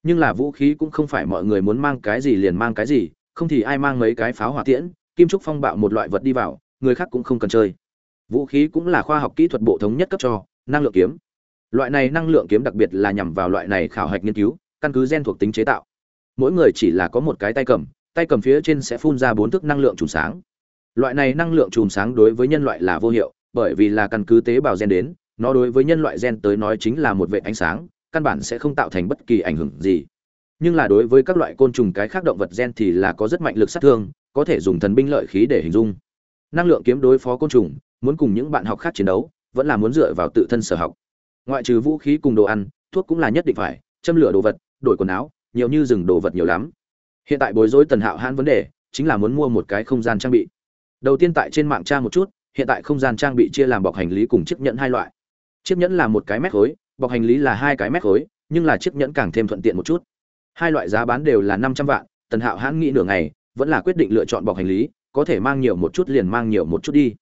nhưng là vũ khí cũng không phải mọi người muốn mang cái gì liền mang cái gì, không thì ai mang mấy cái pháo hỏa tiễn, kim trúc phong bạo một loại vật đi vào, người khác cũng không cần chơi. Vũ khí cũng là khoa học kỹ thuật bộ thống nhất cấp cho, năng lượng kiếm. Loại này năng lượng kiếm đặc biệt là nhằm vào loại này khảo hạch nghiên cứu, căn cứ gen thuộc tính chế tạo. Mỗi người chỉ là có một cái tay cầm tay cầm phía trên sẽ phun ra bốn thức năng lượng chùm sáng. Loại này năng lượng chùm sáng đối với nhân loại là vô hiệu, bởi vì là căn cứ tế bào gen đến, nó đối với nhân loại gen tới nói chính là một vệ ánh sáng căn bản sẽ không tạo thành bất kỳ ảnh hưởng gì. Nhưng là đối với các loại côn trùng cái khác động vật gen thì là có rất mạnh lực sát thương, có thể dùng thần binh lợi khí để hình dung. Năng lượng kiếm đối phó côn trùng, muốn cùng những bạn học khác chiến đấu, vẫn là muốn dựa vào tự thân sở học. Ngoại trừ vũ khí cùng đồ ăn, thuốc cũng là nhất định phải, châm lửa đồ vật, đổi quần áo, nhiều như rừng đồ vật nhiều lắm. Hiện tại bối rối tần hạo hãn vấn đề, chính là muốn mua một cái không gian trang bị. Đầu tiên tại trên mạng tra một chút, hiện tại không gian trang bị chia làm bọc hành lý cùng chiếc nhẫn hai loại. Chiếc nhẫn là một cái mét khối bọc hành lý là hai cái mét khối, nhưng là chiếc nhẫn càng thêm thuận tiện một chút. Hai loại giá bán đều là năm trăm vạn, tần hạo hãn nghĩ nửa ngày, vẫn là quyết định lựa chọn bọc hành lý, có thể mang nhiều một chút liền mang nhiều một chút đi.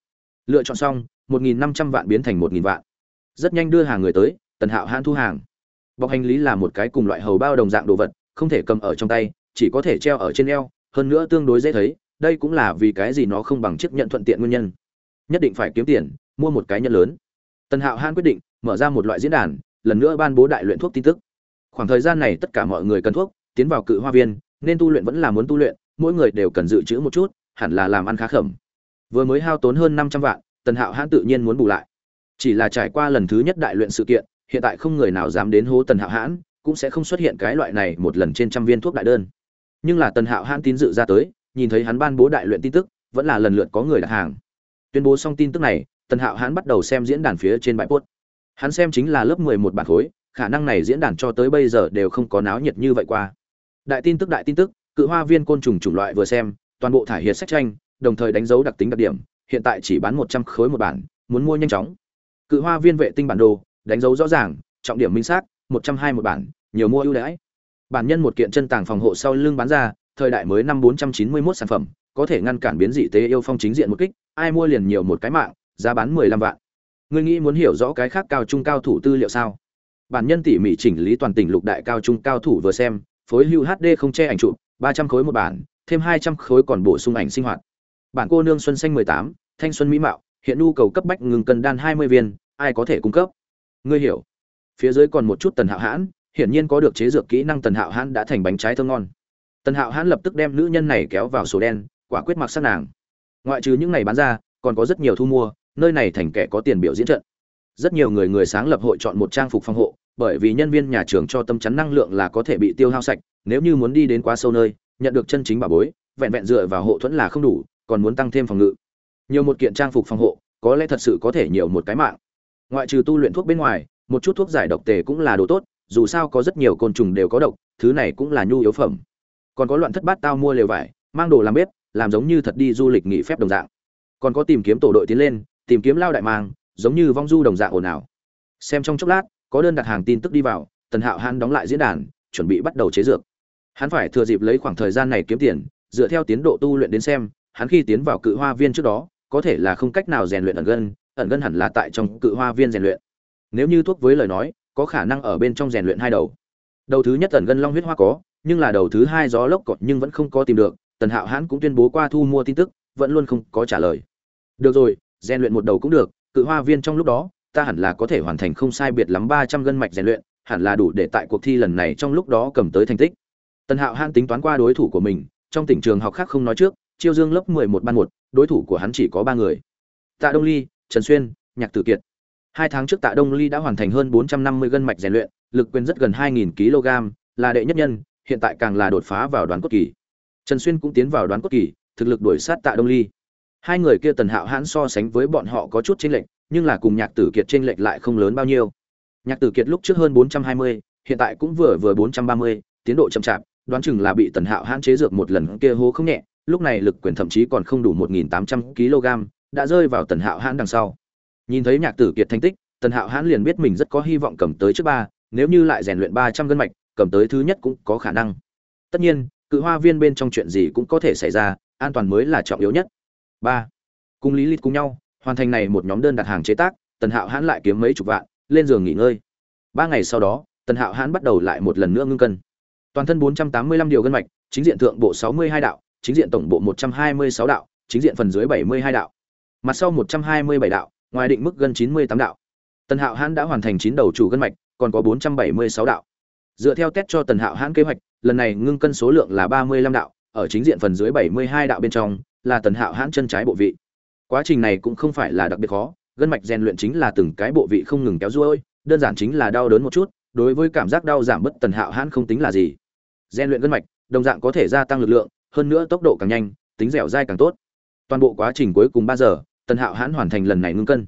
Lựa chọn xong, một nghìn năm trăm vạn biến thành một nghìn vạn. Rất nhanh đưa hàng người tới, tần hạo hãn thu hàng. Bọc hành lý là một cái cùng loại hầu bao đồng dạng đồ vật, không thể cầm ở trong tay, chỉ có thể treo ở trên eo, hơn nữa tương đối dễ thấy, đây cũng là vì cái gì nó không bằng chiếc nhận thuận tiện nguyên nhân. Nhất định phải kiếm tiền, mua một cái nhận lớn. Tần hạo hãn quyết định mở ra một loại diễn đàn, lần nữa ban bố đại luyện thuốc tin tức. Khoảng thời gian này tất cả mọi người cần thuốc, tiến vào cự hoa viên, nên tu luyện vẫn là muốn tu luyện, mỗi người đều cần dự trữ một chút, hẳn là làm ăn khá khẩm. Vừa mới hao tốn hơn năm trăm vạn, tần hạo hãn tự nhiên muốn bù lại. Chỉ là trải qua lần thứ nhất đại luyện sự kiện, hiện tại không người nào dám đến hố tần hạo hãn, cũng sẽ không xuất hiện cái loại này một lần trên trăm viên thuốc đại đơn. Nhưng là tần hạo hãn tín dự ra tới, nhìn thấy hắn ban bố đại luyện tin tức, vẫn là lần lượt có người đặt hàng. Tuyên bố xong tin tức này, tần hạo hãn bắt đầu xem diễn đàn phía trên bãi post hắn xem chính là lớp mười một bản khối, khả năng này diễn đàn cho tới bây giờ đều không có náo nhiệt như vậy qua. Đại tin tức đại tin tức, cự hoa viên côn trùng chủng loại vừa xem, toàn bộ thải hiệt sách tranh, đồng thời đánh dấu đặc tính đặc điểm, hiện tại chỉ bán một trăm khối một bản, muốn mua nhanh chóng. Cự hoa viên vệ tinh bản đồ, đánh dấu rõ ràng, trọng điểm minh xác, một trăm hai một bản, nhiều mua ưu đãi. Bản nhân một kiện chân tàng phòng hộ sau lưng bán ra, thời đại mới năm bốn trăm chín mươi 491 sản phẩm, có thể ngăn cản biến dị tế yêu phong chính diện một kích, ai mua liền nhiều một cái mạng, giá bán mười lăm vạn ngươi nghĩ muốn hiểu rõ cái khác cao trung cao thủ tư liệu sao? Bản nhân tỉ mỉ chỉnh lý toàn tỉnh lục đại cao trung cao thủ vừa xem, phối hưu hd không che ảnh chụp, ba trăm khối một bản, thêm hai trăm khối còn bổ sung ảnh sinh hoạt. Bản cô nương xuân xanh mười tám, thanh xuân mỹ mạo, hiện nhu cầu cấp bách ngừng cần đan hai mươi viên, ai có thể cung cấp? Ngươi hiểu. Phía dưới còn một chút tần hạo hãn, hiển nhiên có được chế dược kỹ năng tần hạo hãn đã thành bánh trái thơm ngon. Tần hạo hãn lập tức đem nữ nhân này kéo vào sổ đen, quả quyết mặc sát nàng. Ngoại trừ những ngày bán ra, còn có rất nhiều thu mua nơi này thành kẻ có tiền biểu diễn trận. Rất nhiều người người sáng lập hội chọn một trang phục phòng hộ, bởi vì nhân viên nhà trường cho tâm chắn năng lượng là có thể bị tiêu hao sạch, nếu như muốn đi đến quá sâu nơi, nhận được chân chính bảo bối, vẹn vẹn dựa vào hộ thuẫn là không đủ, còn muốn tăng thêm phòng ngự. Nhiều một kiện trang phục phòng hộ, có lẽ thật sự có thể nhiều một cái mạng. Ngoại trừ tu luyện thuốc bên ngoài, một chút thuốc giải độc tề cũng là đồ tốt, dù sao có rất nhiều côn trùng đều có độc, thứ này cũng là nhu yếu phẩm. Còn có loạn thất bát tao mua lều vải, mang đồ làm bếp, làm giống như thật đi du lịch nghỉ phép đồng dạng. Còn có tìm kiếm tổ đội tiến lên tìm kiếm lao đại mang, giống như vong du đồng dạng ồn ào. Xem trong chốc lát, có đơn đặt hàng tin tức đi vào, tần hạo hắn đóng lại diễn đàn, chuẩn bị bắt đầu chế dược. Hắn phải thừa dịp lấy khoảng thời gian này kiếm tiền, dựa theo tiến độ tu luyện đến xem, hắn khi tiến vào cự hoa viên trước đó, có thể là không cách nào rèn luyện ẩn gân ẩn gân hẳn là tại trong cự hoa viên rèn luyện. Nếu như thuốc với lời nói, có khả năng ở bên trong rèn luyện hai đầu. Đầu thứ nhất ẩn gân long huyết hoa có, nhưng là đầu thứ hai gió lốc cọt nhưng vẫn không có tìm được, tần hạo hãn cũng tuyên bố qua thu mua tin tức, vẫn luôn không có trả lời. Được rồi rèn luyện một đầu cũng được, cự hoa viên trong lúc đó, ta hẳn là có thể hoàn thành không sai biệt lắm ba trăm gân mạch rèn luyện, hẳn là đủ để tại cuộc thi lần này trong lúc đó cầm tới thành tích. Tần hạo hãn tính toán qua đối thủ của mình, trong tỉnh trường học khác không nói trước, chiêu dương lớp mười một ban một, đối thủ của hắn chỉ có ba người. Tạ đông ly, trần xuyên, nhạc tử kiệt. Hai tháng trước tạ đông ly đã hoàn thành hơn bốn trăm năm mươi gân mạch rèn luyện, lực quyền rất gần hai nghìn kg, là đệ nhất nhân, hiện tại càng là đột phá vào đoán cốt kỳ. Trần xuyên cũng tiến vào đoán cốt kỳ, thực lực đuổi sát tạ đông ly hai người kia tần hạo hãn so sánh với bọn họ có chút chênh lệch, nhưng là cùng nhạc tử kiệt chênh lệch lại không lớn bao nhiêu. Nhạc tử kiệt lúc trước hơn bốn trăm hai mươi, hiện tại cũng vừa vừa bốn trăm ba mươi, tiến độ chậm chạp, đoán chừng là bị tần hạo hãn chế dược một lần kia hố không nhẹ, lúc này lực quyền thậm chí còn không đủ một nghìn tám trăm kg đã rơi vào tần hạo hãn đằng sau. Nhìn thấy nhạc tử kiệt thành tích, tần hạo hãn liền biết mình rất có hy vọng cầm tới trước ba, nếu như lại rèn luyện ba trăm gân mạch, cầm tới thứ nhất cũng có khả năng. Tất nhiên, cự hoa viên bên trong chuyện gì cũng có thể xảy ra, an toàn mới là trọng yếu nhất ba. Cùng lý lịch cùng nhau, hoàn thành này một nhóm đơn đặt hàng chế tác, tần hạo hãn lại kiếm mấy chục vạn, lên giường nghỉ ngơi. Ba ngày sau đó, tần hạo hãn bắt đầu lại một lần nữa ngưng cân. Toàn thân 485 điều gân mạch, chính diện thượng bộ 62 đạo, chính diện tổng bộ 126 đạo, chính diện phần dưới 72 đạo. Mặt sau 127 đạo, ngoài định mức gần 98 đạo. Tần hạo hãn đã hoàn thành chín đầu chủ gân mạch, còn có 476 đạo. Dựa theo test cho tần hạo hãn kế hoạch, lần này ngưng cân số lượng là 35 đạo, ở chính diện phần dưới 72 đạo bên trong là tần hạo hãn chân trái bộ vị. Quá trình này cũng không phải là đặc biệt khó, gân mạch rèn luyện chính là từng cái bộ vị không ngừng kéo ruôi, đơn giản chính là đau đớn một chút, đối với cảm giác đau giảm bớt tần hạo hãn không tính là gì. Rèn luyện gân mạch, đồng dạng có thể gia tăng lực lượng, hơn nữa tốc độ càng nhanh, tính dẻo dai càng tốt. Toàn bộ quá trình cuối cùng ba giờ, tần hạo hãn hoàn thành lần này ngưng cân.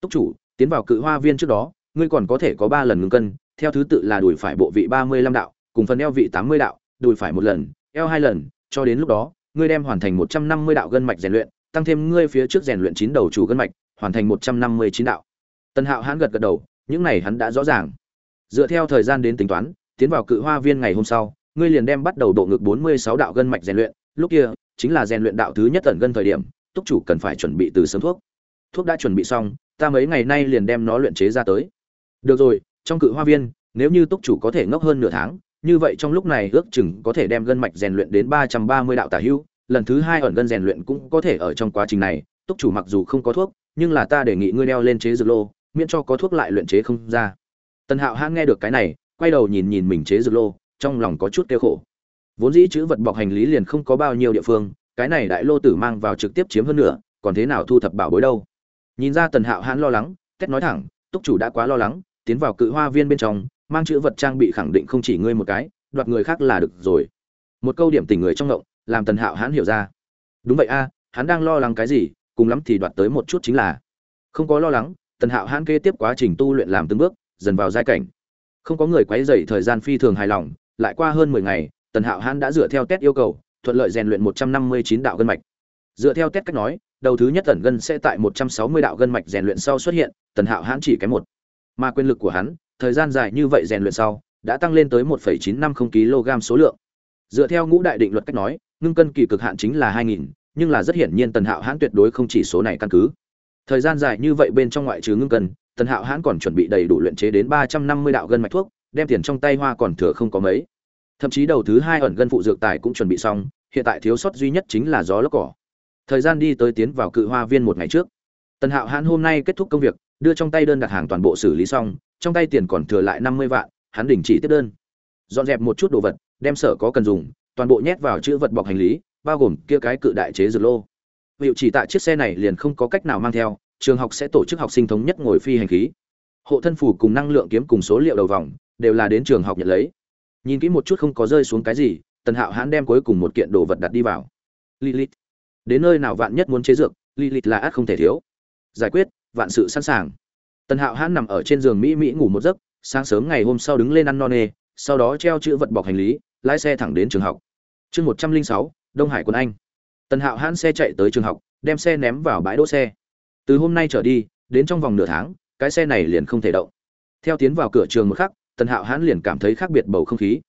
Túc chủ, tiến vào cự hoa viên trước đó, ngươi còn có thể có ba lần ngưng cân, theo thứ tự là đùi phải bộ vị ba mươi lăm đạo, cùng phần eo vị tám mươi đạo, đùi phải một lần, eo hai lần, cho đến lúc đó ngươi đem hoàn thành một trăm năm mươi đạo gân mạch rèn luyện, tăng thêm ngươi phía trước rèn luyện chín đầu chủ gân mạch, hoàn thành một trăm năm mươi chín đạo. Tần hạo hãn gật gật đầu, những này hắn đã rõ ràng. Dựa theo thời gian đến tính toán, tiến vào cự hoa viên ngày hôm sau, ngươi liền đem bắt đầu độ ngực bốn mươi sáu đạo gân mạch rèn luyện. Lúc kia, chính là rèn luyện đạo thứ nhất tận gân thời điểm, túc chủ cần phải chuẩn bị từ sớm thuốc. Thuốc đã chuẩn bị xong, ta mấy ngày nay liền đem nó luyện chế ra tới. Được rồi, trong cự hoa viên, nếu như túc chủ có thể ngốc hơn nửa tháng như vậy trong lúc này ước chừng có thể đem gân mạch rèn luyện đến ba trăm ba mươi đạo tả hữu, lần thứ hai ẩn gân rèn luyện cũng có thể ở trong quá trình này. Túc chủ mặc dù không có thuốc, nhưng là ta đề nghị ngươi đeo lên chế dược lô, miễn cho có thuốc lại luyện chế không ra. Tần hạo hãng nghe được cái này, quay đầu nhìn nhìn mình chế dược lô, trong lòng có chút tiêu khổ. Vốn dĩ chữ vật bọc hành lý liền không có bao nhiêu địa phương, cái này đại lô tử mang vào trực tiếp chiếm hơn nữa còn thế nào thu thập bảo bối đâu? Nhìn ra tần hạo hãn lo lắng, Tết nói thẳng, túc chủ đã quá lo lắng, tiến vào cự hoa viên bên trong mang chữ vật trang bị khẳng định không chỉ ngươi một cái, đoạt người khác là được rồi. Một câu điểm tình người trong ngộng, làm tần hạo hãn hiểu ra. Đúng vậy a, hắn đang lo lắng cái gì, cùng lắm thì đoạt tới một chút chính là. Không có lo lắng, tần hạo hãn kế tiếp quá trình tu luyện làm từng bước, dần vào giai cảnh. Không có người quấy dày thời gian phi thường hài lòng, lại qua hơn mười ngày, tần hạo hãn đã dựa theo test yêu cầu, thuận lợi rèn luyện một trăm năm mươi chín đạo gân mạch. Dựa theo test cách nói, đầu thứ nhất tần gân sẽ tại một trăm sáu mươi đạo gân mạch rèn luyện sau xuất hiện, tần hạo hãn chỉ kém một. Mà quyền lực của hắn thời gian dài như vậy rèn luyện sau, đã tăng lên tới một chín năm không kg số lượng. Dựa theo ngũ đại định luật cách nói, ngưng cân kỳ cực hạn chính là hai nghìn, nhưng là rất hiển nhiên tần hạo hãn tuyệt đối không chỉ số này căn cứ. Thời gian dài như vậy bên trong ngoại trừ ngưng cân, tần hạo hãn còn chuẩn bị đầy đủ luyện chế đến ba trăm năm mươi đạo gân mạch thuốc, đem tiền trong tay hoa còn thừa không có mấy. Thậm chí đầu thứ hai ẩn gân phụ dược tài cũng chuẩn bị xong, hiện tại thiếu sót duy nhất chính là gió lốc cỏ. Thời gian đi tới tiến vào cự hoa viên một ngày trước. Tần hạo hãn hôm nay kết thúc công việc, đưa trong tay đơn đặt hàng toàn bộ xử lý xong trong tay tiền còn thừa lại năm mươi vạn, hắn đình chỉ tiếp đơn. Dọn dẹp một chút đồ vật, đem sở có cần dùng, toàn bộ nhét vào chữ vật bọc hành lý, bao gồm kia cái cự đại chế dược lô. Hiệu chỉ tại chiếc xe này liền không có cách nào mang theo, trường học sẽ tổ chức học sinh thống nhất ngồi phi hành khí. Hộ thân phủ cùng năng lượng kiếm cùng số liệu đầu vòng, đều là đến trường học nhận lấy. Nhìn kỹ một chút không có rơi xuống cái gì, tần hạo hãn đem cuối cùng một kiện đồ vật đặt đi vào. Lilith. Đến nơi nào vạn nhất muốn chế dược, lilith là át không thể thiếu. Giải quyết, vạn sự sẵn sàng tần hạo hãn nằm ở trên giường mỹ mỹ ngủ một giấc, sáng sớm ngày hôm sau đứng lên ăn no nê, sau đó treo chữ vật bọc hành lý, lái xe thẳng đến trường học. Chương một trăm linh sáu, đông hải quân anh. Tần hạo hãn xe chạy tới trường học, đem xe ném vào bãi đỗ xe. Từ hôm nay trở đi, đến trong vòng nửa tháng, cái xe này liền không thể động. Theo tiến vào cửa trường một khắc, tần hạo hãn liền cảm thấy khác biệt bầu không khí.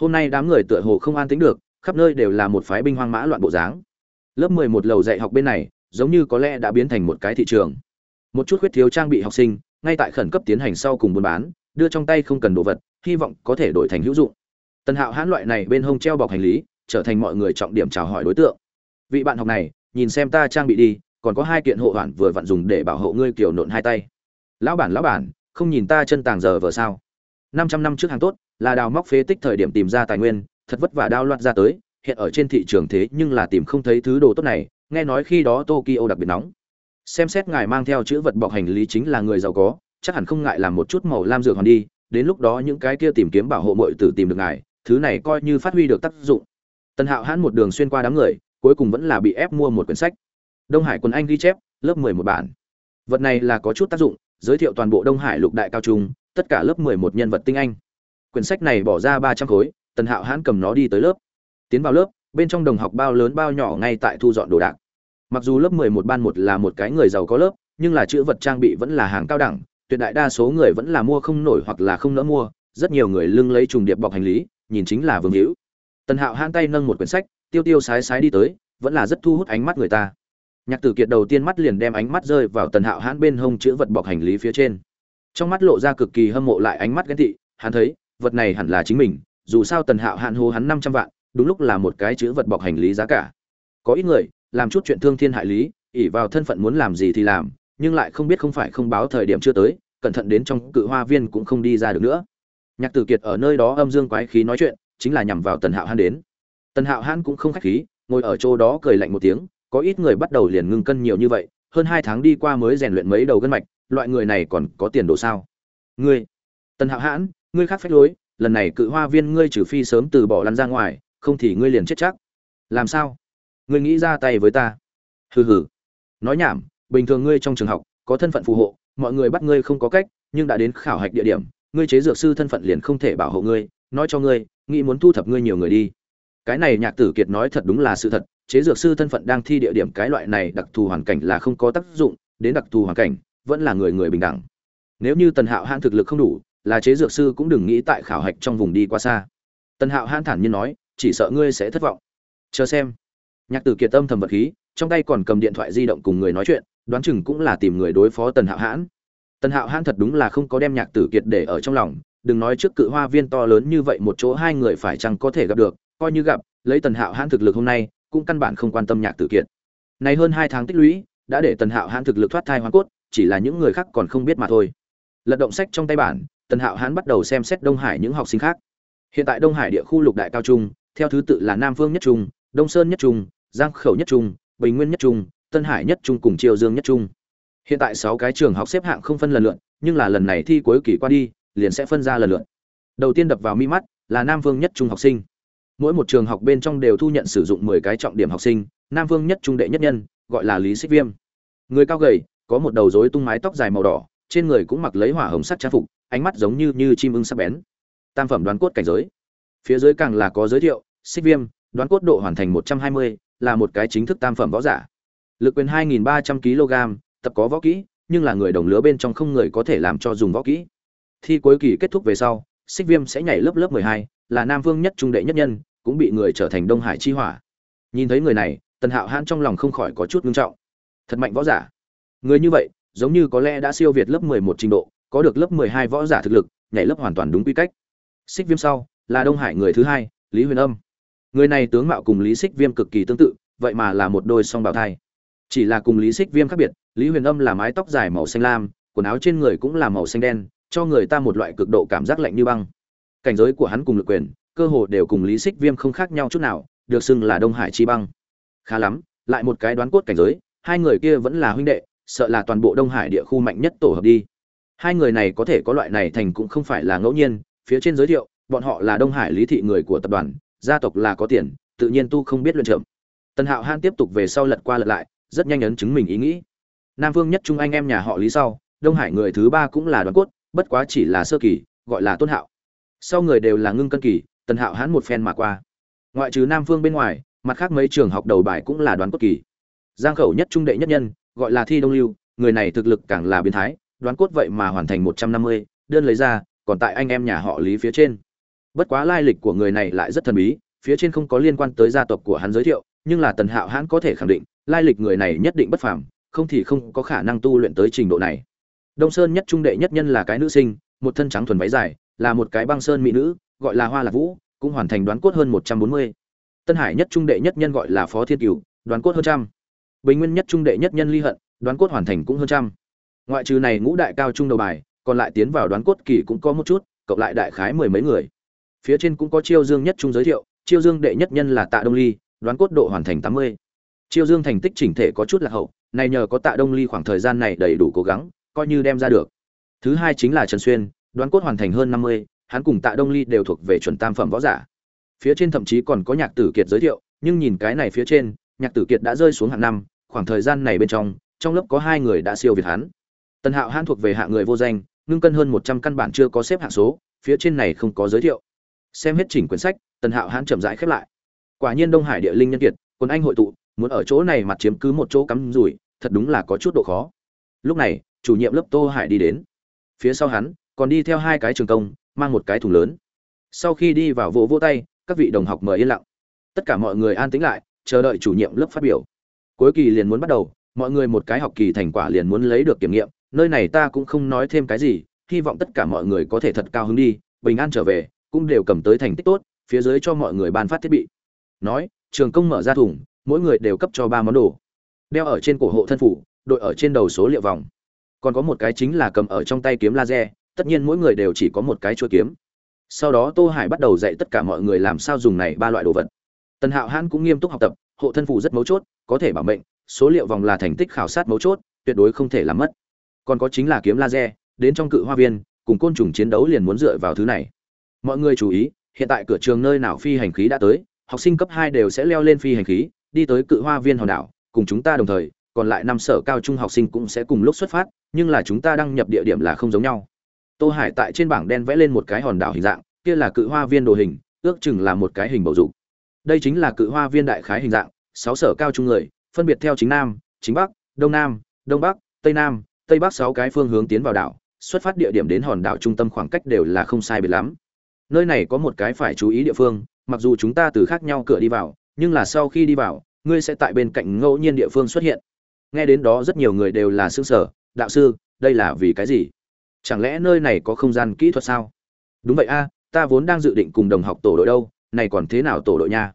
Hôm nay đám người tựa hồ không an tính được, khắp nơi đều là một phái binh hoang mã loạn bộ dáng. Lớp mười một lầu dạy học bên này, giống như có lẽ đã biến thành một cái thị trường một chút khuyết thiếu trang bị học sinh, ngay tại khẩn cấp tiến hành sau cùng buôn bán, đưa trong tay không cần đồ vật, hy vọng có thể đổi thành hữu dụng. Tần hạo hãn loại này bên hông treo bọc hành lý, trở thành mọi người trọng điểm chào hỏi đối tượng. Vị bạn học này, nhìn xem ta trang bị đi, còn có hai kiện hộ hoàn vừa vặn dùng để bảo hộ ngươi kiểu nộn hai tay. Lão bản lão bản, không nhìn ta chân tàng giờ vờ sao? Năm trăm năm trước hàng tốt, là đào móc phế tích thời điểm tìm ra tài nguyên, thật vất vả đao loạt ra tới, hiện ở trên thị trường thế nhưng là tìm không thấy thứ đồ tốt này, nghe nói khi đó tokyo đặc biệt nóng xem xét ngài mang theo chữ vật bọc hành lý chính là người giàu có, chắc hẳn không ngại làm một chút màu lam dược hoàn đi, đến lúc đó những cái kia tìm kiếm bảo hộ mội tử tìm được ngài, thứ này coi như phát huy được tác dụng. Tần hạo hãn một đường xuyên qua đám người, cuối cùng vẫn là bị ép mua một quyển sách. Đông hải quân anh ghi chép, lớp mười một bản. Vật này là có chút tác dụng, giới thiệu toàn bộ đông hải lục đại cao trung, tất cả lớp mười một nhân vật tinh anh. Quyển sách này bỏ ra ba trăm khối, tần hạo hãn cầm nó đi tới lớp. Tiến vào lớp, bên trong đồng học bao lớn bao nhỏ ngay tại thu dọn đồ đạc mặc dù lớp mười một ban một là một cái người giàu có lớp, nhưng là chữ vật trang bị vẫn là hàng cao đẳng, tuyệt đại đa số người vẫn là mua không nổi hoặc là không nỡ mua, rất nhiều người lưng lấy trùng điệp bọc hành lý, nhìn chính là vương hữu. Tần hạo hãn tay nâng một quyển sách, tiêu tiêu sái sái đi tới, vẫn là rất thu hút ánh mắt người ta. Nhạc tử kiệt đầu tiên mắt liền đem ánh mắt rơi vào tần hạo hãn bên hông chữ vật bọc hành lý phía trên. Trong mắt lộ ra cực kỳ hâm mộ lại ánh mắt ghen tị, hắn thấy, vật này hẳn là chính mình, dù sao tần hạo hạn hô hắn năm trăm vạn, đúng lúc là một cái chữ vật bọc hành lý giá cả. Có ít người làm chút chuyện thương thiên hại lý ỉ vào thân phận muốn làm gì thì làm, nhưng lại không biết không phải không báo thời điểm chưa tới, cẩn thận đến trong cự hoa viên cũng không đi ra được nữa. Nhạc tử kiệt ở nơi đó âm dương quái khí nói chuyện, chính là nhằm vào tần hạo hãn đến. Tần hạo hãn cũng không khách khí, ngồi ở chỗ đó cười lạnh một tiếng, có ít người bắt đầu liền ngưng cân nhiều như vậy, hơn hai tháng đi qua mới rèn luyện mấy đầu gân mạch, loại người này còn có tiền đồ sao? Ngươi, tần hạo hãn, ngươi khác phách lối, lần này cự hoa viên ngươi trừ phi sớm từ bỏ lăn ra ngoài, không thì ngươi liền chết chắc. Làm sao? Ngươi nghĩ ra tay với ta. Hừ hừ. Nói nhảm, bình thường ngươi trong trường học, có thân phận phù hộ, mọi người bắt ngươi không có cách, nhưng đã đến khảo hạch địa điểm, ngươi chế dược sư thân phận liền không thể bảo hộ ngươi, nói cho ngươi, nghĩ muốn thu thập ngươi nhiều người đi. Cái này nhạc tử kiệt nói thật đúng là sự thật, chế dược sư thân phận đang thi địa điểm cái loại này đặc thù hoàn cảnh là không có tác dụng, đến đặc thù hoàn cảnh, vẫn là người người bình đẳng. Nếu như tần hạo hãn thực lực không đủ, là chế dược sư cũng đừng nghĩ tại khảo hạch trong vùng đi qua xa. Tần hạo hãn thản nhiên nói, chỉ sợ ngươi sẽ thất vọng. Chờ xem nhạc tử kiệt tâm thầm vật khí, trong tay còn cầm điện thoại di động cùng người nói chuyện, đoán chừng cũng là tìm người đối phó tần hạo hãn. Tần hạo hãn thật đúng là không có đem nhạc tử kiệt để ở trong lòng, đừng nói trước cự hoa viên to lớn như vậy một chỗ hai người phải chăng có thể gặp được, coi như gặp, lấy tần hạo hãn thực lực hôm nay, cũng căn bản không quan tâm nhạc tử kiệt. Này hơn hai tháng tích lũy, đã để tần hạo hãn thực lực thoát thai hoa cốt, chỉ là những người khác còn không biết mà thôi. Lật động sách trong tay bản, tần hạo hãn bắt đầu xem xét đông hải những học sinh khác. Hiện tại đông hải địa khu lục đại cao trung, theo thứ tự là nam phương nhất trung, đông sơn nhất trung giang khẩu nhất trung, bình nguyên nhất trung, tân hải nhất trung cùng triều dương nhất trung. Hiện tại sáu cái trường học xếp hạng không phân lần lượt, nhưng là lần này thi cuối kỳ qua đi, liền sẽ phân ra lần lượt. Đầu tiên đập vào mi mắt, là nam Vương nhất trung học sinh. Mỗi một trường học bên trong đều thu nhận sử dụng mười cái trọng điểm học sinh, nam Vương nhất trung đệ nhất nhân, gọi là lý xích viêm. Người cao gầy, có một đầu rối tung mái tóc dài màu đỏ, trên người cũng mặc lấy hỏa hồng sắt trang phục, ánh mắt giống như như chim ưng sắc bén. Tam phẩm đoán cốt cảnh giới. Phía dưới càng là có giới thiệu, xích viêm, đoán cốt độ hoàn thành một trăm hai mươi là một cái chính thức tam phẩm võ giả. Lực quyền hai nghìn ba trăm kg, tập có võ kỹ, nhưng là người đồng lứa bên trong không người có thể làm cho dùng võ kỹ. Thi cuối kỳ kết thúc về sau, xích viêm sẽ nhảy lớp lớp mười hai, là nam vương nhất trung đệ nhất nhân, cũng bị người trở thành đông hải chi hỏa. Nhìn thấy người này, tần hạo hãn trong lòng không khỏi có chút ngưng trọng. Thật mạnh võ giả. Người như vậy, giống như có lẽ đã siêu việt lớp mười một trình độ, có được lớp mười hai võ giả thực lực, nhảy lớp hoàn toàn đúng quy cách. Xích viêm sau, là đông hải người thứ hai, lý huyền âm người này tướng mạo cùng lý xích viêm cực kỳ tương tự, vậy mà là một đôi song bào thai. Chỉ là cùng lý xích viêm khác biệt, lý huyền âm là mái tóc dài màu xanh lam, quần áo trên người cũng là màu xanh đen, cho người ta một loại cực độ cảm giác lạnh như băng. Cảnh giới của hắn cùng lực quyền, cơ hồ đều cùng lý xích viêm không khác nhau chút nào, được xưng là đông hải chi băng. Khá lắm, lại một cái đoán cốt cảnh giới, hai người kia vẫn là huynh đệ, sợ là toàn bộ đông hải địa khu mạnh nhất tổ hợp đi. Hai người này có thể có loại này thành cũng không phải là ngẫu nhiên, phía trên giới thiệu, bọn họ là đông hải lý thị người của tập đoàn gia tộc là có tiền, tự nhiên tu không biết luyện trưởng. Tần hạo han tiếp tục về sau lật qua lật lại, rất nhanh ấn chứng mình ý nghĩ. Nam vương nhất trung anh em nhà họ lý sau, đông hải người thứ ba cũng là đoàn cốt, bất quá chỉ là sơ kỳ, gọi là tôn hạo. Sau người đều là ngưng cân kỳ, tần hạo hãn một phen mà qua. Ngoại trừ nam phương bên ngoài, mặt khác mấy trường học đầu bài cũng là đoán cốt kỳ. Giang khẩu nhất trung đệ nhất nhân, gọi là thi đông lưu, người này thực lực càng là biến thái đoán cốt vậy mà hoàn thành một trăm năm mươi, đơn lấy ra, còn tại anh em nhà họ lý phía trên bất quá lai lịch của người này lại rất thần bí, phía trên không có liên quan tới gia tộc của hắn giới thiệu, nhưng là tần hạo hãn có thể khẳng định, lai lịch người này nhất định bất phàm, không thì không có khả năng tu luyện tới trình độ này. Đông sơn nhất trung đệ nhất nhân là cái nữ sinh, một thân trắng thuần váy dài, là một cái băng sơn mỹ nữ, gọi là hoa lạc vũ, cũng hoàn thành đoán cốt hơn một trăm bốn mươi. Tân hải nhất trung đệ nhất nhân gọi là phó thiên cửu, đoán cốt hơn trăm. Bình nguyên nhất trung đệ nhất nhân ly hận, đoán cốt hoàn thành cũng hơn trăm. Ngoại trừ này ngũ đại cao trung đầu bài, còn lại tiến vào đoán cốt kỳ cũng có một chút, cộng lại đại khái mười mấy người phía trên cũng có chiêu dương nhất trung giới thiệu, chiêu dương đệ nhất nhân là tạ đông ly, đoán cốt độ hoàn thành tám mươi. Chiêu dương thành tích chỉnh thể có chút là hậu, này nhờ có tạ đông ly khoảng thời gian này đầy đủ cố gắng, coi như đem ra được. Thứ hai chính là trần xuyên, đoán cốt hoàn thành hơn năm mươi, hắn cùng tạ đông ly đều thuộc về chuẩn tam phẩm võ giả. Phía trên thậm chí còn có nhạc tử kiệt giới thiệu, nhưng nhìn cái này phía trên, nhạc tử kiệt đã rơi xuống hạng năm, khoảng thời gian này bên trong trong lớp có hai người đã siêu việt hắn. Tần hạo hắn thuộc về hạng người vô danh, ngưng cân hơn một trăm căn bản chưa có xếp hạng số, phía trên này không có giới thiệu xem hết chỉnh quyển sách, tần hạo hãn chậm rãi khép lại. Quả nhiên đông hải địa linh nhân kiệt, quân anh hội tụ, muốn ở chỗ này mặt chiếm cứ một chỗ cắm rủi, thật đúng là có chút độ khó. Lúc này, chủ nhiệm lớp tô hải đi đến. Phía sau hắn, còn đi theo hai cái trường công, mang một cái thùng lớn. Sau khi đi vào vỗ vỗ tay, các vị đồng học mời yên lặng. Tất cả mọi người an tĩnh lại, chờ đợi chủ nhiệm lớp phát biểu. Cuối kỳ liền muốn bắt đầu, mọi người một cái học kỳ thành quả liền muốn lấy được kiểm nghiệm, nơi này ta cũng không nói thêm cái gì, hy vọng tất cả mọi người có thể thật cao hứng đi, bình an trở về cũng đều cầm tới thành tích tốt, phía dưới cho mọi người ban phát thiết bị. Nói, trường công mở ra thùng, mỗi người đều cấp cho ba món đồ. Đeo ở trên cổ hộ thân phủ, đội ở trên đầu số liệu vòng. Còn có một cái chính là cầm ở trong tay kiếm laser, tất nhiên mỗi người đều chỉ có một cái chuôi kiếm. Sau đó tô hải bắt đầu dạy tất cả mọi người làm sao dùng này ba loại đồ vật. Tần hạo hãn cũng nghiêm túc học tập, hộ thân phủ rất mấu chốt, có thể bảo mệnh, số liệu vòng là thành tích khảo sát mấu chốt, tuyệt đối không thể làm mất. Còn có chính là kiếm laser, đến trong cự hoa viên, cùng côn trùng chiến đấu liền muốn dựa vào thứ này mọi người chú ý, hiện tại cửa trường nơi nào phi hành khí đã tới, học sinh cấp hai đều sẽ leo lên phi hành khí, đi tới cự hoa viên hòn đảo, cùng chúng ta đồng thời, còn lại năm sở cao trung học sinh cũng sẽ cùng lúc xuất phát, nhưng là chúng ta đăng nhập địa điểm là không giống nhau. Tô hải tại trên bảng đen vẽ lên một cái hòn đảo hình dạng, kia là cự hoa viên đồ hình, ước chừng là một cái hình bầu dục. Đây chính là cự hoa viên đại khái hình dạng, sáu sở cao trung người, phân biệt theo chính nam, chính bắc, đông nam, đông bắc, tây nam, tây bắc sáu cái phương hướng tiến vào đảo, xuất phát địa điểm đến hòn đảo trung tâm khoảng cách đều là không sai biệt lắm nơi này có một cái phải chú ý địa phương, mặc dù chúng ta từ khác nhau cửa đi vào, nhưng là sau khi đi vào, ngươi sẽ tại bên cạnh ngẫu nhiên địa phương xuất hiện. Nghe đến đó rất nhiều người đều là xương sở đạo sư, đây là vì cái gì? Chẳng lẽ nơi này có không gian kỹ thuật sao? Đúng vậy a, ta vốn đang dự định cùng đồng học tổ đội đâu, này còn thế nào tổ đội nha?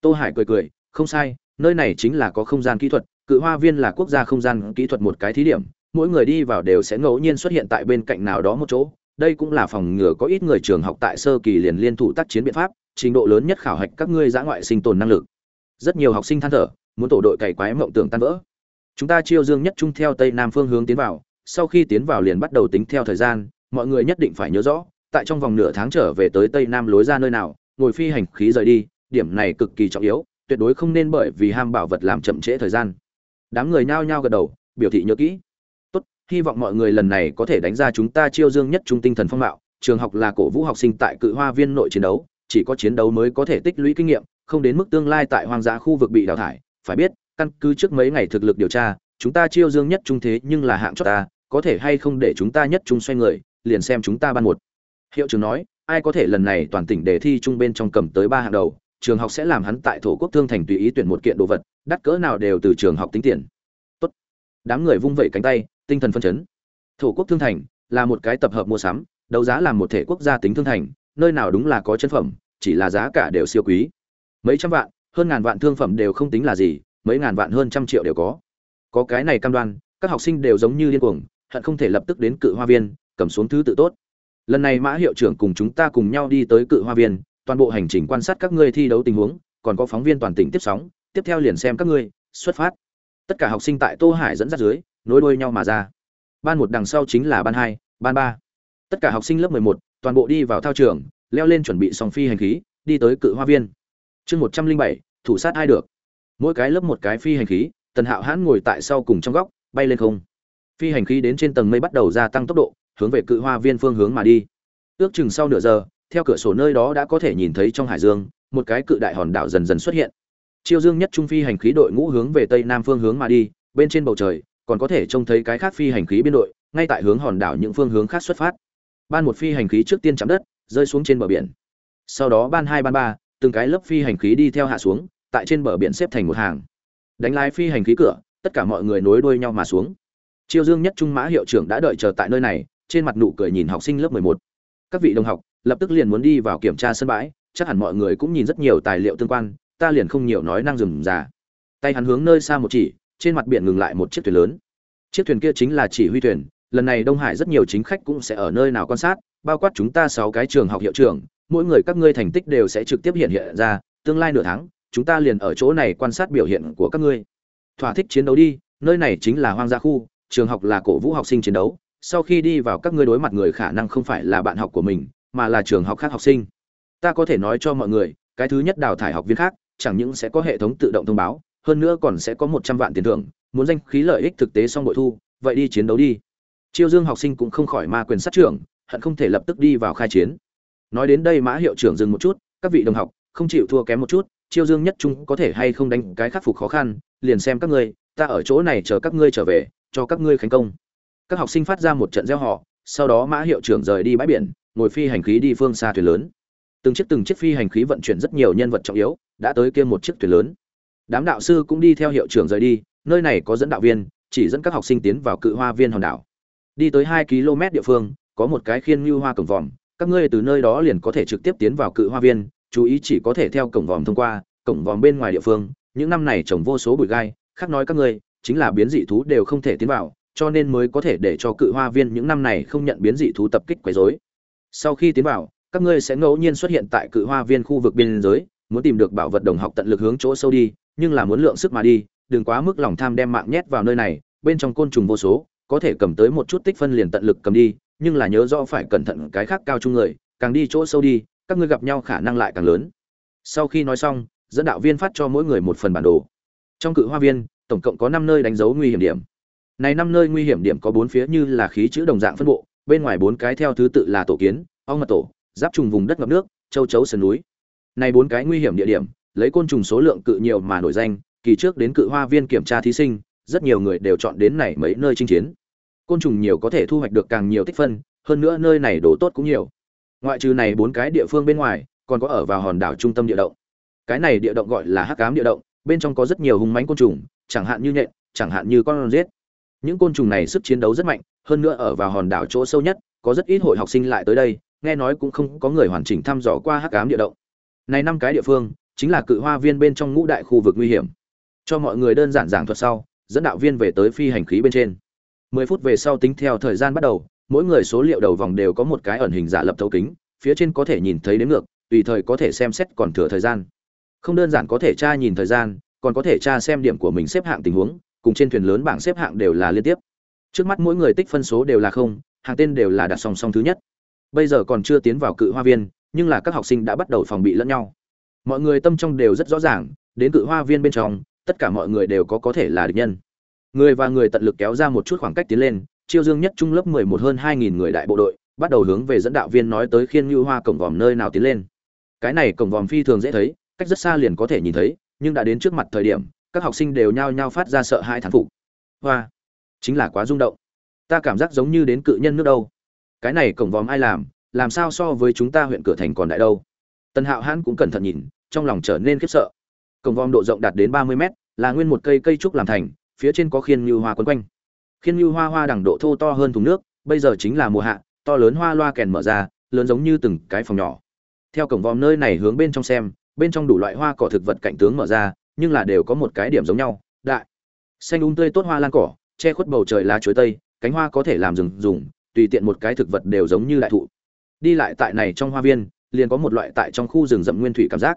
Tô hải cười cười, không sai, nơi này chính là có không gian kỹ thuật, cự hoa viên là quốc gia không gian kỹ thuật một cái thí điểm, mỗi người đi vào đều sẽ ngẫu nhiên xuất hiện tại bên cạnh nào đó một chỗ đây cũng là phòng ngừa có ít người trường học tại sơ kỳ liền liên thủ tác chiến biện pháp, trình độ lớn nhất khảo hạch các ngươi giã ngoại sinh tồn năng lực. Rất nhiều học sinh than thở, muốn tổ đội cày quái mộng tưởng tan vỡ. Chúng ta chiêu dương nhất trung theo tây nam phương hướng tiến vào, sau khi tiến vào liền bắt đầu tính theo thời gian, mọi người nhất định phải nhớ rõ, tại trong vòng nửa tháng trở về tới tây nam lối ra nơi nào, ngồi phi hành khí rời đi, điểm này cực kỳ trọng yếu, tuyệt đối không nên bởi vì ham bảo vật làm chậm trễ thời gian. Đám người nhao nhao gật đầu, biểu thị nhớ kỹ hy vọng mọi người lần này có thể đánh ra chúng ta chiêu dương nhất trung tinh thần phong mạo. Trường học là cổ vũ học sinh tại cự hoa viên nội chiến đấu, chỉ có chiến đấu mới có thể tích lũy kinh nghiệm, không đến mức tương lai tại hoang dã khu vực bị đào thải. Phải biết, căn cứ trước mấy ngày thực lực điều tra, chúng ta chiêu dương nhất trung thế nhưng là hạng chót ta, có thể hay không để chúng ta nhất trung xoay người, liền xem chúng ta ban một. Hiệu trưởng nói, ai có thể lần này toàn tỉnh đề thi trung bên trong cầm tới ba hạng đầu, trường học sẽ làm hắn tại thổ quốc thương thành tùy ý tuyển một kiện đồ vật, đắt cỡ nào đều từ trường học tính tiền. Tốt. Đám người vung vẩy cánh tay tinh thần phân chấn. Thổ quốc thương thành là một cái tập hợp mua sắm, đấu giá làm một thể quốc gia tính thương thành, nơi nào đúng là có chân phẩm, chỉ là giá cả đều siêu quý. Mấy trăm vạn, hơn ngàn vạn thương phẩm đều không tính là gì, mấy ngàn vạn hơn trăm triệu đều có. Có cái này cam đoan, các học sinh đều giống như điên cuồng, hận không thể lập tức đến cự hoa viên, cầm xuống thứ tự tốt. Lần này mã hiệu trưởng cùng chúng ta cùng nhau đi tới cự hoa viên, toàn bộ hành trình quan sát các ngươi thi đấu tình huống, còn có phóng viên toàn tỉnh tiếp sóng, tiếp theo liền xem các ngươi, xuất phát. Tất cả học sinh tại tô hải dẫn dắt dưới nối đuôi nhau mà ra. Ban một đằng sau chính là ban hai, ban ba. Tất cả học sinh lớp mười một, toàn bộ đi vào thao trường, leo lên chuẩn bị xong phi hành khí, đi tới cự hoa viên. Chương một trăm linh bảy, thủ sát ai được? Mỗi cái lớp một cái phi hành khí, tần hạo hãn ngồi tại sau cùng trong góc, bay lên không. Phi hành khí đến trên tầng mây bắt đầu gia tăng tốc độ, hướng về cự hoa viên phương hướng mà đi. Ước chừng sau nửa giờ, theo cửa sổ nơi đó đã có thể nhìn thấy trong hải dương, một cái cự đại hòn đảo dần dần xuất hiện. Chiêu dương nhất trung phi hành khí đội ngũ hướng về tây nam phương hướng mà đi, bên trên bầu trời còn có thể trông thấy cái khác phi hành khí biên đội, ngay tại hướng hòn đảo những phương hướng khác xuất phát. Ban một phi hành khí trước tiên chạm đất, rơi xuống trên bờ biển. Sau đó ban hai ban ba, từng cái lớp phi hành khí đi theo hạ xuống, tại trên bờ biển xếp thành một hàng. Đánh lái phi hành khí cửa, tất cả mọi người nối đuôi nhau mà xuống. Chiêu dương nhất trung mã hiệu trưởng đã đợi chờ tại nơi này, trên mặt nụ cười nhìn học sinh lớp mười một. Các vị đồng học, lập tức liền muốn đi vào kiểm tra sân bãi, chắc hẳn mọi người cũng nhìn rất nhiều tài liệu tương quan, ta liền không nhiều nói năng rừng già tay hắn hướng nơi xa một chỉ trên mặt biển ngừng lại một chiếc thuyền lớn. Chiếc thuyền kia chính là chỉ huy thuyền, lần này đông hải rất nhiều chính khách cũng sẽ ở nơi nào quan sát, bao quát chúng ta sáu cái trường học hiệu trưởng, mỗi người các ngươi thành tích đều sẽ trực tiếp hiện hiện ra, tương lai nửa tháng, chúng ta liền ở chỗ này quan sát biểu hiện của các ngươi. Thỏa thích chiến đấu đi, nơi này chính là hoang gia khu, trường học là cổ vũ học sinh chiến đấu, sau khi đi vào các ngươi đối mặt người khả năng không phải là bạn học của mình, mà là trường học khác học sinh. Ta có thể nói cho mọi người, cái thứ nhất đào thải học viên khác, chẳng những sẽ có hệ thống tự động thông báo hơn nữa còn sẽ có một trăm vạn tiền thưởng, muốn danh khí lợi ích thực tế xong bội thu, vậy đi chiến đấu đi. Chiêu dương học sinh cũng không khỏi ma quyền sát trưởng, hận không thể lập tức đi vào khai chiến. Nói đến đây mã hiệu trưởng dừng một chút, các vị đồng học, không chịu thua kém một chút, chiêu dương nhất trung có thể hay không đánh cái khắc phục khó khăn, liền xem các ngươi, ta ở chỗ này chờ các ngươi trở về, cho các ngươi khánh công. Các học sinh phát ra một trận gieo họ sau đó mã hiệu trưởng rời đi bãi biển, ngồi phi hành khí đi phương xa thuyền lớn. Từng chiếc từng chiếc phi hành khí vận chuyển rất nhiều nhân vật trọng yếu, đã tới kia một chiếc thuyền lớn đám đạo sư cũng đi theo hiệu trưởng rời đi, nơi này có dẫn đạo viên, chỉ dẫn các học sinh tiến vào cự hoa viên hòn đảo. Đi tới hai km địa phương, có một cái khiên như hoa cổng vòm, các ngươi từ nơi đó liền có thể trực tiếp tiến vào cự hoa viên, chú ý chỉ có thể theo cổng vòm thông qua, cổng vòm bên ngoài địa phương, những năm này trồng vô số bụi gai, khác nói các ngươi, chính là biến dị thú đều không thể tiến vào, cho nên mới có thể để cho cự hoa viên những năm này không nhận biến dị thú tập kích quấy rối. Sau khi tiến vào, các ngươi sẽ ngẫu nhiên xuất hiện tại cự hoa viên khu vực biên giới, muốn tìm được bảo vật đồng học tận lực hướng chỗ sâu đi nhưng là muốn lượng sức mà đi, đừng quá mức lòng tham đem mạng nhét vào nơi này, bên trong côn trùng vô số, có thể cầm tới một chút tích phân liền tận lực cầm đi, nhưng là nhớ rõ phải cẩn thận cái khác cao chung người, càng đi chỗ sâu đi, các ngươi gặp nhau khả năng lại càng lớn. Sau khi nói xong, dẫn đạo viên phát cho mỗi người một phần bản đồ. Trong cự hoa viên, tổng cộng có năm nơi đánh dấu nguy hiểm điểm. Này năm nơi nguy hiểm điểm có bốn phía như là khí chữ đồng dạng phân bộ, bên ngoài bốn cái theo thứ tự là tổ kiến, ong mật tổ, giáp trùng vùng đất ngập nước, châu chấu sườn núi. Này bốn cái nguy hiểm địa điểm lấy côn trùng số lượng cự nhiều mà nổi danh, kỳ trước đến cự hoa viên kiểm tra thí sinh, rất nhiều người đều chọn đến này mấy nơi chinh chiến. Côn trùng nhiều có thể thu hoạch được càng nhiều tích phân, hơn nữa nơi này đồ tốt cũng nhiều. Ngoại trừ này bốn cái địa phương bên ngoài, còn có ở vào hòn đảo trung tâm địa động. Cái này địa động gọi là hắc cám địa động, bên trong có rất nhiều hung mãnh côn trùng, chẳng hạn như nhện, chẳng hạn như con rết. Những côn trùng này sức chiến đấu rất mạnh, hơn nữa ở vào hòn đảo chỗ sâu nhất, có rất ít hội học sinh lại tới đây, nghe nói cũng không có người hoàn chỉnh thăm dò qua hắc ám địa động. Này năm cái địa phương chính là cự hoa viên bên trong ngũ đại khu vực nguy hiểm. Cho mọi người đơn giản giảng thuật sau, dẫn đạo viên về tới phi hành khí bên trên. 10 phút về sau tính theo thời gian bắt đầu, mỗi người số liệu đầu vòng đều có một cái ẩn hình giả lập thấu kính, phía trên có thể nhìn thấy đến ngược, tùy thời có thể xem xét còn thừa thời gian. Không đơn giản có thể tra nhìn thời gian, còn có thể tra xem điểm của mình xếp hạng tình huống, cùng trên thuyền lớn bảng xếp hạng đều là liên tiếp. Trước mắt mỗi người tích phân số đều là không hàng tên đều là đặt song song thứ nhất. Bây giờ còn chưa tiến vào cự hoa viên, nhưng là các học sinh đã bắt đầu phòng bị lẫn nhau mọi người tâm trong đều rất rõ ràng, đến cự hoa viên bên trong, tất cả mọi người đều có có thể là địch nhân. Người và người tận lực kéo ra một chút khoảng cách tiến lên, chiêu dương nhất trung lớp mười một hơn hai nghìn người đại bộ đội, bắt đầu hướng về dẫn đạo viên nói tới khiên như hoa cổng vòm nơi nào tiến lên. Cái này cổng vòm phi thường dễ thấy, cách rất xa liền có thể nhìn thấy, nhưng đã đến trước mặt thời điểm, các học sinh đều nhao nhao phát ra sợ hãi thán phục. Hoa, chính là quá rung động. Ta cảm giác giống như đến cự nhân nước đâu. Cái này cổng vòm ai làm làm sao so với chúng ta huyện cửa thành còn đại đâu? Tần hạo hãn cũng cẩn thận nhìn, trong lòng trở nên khiếp sợ. Cổng vòm độ rộng đạt đến ba mươi mét, là nguyên một cây cây trúc làm thành, phía trên có khiên như hoa quấn quanh. Khiên như hoa hoa đẳng độ thô to hơn thùng nước, bây giờ chính là mùa hạ, to lớn hoa loa kèn mở ra, lớn giống như từng cái phòng nhỏ. Theo cổng vòm nơi này hướng bên trong xem, bên trong đủ loại hoa cỏ thực vật cảnh tướng mở ra, nhưng là đều có một cái điểm giống nhau, đại. Xanh um tươi tốt hoa lan cỏ, che khuất bầu trời lá chuối tây, cánh hoa có thể làm rừng dùng, tùy tiện một cái thực vật đều giống như đại thụ. Đi lại tại này trong hoa viên liền có một loại tại trong khu rừng rậm nguyên thủy cảm giác.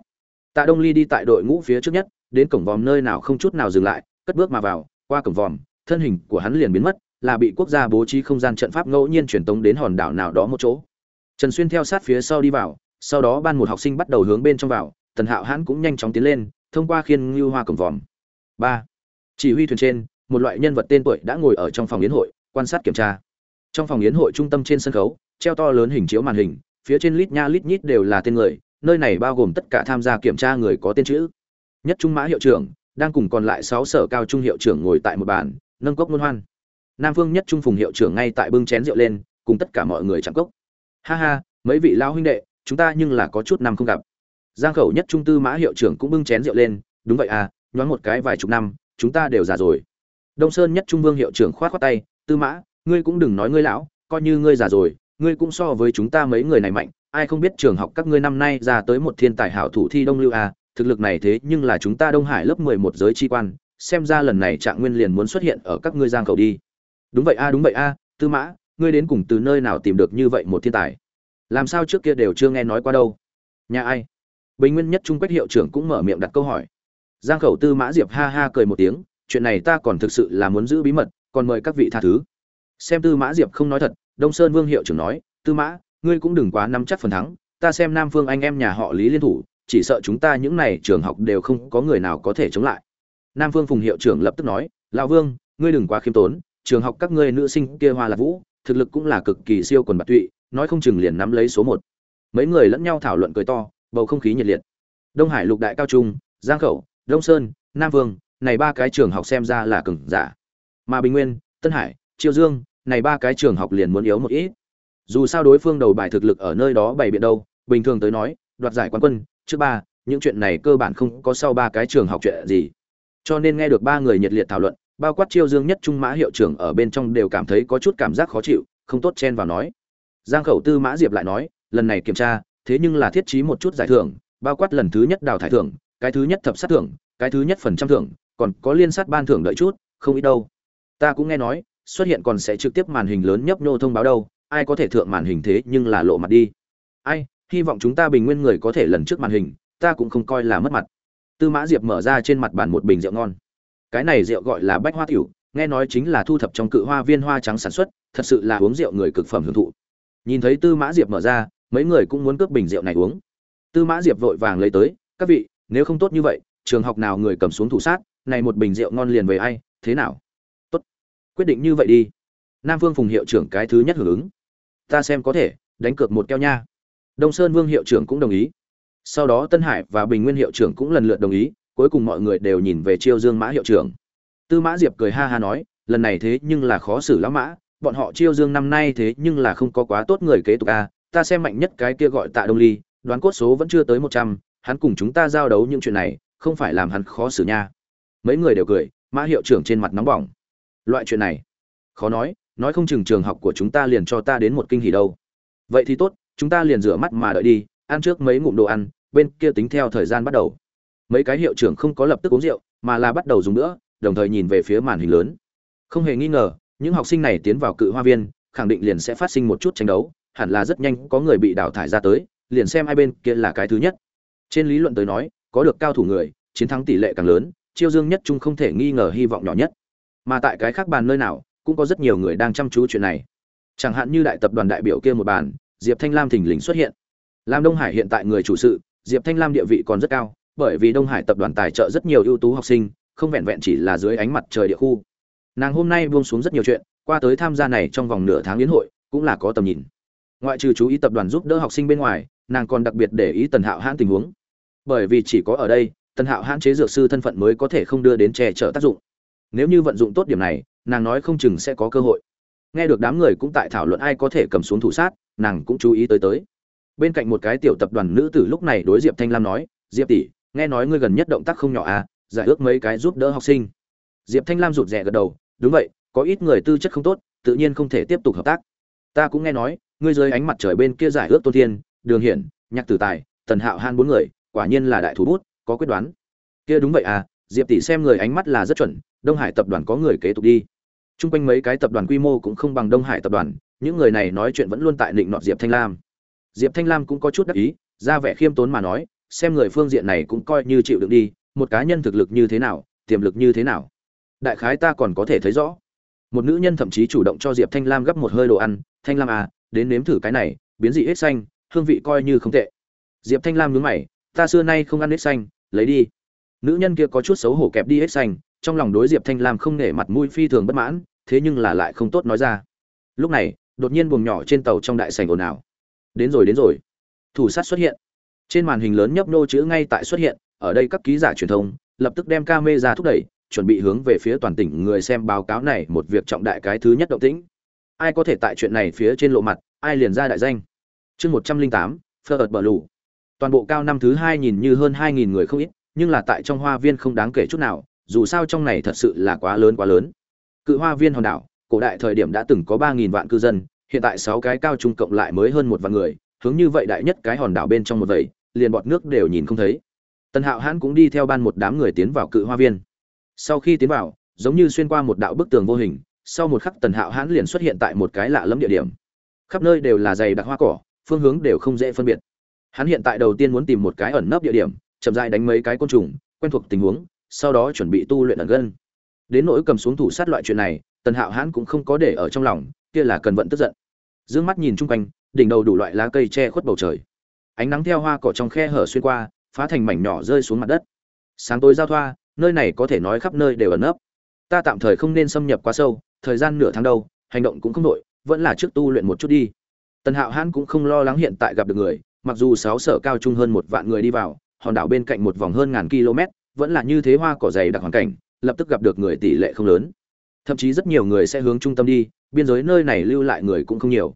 Tạ đông ly đi tại đội ngũ phía trước nhất, đến cổng vòm nơi nào không chút nào dừng lại, cất bước mà vào, qua cổng vòm, thân hình của hắn liền biến mất, là bị quốc gia bố trí không gian trận pháp ngẫu nhiên truyền tống đến hòn đảo nào đó một chỗ. Trần xuyên theo sát phía sau đi vào, sau đó ban một học sinh bắt đầu hướng bên trong vào, tần hạo hãn cũng nhanh chóng tiến lên, thông qua khiên ngưu hoa cổng vòm. Ba. Chỉ huy thuyền trên, một loại nhân vật tên tuổi đã ngồi ở trong phòng yến hội, quan sát kiểm tra. Trong phòng yến hội trung tâm trên sân khấu, treo to lớn hình chiếu màn hình phía trên lít nha lít nhít đều là tên người, nơi này bao gồm tất cả tham gia kiểm tra người có tên chữ. Nhất trung mã hiệu trưởng, đang cùng còn lại sáu sở cao trung hiệu trưởng ngồi tại một bàn, nâng cốc luân hoan. Nam phương nhất trung phùng hiệu trưởng ngay tại bưng chén rượu lên, cùng tất cả mọi người chạm cốc. Ha ha, mấy vị lão huynh đệ, chúng ta nhưng là có chút năm không gặp. Giang khẩu nhất trung tư mã hiệu trưởng cũng bưng chén rượu lên, đúng vậy à nhoáng một cái vài chục năm, chúng ta đều già rồi. Đông sơn nhất trung vương hiệu trưởng khoát khoát tay, tư mã, ngươi cũng đừng nói ngươi lão, coi như ngươi già rồi ngươi cũng so với chúng ta mấy người này mạnh, ai không biết trường học các ngươi năm nay ra tới một thiên tài hảo thủ thi đông lưu à thực lực này thế nhưng là chúng ta đông hải lớp mười một giới chi quan, xem ra lần này trạng nguyên liền muốn xuất hiện ở các ngươi giang khẩu đi. Đúng vậy a, đúng vậy a, tư mã, ngươi đến cùng từ nơi nào tìm được như vậy một thiên tài? Làm sao trước kia đều chưa nghe nói qua đâu? Nhà ai? Bình nguyên nhất trung quách hiệu trưởng cũng mở miệng đặt câu hỏi. Giang khẩu tư mã diệp ha ha cười một tiếng, chuyện này ta còn thực sự là muốn giữ bí mật, còn mời các vị tha thứ. Xem tư mã diệp không nói thật đông sơn vương hiệu trưởng nói, tư mã, ngươi cũng đừng quá nắm chắc phần thắng, ta xem nam phương anh em nhà họ lý liên thủ, chỉ sợ chúng ta những này trường học đều không có người nào có thể chống lại. Nam phương phùng hiệu trưởng lập tức nói, lão vương, ngươi đừng quá khiêm tốn, trường học các ngươi nữ sinh kia hoa lạc vũ, thực lực cũng là cực kỳ siêu quần bạc tụy, nói không chừng liền nắm lấy số một. Mấy người lẫn nhau thảo luận cười to, bầu không khí nhiệt liệt. Đông hải lục đại cao trung, giang khẩu, đông sơn, nam vương, này ba cái trường học xem ra là cừng giả. Mà bình nguyên, tân hải, triều dương này ba cái trường học liền muốn yếu một ít. Dù sao đối phương đầu bài thực lực ở nơi đó bày biện đâu, bình thường tới nói, đoạt giải quán quân, trước ba, những chuyện này cơ bản không có sau ba cái trường học chuyện gì. Cho nên nghe được ba người nhiệt liệt thảo luận, bao quát chiêu dương nhất trung mã hiệu trưởng ở bên trong đều cảm thấy có chút cảm giác khó chịu, không tốt chen vào nói. Giang khẩu tư mã diệp lại nói, lần này kiểm tra, thế nhưng là thiết trí một chút giải thưởng, bao quát lần thứ nhất đào thải thưởng, cái thứ nhất thập sát thưởng, cái thứ nhất phần trăm thưởng, còn có liên sát ban thưởng đợi chút, không ít đâu. Ta cũng nghe nói xuất hiện còn sẽ trực tiếp màn hình lớn nhấp nhô thông báo đâu, ai có thể thượng màn hình thế nhưng là lộ mặt đi. Ai, hy vọng chúng ta bình nguyên người có thể lần trước màn hình, ta cũng không coi là mất mặt. Tư mã diệp mở ra trên mặt bàn một bình rượu ngon. Cái này rượu gọi là bách hoa tiểu, nghe nói chính là thu thập trong cự hoa viên hoa trắng sản xuất, thật sự là uống rượu người cực phẩm hưởng thụ. Nhìn thấy tư mã diệp mở ra, mấy người cũng muốn cướp bình rượu này uống. Tư mã diệp vội vàng lấy tới, các vị, nếu không tốt như vậy, trường học nào người cầm xuống thủ sát, này một bình rượu ngon liền về ai, thế nào? Quyết định như vậy đi. Nam phương phùng hiệu trưởng cái thứ nhất hưởng ứng. Ta xem có thể, đánh cược một keo nha. Đông sơn vương hiệu trưởng cũng đồng ý. Sau đó tân hải và bình nguyên hiệu trưởng cũng lần lượt đồng ý, cuối cùng mọi người đều nhìn về chiêu dương mã hiệu trưởng. Tư mã diệp cười ha ha nói, lần này thế nhưng là khó xử lắm mã, bọn họ chiêu dương năm nay thế nhưng là không có quá tốt người kế tục a, ta xem mạnh nhất cái kia gọi tạ đông ly, đoán cốt số vẫn chưa tới một trăm, hắn cùng chúng ta giao đấu những chuyện này, không phải làm hắn khó xử nha. Mấy người đều cười, mã hiệu trưởng trên mặt nóng bỏng loại chuyện này, khó nói nói không chừng trường học của chúng ta liền cho ta đến một kinh hỉ đâu. Vậy thì tốt, chúng ta liền rửa mắt mà đợi đi, ăn trước mấy ngụm đồ ăn, bên kia tính theo thời gian bắt đầu. Mấy cái hiệu trưởng không có lập tức uống rượu, mà là bắt đầu dùng nữa, đồng thời nhìn về phía màn hình lớn. Không hề nghi ngờ, những học sinh này tiến vào cự hoa viên, khẳng định liền sẽ phát sinh một chút tranh đấu, hẳn là rất nhanh có người bị đào thải ra tới, liền xem hai bên kia là cái thứ nhất. Trên lý luận tới nói, có được cao thủ người, chiến thắng tỷ lệ càng lớn, chiêu dương nhất trung không thể nghi ngờ hy vọng nhỏ nhất mà tại cái khác bàn nơi nào, cũng có rất nhiều người đang chăm chú chuyện này. Chẳng hạn như đại tập đoàn đại biểu kia một bàn, diệp thanh lam thình lình xuất hiện. Làm đông hải hiện tại người chủ sự, diệp thanh lam địa vị còn rất cao, bởi vì đông hải tập đoàn tài trợ rất nhiều ưu tú học sinh, không vẹn vẹn chỉ là dưới ánh mặt trời địa khu. Nàng hôm nay buông xuống rất nhiều chuyện, qua tới tham gia này trong vòng nửa tháng liên hội, cũng là có tầm nhìn. Ngoại trừ chú ý tập đoàn giúp đỡ học sinh bên ngoài, nàng còn đặc biệt để ý tần hạo hãn tình huống. Bởi vì chỉ có ở đây, tần hạo hãn chế dược sư thân phận mới có thể không đưa đến che chở tác dụng nếu như vận dụng tốt điểm này, nàng nói không chừng sẽ có cơ hội. Nghe được đám người cũng tại thảo luận ai có thể cầm xuống thủ sát, nàng cũng chú ý tới tới. Bên cạnh một cái tiểu tập đoàn nữ tử lúc này đối diệp thanh lam nói, diệp tỷ, nghe nói ngươi gần nhất động tác không nhỏ à giải ước mấy cái giúp đỡ học sinh. Diệp thanh lam rụt rè gật đầu, đúng vậy, có ít người tư chất không tốt, tự nhiên không thể tiếp tục hợp tác. Ta cũng nghe nói, ngươi dưới ánh mặt trời bên kia giải ước tôn thiên, đường hiển, nhạc tử tài, tần hạo han bốn người, quả nhiên là đại thủ bút, có quyết đoán. Kia đúng vậy à diệp tỷ xem người ánh mắt là rất chuẩn, đông hải tập đoàn có người kế tục đi. T r u n g quanh mấy cái tập đoàn quy mô cũng không bằng đông hải tập đoàn, những người này nói chuyện vẫn luôn tại định nọt diệp thanh lam. Diệp thanh lam cũng có chút đắc ý, ra vẻ khiêm tốn mà nói, xem người phương diện này cũng coi như chịu đựng đi, một cá nhân thực lực như thế nào, tiềm lực như thế nào. Đại khái ta còn có thể thấy rõ. Một nữ nhân thậm chí chủ động cho diệp thanh lam gấp một hơi đồ ăn, thanh lam à đến nếm thử cái này, biến dị hết xanh, hương vị coi như không tệ. Diệp thanh lam nhúng mày, ta xưa nay không ăn hết xanh, lấy đi nữ nhân kia có chút xấu hổ kẹp đi hết xanh, trong lòng đối diệp thanh lam không nể mặt mũi phi thường bất mãn, thế nhưng là lại không tốt nói ra. Lúc này, đột nhiên buồng nhỏ trên tàu trong đại sảnh ồn ào. Đến rồi đến rồi. Thủ sát xuất hiện. Trên màn hình lớn nhấp nô chữ ngay tại xuất hiện, ở đây các ký giả truyền thông lập tức đem camera thúc đẩy, chuẩn bị hướng về phía toàn tỉnh người xem báo cáo này một việc trọng đại cái thứ nhất động tĩnh. Ai có thể tại chuyện này phía trên lộ mặt, ai liền ra đại danh. Chương một trăm linh tám phơ ợt bờ lù. Toàn bộ cao năm thứ hai nhìn như hơn hai nghìn người không ít nhưng là tại trong hoa viên không đáng kể chút nào, dù sao trong này thật sự là quá lớn quá lớn. Cự hoa viên hòn đảo, cổ đại thời điểm đã từng có ba nghìn vạn cư dân, hiện tại sáu cái cao trung cộng lại mới hơn một vạn người, hướng như vậy đại nhất cái hòn đảo bên trong một vầy, liền bọt nước đều nhìn không thấy. Tần hạo hãn cũng đi theo ban một đám người tiến vào cự hoa viên. Sau khi tiến vào, giống như xuyên qua một đạo bức tường vô hình, sau một khắc tần hạo hãn liền xuất hiện tại một cái lạ lẫm địa điểm. Khắp nơi đều là dày đặc hoa cỏ, phương hướng đều không dễ phân biệt. Hắn hiện tại đầu tiên muốn tìm một cái ẩn nấp địa điểm chậm rãi đánh mấy cái côn trùng quen thuộc tình huống sau đó chuẩn bị tu luyện ẩn gân. Đến nỗi cầm xuống thủ sát loại chuyện này tần hạo hãn cũng không có để ở trong lòng kia là cần vận tức giận. Dương mắt nhìn chung quanh đỉnh đầu đủ loại lá cây che khuất bầu trời. Ánh nắng theo hoa cỏ trong khe hở xuyên qua phá thành mảnh nhỏ rơi xuống mặt đất. Sáng tối giao thoa nơi này có thể nói khắp nơi đều ẩn nấp. Ta tạm thời không nên xâm nhập quá sâu thời gian nửa tháng đâu hành động cũng không đổi, vẫn là trước tu luyện một chút đi. Tần hạo hãn cũng không lo lắng hiện tại gặp được người mặc dù sáu sở cao trung hơn một vạn người đi vào hòn đảo bên cạnh một vòng hơn ngàn km, vẫn là như thế hoa cỏ dày đặc hoàn cảnh, lập tức gặp được người tỷ lệ không lớn. Thậm chí rất nhiều người sẽ hướng trung tâm đi, biên giới nơi này lưu lại người cũng không nhiều.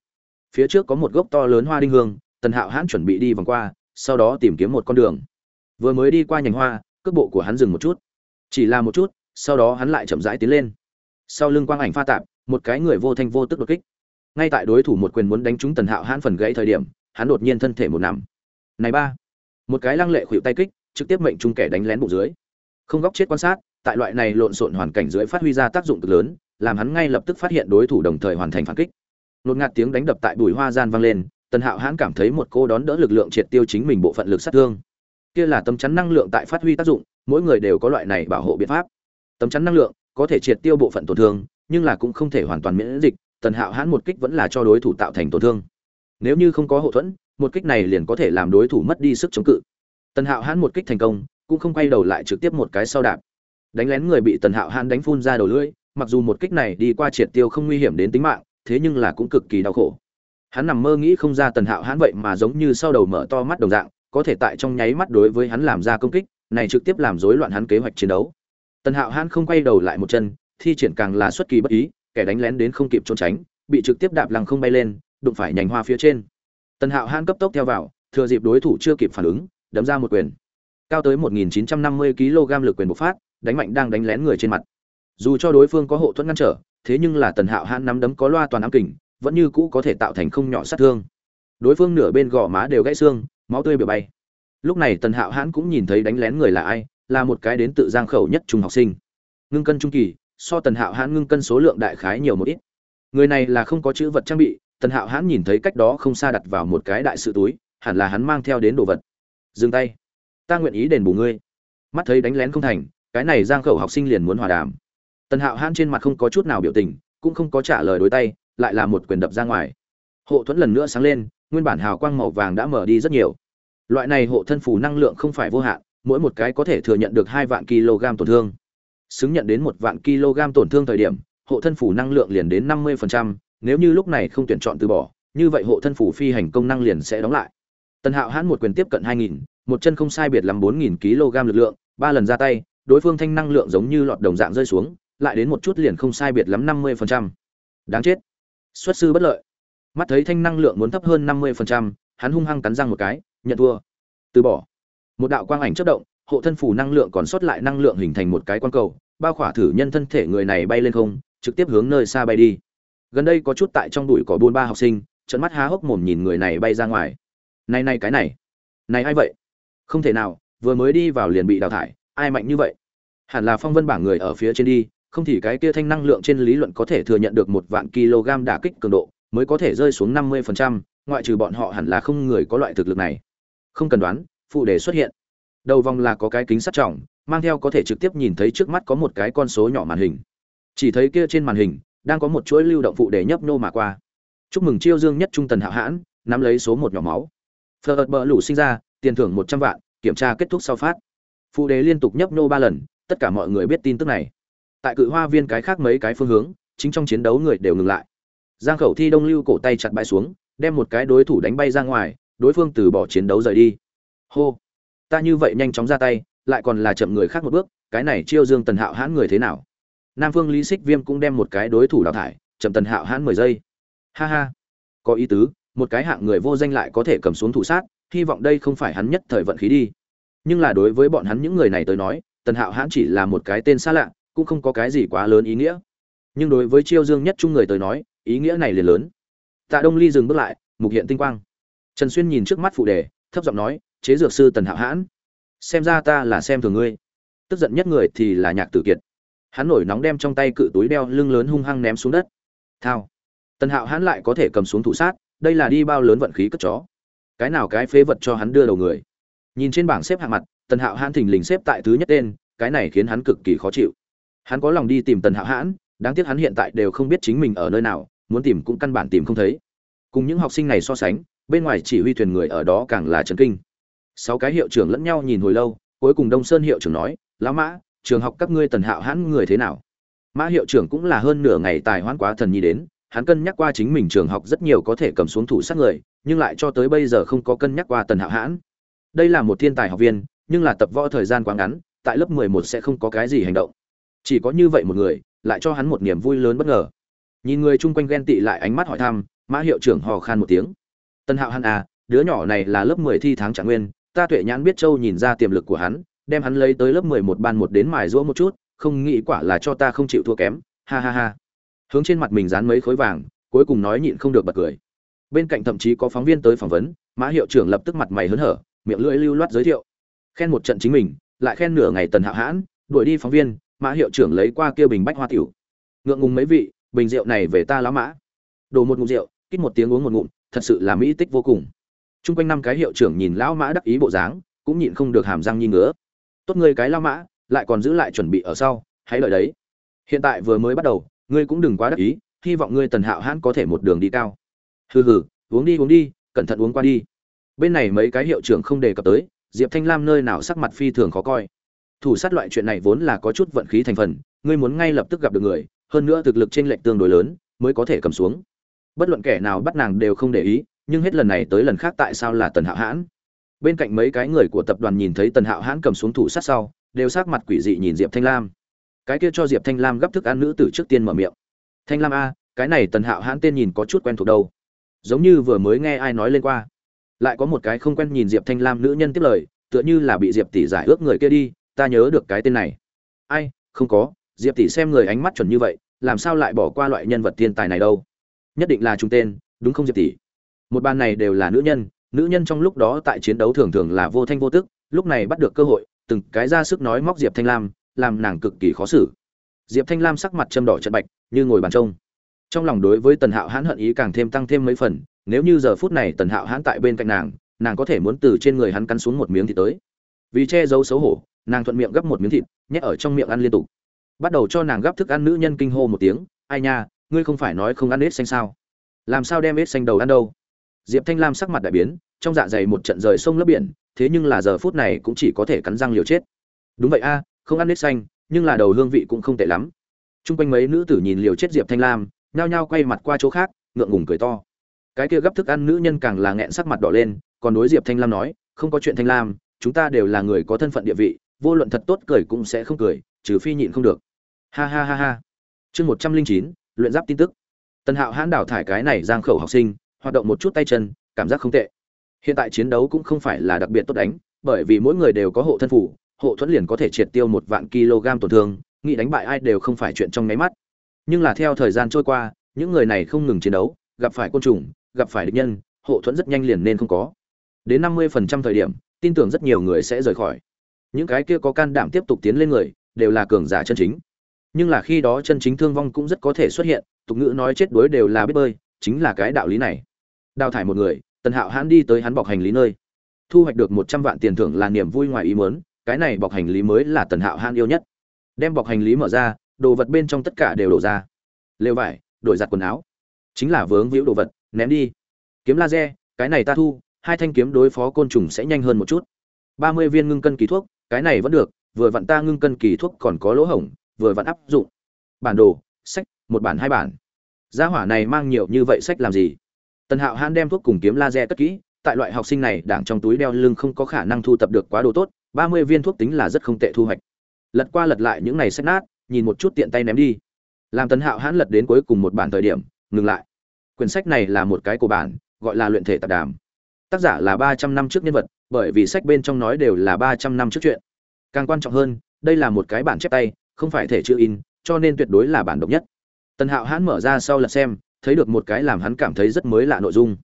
Phía trước có một gốc to lớn hoa đinh hương, tần hạo hãn chuẩn bị đi vòng qua, sau đó tìm kiếm một con đường. Vừa mới đi qua nhành hoa, cước bộ của hắn dừng một chút. Chỉ là một chút, sau đó hắn lại chậm rãi tiến lên. Sau lưng quang ảnh pha tạp, một cái người vô thanh vô tức đột kích. Ngay tại đối thủ một quyền muốn đánh trúng tần hạo hãn phần gãy thời điểm, hắn đột nhiên thân thể một nằm. Này ba! Một cái lăng lệ khuỵu tay kích, trực tiếp mệnh trung kẻ đánh lén bụng dưới. Không góc chết quan sát, tại loại này lộn xộn hoàn cảnh dưới phát huy ra tác dụng cực lớn, làm hắn ngay lập tức phát hiện đối thủ đồng thời hoàn thành phản kích. Nột ngạt tiếng đánh đập tại bùi hoa gian vang lên, tần hạo hãn cảm thấy một cô đón đỡ lực lượng triệt tiêu chính mình bộ phận lực sát thương. Kia là tấm chắn năng lượng tại phát huy tác dụng, mỗi người đều có loại này bảo hộ biện pháp. Tấm chắn năng lượng có thể triệt tiêu bộ phận tổn thương, nhưng là cũng không thể hoàn toàn miễn dịch, tần hạo hãn một kích vẫn là cho đối thủ tạo thành tổn thương. Nếu như không có hậu thuẫn một kích này liền có thể làm đối thủ mất đi sức chống cự. Tần hạo hãn một kích thành công, cũng không quay đầu lại trực tiếp một cái sau đạp. Đánh lén người bị tần hạo hãn đánh phun ra đầu lưỡi, mặc dù một kích này đi qua triệt tiêu không nguy hiểm đến tính mạng, thế nhưng là cũng cực kỳ đau khổ. Hắn nằm mơ nghĩ không ra tần hạo hãn vậy mà giống như sau đầu mở to mắt đồng dạng, có thể tại trong nháy mắt đối với hắn làm ra công kích, này trực tiếp làm rối loạn hắn kế hoạch chiến đấu. Tần hạo hãn không quay đầu lại một chân, thi triển càng là xuất kỳ bất ý, kẻ đánh lén đến không kịp trốn tránh, bị trực tiếp đạp lăng không bay lên, đụng phải nhành hoa phía trên tần hạo hãn cấp tốc theo vào, thừa dịp đối thủ chưa kịp phản ứng, đấm ra một quyền. Cao tới 1950 kg lực quyền bộc phát, đánh mạnh đang đánh lén người trên mặt. Dù cho đối phương có hộ thuẫn ngăn trở, thế nhưng là tần hạo hãn nắm đấm có loa toàn ám kình, vẫn như cũ có thể tạo thành không nhỏ sát thương. Đối phương nửa bên gò má đều gãy xương, máu tươi bể bay lúc này tần hạo hãn cũng nhìn thấy đánh lén người là ai, là một cái đến tự giang khẩu nhất trung học sinh. Ngưng cân trung kỳ, so tần hạo hãn ngưng cân số lượng đại khái nhiều một ít. Người này là không có chữ vật trang bị tần hạo hãn nhìn thấy cách đó không xa đặt vào một cái đại sự túi, hẳn là hắn mang theo đến đồ vật. Dừng tay. Ta nguyện ý đền bù ngươi. Mắt thấy đánh lén không thành, cái này giang khẩu học sinh liền muốn hòa đàm. Tần hạo hãn trên mặt không có chút nào biểu tình, cũng không có trả lời đối tay, lại là một quyền đập ra ngoài. Hộ thuẫn lần nữa sáng lên, nguyên bản hào quang màu vàng đã mở đi rất nhiều. Loại này hộ thân phủ năng lượng không phải vô hạn, mỗi một cái có thể thừa nhận được hai vạn kg tổn thương. Xứng nhận đến một vạn kg tổn thương thời điểm, hộ thân phủ năng lượng liền đến năm mươi nếu như lúc này không tuyển chọn từ bỏ, như vậy hộ thân phủ phi hành công năng liền sẽ đóng lại. Tần hạo hãn một quyền tiếp cận hai nghìn, một chân không sai biệt làm bốn nghìn kg lực lượng, ba lần ra tay, đối phương thanh năng lượng giống như lọt đồng dạng rơi xuống, lại đến một chút liền không sai biệt lắm năm mươi đáng chết. Xuất sư bất lợi. Mắt thấy thanh năng lượng muốn thấp hơn năm mươi hắn hung hăng cắn răng một cái, nhận thua. Từ bỏ. Một đạo quang ảnh chất động, hộ thân phủ năng lượng còn sót lại năng lượng hình thành một cái quang cầu, bao khỏa thử nhân thân thể người này bay lên không, trực tiếp hướng nơi xa bay đi gần đây có chút tại trong đùi cỏ buôn ba học sinh trận mắt há hốc mồm nhìn người này bay ra ngoài. Này này cái này. Này ai vậy? Không thể nào vừa mới đi vào liền bị đào thải ai mạnh như vậy? Hẳn là phong vân bảng người ở phía trên đi không thì cái kia thanh năng lượng trên lý luận có thể thừa nhận được một vạn kg đả kích cường độ mới có thể rơi xuống năm mươi phần trăm, ngoại trừ bọn họ hẳn là không người có loại thực lực này. Không cần đoán phụ đề xuất hiện. Đầu vòng là có cái kính sắt trọng mang theo có thể trực tiếp nhìn thấy trước mắt có một cái con số nhỏ màn hình. Chỉ thấy kia trên màn hình đang có một chuỗi lưu động phụ đề nhấp nô mà qua. Chúc mừng chiêu dương nhất trung tần hạo hãn, nắm lấy số một nhỏ máu. Phật bờ lủ sinh ra, tiền thưởng một trăm vạn, kiểm tra kết thúc sau phát. Phụ đề liên tục nhấp nô ba lần, tất cả mọi người biết tin tức này. Tại cự hoa viên cái khác mấy cái phương hướng, chính trong chiến đấu người đều ngừng lại. Giang khẩu thi đông lưu cổ tay chặt bãi xuống, đem một cái đối thủ đánh bay ra ngoài, đối phương từ bỏ chiến đấu rời đi. Hô! Ta như vậy nhanh chóng ra tay, lại còn là chậm người khác một bước, cái này chiêu dương tần hạo hãn người thế nào? Nam phương lý xích viêm cũng đem một cái đối thủ đào thải chậm tần hạo hãn mười giây. Ha ha. Có ý tứ, một cái hạng người vô danh lại có thể cầm xuống thủ sát, hy vọng đây không phải hắn nhất thời vận khí đi. Nhưng là đối với bọn hắn những người này tới nói, tần hạo hãn chỉ là một cái tên xa lạ, cũng không có cái gì quá lớn ý nghĩa. Nhưng đối với chiêu dương nhất trung người tới nói, ý nghĩa này liền lớn. Tạ đông ly dừng bước lại, mục hiện tinh quang. Trần xuyên nhìn trước mắt phụ đề, thấp giọng nói, chế dược sư tần hạo hãn, xem ra ta là xem thường ngươi. Tức giận nhất người thì là nhạc tử kiệt hắn nổi nóng đem trong tay cự túi đeo lưng lớn hung hăng ném xuống đất. Thao. Tần hạo hắn lại có thể cầm xuống thủ sát, đây là đi bao lớn vận khí cất chó. Cái nào cái phế vật cho hắn đưa đầu người. Nhìn trên bảng xếp hạng mặt, tần hạo hãn thình lình xếp tại thứ nhất tên, cái này khiến hắn cực kỳ khó chịu. Hắn có lòng đi tìm tần hạo hãn, đáng tiếc hắn hiện tại đều không biết chính mình ở nơi nào, muốn tìm cũng căn bản tìm không thấy. Cùng những học sinh này so sánh, bên ngoài chỉ huy thuyền người ở đó càng là trấn kinh. Sáu cái hiệu trưởng lẫn nhau nhìn hồi lâu, cuối cùng đông sơn hiệu trưởng nói, lão mã trường học các ngươi tần hạo hãn người thế nào? Mã hiệu trưởng cũng là hơn nửa ngày tài hoãn quá thần nhi đến, hắn cân nhắc qua chính mình trường học rất nhiều có thể cầm xuống thủ sát người, nhưng lại cho tới bây giờ không có cân nhắc qua tần hạo hãn. Đây là một thiên tài học viên, nhưng là tập võ thời gian quá ngắn, tại lớp mười một sẽ không có cái gì hành động. Chỉ có như vậy một người, lại cho hắn một niềm vui lớn bất ngờ. Nhìn người chung quanh ghen tị lại ánh mắt hỏi thăm, mã hiệu trưởng hò khan một tiếng. Tân hạo hắn à đứa nhỏ này là lớp mười thi tháng trạng nguyên, ta tuệ nhãn biết châu nhìn ra tiềm lực của hắn đem hắn lấy tới lớp mười một ban một đến mài rũa một chút, không nghĩ quả là cho ta không chịu thua kém, ha ha ha. Hướng trên mặt mình dán mấy khối vàng, cuối cùng nói nhịn không được bật cười. Bên cạnh thậm chí có phóng viên tới phỏng vấn, mã hiệu trưởng lập tức mặt mày hớn hở, miệng lưỡi lưu loát giới thiệu. Khen một trận chính mình, lại khen nửa ngày tần hạ hãn, đuổi đi phóng viên, mã hiệu trưởng lấy qua kia bình bách hoa tiểu. Ngượng ngùng mấy vị, bình rượu này về ta lá mã. Đổ một ngụm rượu, kít một tiếng uống một ngụm, thật sự là mỹ tích vô cùng. Chung quanh năm cái hiệu trưởng nhìn lão mã đắc ý bộ dáng, cũng nhịn không được hàm răng nhi ngứa tốt ngươi cái lao mã, lại còn giữ lại chuẩn bị ở sau, hãy lợi đấy. Hiện tại vừa mới bắt đầu, ngươi cũng đừng quá đắc ý, hy vọng ngươi tần hạo hãn có thể một đường đi cao. Hừ hừ, uống đi uống đi, cẩn thận uống qua đi. Bên này mấy cái hiệu trưởng không đề cập tới, diệp thanh lam nơi nào sắc mặt phi thường khó coi. Thủ sát loại chuyện này vốn là có chút vận khí thành phần, ngươi muốn ngay lập tức gặp được người, hơn nữa thực lực trên lệch tương đối lớn, mới có thể cầm xuống. Bất luận kẻ nào bắt nàng đều không để ý, nhưng hết lần này tới lần khác tại sao là tần hạo hãn? Bên cạnh mấy cái người của tập đoàn nhìn thấy tần hạo hãn cầm xuống thủ sát sau, đều sắc mặt quỷ dị nhìn diệp thanh lam. Cái kia cho diệp thanh lam gấp thức ăn nữ tử trước tiên mở miệng. Thanh lam a, cái này tần hạo hãn tên nhìn có chút quen thuộc đâu. Giống như vừa mới nghe ai nói lên qua. Lại có một cái không quen nhìn diệp thanh lam nữ nhân tiếp lời, tựa như là bị diệp tỷ giải ước người kia đi, ta nhớ được cái tên này. Ai? Không có. Diệp tỷ xem người ánh mắt chuẩn như vậy, làm sao lại bỏ qua loại nhân vật thiên tài này đâu? Nhất định là trung tên, đúng không diệp tỷ? Một ban này đều là nữ nhân nữ nhân trong lúc đó tại chiến đấu thường thường là vô thanh vô tức, lúc này bắt được cơ hội, từng cái ra sức nói móc diệp thanh lam, làm nàng cực kỳ khó xử. Diệp thanh lam sắc mặt châm đỏ trận bạch, như ngồi bàn trông. Trong lòng đối với tần hạo hãn hận ý càng thêm tăng thêm mấy phần, nếu như giờ phút này tần hạo hãn tại bên cạnh nàng nàng có thể muốn từ trên người hắn cắn xuống một miếng thịt tới. Vì che giấu xấu hổ, nàng thuận miệng gấp một miếng thịt, nhét ở trong miệng ăn liên tục. Bắt đầu cho nàng gấp thức ăn nữ nhân kinh hô một tiếng, ai nha, ngươi không phải nói không ăn ếch xanh sao? Làm sao đem ếch xanh đầu ăn đâu? Diệp thanh lam sắc mặt đại biến, trong dạ dày một trận rời sông lấp biển, thế nhưng là giờ phút này cũng chỉ có thể cắn răng liều chết. Đúng vậy a, không ăn ếch xanh, nhưng là đầu hương vị cũng không tệ lắm. T r u n g quanh mấy nữ tử nhìn liều chết diệp thanh lam, nhao nhao quay mặt qua chỗ khác, ngượng ngùng cười to. Cái kia gấp thức ăn nữ nhân càng là nghẹn sắc mặt đỏ lên, còn đối diệp thanh lam nói, không có chuyện thanh lam, chúng ta đều là người có thân phận địa vị, vô luận thật tốt cười cũng sẽ không cười, trừ phi nhịn không được. Ha ha ha ha. Chương một trăm linh chín, luyện giáp tin tức. Tần hạo hãn đảo thải cái này giang khẩu học sinh hoạt động một chút tay chân, cảm giác không tệ. Hiện tại chiến đấu cũng không phải là đặc biệt tốt đánh, bởi vì mỗi người đều có hộ thân phủ, hộ thuẫn liền có thể triệt tiêu một vạn kg tổn thương, nghĩ đánh bại ai đều không phải chuyện trong nháy mắt. Nhưng là theo thời gian trôi qua, những người này không ngừng chiến đấu, gặp phải côn trùng, gặp phải địch nhân, hộ thuẫn rất nhanh liền nên không có. Đến năm mươi phần trăm thời điểm, tin tưởng rất nhiều người sẽ rời khỏi. Những cái kia có can đảm tiếp tục tiến lên người, đều là cường giả chân chính. Nhưng là khi đó chân chính thương vong cũng rất có thể xuất hiện, tục ngữ nói chết đuối đều là biết bơi, chính là cái đạo lý này đào thải một người, tần hạo hãn đi tới hắn bọc hành lý nơi. Thu hoạch được một trăm vạn tiền thưởng là niềm vui ngoài ý mớn cái này bọc hành lý mới là tần hạo hãn yêu nhất. Đem bọc hành lý mở ra, đồ vật bên trong tất cả đều đổ ra. Lều vải, đổi giặt quần áo. Chính là vướng víu đồ vật, ném đi. Kiếm laser, cái này ta thu, hai thanh kiếm đối phó côn trùng sẽ nhanh hơn một chút. Ba mươi viên ngưng cân kỳ thuốc, cái này vẫn được, vừa vặn ta ngưng cân kỳ thuốc còn có lỗ hổng, vừa vặn áp dụng. Bản đồ, sách, một bản hai bản. Gia hỏa này mang nhiều như vậy sách làm gì? Tần hạo hãn đem thuốc cùng kiếm laser cất kỹ, tại loại học sinh này đảng trong túi đeo lưng không có khả năng thu tập được quá đồ tốt, ba mươi viên thuốc tính là rất không tệ thu hoạch. Lật qua lật lại những này sách nát, nhìn một chút tiện tay ném đi. Làm tần hạo hãn lật đến cuối cùng một bản thời điểm, ngừng lại. Quyển sách này là một cái của bản, gọi là luyện thể tạp đàm. Tác giả là ba trăm năm trước nhân vật, bởi vì sách bên trong nói đều là ba trăm năm trước chuyện. Càng quan trọng hơn, đây là một cái bản chép tay, không phải thể chữ in, cho nên tuyệt đối là bản độc nhất. Tần hạo hãn mở ra sau lật xem thấy được một cái làm hắn cảm thấy rất mới lạ nội dung.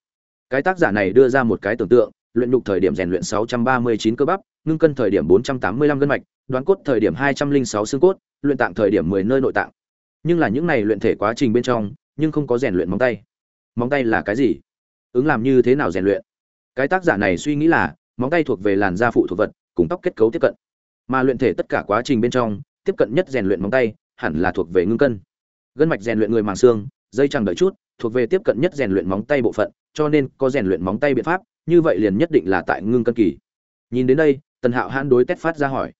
Cái tác giả này đưa ra một cái tưởng tượng, luyện nhục thời điểm rèn luyện 639 cơ bắp, ngưng cân thời điểm 485 gân mạch, đoán cốt thời điểm 206 xương cốt, luyện tạng thời điểm 10 nơi nội tạng. Nhưng là những này luyện thể quá trình bên trong, nhưng không có rèn luyện móng tay. Móng tay là cái gì? Ứng làm như thế nào rèn luyện? Cái tác giả này suy nghĩ là, móng tay thuộc về làn da phụ thuộc vật, cùng tóc kết cấu tiếp cận. Mà luyện thể tất cả quá trình bên trong, tiếp cận nhất rèn luyện móng tay, hẳn là thuộc về ngưng cân. Gân mạch rèn luyện người màng xương dây chẳng đợi chút, thuộc về tiếp cận nhất rèn luyện móng tay bộ phận, cho nên có rèn luyện móng tay biện pháp, như vậy liền nhất định là tại ngưng cân kỳ. Nhìn đến đây, tần hạo hãn đối tét phát ra hỏi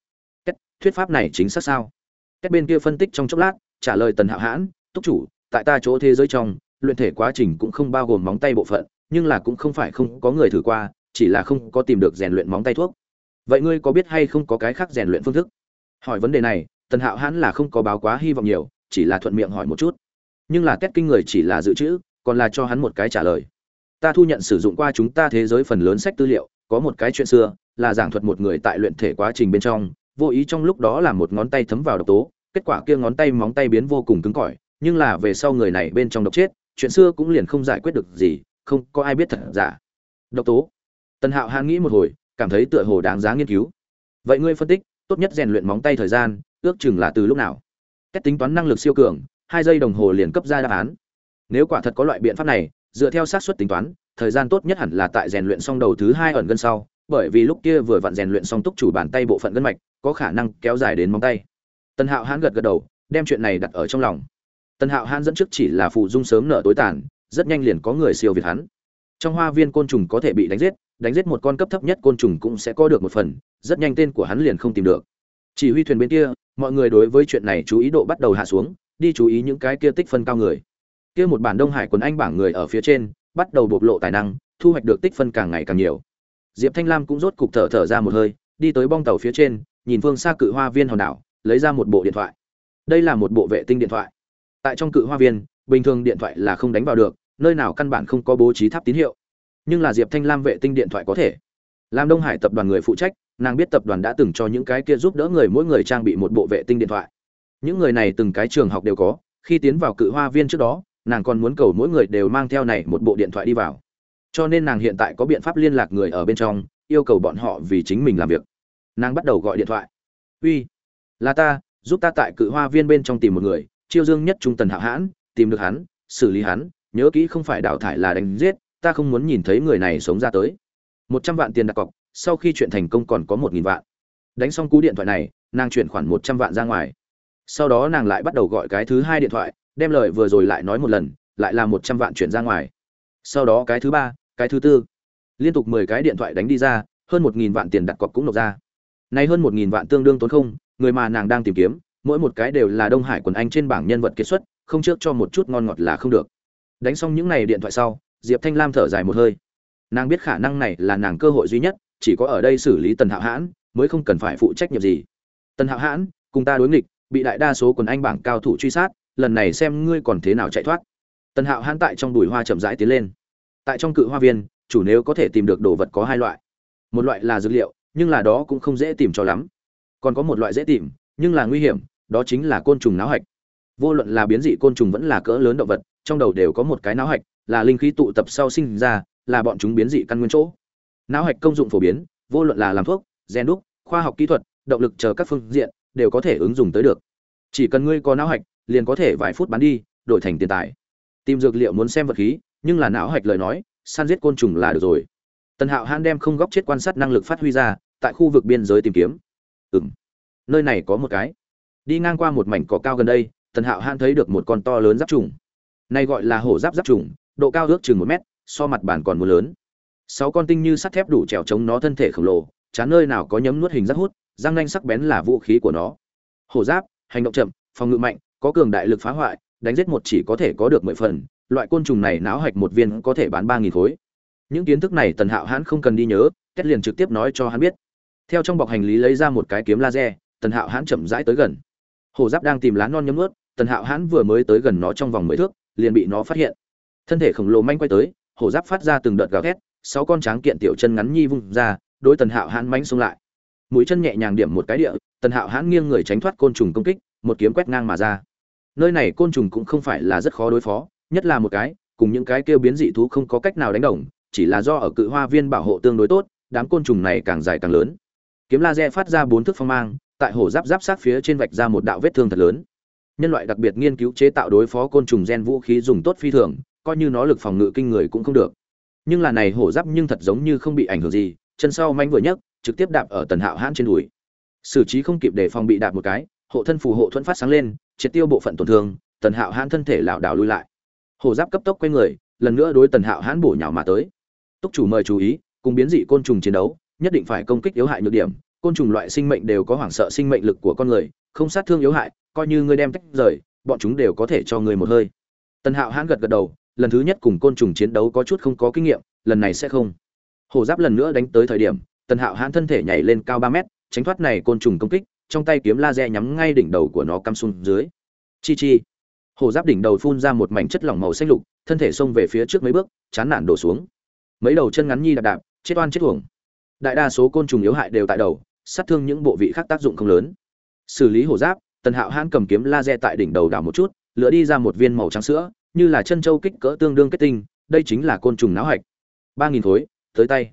tét thuyết pháp này chính xác sao? Tét bên kia phân tích trong chốc lát, trả lời tần hạo hãn, túc chủ, tại ta chỗ thế giới trong, luyện thể quá trình cũng không bao gồm móng tay bộ phận, nhưng là cũng không phải không có người thử qua, chỉ là không có tìm được rèn luyện móng tay thuốc. Vậy ngươi có biết hay không có cái khác rèn luyện phương thức? Hỏi vấn đề này, tần hạo hãn là không có báo quá hy vọng nhiều, chỉ là thuận miệng hỏi một chút nhưng là kết kinh người chỉ là dự trữ, còn là cho hắn một cái trả lời. Ta thu nhận sử dụng qua chúng ta thế giới phần lớn sách tư liệu, có một cái chuyện xưa, là giảng thuật một người tại luyện thể quá trình bên trong, vô ý trong lúc đó là một ngón tay thấm vào độc tố, kết quả kia ngón tay móng tay biến vô cùng cứng cỏi, nhưng là về sau người này bên trong độc chết, chuyện xưa cũng liền không giải quyết được gì, không có ai biết thật giả. Độc tố. Tần hạo hãn nghĩ một hồi, cảm thấy tựa hồ đáng giá nghiên cứu. Vậy ngươi phân tích, tốt nhất rèn luyện móng tay thời gian, ước chừng là từ lúc nào? Cách tính toán năng lực siêu cường hai giây đồng hồ liền cấp ra đáp án. Nếu quả thật có loại biện pháp này, dựa theo xác suất tính toán, thời gian tốt nhất hẳn là tại rèn luyện xong đầu thứ hai ẩn gân sau, bởi vì lúc kia vừa vặn rèn luyện xong túc chủ bàn tay bộ phận gân mạch, có khả năng kéo dài đến móng tay. Tần hạo hãn gật gật đầu, đem chuyện này đặt ở trong lòng. Tần hạo hãn dẫn trước chỉ là phụ dung sớm nở tối tàn, rất nhanh liền có người siêu việt hắn. Trong hoa viên côn trùng có thể bị đánh giết đánh giết một con cấp thấp nhất côn trùng cũng sẽ có được một phần, rất nhanh tên của hắn liền không tìm được. Chỉ huy thuyền bên kia, mọi người đối với chuyện này chú ý độ bắt đầu hạ xuống đi chú ý những cái kia tích phân cao người. Kia một bản đông hải quần anh bảng người ở phía trên, bắt đầu bộc lộ tài năng, thu hoạch được tích phân càng ngày càng nhiều. Diệp thanh lam cũng rốt cục thở thở ra một hơi, đi tới bong tàu phía trên, nhìn phương xa cự hoa viên hòn đảo, lấy ra một bộ điện thoại. Đây là một bộ vệ tinh điện thoại. Tại trong cự hoa viên, bình thường điện thoại là không đánh vào được, nơi nào căn bản không có bố trí tháp tín hiệu. Nhưng là diệp thanh lam vệ tinh điện thoại có thể. Làm đông hải tập đoàn người phụ trách, nàng biết tập đoàn đã từng cho những cái kia giúp đỡ người mỗi người trang bị một bộ vệ tinh điện thoại những người này từng cái trường học đều có, khi tiến vào cự hoa viên trước đó, nàng còn muốn cầu mỗi người đều mang theo này một bộ điện thoại đi vào. Cho nên nàng hiện tại có biện pháp liên lạc người ở bên trong, yêu cầu bọn họ vì chính mình làm việc. Nàng bắt đầu gọi điện thoại. Uy, là ta, giúp ta tại cự hoa viên bên trong tìm một người, chiêu dương nhất trung tần hạo hãn, tìm được hắn, xử lý hắn, nhớ kỹ không phải đào thải là đánh giết, ta không muốn nhìn thấy người này sống ra tới. Một trăm vạn tiền đặt cọc, sau khi chuyện thành công còn có một nghìn vạn. Đánh xong cú điện thoại này, nàng chuyển khoản một trăm vạn ra ngoài sau đó nàng lại bắt đầu gọi cái thứ hai điện thoại, đem lời vừa rồi lại nói một lần, lại là một trăm vạn chuyển ra ngoài. Sau đó cái thứ ba, cái thứ tư. Liên tục mười cái điện thoại đánh đi ra, hơn một nghìn vạn tiền đặt cọc cũng nộp ra. Nay hơn một nghìn vạn tương đương tốn không, người mà nàng đang tìm kiếm, mỗi một cái đều là đông hải quần anh trên bảng nhân vật kiệt xuất, không trước cho một chút ngon ngọt là không được. Đánh xong những n à y điện thoại sau, diệp thanh lam thở dài một hơi. Nàng biết khả năng này là nàng cơ hội duy nhất, chỉ có ở đây xử lý tần hạo hãn, mới không cần phải phụ trách nhiệm gì. Tần hạo hãn, cùng ta đối nghịch bị đại đa số quần anh bảng cao thủ truy sát, lần này xem ngươi còn thế nào chạy thoát. Tần hạo hãn tại trong bụi hoa chậm rãi tiến lên. Tại trong cự hoa viên, chủ nếu có thể tìm được đồ vật có hai loại. Một loại là dược liệu, nhưng là đó cũng không dễ tìm cho lắm. Còn có một loại dễ tìm, nhưng là nguy hiểm, đó chính là côn trùng náo hạch. Vô luận là biến dị côn trùng vẫn là cỡ lớn động vật, trong đầu đều có một cái náo hạch, là linh khí tụ tập sau sinh ra, là bọn chúng biến dị căn nguyên chỗ. Náo hạch công dụng phổ biến, vô luận là làm thuốc, gen đúc, khoa học kỹ thuật, động lực chờ các phương diện đều có thể ứng dụng tới được. Chỉ cần ngươi có não hạch, liền có thể vài phút bán đi, đổi thành tiền tài. Tìm dược liệu muốn xem vật khí, nhưng là não hạch lời nói, săn giết côn trùng là được rồi. Tần hạo hãn đem không góc chết quan sát năng lực phát huy ra, tại khu vực biên giới tìm kiếm. Ừ m nơi này có một cái. Đi ngang qua một mảnh cỏ cao gần đây, tần hạo hãn thấy được một con to lớn giáp trùng. Này gọi là hổ giáp giáp trùng, độ cao ước chừng một mét, so mặt bản còn mưa lớn. Sáu con tinh như sắt thép đủ trèo chống nó thân thể khổng lồ chán nơi nào có nhấm nuốt hình rất hút răng nanh sắc bén là vũ khí của nó. Hổ giáp, hành động chậm, phòng ngự mạnh, có cường đại lực phá hoại, đánh giết một chỉ có thể có được mười phần, loại côn trùng này não hạch một viên có thể bán ba nghìn khối. Những kiến thức này tần hạo hãn không cần đi nhớ kết liền trực tiếp nói cho hắn biết. Theo trong bọc hành lý lấy ra một cái kiếm laser, tần hạo hãn chậm rãi tới gần. Hồ giáp đang tìm lá non nhấm ướt tần hạo hãn vừa mới tới gần nó trong vòng mười thước, liền bị nó phát hiện. Thân thể khổng lồ manh quay tới, hổ giáp phát ra từng đợt gào thét, sáu con tráng kiện tiểu chân ngắn nhi vung ra, đối tần hạo hãn mánh xông lại mũi chân nhẹ nhàng điểm một cái địa, tần hạo hãn nghiêng người tránh thoát côn trùng công kích, một kiếm quét ngang mà ra. Nơi này côn trùng cũng không phải là rất khó đối phó, nhất là một cái, cùng những cái kêu biến dị thú không có cách nào đánh đồng, chỉ là do ở cự hoa viên bảo hộ tương đối tốt, đám côn trùng này càng dài càng lớn. Kiếm laser phát ra bốn thước phong mang, tại hổ giáp giáp sát phía trên vạch ra một đạo vết thương thật lớn. Nhân loại đặc biệt nghiên cứu chế tạo đối phó côn trùng gen vũ khí dùng tốt phi thường, coi như nó lực phòng ngự kinh người cũng không được. Nhưng là này hổ giáp nhưng thật giống như không bị ảnh hưởng gì, chân sau manh vừa nhấc trực tiếp đạp ở tần hạo hãn trên đùi. Xử trí không kịp để phòng bị đạp một cái, hộ thân phù hộ thuẫn phát sáng lên, triệt tiêu bộ phận tổn thương, tần hạo hãn thân thể lảo đảo lui lại. Hồ giáp cấp tốc quay người, lần nữa đối tần hạo hãn bổ nhào mà tới. Túc chủ mời chú ý, cùng biến dị côn trùng chiến đấu, nhất định phải công kích yếu hại nhược điểm, côn trùng loại sinh mệnh đều có hoảng sợ sinh mệnh lực của con người, không sát thương yếu hại, coi như ngươi đem tách rời, bọn chúng đều có thể cho ngươi một hơi. Tần hạo hãn gật gật đầu, lần thứ nhất cùng côn trùng chiến đấu có chút không có kinh nghiệm, lần này sẽ không. Hồ giáp lần nữa đánh tới thời điểm tần hạo hãn thân thể nhảy lên cao ba mét, tránh thoát này côn trùng công kích, trong tay kiếm laser nhắm ngay đỉnh đầu của nó cắm xuống dưới. Chi chi. Hồ giáp đỉnh đầu phun ra một mảnh chất lỏng màu xanh lục, thân thể xông về phía trước mấy bước, chán nản đổ xuống. Mấy đầu chân ngắn nhi đạp đạp, chết oan chết uổng. Đại đa số côn trùng yếu hại đều tại đầu, sát thương những bộ vị khác tác dụng không lớn. Xử lý hồ giáp, tần hạo hãn cầm kiếm laser tại đỉnh đầu đảo một chút, lựa đi ra một viên màu trắng sữa, như là chân châu kích cỡ tương đương kết tinh, đây chính là côn trùng náo hạch. Ba nghìn khối, tới tay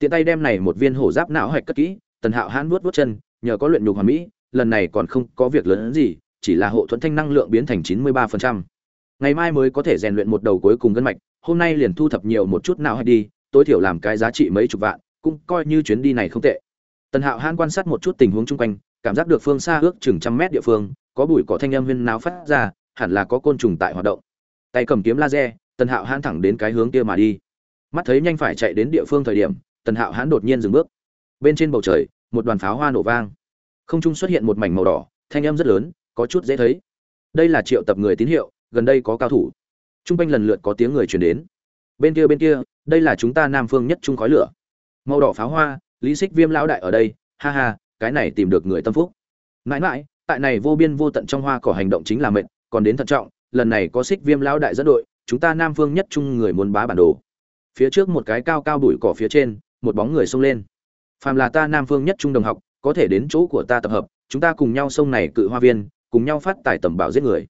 tiện tay đem này một viên hổ giáp não hạch cất kỹ, tần hạo hãn vuốt vuốt chân, nhờ có luyện nhục hoàn mỹ, lần này còn không có việc lớn hơn gì, chỉ là hộ thuẫn thanh năng lượng biến thành chín mươi ba phần trăm. Ngày mai mới có thể rèn luyện một đầu cuối cùng gân mạch, hôm nay liền thu thập nhiều một chút não hạch đi, tối thiểu làm cái giá trị mấy chục vạn, cũng coi như chuyến đi này không tệ. Tần hạo hãn quan sát một chút tình huống chung quanh, cảm giác được phương xa ước chừng trăm mét địa phương, có bụi cỏ thanh âm huyên náo phát ra, hẳn là có côn trùng tại hoạt động. Tay cầm kiếm laser, tần hạo hãn thẳng đến cái hướng kia mà đi. Mắt thấy nhanh phải chạy đến địa phương thời điểm tần hạo hãn đột nhiên dừng bước. Bên trên bầu trời, một đoàn pháo hoa nổ vang. Không trung xuất hiện một mảnh màu đỏ, thanh âm rất lớn, có chút dễ thấy. Đây là triệu tập người tín hiệu, gần đây có cao thủ. T r u n g quanh lần lượt có tiếng người truyền đến. Bên kia bên kia, đây là chúng ta nam phương nhất trung khói lửa. Màu đỏ pháo hoa, lý xích viêm lão đại ở đây, ha ha, cái này tìm được người tâm phúc. Mãi mãi, tại này vô biên vô tận trong hoa cỏ hành động chính là mệnh còn đến thận trọng, lần này có xích viêm lão đại dẫn đội, chúng ta nam phương nhất trung người muốn bá bản đồ. Phía trước một cái cao cao bụi cỏ phía trên một bóng người xông lên. Phàm là ta nam phương nhất trung đồng học, có thể đến chỗ của ta tập hợp, chúng ta cùng nhau sông này cự hoa viên, cùng nhau phát tài tầm bảo giết người.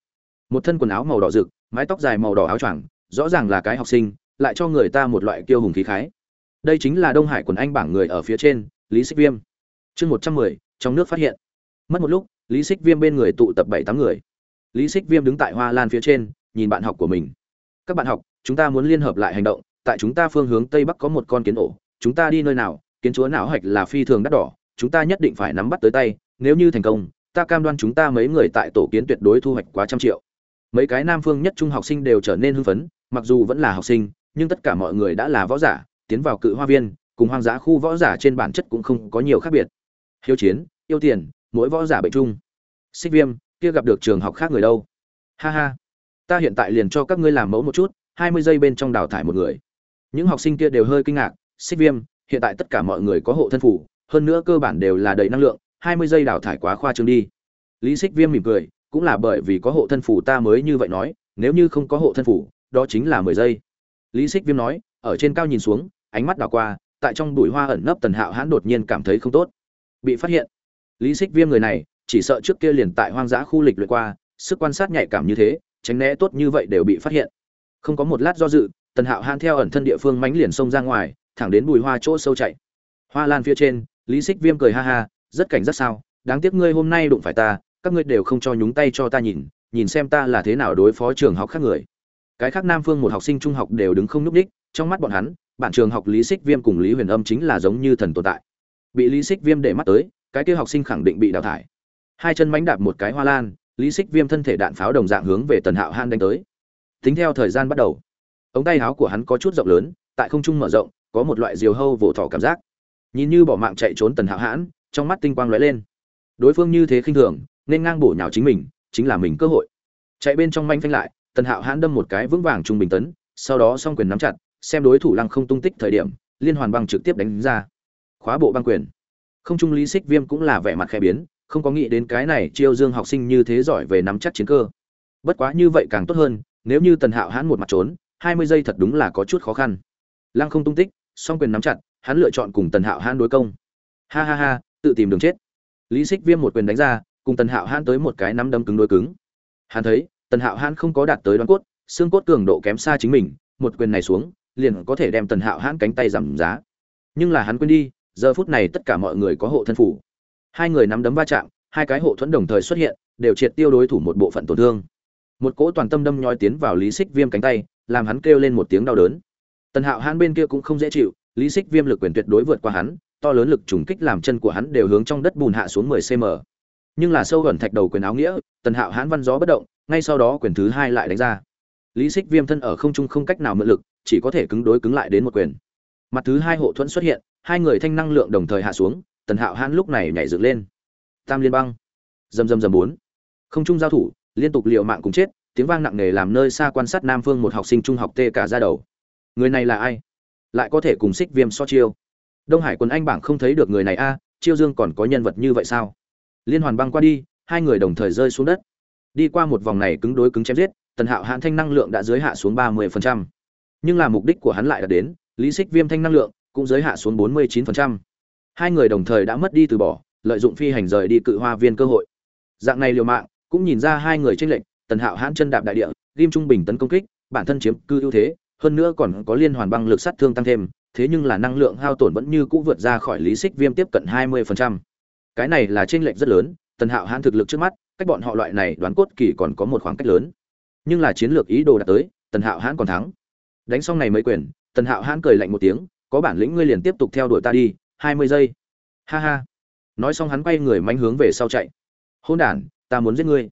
Một thân quần áo màu đỏ rực, mái tóc dài màu đỏ áo choàng, rõ ràng là cái học sinh, lại cho người ta một loại kiêu hùng khí khái. Đây chính là đông hải quần anh bảng người ở phía trên, lý xích viêm. Chương một trăm mười, trong nước phát hiện. Mất một lúc, lý xích viêm bên người tụ tập bảy tám người. Lý xích viêm đứng tại hoa lan phía trên, nhìn bạn học của mình. Các bạn học, chúng ta muốn liên hợp lại hành động, tại chúng ta phương hướng tây bắc có một con kiến ổ chúng ta đi nơi nào, kiến chúa não hạch là phi thường đắt đỏ, chúng ta nhất định phải nắm bắt tới tay, nếu như thành công, ta cam đoan chúng ta mấy người tại tổ kiến tuyệt đối thu hoạch quá trăm triệu. Mấy cái nam phương nhất trung học sinh đều trở nên hưng phấn, mặc dù vẫn là học sinh, nhưng tất cả mọi người đã là võ giả, tiến vào cự hoa viên, cùng hoang dã khu võ giả trên bản chất cũng không có nhiều khác biệt. Hiếu chiến, yêu tiền, mỗi võ giả bệnh chung. Xích viêm, kia gặp được trường học khác người đâu? Ha ha. Ta hiện tại liền cho các ngươi làm mẫu một chút, hai mươi giây bên trong đào thải một người. Những học sinh kia đều hơi kinh ngạc xích viêm, hiện tại tất cả mọi người có hộ thân phủ, hơn nữa cơ bản đều là đầy năng lượng, hai mươi giây đào thải quá khoa trương đi. Lý xích viêm mỉm cười, cũng là bởi vì có hộ thân phủ ta mới như vậy nói, nếu như không có hộ thân phủ, đó chính là mười giây. Lý xích viêm nói, ở trên cao nhìn xuống, ánh mắt đảo qua, tại trong bụi hoa ẩn nấp tần hạo hãn đột nhiên cảm thấy không tốt. Bị phát hiện. Lý xích viêm người này, chỉ sợ trước kia liền tại hoang dã khu lịch luyện qua, sức quan sát nhạy cảm như thế, tránh né tốt như vậy đều bị phát hiện. Không có một lát do dự, tần hạo hãn theo ẩn thân địa phương mánh liền xông ra ngoài thẳng đến bùi hoa chỗ sâu chạy. Hoa lan phía trên, lý xích viêm cười ha ha, rất cảnh rất sao, đáng tiếc ngươi hôm nay đụng phải ta, các ngươi đều không cho nhúng tay cho ta nhìn nhìn xem ta là thế nào đối phó trường học khác người. Cái khác nam phương một học sinh trung học đều đứng không nhúc ních trong mắt bọn hắn bản trường học lý xích viêm cùng lý huyền âm chính là giống như thần tồn tại. Bị lý xích viêm để mắt tới, cái kia học sinh khẳng định bị đào thải. Hai chân mánh đạp một cái hoa lan, lý xích viêm thân thể đạn pháo đồng dạng hướng về tần hạo han đánh tới. Tính theo thời gian bắt đầu, ống tay áo của hắn có chút rộng lớn, tại không trung mở rộng có một loại diều hâu vỗ thỏ cảm giác. Nhìn như bỏ mạng chạy trốn tần hạo hãn, trong mắt tinh quang lóe lên. Đối phương như thế khinh thường, nên ngang bổ nhào chính mình, chính là mình cơ hội. Chạy bên trong manh phanh lại, tần hạo hãn đâm một cái vững vàng trung bình tấn, sau đó s o n g quyền nắm chặt, xem đối thủ lăng không tung tích thời điểm, liên hoàn băng trực tiếp đánh ra. Khóa bộ băng quyền. Không trung lý xích viêm cũng là vẻ mặt khẽ biến, không có nghĩ đến cái này chiêu dương học sinh như thế giỏi về nắm chắc chiến cơ. Bất quá như vậy càng tốt hơn, nếu như tần hạo hãn một mặt trốn, hai mươi giây thật đúng là có chút khó khăn. Lăng không tung tích song quyền nắm chặt, hắn lựa chọn cùng tần hạo hãn đối công. Ha ha ha, tự tìm đường chết. Lý xích viêm một quyền đánh ra, cùng tần hạo hãn tới một cái nắm đấm cứng đối cứng. Hắn thấy, tần hạo hãn không có đạt tới đoán cốt, xương cốt cường độ kém xa chính mình, một quyền này xuống, liền có thể đem tần hạo hãn cánh tay giảm giá. Nhưng là hắn quên đi, giờ phút này tất cả mọi người có hộ thân phủ. Hai người nắm đấm va chạm, hai cái hộ thuẫn đồng thời xuất hiện, đều triệt tiêu đối thủ một bộ phận tổn thương. Một cỗ toàn tâm đâm nhói tiến vào lý xích viêm cánh tay, làm hắn kêu lên một tiếng đau đớn tần hạo hãn bên kia cũng không dễ chịu, lý xích viêm lực quyền tuyệt đối vượt qua hắn, to lớn lực trùng kích làm chân của hắn đều hướng trong đất bùn hạ xuống 10 cm nhưng là sâu gần thạch đầu quyền áo nghĩa, tần hạo hãn văn gió bất động, ngay sau đó quyền thứ hai lại đánh ra. Lý xích viêm thân ở không trung không cách nào mượn lực, chỉ có thể cứng đối cứng lại đến một quyền. Mặt thứ hai hộ thuẫn xuất hiện, hai người thanh năng lượng đồng thời hạ xuống, tần hạo hãn lúc này nhảy dựng lên. Tam liên băng. Dầm dầm dầm bốn. Không trung giao thủ, liên tục liều mạng cùng chết, tiếng vang nặng nề làm nơi xa quan sát nam phương một học sinh trung học tê cả ra đầu người này là ai? Lại có thể cùng xích viêm so chiêu. Đông hải quân anh bảng không thấy được người này a, chiêu dương còn có nhân vật như vậy sao? Liên hoàn băng qua đi, hai người đồng thời rơi xuống đất. Đi qua một vòng này cứng đối cứng chém giết, tần hạo hãn thanh năng lượng đã giới hạ xuống ba mươi nhưng là mục đích của hắn lại đạt đến, lý xích viêm thanh năng lượng cũng giới hạ xuống bốn mươi chín hai người đồng thời đã mất đi từ bỏ, lợi dụng phi hành rời đi cự hoa viên cơ hội. Dạng này liều mạng, cũng nhìn ra hai người tranh lệch, tần hạo hãn chân đạp đại địa ghim trung bình tấn công kích, bản thân chiếm cư ưu thế hơn nữa còn có liên hoàn băng lực sát thương tăng thêm, thế nhưng là năng lượng hao tổn vẫn như cũ vượt ra khỏi lý xích viêm tiếp cận 20%. cái này là chênh lệch rất lớn, tần hạo hãn thực lực trước mắt, cách bọn họ loại này đoán cốt kỳ còn có một khoảng cách lớn. Nhưng là chiến lược ý đồ đạt tới, tần hạo hãn còn thắng. Đánh xong này mấy quyền, tần hạo hãn cười lạnh một tiếng, có bản lĩnh ngươi liền tiếp tục theo đuổi ta đi, hai mươi giây. Ha ha. Nói xong hắn quay người manh hướng về sau chạy. Hỗn đản, ta muốn giết ngươi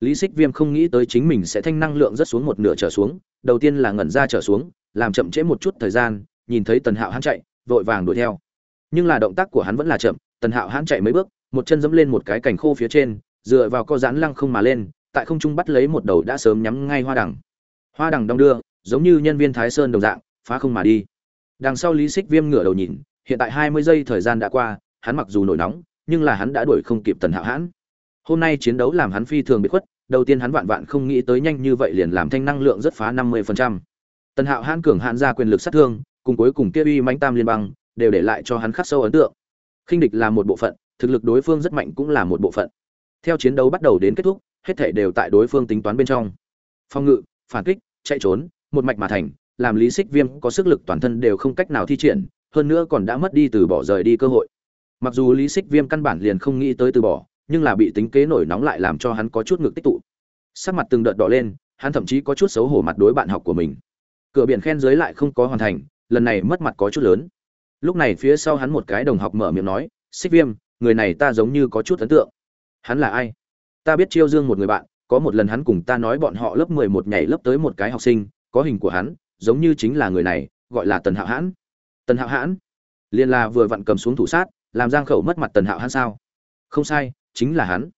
lý xích viêm không nghĩ tới chính mình sẽ thanh năng lượng rất xuống một nửa trở xuống, đầu tiên là ngẩn ra trở xuống, làm chậm trễ một chút thời gian, nhìn thấy tần hạo hắn chạy, vội vàng đuổi theo. Nhưng là động tác của hắn vẫn là chậm, tần hạo hắn chạy mấy bước, một chân dẫm lên một cái cành khô phía trên, dựa vào co giãn lăng không mà lên, tại không trung bắt lấy một đầu đã sớm nhắm ngay hoa đằng. Hoa đằng đong đưa, giống như nhân viên thái sơn đồng dạng, phá không mà đi. Đằng sau lý xích viêm ngửa đầu nhìn, hiện tại hai mươi giây thời gian đã qua, hắn mặc dù nổi nóng, nhưng là hắn đã đuổi không kịp tần hạo hãn hôm nay chiến đấu làm hắn phi thường bị khuất, đầu tiên hắn vạn vạn không nghĩ tới nhanh như vậy liền làm thanh năng lượng rất phá năm mươi phần trăm. Tần hạo hãn cường hạn ra quyền lực sát thương, cùng cuối cùng kia uy mãnh tam liên bang đều để lại cho hắn khắc sâu ấn tượng. Khinh địch là một bộ phận, thực lực đối phương rất mạnh cũng là một bộ phận. Theo chiến đấu bắt đầu đến kết thúc, hết thể đều tại đối phương tính toán bên trong. Phòng ngự, phản kích, chạy trốn, một mạch mà thành, làm lý xích viêm có sức lực toàn thân đều không cách nào thi triển, hơn nữa còn đã mất đi từ bỏ rời đi cơ hội. Mặc dù lý xích viêm căn bản liền không nghĩ tới từ bỏ nhưng là bị tính kế nổi nóng lại làm cho hắn có chút ngực tích tụ. Sắc mặt từng đợt đỏ lên, hắn thậm chí có chút xấu hổ mặt đối bạn học của mình. Cửa biển khen dưới lại không có hoàn thành, lần này mất mặt có chút lớn. Lúc này phía sau hắn một cái đồng học mở miệng nói, xích viêm, người này ta giống như có chút ấn tượng. Hắn là ai? Ta biết chiêu dương một người bạn, có một lần hắn cùng ta nói bọn họ lớp mười một nhảy lớp tới một cái học sinh, có hình của hắn, giống như chính là người này, gọi là tần hạo hãn. Tần hạo hãn? Liền là vừa vặn cầm xuống thủ sát, làm giang khẩu mất mặt tần hạo hãn sao? Không sai chính là hắn.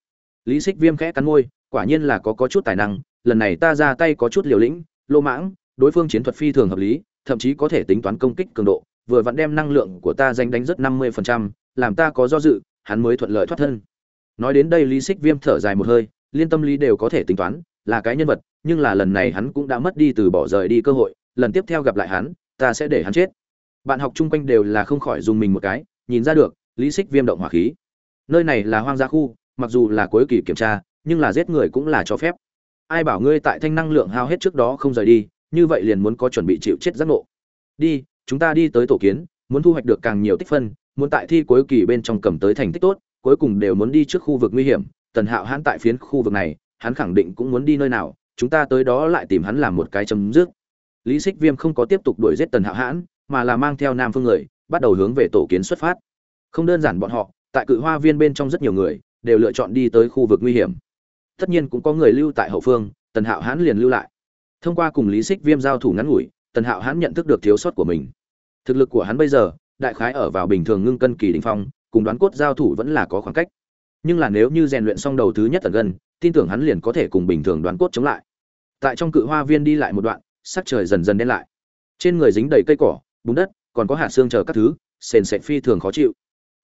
Lý xích viêm khẽ cắn môi quả nhiên là có có chút tài năng lần này ta ra tay có chút liều lĩnh lô mãng đối phương chiến thuật phi thường hợp lý thậm chí có thể tính toán công kích cường độ vừa vặn đem năng lượng của ta danh đánh rất năm mươi phần trăm, làm ta có do dự hắn mới thuận lợi thoát thân. Nói đến đây lý xích viêm thở dài một hơi liên tâm lý đều có thể tính toán là cái nhân vật nhưng là lần này hắn cũng đã mất đi từ bỏ rời đi cơ hội lần tiếp theo gặp lại hắn ta sẽ để hắn chết. Bạn học chung quanh đều là không khỏi dùng mình một cái nhìn ra được lý xích viêm động hỏa khí nơi này là hoang gia khu, mặc dù là cuối kỳ kiểm tra, nhưng là giết người cũng là cho phép. Ai bảo ngươi tại thanh năng lượng hao hết trước đó không rời đi, như vậy liền muốn có chuẩn bị chịu chết giác ngộ. Đi, chúng ta đi tới tổ kiến, muốn thu hoạch được càng nhiều tích phân, muốn tại thi cuối kỳ bên trong cầm tới thành tích tốt, cuối cùng đều muốn đi trước khu vực nguy hiểm. Tần hạo hãn tại phiến khu vực này, hắn khẳng định cũng muốn đi nơi nào, chúng ta tới đó lại tìm hắn làm một cái chấm dứt. Lý xích viêm không có tiếp tục đuổi giết tần hạo hãn, mà là mang theo nam phương người, bắt đầu hướng về tổ kiến xuất phát. Không đơn giản bọn họ tại cự hoa viên bên trong rất nhiều người, đều lựa chọn đi tới khu vực nguy hiểm. Tất nhiên cũng có người lưu tại hậu phương, tần hạo hãn liền lưu lại. Thông qua cùng lý xích viêm giao thủ ngắn ngủi, tần hạo hãn nhận thức được thiếu sót của mình. Thực lực của hắn bây giờ, đại khái ở vào bình thường ngưng cân kỳ đình phong, cùng đoán cốt giao thủ vẫn là có khoảng cách. Nhưng là nếu như rèn luyện xong đầu thứ nhất tần gân tin tưởng hắn liền có thể cùng bình thường đoán cốt chống lại. Tại trong cự hoa viên đi lại một đoạn, sắc trời dần dần đen lại. Trên người dính đầy cây cỏ, bùn đất, còn có hạt xương chờ các thứ, sền sệt phi thường khó chịu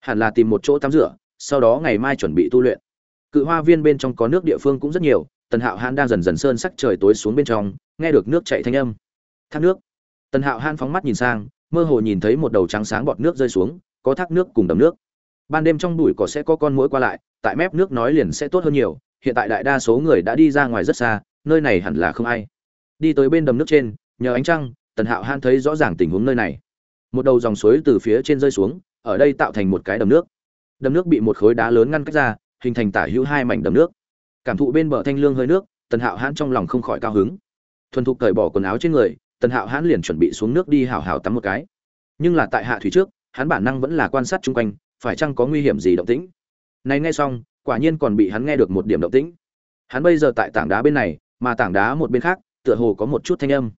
hẳn là tìm một chỗ tắm rửa, sau đó ngày mai chuẩn bị tu luyện. Cự hoa viên bên trong có nước địa phương cũng rất nhiều, tần hạo hãn đang dần dần sơn sắc trời tối xuống bên trong, nghe được nước chảy thanh âm. Thác nước. Tần hạo hãn phóng mắt nhìn sang, mơ hồ nhìn thấy một đầu trắng sáng bọt nước rơi xuống, có thác nước cùng đầm nước. Ban đêm trong bụi cỏ sẽ có con muỗi qua lại, tại mép nước nói liền sẽ tốt hơn nhiều, hiện tại đại đa số người đã đi ra ngoài rất xa, nơi này hẳn là không ai. Đi tới bên đầm nước trên, nhờ ánh trăng, tần hạo hãn thấy rõ ràng tình huống nơi này. Một đầu dòng suối từ phía trên rơi xuống ở đây tạo thành một cái đầm nước. Đầm nước bị một khối đá lớn ngăn cách ra, hình thành tả hữu hai mảnh đầm nước. Cảm thụ bên bờ thanh lương hơi nước, tần hạo hãn trong lòng không khỏi cao hứng. Thuần thục cởi bỏ quần áo trên người, tần hạo hãn liền chuẩn bị xuống nước đi hào hào tắm một cái. Nhưng là tại hạ thủy trước, hắn bản năng vẫn là quan sát chung quanh, phải chăng có nguy hiểm gì động tĩnh? Này nghe xong, quả nhiên còn bị hắn nghe được một điểm động tĩnh. Hắn bây giờ tại tảng đá bên này, mà tảng đá một bên khác, tựa hồ có một chút thanh âm.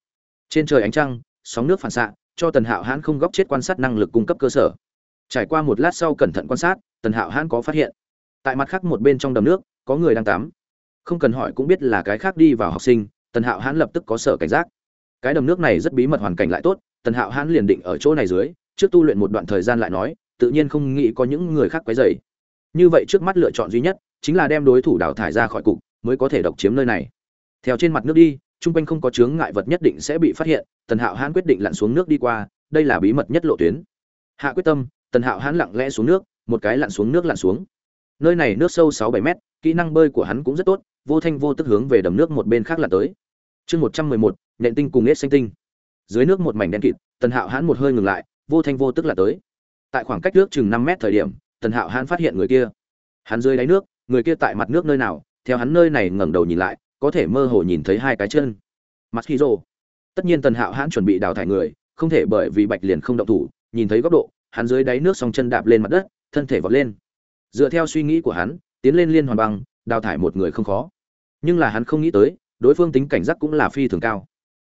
Trên trời ánh trăng, sóng nước phản xạ, cho tần hạo hãn không góc chết quan sát năng lực cung cấp cơ sở trải qua một lát sau cẩn thận quan sát, tần hạo hãn có phát hiện. Tại mặt khác một bên trong đầm nước, có người đang tắm. Không cần hỏi cũng biết là cái khác đi vào học sinh, tần hạo hãn lập tức có sở cảnh giác. Cái đầm nước này rất bí mật hoàn cảnh lại tốt, tần hạo hãn liền định ở chỗ này dưới, trước tu luyện một đoạn thời gian lại nói, tự nhiên không nghĩ có những người khác quấy dày như vậy trước mắt lựa chọn duy nhất, chính là đem đối thủ đào thải ra khỏi cục, mới có thể độc chiếm nơi này. Theo trên mặt nước đi, chung quanh không có chướng ngại vật nhất định sẽ bị phát hiện, tần hạo hãn quyết định lặn xuống nước đi qua, đây là bí mật nhất lộ tuyến. Hạ quyết tâm tần hạo hãn lặng lẽ xuống nước, một cái lặn xuống nước lặn xuống. Nơi này nước sâu sáu bảy mét, kỹ năng bơi của hắn cũng rất tốt, vô thanh vô tức hướng về đầm nước một bên khác lặn tới. Chương một trăm mười một, nhện tinh cùng nết xanh tinh. Dưới nước một mảnh đen kịt, tần hạo hãn một hơi ngừng lại, vô thanh vô tức là tới. Tại khoảng cách nước chừng năm mét thời điểm, tần hạo hãn phát hiện người kia. Hắn dưới đáy nước, người kia tại mặt nước nơi nào, theo hắn nơi này ngẩng đầu nhìn lại, có thể mơ hồ nhìn thấy hai cái chân. Mặt khi rồ. Tất nhiên tần hạo hãn chuẩn bị đào thải người, không thể bởi vì bạch liền không động thủ, nhìn thấy góc độ hắn dưới đáy nước song chân đạp lên mặt đất, thân thể vọt lên. Dựa theo suy nghĩ của hắn, tiến lên liên hoàn băng, đào thải một người không khó. Nhưng là hắn không nghĩ tới, đối phương tính cảnh giác cũng là phi thường cao.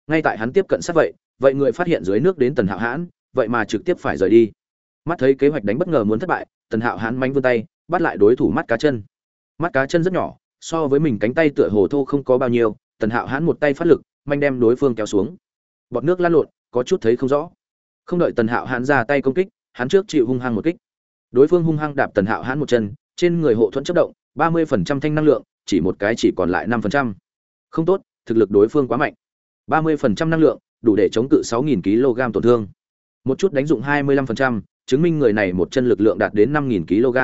Ngay tại hắn tiếp cận sát vậy vậy người phát hiện dưới nước đến tần hạo hãn, vậy mà trực tiếp phải rời đi. Mắt thấy kế hoạch đánh bất ngờ muốn thất bại, tần hạo hãn manh vươn tay, bắt lại đối thủ mắt cá chân. Mắt cá chân rất nhỏ, so với mình cánh tay tựa hồ thô không có bao nhiêu, tần hạo hãn một tay phát lực, manh đem đối phương kéo xuống. Bọt nước lăn lộn, có chút thấy không rõ. Không đợi tần hạo hãn ra tay công kích hắn trước chịu hung hăng một kích. Đối phương hung hăng đạp tần hạo hãn một chân, trên người hộ thuẫn chất động, ba mươi phần trăm thanh năng lượng, chỉ một cái chỉ còn lại năm phần trăm. Không tốt, thực lực đối phương quá mạnh. ba mươi phần trăm năng lượng, đủ để chống cự sáu nghìn kg tổn thương. Một chút đánh dụng hai mươi lăm phần trăm, chứng minh người này một chân lực lượng đạt đến năm nghìn kg.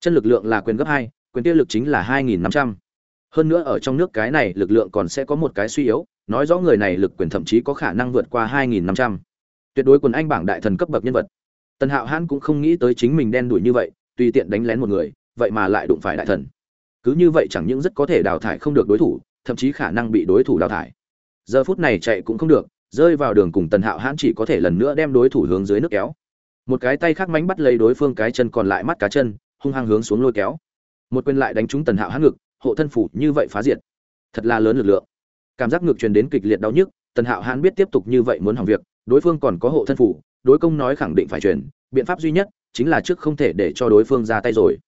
Chân lực lượng là quyền gấp hai, quyền tiêu lực chính là hai nghìn năm trăm. Hơn nữa ở trong nước cái này lực lượng còn sẽ có một cái suy yếu, nói rõ người này lực quyền thậm chí có khả năng vượt qua hai nghìn năm trăm. Tuyệt đối quần anh bảng đại thần cấp bậc nhân vật tần hạo hãn cũng không nghĩ tới chính mình đen đuổi như vậy, tùy tiện đánh lén một người, vậy mà lại đụng phải đại thần. Cứ như vậy chẳng những rất có thể đào thải không được đối thủ, thậm chí khả năng bị đối thủ đào thải. Giờ phút này chạy cũng không được, rơi vào đường cùng tần hạo hãn chỉ có thể lần nữa đem đối thủ hướng dưới nước kéo. Một cái tay khác mánh bắt lấy đối phương cái chân còn lại mắt cá chân, hung hăng hướng xuống lôi kéo. Một quyền lại đánh trúng tần hạo hãn ngực, hộ thân phủ như vậy phá diệt. Thật là lớn lực lượng. Cảm giác ngực truyền đến kịch liệt đau nhức, tần hạo hãn biết tiếp tục như vậy muốn hỏng việc, đối phương còn có hộ thân phủ đối công nói khẳng định phải truyền, biện pháp duy nhất chính là trước không thể để cho đối phương ra tay rồi.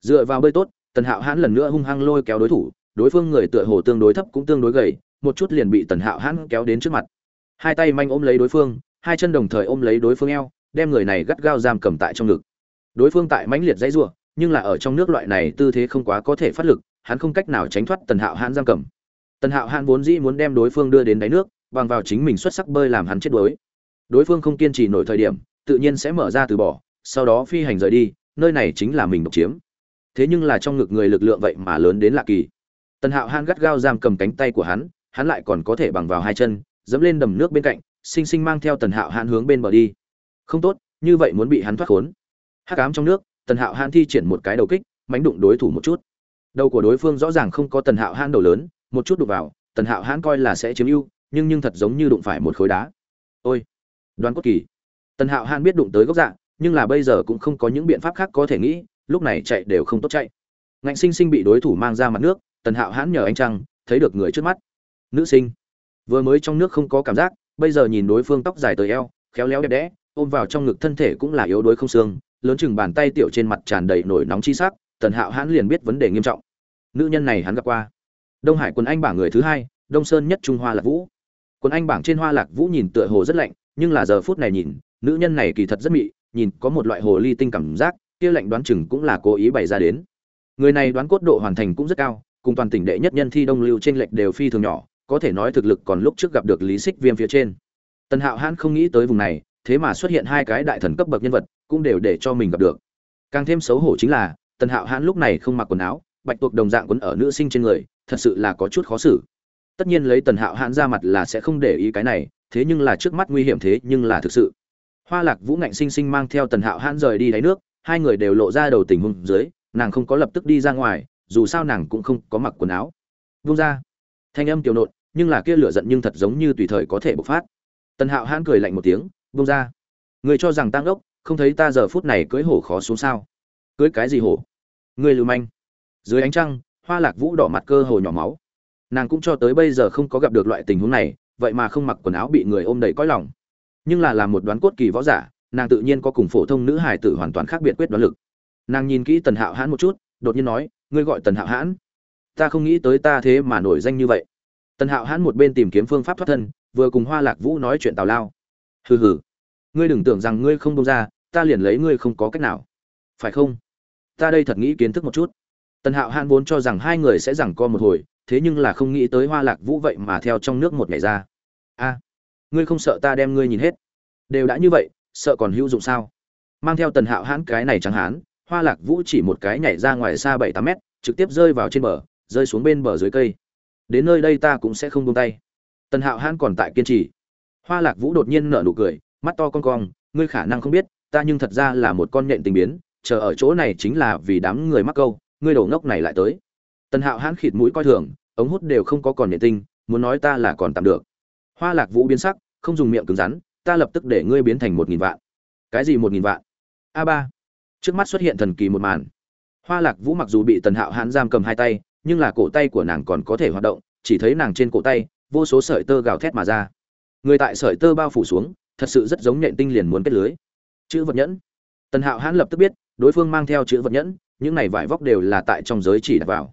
Dựa vào bơi tốt, tần hạo hãn lần nữa hung hăng lôi kéo đối thủ, đối phương người tựa hồ tương đối thấp cũng tương đối gầy, một chút liền bị tần hạo hãn kéo đến trước mặt. Hai tay manh ôm lấy đối phương, hai chân đồng thời ôm lấy đối phương eo, đem người này gắt gao giam cầm tại trong ngực. Đối phương tại mãnh liệt dãy rủa, nhưng là ở trong nước loại này tư thế không quá có thể phát lực, hắn không cách nào tránh thoát tần hạo hãn giam cầm. Tần hạo hãn vốn dĩ muốn đem đối phương đưa đến đáy nước, bằng vào chính mình xuất sắc bơi làm hắn chết đuối đối phương không kiên trì nổi thời điểm, tự nhiên sẽ mở ra từ bỏ, sau đó phi hành rời đi, nơi này chính là mình độc chiếm. Thế nhưng là trong ngực người lực lượng vậy mà lớn đến lạ kỳ. Tần hạo han gắt gao giam cầm cánh tay của hắn hắn lại còn có thể bằng vào hai chân, dẫm lên đầm nước bên cạnh xinh xinh mang theo tần hạo han hướng bên bờ đi. Không tốt, như vậy muốn bị hắn thoát khốn. Hát ám trong nước, tần hạo han thi triển một cái đầu kích mánh đụng đối thủ một chút. Đầu của đối phương rõ ràng không có tần hạo han đầu lớn, một chút đụng vào, tần hạo hãn coi là sẽ chiếm ưu, nhưng nhưng thật giống như đụng phải một khối đá. Ôi! Đoán cốt kỳ. Tần hạo hãn biết đụng tới gốc dạng nhưng là bây giờ cũng không có những biện pháp khác có thể nghĩ, lúc này chạy đều không tốt chạy. Ngạnh sinh sinh bị đối thủ mang ra mặt nước, tần hạo hãn nhờ anh trăng, thấy được người trước mắt. Nữ sinh, vừa mới trong nước không có cảm giác, bây giờ nhìn đối phương tóc dài tới eo, khéo léo đẹp đẽ, ôm vào trong ngực thân thể cũng là yếu đuối không xương, lớn chừng bàn tay tiểu trên mặt tràn đầy nổi nóng chi sắc, tần hạo hãn liền biết vấn đề nghiêm trọng. Nữ nhân này hắn gặp qua. Đông hải quân anh bảng người thứ hai, đông sơn nhất trung hoa lạc vũ. Quân anh bảng trên hoa lạc vũ nhìn tựa hồ rất lạnh nhưng là giờ phút này nhìn, nữ nhân này kỳ thật rất mị, nhìn có một loại hồ ly tinh cảm giác, kia lệnh đoán chừng cũng là cố ý bày ra đến. Người này đoán cốt độ hoàn thành cũng rất cao, cùng toàn tỉnh đệ nhất nhân thi đông lưu trên lệch đều phi thường nhỏ, có thể nói thực lực còn lúc trước gặp được lý xích viêm phía trên. Tần hạo hãn không nghĩ tới vùng này, thế mà xuất hiện hai cái đại thần cấp bậc nhân vật, cũng đều để cho mình gặp được. Càng thêm xấu hổ chính là, tần hạo hãn lúc này không mặc quần áo, bạch tuộc đồng dạng quấn ở nữ sinh trên người, thật sự là có chút khó xử. Tất nhiên lấy tần hạo hãn ra mặt là sẽ không để ý cái này thế nhưng là trước mắt nguy hiểm thế nhưng là thực sự. Hoa lạc vũ ngạnh sinh sinh mang theo tần hạo hãn rời đi đáy nước, hai người đều lộ ra đầu tình huống dưới, nàng không có lập tức đi ra ngoài, dù sao nàng cũng không có mặc quần áo. Vung ra, thanh âm tiểu nộn, nhưng là kia lửa giận nhưng thật giống như tùy thời có thể bộc phát. Tần hạo hãn cười lạnh một tiếng, vung ra, người cho rằng tăng ốc, không thấy ta giờ phút này cưới hổ khó xuống sao? Cưới cái gì hổ? Người lưu manh. Dưới ánh trăng, hoa lạc vũ đỏ mặt cơ hồ nhỏ máu. Nàng cũng cho tới bây giờ không có gặp được loại tình huống này vậy mà không mặc quần áo bị người ôm đầy cõi lòng. Nhưng là làm một đoán cốt kỳ võ giả, nàng tự nhiên có cùng phổ thông nữ hài tử hoàn toàn khác biệt quyết đoán lực. Nàng nhìn kỹ tần hạo hãn một chút, đột nhiên nói, ngươi gọi tần hạo hãn? Ta không nghĩ tới ta thế mà nổi danh như vậy. Tần hạo hãn một bên tìm kiếm phương pháp thoát thân, vừa cùng hoa lạc vũ nói chuyện tào lao. Hừ hừ, ngươi đừng tưởng rằng ngươi không đông ra, ta liền lấy ngươi không có cách nào. Phải không? Ta đây thật nghĩ kiến thức một chút. Tần hạo hãn vốn cho rằng hai người sẽ rằng co một hồi thế nhưng là không nghĩ tới hoa lạc vũ vậy mà theo trong nước một ngày ra. A, ngươi không sợ ta đem ngươi nhìn hết? Đều đã như vậy, sợ còn hữu dụng sao? Mang theo tần hạo hãn cái này chẳng hán, hoa lạc vũ chỉ một cái nhảy ra ngoài xa bảy tám mét, trực tiếp rơi vào trên bờ, rơi xuống bên bờ dưới cây. Đến nơi đây ta cũng sẽ không buông tay. Tần hạo hãn còn tại kiên trì. Hoa lạc vũ đột nhiên nở nụ cười, mắt to con cong, ngươi khả năng không biết, ta nhưng thật ra là một con nhện tình biến, chờ ở chỗ này chính là vì đám người mắc câu, ngươi đổ ngốc này lại tới tần hạo hãn khịt mũi coi thường, ống hút đều không có còn nhện tinh, muốn nói ta là còn tạm được. Hoa lạc vũ biến sắc, không dùng miệng cứng rắn, ta lập tức để ngươi biến thành một nghìn vạn. Cái gì một nghìn vạn? A ba. Trước mắt xuất hiện thần kỳ một màn. Hoa lạc vũ mặc dù bị tần hạo hãn giam cầm hai tay, nhưng là cổ tay của nàng còn có thể hoạt động, chỉ thấy nàng trên cổ tay, vô số sợi tơ gào thét mà ra. Người tại sợi tơ bao phủ xuống, thật sự rất giống nhện tinh liền muốn kết lưới. Chữ vật nhẫn. Tần hạo hãn lập tức biết, đối phương mang theo chữ vật nhẫn, những này vải vóc đều là tại trong giới chỉ đặt vào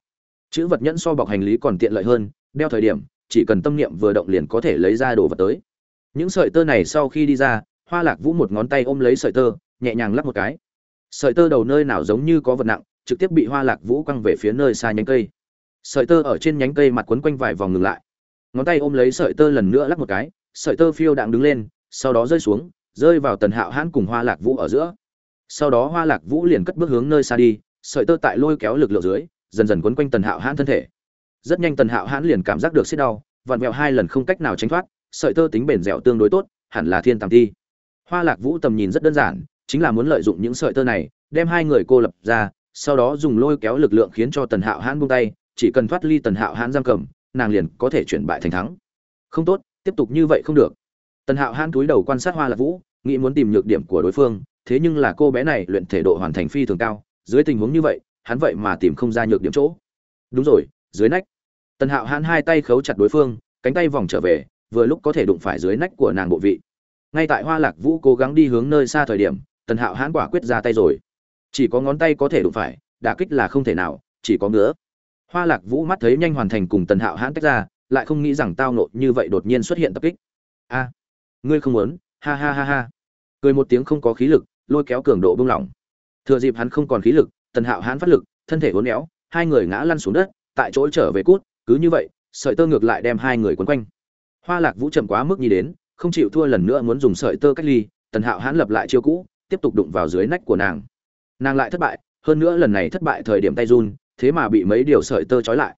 chữ vật nhẫn so bọc hành lý còn tiện lợi hơn, đeo thời điểm, chỉ cần tâm niệm vừa động liền có thể lấy ra đồ vật tới. Những sợi tơ này sau khi đi ra, hoa lạc vũ một ngón tay ôm lấy sợi tơ, nhẹ nhàng lắp một cái. Sợi tơ đầu nơi nào giống như có vật nặng, trực tiếp bị hoa lạc vũ quăng về phía nơi xa nhánh cây. Sợi tơ ở trên nhánh cây mặt quấn quanh vài vòng ngừng lại. Ngón tay ôm lấy sợi tơ lần nữa lắp một cái, sợi tơ phiêu đạn đứng lên, sau đó rơi xuống, rơi vào tần hạo hãn cùng hoa lạc vũ ở giữa. Sau đó hoa lạc vũ liền cất bước hướng nơi xa đi, sợi tơ tại lôi kéo lực lượng dưới dần dần quấn quanh tần hạo hãn thân thể. Rất nhanh tần hạo hãn liền cảm giác được xiết đau, vặn vẹo hai lần không cách nào tránh thoát, sợi tơ tính bền dẻo tương đối tốt, hẳn là thiên tàng thi. Hoa lạc vũ tầm nhìn rất đơn giản, chính là muốn lợi dụng những sợi tơ này, đem hai người cô lập ra, sau đó dùng lôi kéo lực lượng khiến cho tần hạo hãn buông tay, chỉ cần thoát ly tần hạo hãn giam cầm, nàng liền có thể chuyển bại thành thắng. Không tốt, tiếp tục như vậy không được. Tần hạo hãn túi đầu quan sát hoa lạc vũ, nghĩ muốn tìm nhược điểm của đối phương, thế nhưng là cô bé này luyện thể độ hoàn thành phi thường cao, dưới tình huống như vậy hắn vậy mà tìm không ra nhược điểm chỗ. Đúng rồi, dưới nách. Tần hạo hãn hai tay khấu chặt đối phương, cánh tay vòng trở về, vừa lúc có thể đụng phải dưới nách của nàng bộ vị. Ngay tại hoa lạc vũ cố gắng đi hướng nơi xa thời điểm, tần hạo hãn quả quyết ra tay rồi. Chỉ có ngón tay có thể đụng phải, đả kích là không thể nào, chỉ có ngứa. Hoa lạc vũ mắt thấy nhanh hoàn thành cùng tần hạo hãn tách ra, lại không nghĩ rằng tao nộ như vậy đột nhiên xuất hiện tập kích. A, ngươi không muốn, ha ha ha ha. Cười một tiếng không có khí lực, lôi kéo cường độ bung lỏng. Thừa dịp hắn không còn khí lực tần hạo hãn phát lực, thân thể uốn éo, hai người ngã lăn xuống đất, tại chỗ trở về cút, cứ như vậy, sợi tơ ngược lại đem hai người quấn quanh. Hoa lạc vũ chậm quá mức nhi đến, không chịu thua lần nữa muốn dùng sợi tơ cách ly, tần hạo hãn lập lại chiêu cũ, tiếp tục đụng vào dưới nách của nàng. Nàng lại thất bại, hơn nữa lần này thất bại thời điểm tay run, thế mà bị mấy điều sợi tơ trói lại.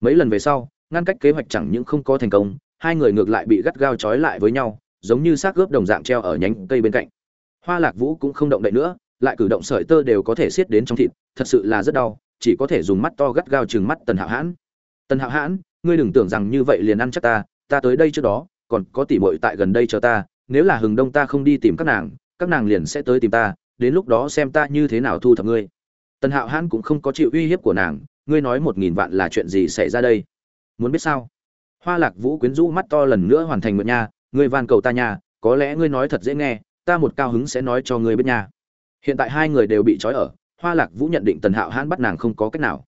Mấy lần về sau, ngăn cách kế hoạch chẳng những không có thành công, hai người ngược lại bị gắt gao trói lại với nhau, giống như xác gớp đồng dạng treo ở nhánh cây bên cạnh. Hoa lạc vũ cũng không động đậy nữa lại cử động sợi tơ đều có thể xiết đến trong thịt, thật sự là rất đau, chỉ có thể dùng mắt to gắt gao chừng mắt tần hạo hãn. Tần hạo hãn, ngươi đừng tưởng rằng như vậy liền ăn chắc ta ta tới đây trước đó, còn có tỉ mội tại gần đây chờ ta, nếu là hừng đông ta không đi tìm các nàng các nàng liền sẽ tới tìm ta, đến lúc đó xem ta như thế nào thu thập ngươi. Tần hạo hãn cũng không có chịu uy hiếp của nàng, ngươi nói một nghìn vạn là chuyện gì xảy ra đây? Muốn biết sao? Hoa lạc vũ quyến rũ mắt to lần nữa hoàn thành mượn nha, ngươi van cầu ta nha, có lẽ ngươi nói thật dễ nghe, ta một cao hứng sẽ nói cho ngươi biết nha hiện tại hai người đều bị trói ở, hoa lạc vũ nhận định tần hạo hãn bắt nàng không có cách nào.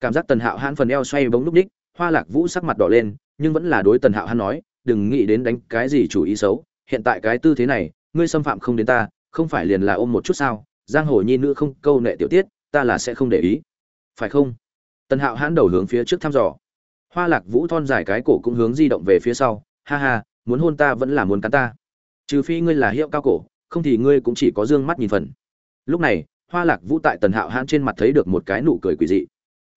Cảm giác tần hạo hãn phần eo xoay bóng núp ních hoa lạc vũ sắc mặt đỏ lên, nhưng vẫn là đối tần hạo hãn nói, đừng nghĩ đến đánh cái gì chủ ý xấu, hiện tại cái tư thế này, ngươi xâm phạm không đến ta, không phải liền là ôm một chút sao? Giang hồ nhi nữ không câu nệ tiểu tiết, ta là sẽ không để ý. Phải không? Tần hạo hãn đầu hướng phía trước thăm dò. Hoa lạc vũ thon dài cái cổ cũng hướng di động về phía sau, ha ha, muốn hôn ta vẫn là muốn cắn ta. Trừ phi ngươi là hiệu cao cổ, không thì ngươi cũng chỉ có d ư ơ n g mắt nhìn phần lúc này, hoa lạc vũ tại tần hạo hãn trên mặt thấy được một cái nụ cười quỳ dị.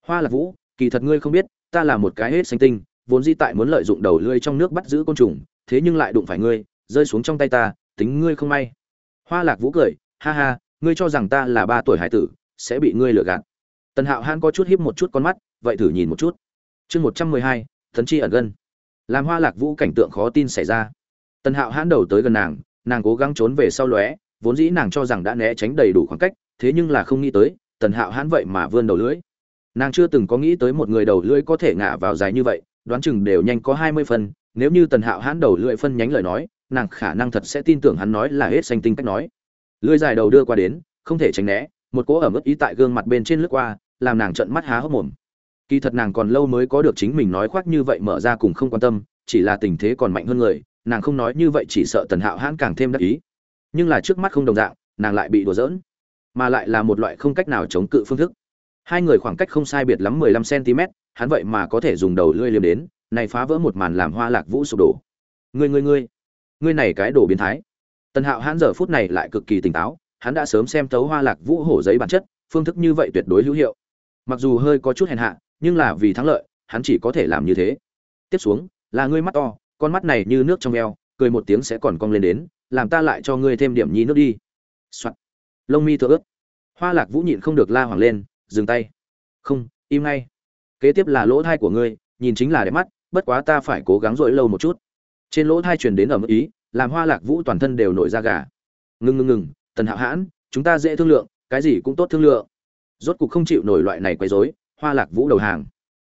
Hoa lạc vũ, kỳ thật ngươi không biết, ta là một cái hết xanh tinh, vốn di tại muốn lợi dụng đầu lưỡi trong nước bắt giữ côn trùng, thế nhưng lại đụng phải ngươi, rơi xuống trong tay ta, tính ngươi không may. Hoa lạc vũ cười, ha ha, ngươi cho rằng ta là ba tuổi hải tử, sẽ bị ngươi lừa gạt. Tần hạo hãn có chút hiếp một chút con mắt, vậy thử nhìn một chút. Chương một trăm mười hai, thần chi ẩn gân làm hoa lạc vũ cảnh tượng khó tin xảy ra. Tần hạo hãn đầu tới gần nàng nàng cố gắng trốn về sau lóe vốn dĩ nàng cho rằng đã né tránh đầy đủ khoảng cách, thế nhưng là không nghĩ tới, tần hạo hãn vậy mà vươn đầu lưỡi. Nàng chưa từng có nghĩ tới một người đầu lưỡi có thể ngả vào dài như vậy, đoán chừng đều nhanh có hai mươi phân, nếu như tần hạo hãn đầu lưỡi phân nhánh lời nói, nàng khả năng thật sẽ tin tưởng hắn nói là hết xanh tinh cách nói. Lưỡi dài đầu đưa qua đến, không thể tránh né, một cỗ ẩm ướt ý tại gương mặt bên trên lướt qua, làm nàng trợn mắt há hốc mồm. Kỳ thật nàng còn lâu mới có được chính mình nói khoác như vậy mở ra cùng không quan tâm, chỉ là tình thế còn mạnh hơn người, nàng không nói như vậy chỉ sợ tần hạo hãn càng thêm đắc ý nhưng là trước mắt không đồng dạng, nàng lại bị đùa giỡn, mà lại là một loại không cách nào chống cự phương thức. Hai người khoảng cách không sai biệt lắm mười lăm cm hắn vậy mà có thể dùng đầu lưỡi liềm đến, này phá vỡ một màn làm hoa lạc vũ sụp đổ. Ngươi ngươi ngươi ngươi này cái đồ biến thái. Tần hạo hãn giờ phút này lại cực kỳ tỉnh táo, hắn đã sớm xem tấu hoa lạc vũ hổ giấy bản chất, phương thức như vậy tuyệt đối hữu hiệu. Mặc dù hơi có chút hèn hạ, nhưng là vì thắng lợi, hắn chỉ có thể làm như thế. Tiếp xuống, là ngươi mắt to, con mắt này như nước trong veo cười một tiếng sẽ còn cong lên đến, làm ta lại cho ngươi thêm điểm nhi nước đi. đi、Soạn. lông mi thưa ướt. Hoa lạc vũ nhịn không được la hoàng lên, dừng tay. Không, im ngay. Kế tiếp là lỗ thai của ngươi, nhìn chính là đẹp mắt, bất quá ta phải cố gắng dội lâu một chút. Trên lỗ thai truyền đến ở mức ý, làm hoa lạc vũ toàn thân đều nổi da gà. Ngừng ngừng ngừng, tần hạo hãn, chúng ta dễ thương lượng, cái gì cũng tốt thương lượng. Rốt cục không chịu nổi loại này quấy rối, hoa lạc vũ đầu hàng.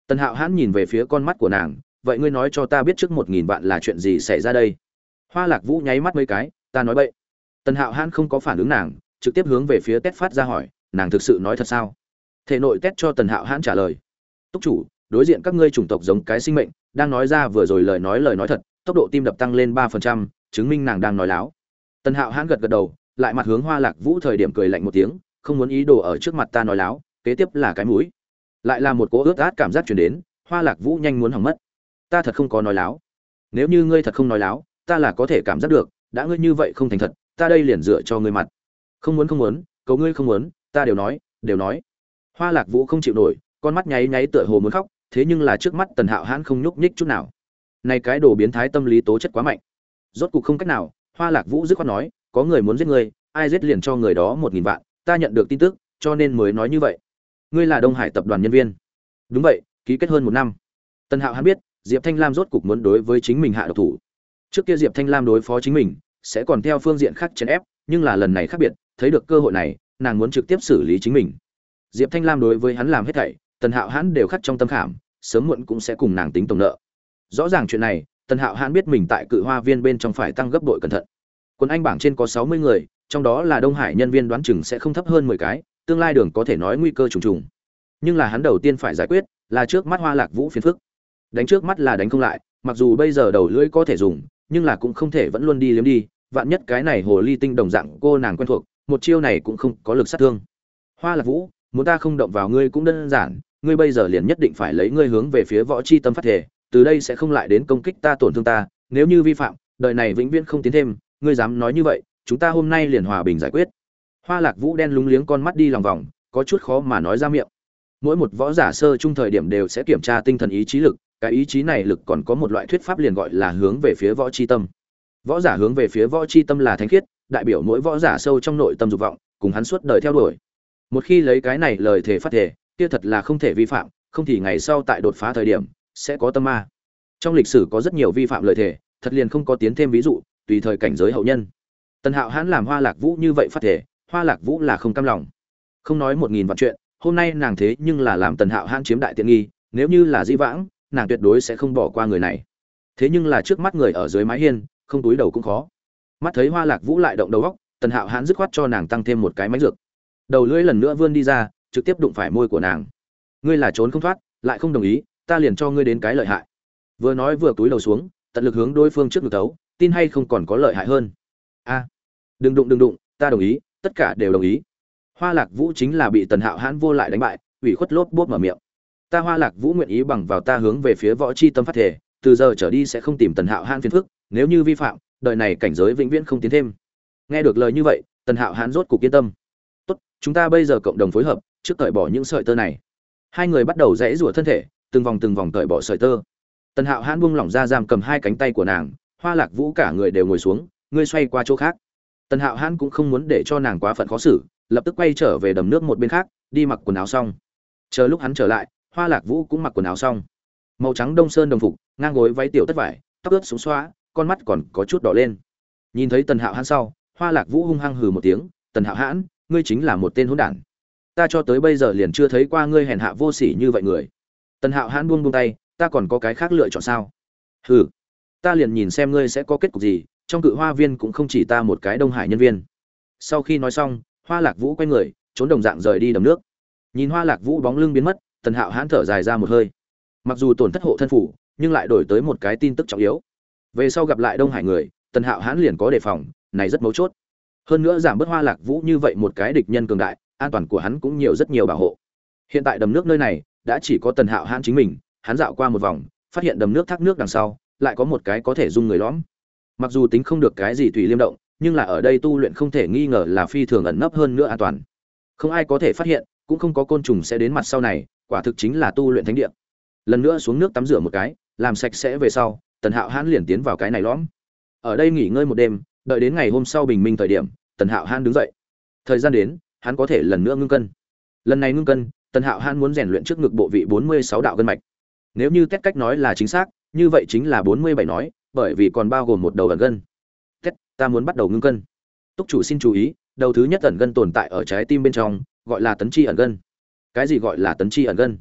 Tần hạo hãn nhìn về phía con mắt của nàng, vậy ngươi nói cho ta biết trước một nghìn vạn là chuyện gì xảy ra đây? Hoa lạc vũ nháy mắt mấy cái, ta nói bậy. Tần hạo hãn không có phản ứng nàng, trực tiếp hướng về phía tét phát ra hỏi, nàng thực sự nói thật sao? Thể nội tét cho tần hạo hãn trả lời, túc chủ, đối diện các ngươi chủng tộc giống cái sinh mệnh, đang nói ra vừa rồi lời nói lời nói thật, tốc độ tim đập tăng lên ba phần trăm, chứng minh nàng đang nói láo. Tần hạo hãn gật gật đầu, lại mặt hướng hoa lạc vũ thời điểm cười lạnh một tiếng, không muốn ý đồ ở trước mặt ta nói láo, kế tiếp là cái mũi. Lại là một cỗ ướt át cảm giác chuyển đến, hoa lạc vũ nhanh muốn hỏng mất. Ta thật không có nói láo. Nếu như ngươi thật không nói láo ta là có thể cảm giác được, đã ngươi như vậy không thành thật, ta đây liền dựa cho ngươi mặt. Không muốn không muốn, cầu ngươi không muốn, ta đều nói đều nói. Hoa lạc vũ không chịu nổi, con mắt nháy nháy tựa hồ muốn khóc, thế nhưng là trước mắt tần hạo hãn không nhúc nhích chút nào. Này cái đồ biến thái tâm lý tố chất quá mạnh. Rốt cuộc không cách nào, hoa lạc vũ dứt khoát nói, có người muốn giết ngươi, ai giết liền cho người đó một nghìn vạn, ta nhận được tin tức, cho nên mới nói như vậy. Ngươi là đông hải tập đoàn nhân viên. Đúng vậy, ký kết hơn một năm. Tần hạo hắn biết, diệp thanh lam rốt cục muốn đối với chính mình hạ độc thủ trước kia diệp thanh lam đối phó chính mình, sẽ còn theo phương diện khác chèn ép, nhưng là lần này khác biệt, thấy được cơ hội này, nàng muốn trực tiếp xử lý chính mình. Diệp thanh lam đối với hắn làm hết thảy, tần hạo hắn đều khắc trong tâm khảm, sớm muộn cũng sẽ cùng nàng tính tổng nợ. Rõ ràng chuyện này, tần hạo hắn biết mình tại cự hoa viên bên trong phải tăng gấp đội cẩn thận. Quân anh bảng trên có sáu mươi người, trong đó là đông hải nhân viên đoán chừng sẽ không thấp hơn mười cái, tương lai đường có thể nói nguy cơ trùng trùng. Nhưng là hắn đầu tiên phải giải quyết, là trước mắt hoa lạc vũ phiền phức. Đánh trước mắt là đánh không lại, mặc dù bây giờ đầu lưỡi có thể dùng nhưng là cũng không thể vẫn luôn đi liếm đi, vạn nhất cái này hồ ly tinh đồng dạng cô nàng quen thuộc, một chiêu này cũng không có lực sát thương. Hoa lạc vũ, muốn ta không động vào ngươi cũng đơn giản, ngươi bây giờ liền nhất định phải lấy ngươi hướng về phía võ chi tâm phát thể, từ đây sẽ không lại đến công kích ta tổn thương ta, nếu như vi phạm, đời này vĩnh viễn không tiến thêm, ngươi dám nói như vậy, chúng ta hôm nay liền hòa bình giải quyết. Hoa lạc vũ đen lúng liếng con mắt đi lòng vòng, có chút khó mà nói ra miệng. Mỗi một võ giả sơ trung thời điểm đều sẽ kiểm tra tinh thần ý chí lực cái ý chí này lực còn có một loại thuyết pháp liền gọi là hướng về phía võ chi tâm. Võ giả hướng về phía võ chi tâm là thánh khiết, đại biểu mỗi võ giả sâu trong nội tâm dục vọng, cùng hắn suốt đời theo đuổi. Một khi lấy cái này lời thể phát thể kia thật là không thể vi phạm, không thì ngày sau tại đột phá thời điểm, sẽ có tâm ma. Trong lịch sử có rất nhiều vi phạm lời thể thật liền không có tiến thêm ví dụ, tùy thời cảnh giới hậu nhân. Tần hạo hãn làm hoa lạc vũ như vậy phát thể hoa lạc vũ là không cam lòng. Không nói một nghìn vạn chuyện, hôm nay nàng thế nhưng là làm tần hạo hãn chiếm đại tiện nghi, nếu như là di vãng nàng tuyệt đối sẽ không bỏ qua người này. Thế nhưng là trước mắt người ở dưới mái hiên, không túi đầu cũng khó. Mắt thấy hoa lạc vũ lại động đầu góc tần hạo hãn dứt khoát cho nàng tăng thêm một cái máy dược. Đầu lưỡi lần nữa vươn đi ra, trực tiếp đụng phải môi của nàng. Ngươi là trốn không thoát, lại không đồng ý, ta liền cho ngươi đến cái lợi hại. Vừa nói vừa túi đầu xuống, tận lực hướng đối phương trước ngực tấu tin hay không còn có lợi hại hơn. A, đừng đụng đừng đụng, ta đồng ý, tất cả đều đồng ý. Hoa lạc vũ chính là bị tần hạo hãn vô lại đánh bại, ủy khuất lốp bốt mở miệng ta hoa lạc vũ nguyện ý bằng vào ta hướng về phía võ c h i tâm phát thể, từ giờ trở đi sẽ không tìm tần hạo hãn phiền phức, nếu như vi phạm, đời này cảnh giới vĩnh viễn không tiến thêm. Nghe được lời như vậy, tần hạo hãn rốt cục yên tâm. Tốt, chúng ta bây giờ cộng đồng phối hợp, trước cởi bỏ những sợi tơ này. Hai người bắt đầu rẽ rủa thân thể, từng vòng từng vòng cởi bỏ sợi tơ. Tần hạo hãn buông lỏng ra giam cầm hai cánh tay của nàng, hoa lạc vũ cả người đều ngồi xuống, ngươi xoay qua chỗ khác. Tần hạo hãn cũng không muốn để cho nàng quá phận khó xử, lập tức quay trở về đầm nước một bên khác, đi mặc quần áo xong. Chờ lúc hắn trở lại hoa lạc vũ cũng mặc quần áo xong. Màu trắng đông sơn đồng phục ngang gối váy tiểu tất vải tóc ướt xuống xóa, con mắt còn có chút đỏ lên. Nhìn thấy tần hạo hãn sau hoa lạc vũ hung hăng hừ một tiếng tần hạo hãn ngươi chính là một tên hỗn đản. Ta cho tới bây giờ liền chưa thấy qua ngươi hèn hạ vô sỉ như vậy người. Tần hạo hãn buông buông tay ta còn có cái khác lựa chọn sao? Hừ ta liền nhìn xem ngươi sẽ có kết cục gì trong cự hoa viên cũng không chỉ ta một cái đông hải nhân viên. Sau khi nói xong hoa lạc vũ quay người trốn đồng dạng rời đi đầm nước. Nhìn hoa lạc vũ bóng lưng biến mất tần hạo hãn thở dài ra một hơi. Mặc dù tổn thất hộ thân phủ, nhưng lại đổi tới một cái tin tức trọng yếu. Về sau gặp lại đông hải người, tần hạo hãn liền có đề phòng, này rất mấu chốt. Hơn nữa giảm bớt hoa lạc vũ như vậy một cái địch nhân cường đại, an toàn của hắn cũng nhiều rất nhiều bảo hộ. Hiện tại đầm nước nơi này, đã chỉ có tần hạo hãn chính mình, hắn dạo qua một vòng, phát hiện đầm nước thác nước đằng sau, lại có một cái có thể dung người lõm. Mặc dù tính không được cái gì tùy liêm động, nhưng là ở đây tu luyện không thể nghi ngờ là phi thường ẩn nấp hơn nữa an toàn. Không ai có thể phát hiện, cũng không có côn trùng sẽ đến mặt sau này quả thực chính là tu luyện thánh địa. Lần nữa xuống nước tắm rửa một cái, làm sạch sẽ về sau, tần hạo hãn liền tiến vào cái này lõm. Ở đây nghỉ ngơi một đêm, đợi đến ngày hôm sau bình minh thời điểm, tần hạo hãn đứng dậy. Thời gian đến, hắn có thể lần nữa ngưng cân. Lần này ngưng cân, tần hạo hãn muốn rèn luyện trước ngực bộ vị bốn mươi sáu đạo gân mạch. Nếu như test cách nói là chính xác, như vậy chính là bốn mươi bảy nói, bởi vì còn bao gồm một đầu ẩn gân. Test ta muốn bắt đầu ngưng cân. Túc chủ xin chú ý, đầu thứ nhất ẩn gân tồn tại ở trái tim bên trong, gọi là tấn chi ẩn gân cái gì gọi là tấn chi ẩn gân?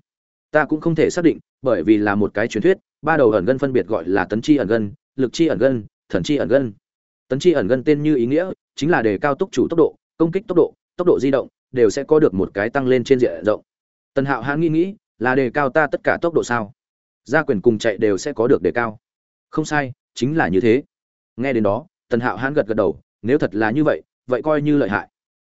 Ta cũng không thể xác định, bởi vì là một cái truyền thuyết, ba đầu ẩn gân phân biệt gọi là tấn chi ẩn gân, lực chi ẩn gân, thần chi ẩn gân. Tấn chi ẩn gân tên như ý nghĩa, chính là đề cao tốc chủ tốc độ, công kích tốc độ tốc độ di động, đều sẽ có được một cái tăng lên trên diện rộng. Tần hạo hãn nghĩ nghĩ, là đề cao ta tất cả tốc độ sao? Gia quyền cùng chạy đều sẽ có được đề cao. Không sai, chính là như thế. Nghe đến đó, tần hạo hãn gật gật đầu, nếu thật là như vậy vậy coi như lợi hại.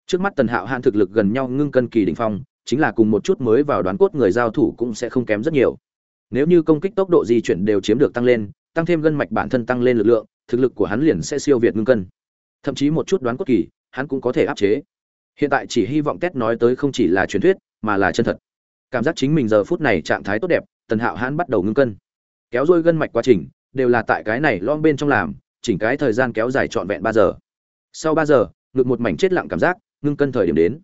Trước mắt tần hạo hãn thực lực gần nhau ngưng cân kỳ đ ỉ n h phong chính là cùng một chút mới vào đoán cốt người giao thủ cũng sẽ không kém rất nhiều. Nếu như công kích tốc độ di chuyển đều chiếm được tăng lên, tăng thêm gân mạch bản thân tăng lên lực lượng, thực lực của hắn liền sẽ siêu việt ngưng cân. Thậm chí một chút đoán cốt kỳ, hắn cũng có thể áp chế. Hiện tại chỉ hy vọng tết nói tới không chỉ là truyền thuyết, mà là chân thật. Cảm giác chính mình giờ phút này trạng thái tốt đẹp, tần hạo hắn bắt đầu ngưng cân. Kéo dôi gân mạch quá trình, đều là tại cái này lom bên trong làm, chỉnh cái thời gian kéo dài trọn vẹn ba giờ. Sau ba giờ, ngực một mảnh chết lặng cảm giác, ngưng cân thời điểm đến.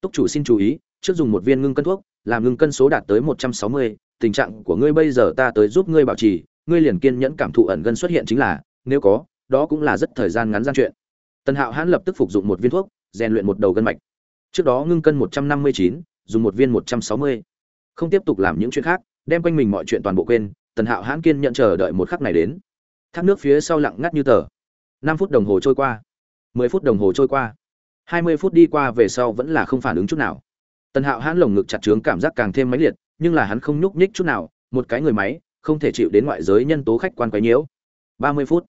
Túc chủ xin chú ý trước dùng một viên ngưng cân thuốc, làm ngưng cân số đạt tới một trăm sáu mươi, tình trạng của ngươi bây giờ ta tới giúp ngươi bảo trì, ngươi liền kiên nhẫn cảm thụ ẩn gân xuất hiện chính là, nếu có, đó cũng là rất thời gian ngắn gian chuyện. Tần hạo hãn lập tức phục dụng một viên thuốc, rèn luyện một đầu gân mạch. Trước đó ngưng cân một trăm năm mươi chín, dùng một viên một trăm sáu mươi. Không tiếp tục làm những chuyện khác, đem quanh mình mọi chuyện toàn bộ quên, tần hạo hãn kiên nhận chờ đợi một khắc này đến. Thác nước phía sau lặng ngắt như tờ. năm phút đồng hồ trôi qua. mười phút đồng hồ trôi qua. hai mươi phút đi qua về sau vẫn là không phản ứng chút nào tần hạo hãn lồng ngực chặt trướng cảm giác càng thêm mãnh liệt, nhưng là hắn không nhúc nhích chút nào, một cái người máy, không thể chịu đến ngoại giới nhân tố khách quan quấy nhiễu. Ba mươi phút.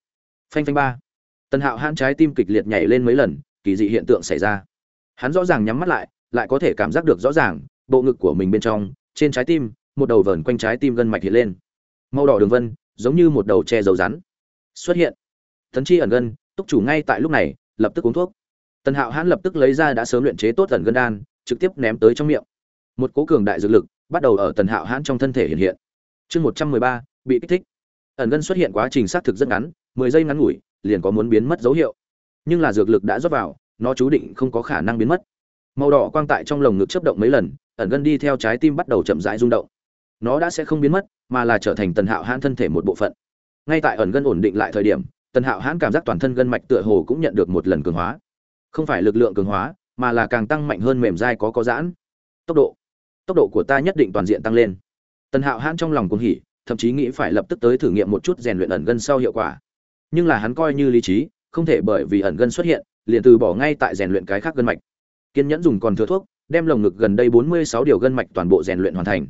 Phanh phanh ba. Tần hạo hãn trái tim kịch liệt nhảy lên mấy lần, kỳ dị hiện tượng xảy ra. Hắn rõ ràng nhắm mắt lại lại có thể cảm giác được rõ ràng, bộ ngực của mình bên trong, trên trái tim, một đầu vờn quanh trái tim gân mạch hiện lên. Màu đỏ đường vân, giống như một đầu che dầu rắn. Xuất hiện. Thần chi ẩn gân, túc chủ ngay tại lúc này, lập tức uống thuốc. Tần hạo hãn lập tức lấy ra đã sớm luyện chế tốt ẩn gân đan trực tiếp ném tới trong miệng. Một cố cường đại dược lực bắt đầu ở tần hạo hãn trong thân thể hiện hiện. Chương một trăm mười ba, bị kích thích. Ẩn ngân xuất hiện quá trình xác thực rất ngắn, mười giây ngắn ngủi, liền có muốn biến mất dấu hiệu. Nhưng là dược lực đã rót vào, nó chú định không có khả năng biến mất. Màu đỏ quang tại trong lồng ngực chấp động mấy lần, ẩn ngân đi theo trái tim bắt đầu chậm rãi rung động. Nó đã sẽ không biến mất, mà là trở thành tần hạo hãn thân thể một bộ phận. Ngay tại ẩn ngân ổn định lại thời điểm, tần hạo hãn cảm giác toàn thân gân mạch tựa hồ cũng nhận được một lần cường hóa. Không phải lực lượng cường hóa mà là càng tăng mạnh hơn mềm dai có có giãn. Tốc độ. Tốc độ của ta nhất định toàn diện tăng lên. Tần hạo hãn trong lòng cũng hỉ, thậm chí nghĩ phải lập tức tới thử nghiệm một chút rèn luyện ẩn gân sau hiệu quả. Nhưng là hắn coi như lý trí, không thể bởi vì ẩn gân xuất hiện, liền từ bỏ ngay tại rèn luyện cái khác gân mạch. Kiên nhẫn dùng còn thừa thuốc, đem lồng ngực gần đây bốn mươi sáu điều gân mạch toàn bộ rèn luyện hoàn thành.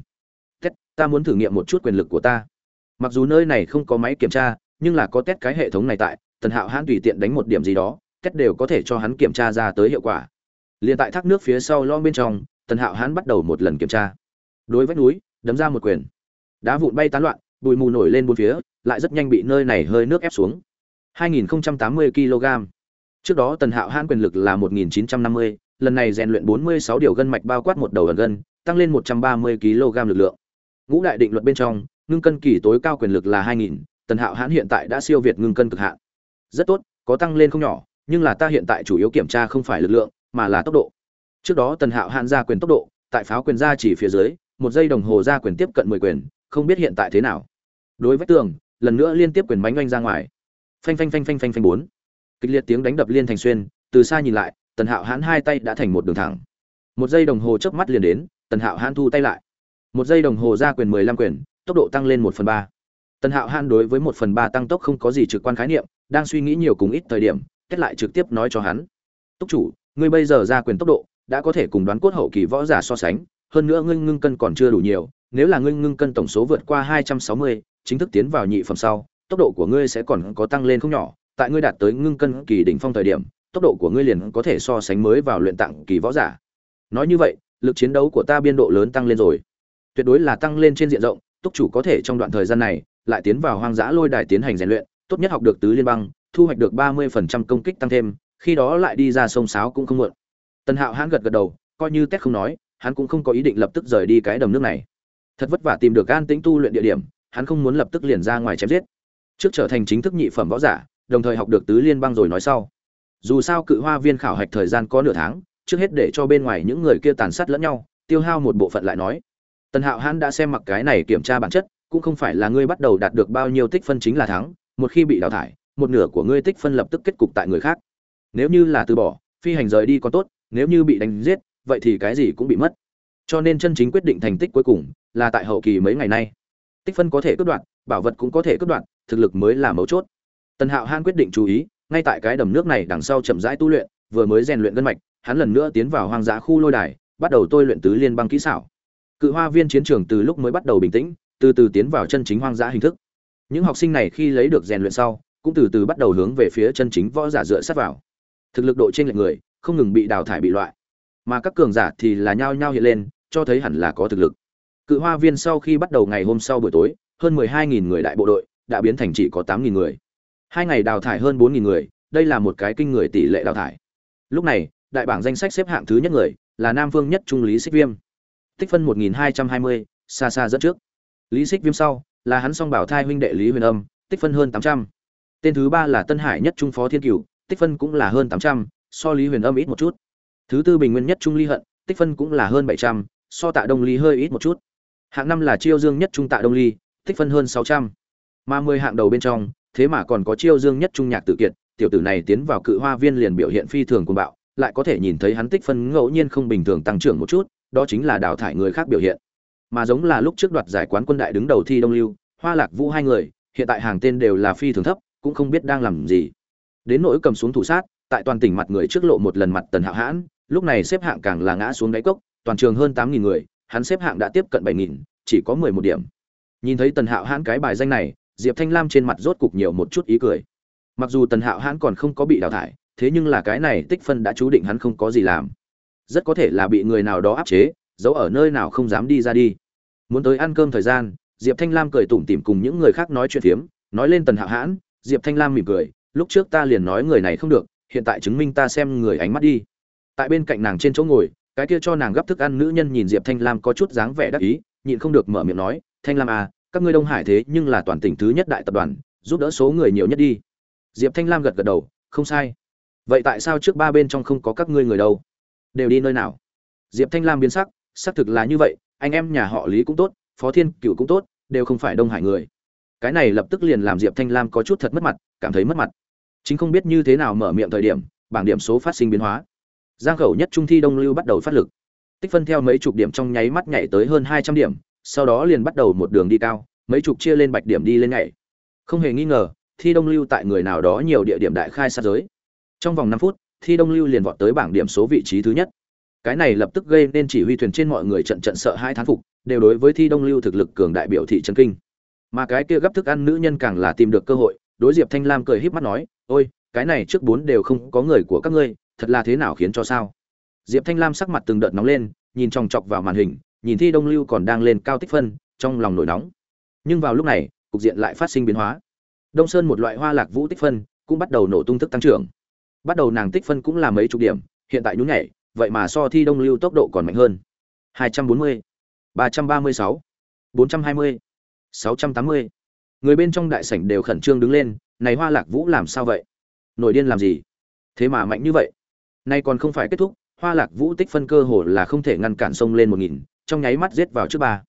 Tết, ta muốn thử nghiệm một chút quyền lực của ta. Mặc dù nơi này không có máy kiểm tra, nhưng là có test cái hệ thống này tại, tần hạo hãn tùy tiện đánh một điểm gì đó test đều có thể cho hắn kiểm tra ra tới hiệu quả liền tại thác nước phía sau lo bên trong tần hạo hán bắt đầu một lần kiểm tra. Đối với núi đấm ra một quyền. Đá vụn bay tán loạn bụi mù nổi lên bốn phía lại rất nhanh bị nơi này hơi nước ép xuống. 2080 kg. Trước đó tần hạo hán quyền lực là 1950, lần này rèn luyện 46 điều gân mạch bao quát một đầu ẩn gân tăng lên 130 kg lực lượng. Ngũ đại định luật bên trong ngưng cân kỳ tối cao quyền lực là 2000, tần hạo hán hiện tại đã siêu việt ngưng cân cực hạn. Rất tốt có tăng lên không nhỏ nhưng là ta hiện tại chủ yếu kiểm tra không phải lực lượng mà là tốc độ. Trước đó tần hạo hãn ra quyền tốc độ, tại pháo quyền ra chỉ phía dưới, một giây đồng hồ ra quyền tiếp cận 10 quyền, không biết hiện tại thế nào. Đối với tường, lần nữa liên tiếp quyền bánh oanh ra ngoài. Phanh phanh phanh phanh phanh phanh bốn. Kịch liệt tiếng đánh đập liên thành xuyên, từ xa nhìn lại, tần hạo hãn hai tay đã thành một đường thẳng. Một giây đồng hồ chớp mắt liền đến, tần hạo hãn thu tay lại. Một giây đồng hồ ra quyền mười lăm quyền, tốc độ tăng lên một phần ba. Tần hạo hãn đối với một phần ba tăng tốc không có gì trực quan khái niệm, đang suy nghĩ nhiều cùng ít thời điểm kết lại trực tiếp nói cho hắn. Túc chủ ngươi bây giờ ra quyền tốc độ, đã có thể cùng đoán cốt hậu kỳ võ giả so sánh, hơn nữa ngươi ngưng cân còn chưa đủ nhiều, nếu là ngươi ngưng cân tổng số vượt qua hai trăm sáu mươi, chính thức tiến vào nhị phẩm sau, tốc độ của ngươi sẽ còn có tăng lên không nhỏ. Tại ngươi đạt tới ngưng cân kỳ đỉnh phong thời điểm, tốc độ của ngươi liền có thể so sánh mới vào luyện tạng kỳ võ giả. Nói như vậy, lực chiến đấu của ta biên độ lớn tăng lên rồi. Tuyệt đối là tăng lên trên diện rộng túc chủ có thể trong đoạn thời gian này, lại tiến vào hoang dã lôi đài tiến hành rèn luyện, tốt nhất học được tứ liên băng, thu hoạch được ba mươi phần trăm công kích tăng thêm khi đó lại đi ra sông sáo cũng không muộn. Tần hạo hãn gật gật đầu, coi như tét không nói, hắn cũng không có ý định lập tức rời đi cái đầm nước này. Thật vất vả tìm được an tĩnh tu luyện địa điểm, hắn không muốn lập tức liền ra ngoài chém giết. Trước trở thành chính thức nhị phẩm võ giả, đồng thời học được tứ liên bang rồi nói sau. Dù sao cự hoa viên khảo hạch thời gian có nửa tháng, trước hết để cho bên ngoài những người kia tàn sát lẫn nhau, tiêu hao một bộ phận lại nói. Tần hạo hãn đã xem mặc cái này kiểm tra bản chất, cũng không phải là ngươi bắt đầu đạt được bao nhiêu tích phân chính là thắng, một khi bị đào thải, một nửa của ngươi tích phân lập tức kết cục tại người khác nếu như là từ bỏ, phi hành rời đi có tốt, nếu như bị đánh giết, vậy thì cái gì cũng bị mất. Cho nên chân chính quyết định thành tích cuối cùng là tại hậu kỳ mấy ngày nay. Tích phân có thể cướp đoạt, bảo vật cũng có thể cướp đoạt, thực lực mới là mấu chốt. Tần hạo han quyết định chú ý, ngay tại cái đầm nước này đằng sau chậm rãi tu luyện, vừa mới rèn luyện gân mạch, hắn lần nữa tiến vào hoang dã khu lôi đài, bắt đầu tôi luyện tứ liên bang kỹ xảo. Cự hoa viên chiến trường từ lúc mới bắt đầu bình tĩnh, từ từ tiến vào chân chính hoang dã hình thức. Những học sinh này khi lấy được rèn luyện sau, cũng từ từ bắt đầu hướng về phía chân chính võ giả dựa sát vào thực lực độ trên lệch người không ngừng bị đào thải bị loại. Mà các cường giả thì là nhao nhao hiện lên cho thấy hẳn là có thực lực. Cự hoa viên sau khi bắt đầu ngày hôm sau buổi tối hơn 12.000 người đại bộ đội đã biến thành chỉ có 8.000 người. Hai ngày đào thải hơn 4.000 người đây là một cái kinh người tỷ lệ đào thải. Lúc này đại bảng danh sách xếp hạng thứ nhất người là nam vương nhất trung lý xích viêm. Tích phân 1220, xa xa dẫn trước. Lý xích viêm sau là hắn song bảo thai huynh đệ lý huyền âm tích phân hơn 800. tên thứ ba là tân hải nhất trung phó thiên cửu tích phân cũng là hơn 800, so lý huyền âm ít một chút. Thứ tư bình nguyên nhất trung ly hận tích phân cũng là hơn 700, so tạ đông ly hơi ít một chút. Hạng năm là chiêu dương nhất trung tạ đông ly tích phân hơn 600. mà mười hạng đầu bên trong thế mà còn có chiêu dương nhất trung nhạc tự kiệt tiểu tử này tiến vào cự hoa viên liền biểu hiện phi thường cuồng bạo lại có thể nhìn thấy hắn tích phân ngẫu nhiên không bình thường tăng trưởng một chút đó chính là đào thải người khác biểu hiện. Mà giống là lúc trước đoạt giải quán quân đại đứng đầu thi đông lưu hoa lạc vũ hai người hiện tại hàng tên đều là phi thường thấp cũng không biết đang làm gì đến nỗi cầm xuống thủ sát, tại toàn tỉnh mặt người trước lộ một lần mặt tần hạo hãn, lúc này xếp hạng càng là ngã xuống đáy cốc, toàn trường hơn tám nghìn người, hắn xếp hạng đã tiếp cận bảy nghìn, chỉ có mười một điểm. Nhìn thấy tần hạo hãn cái bài danh này, diệp thanh lam trên mặt rốt cục nhiều một chút ý cười. Mặc dù tần hạo hãn còn không có bị đào thải, thế nhưng là cái này tích phân đã chú định hắn không có gì làm. Rất có thể là bị người nào đó áp chế, giấu ở nơi nào không dám đi ra đi. Muốn tới ăn cơm thời gian, diệp thanh lam cười tủm tỉm cùng những người khác nói chuyện phiếm, nói lên tần hạo hãn, diệp thanh lam mỉm cười lúc trước ta liền nói người này không được, hiện tại chứng minh ta xem người ánh mắt đi. Tại bên cạnh nàng trên chỗ ngồi, cái kia cho nàng gấp thức ăn nữ nhân nhìn diệp thanh lam có chút dáng vẻ đắc ý, nhịn không được mở miệng nói, thanh lam à các ngươi đông hải thế nhưng là toàn tỉnh thứ nhất đại tập đoàn, giúp đỡ số người nhiều nhất đi. Diệp thanh lam gật gật đầu, không sai. Vậy tại sao trước ba bên trong không có các ngươi người đâu? Đều đi nơi nào? Diệp thanh lam biến sắc, xác thực là như vậy, anh em nhà họ lý cũng tốt, phó thiên cựu cũng tốt, đều không phải đông hải người. Cái này lập tức liền làm diệp thanh lam có chút thật mất mặt, cảm thấy mất mặt chính không biết như thế nào mở miệng thời điểm, bảng điểm số phát sinh biến hóa. Giang khẩu nhất trung thi đông lưu bắt đầu phát lực. Tích phân theo mấy chục điểm trong nháy mắt nhảy tới hơn hai trăm điểm, sau đó liền bắt đầu một đường đi cao, mấy chục chia lên bạch điểm đi lên nhảy. Không hề nghi ngờ, thi đông lưu tại người nào đó nhiều địa điểm đại khai sát giới. Trong vòng năm phút, thi đông lưu liền vọt tới bảng điểm số vị trí thứ nhất. Cái này lập tức gây nên chỉ huy thuyền trên mọi người trận trận sợ hai thán phục, đều đối với thi đông lưu thực lực cường đại biểu thị trấn kinh. Mà cái kia gấp thức ăn nữ nhân càng là tìm được cơ hội đối diệp thanh lam cười híp mắt nói ôi cái này trước bốn đều không có người của các ngươi thật là thế nào khiến cho sao? Diệp thanh lam sắc mặt từng đợt nóng lên nhìn chòng chọc vào màn hình nhìn thi đông lưu còn đang lên cao tích phân trong lòng nổi nóng. Nhưng vào lúc này cục diện lại phát sinh biến hóa. Đông sơn một loại hoa lạc vũ tích phân cũng bắt đầu nổ tung thức tăng trưởng. Bắt đầu nàng tích phân cũng là mấy chục điểm hiện tại nhún nhảy vậy mà so thi đông lưu tốc độ còn mạnh hơn. 240, 336, 420, 680 người bên trong đại sảnh đều khẩn trương đứng lên, này hoa lạc vũ làm sao vậy? Nổi điên làm gì? Thế mà mạnh như vậy. Nay còn không phải kết thúc, hoa lạc vũ tích phân cơ hồ là không thể ngăn cản sông lên một nghìn, trong nháy mắt giết vào trước ba.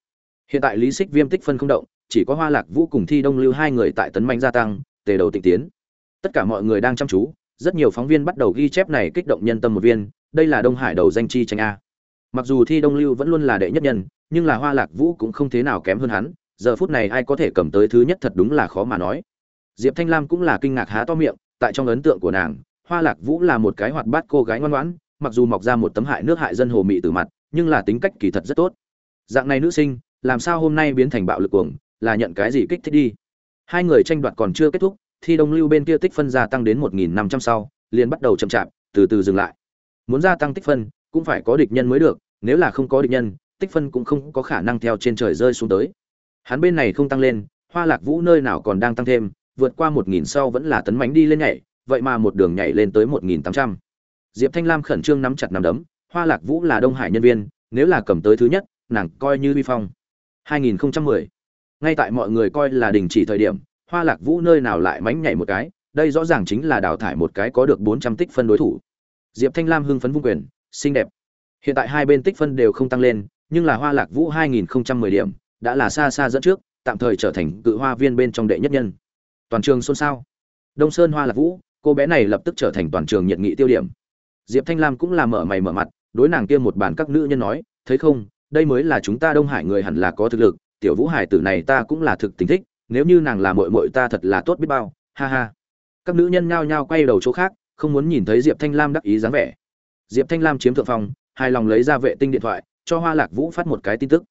Hiện tại lý xích viêm tích phân không động, chỉ có hoa lạc vũ cùng thi đông lưu hai người tại tấn mạnh gia tăng, tề đầu tịnh tiến. Tất cả mọi người đang chăm chú, rất nhiều phóng viên bắt đầu ghi chép này kích động nhân tâm một viên, đây là đông hải đầu danh chi tranh a. Mặc dù thi đông lưu vẫn luôn là đệ nhất nhân, nhưng là hoa lạc vũ cũng không thế nào kém hơn hắn giờ phút này ai có thể cầm tới thứ nhất thật đúng là khó mà nói. Diệp thanh lam cũng là kinh ngạc há to miệng, tại trong ấn tượng của nàng, hoa lạc vũ là một cái hoạt bát cô gái ngoan ngoãn, mặc dù mọc ra một tấm hại nước hại dân hồ mị từ mặt, nhưng là tính cách kỳ thật rất tốt. Dạng này nữ sinh, làm sao hôm nay biến thành bạo lực cuồng, là nhận cái gì kích thích đi? Hai người tranh đoạt còn chưa kết thúc thi đông lưu bên kia tích phân gia tăng đến một nghìn năm trăm sau, liền bắt đầu chậm chạp, từ từ dừng lại. Muốn gia tăng tích phân, cũng phải có địch nhân mới được, nếu là không có địch nhân, tích phân cũng không có khả năng theo trên trời rơi xuống tới hắn bên này không tăng lên hoa lạc vũ nơi nào còn đang tăng thêm vượt qua một nghìn sau vẫn là tấn mánh đi lên nhảy vậy mà một đường nhảy lên tới một nghìn tám trăm diệp thanh lam khẩn trương nắm chặt nắm đấm hoa lạc vũ là đông hải nhân viên nếu là cầm tới thứ nhất nàng coi như vi phong 2010. ngay tại mọi người coi là đình chỉ thời điểm hoa lạc vũ nơi nào lại mánh nhảy một cái đây rõ ràng chính là đào thải một cái có được 400 tích phân đối thủ. Diệp Thanh Lam hưng phấn vung quyền, xinh đẹp. Hiện tại hai bên tích phân đều không tăng lên, nhưng là Hoa Lạc Vũ 2010 điểm, đã là xa xa dẫn trước, tạm thời trở thành cự hoa viên bên trong đệ nhất nhân. Toàn trường xôn xao. Đông Sơn Hoa Lạc Vũ, cô bé này lập tức trở thành toàn trường nhiệt nghị tiêu điểm. Diệp Thanh Lam cũng là mở mày mở mặt, đối nàng kia một bàn các nữ nhân nói, thấy không, đây mới là chúng ta Đông Hải người hẳn là có thực lực, tiểu Vũ Hải tử này ta cũng là thực tình thích, nếu như nàng là muội muội ta thật là tốt biết bao, ha ha. Các nữ nhân nhao nhao quay đầu chỗ khác, không muốn nhìn thấy Diệp Thanh Lam đắc ý dáng vẻ. Diệp Thanh Lam chiếm thượng phong, hài lòng lấy ra vệ tinh điện thoại, cho Hoa Lạc Vũ phát một cái tin tức.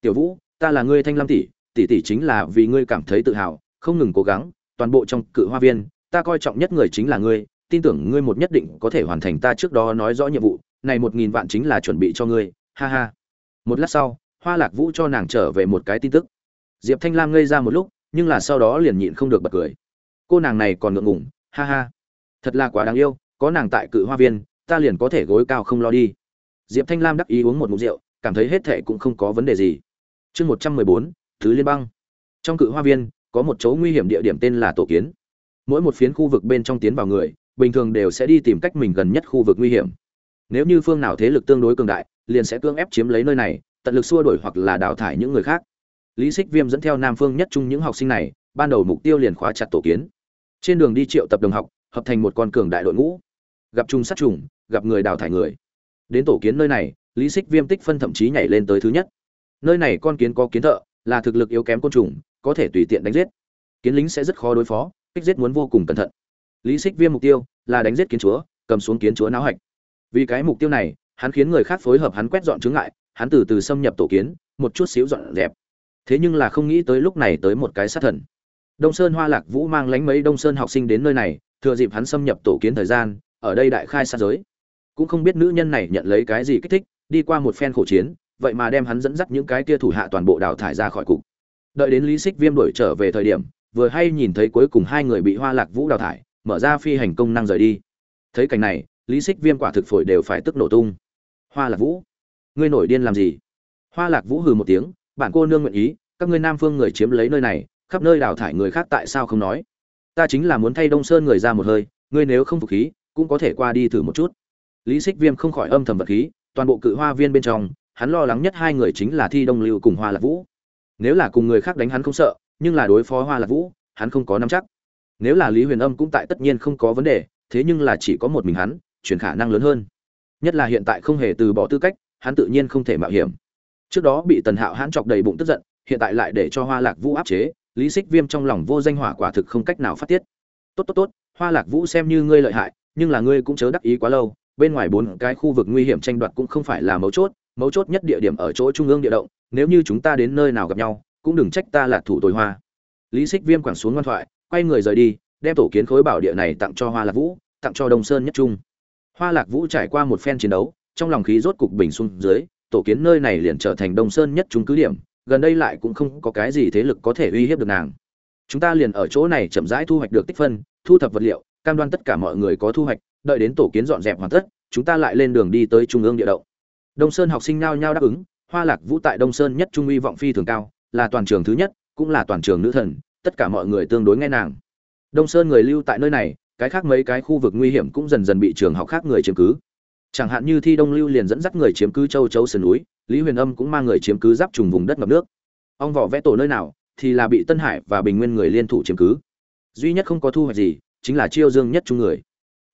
"Tiểu Vũ, ta là ngươi Thanh Lam tỷ, tỷ tỷ chính là vì ngươi cảm thấy tự hào, không ngừng cố gắng, toàn bộ trong cự hoa viên, ta coi trọng nhất người chính là ngươi, tin tưởng ngươi một nhất định có thể hoàn thành ta trước đó nói rõ nhiệm vụ, này một nghìn vạn chính là chuẩn bị cho ngươi, ha ha." Một lát sau, Hoa Lạc Vũ cho nàng trở về một cái tin tức. Diệp Thanh Lam ngây ra một lúc, nhưng là sau đó liền nhịn không được bật cười. Cô nàng này còn ngượng ngùng, ha ha. Thật là quá đáng yêu, có nàng tại cự hoa viên, ta liền có thể gối cao không lo đi. Diệp Thanh Lam đắc ý uống một ngụm rượu, cảm thấy hết thệ cũng không có vấn đề gì. Chương một trăm mười bốn, Thứ Liên bang. Trong cự hoa viên, có một chỗ nguy hiểm địa điểm tên là tổ kiến. Mỗi một phiến khu vực bên trong tiến vào người, bình thường đều sẽ đi tìm cách mình gần nhất khu vực nguy hiểm. Nếu như phương nào thế lực tương đối cường đại, liền sẽ cưỡng ép chiếm lấy nơi này, tận lực xua đuổi hoặc là đào thải những người khác. Lý Sích Viêm dẫn theo Nam Phương nhất trung những học sinh này, ban đầu mục tiêu liền khóa chặt tổ kiến. Trên đường đi triệu tập đồng học, hợp thành một con cường đại đội ngũ. Gặp trùng sát trùng, gặp người đào thải người. Đến tổ kiến nơi này, Lý Sích Viêm tích phân thậm chí nhảy lên tới thứ nhất. Nơi này con kiến có kiến thợ, là thực lực yếu kém côn trùng, có thể tùy tiện đánh giết. Kiến lính sẽ rất khó đối phó, kích giết muốn vô cùng cẩn thận. Lý xích Viêm mục tiêu là đánh giết kiến chúa, cầm xuống kiến chúa náo hạch. Vì cái mục tiêu này, hắn khiến người khác phối hợp hắn quét dọn chướng ngại, hắn từ từ xâm nhập tổ kiến, một chút xíu dọn dẹp. Thế nhưng là không nghĩ tới lúc này tới một cái sát thần. Đông Sơn Hoa Lạc Vũ mang lánh mấy Đông Sơn học sinh đến nơi này, thừa dịp hắn xâm nhập tổ kiến thời gian, ở đây đại khai sát giới. Cũng không biết nữ nhân này nhận lấy cái gì kích thích, đi qua một phen khổ chiến, vậy mà đem hắn dẫn dắt những cái kia thủ hạ toàn bộ đào thải ra khỏi cục. Đợi đến Lý Xích Viêm đuổi trở về thời điểm, vừa hay nhìn thấy cuối cùng hai người bị Hoa Lạc Vũ đào thải, mở ra phi hành công năng rời đi. Thấy cảnh này, Lý Xích Viêm quả thực phổi đều phải tức nổ tung. Hoa Lạc Vũ, ngươi nổi điên làm gì? Hoa Lạc Vũ hừ một tiếng, bản cô nương nguyện ý, các ngươi Nam Phương người chiếm lấy nơi này, khắp nơi đào thải người khác tại sao không nói? Ta chính là muốn thay Đông Sơn người ra một hơi, ngươi nếu không phục khí, cũng có thể qua đi thử một chút. Lý Xích Viêm không khỏi âm thầm vật khí, toàn bộ cự hoa viên bên trong, hắn lo lắng nhất hai người chính là Thi Đông Lưu cùng Hoa Lạc Vũ. Nếu là cùng người khác đánh hắn không sợ, nhưng là đối phó Hoa Lạc Vũ, hắn không có nắm chắc. Nếu là Lý Huyền Âm cũng tại tất nhiên không có vấn đề, thế nhưng là chỉ có một mình hắn, chuyển khả năng lớn hơn. Nhất là hiện tại không hề từ bỏ tư cách, hắn tự nhiên không thể mạo hiểm. Trước đó bị Tần Hạo hắn chọc đầy bụng tức giận, hiện tại lại để cho Hoa Lạc Vũ áp chế, Lý Xích Viêm trong lòng vô danh hỏa quả thực không cách nào phát tiết. Tốt tốt tốt, Hoa Lạc Vũ xem như ngươi lợi hại, nhưng là ngươi cũng chớ đắc ý quá lâu, bên ngoài bốn cái khu vực nguy hiểm tranh đoạt cũng không phải là mấu chốt, mấu chốt nhất địa điểm ở chỗ trung ương địa động, nếu như chúng ta đến nơi nào gặp nhau, cũng đừng trách ta là thủ tồi hoa. Lý Xích Viêm quẳng xuống ngoan thoại, quay người rời đi, đem tổ kiến khối bảo địa này tặng cho Hoa Lạc Vũ, tặng cho Đông Sơn nhất trung. Hoa Lạc Vũ trải qua một phen chiến đấu, trong lòng khí rốt cục bình xuống dưới, tổ kiến nơi này liền trở thành Đông Sơn nhất trung cứ điểm, gần đây lại cũng không có cái gì thế lực có thể uy hiếp được nàng. Chúng ta liền ở chỗ này chậm rãi thu hoạch được tích phân, thu thập vật liệu, cam đoan tất cả mọi người có thu hoạch, đợi đến tổ kiến dọn dẹp hoàn tất, chúng ta lại lên đường đi tới trung ương địa động. Đông Sơn học sinh nhao nhao đáp ứng, Hoa Lạc Vũ tại Đông Sơn nhất trung uy vọng phi thường cao, là toàn trường thứ nhất, cũng là toàn trường nữ thần, tất cả mọi người tương đối nghe nàng. Đông Sơn người lưu tại nơi này, cái khác mấy cái khu vực nguy hiểm cũng dần dần bị trường học khác người chiếm cứ. Chẳng hạn như Thi Đông Lưu liền dẫn dắt người chiếm cứ Châu Châu sườn núi, Lý Huyền Âm cũng mang người chiếm cứ giáp trùng vùng đất ngập nước. Ông vỏ vẽ tổ nơi nào thì là bị Tân Hải và Bình Nguyên người liên thủ chiếm cứ. Duy nhất không có thu hoạch gì, chính là Chiêu Dương nhất trung người.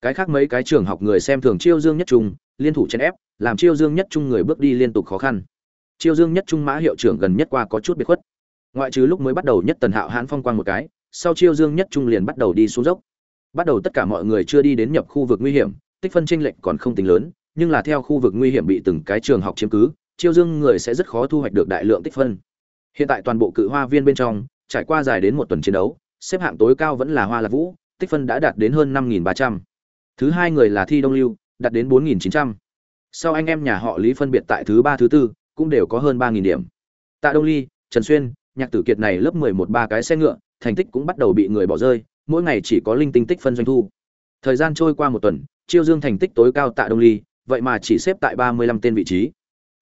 Cái khác mấy cái trường học người xem thường Chiêu Dương nhất trung, liên thủ chèn ép, làm Chiêu Dương nhất trung người bước đi liên tục khó khăn. Chiêu Dương nhất trung mã hiệu trưởng gần nhất qua có chút biệt khuất. Ngoại trừ lúc mới bắt đầu nhất Tần Hạo hãn phong quang một cái, sau Chiêu Dương nhất trung liền bắt đầu đi xuống dốc. Bắt đầu tất cả mọi người chưa đi đến nhập khu vực nguy hiểm, tích phân tranh lệch còn không tính lớn, nhưng là theo khu vực nguy hiểm bị từng cái trường học chiếm cứ, Chiêu Dương người sẽ rất khó thu hoạch được đại lượng tích phân. Hiện tại toàn bộ cự hoa viên bên trong, trải qua dài đến một tuần chiến đấu, xếp hạng tối cao vẫn là Hoa Lạc Vũ, tích phân đã đạt đến hơn 5300. Thứ hai người là Thi Đông Lưu, đạt đến 4900. Sau anh em nhà họ Lý phân biệt tại thứ ba thứ tư, cũng đều có hơn 3000 điểm. Tạ Đông Ly, Trần Xuyên, Nhạc Tử Kiệt này lớp 11 ba cái xe ngựa, thành tích cũng bắt đầu bị người bỏ rơi, mỗi ngày chỉ có linh tinh tích phân doanh thu. Thời gian trôi qua một tuần, Chiêu Dương thành tích tối cao Tạ Đông Ly, vậy mà chỉ xếp tại 35 tên vị trí.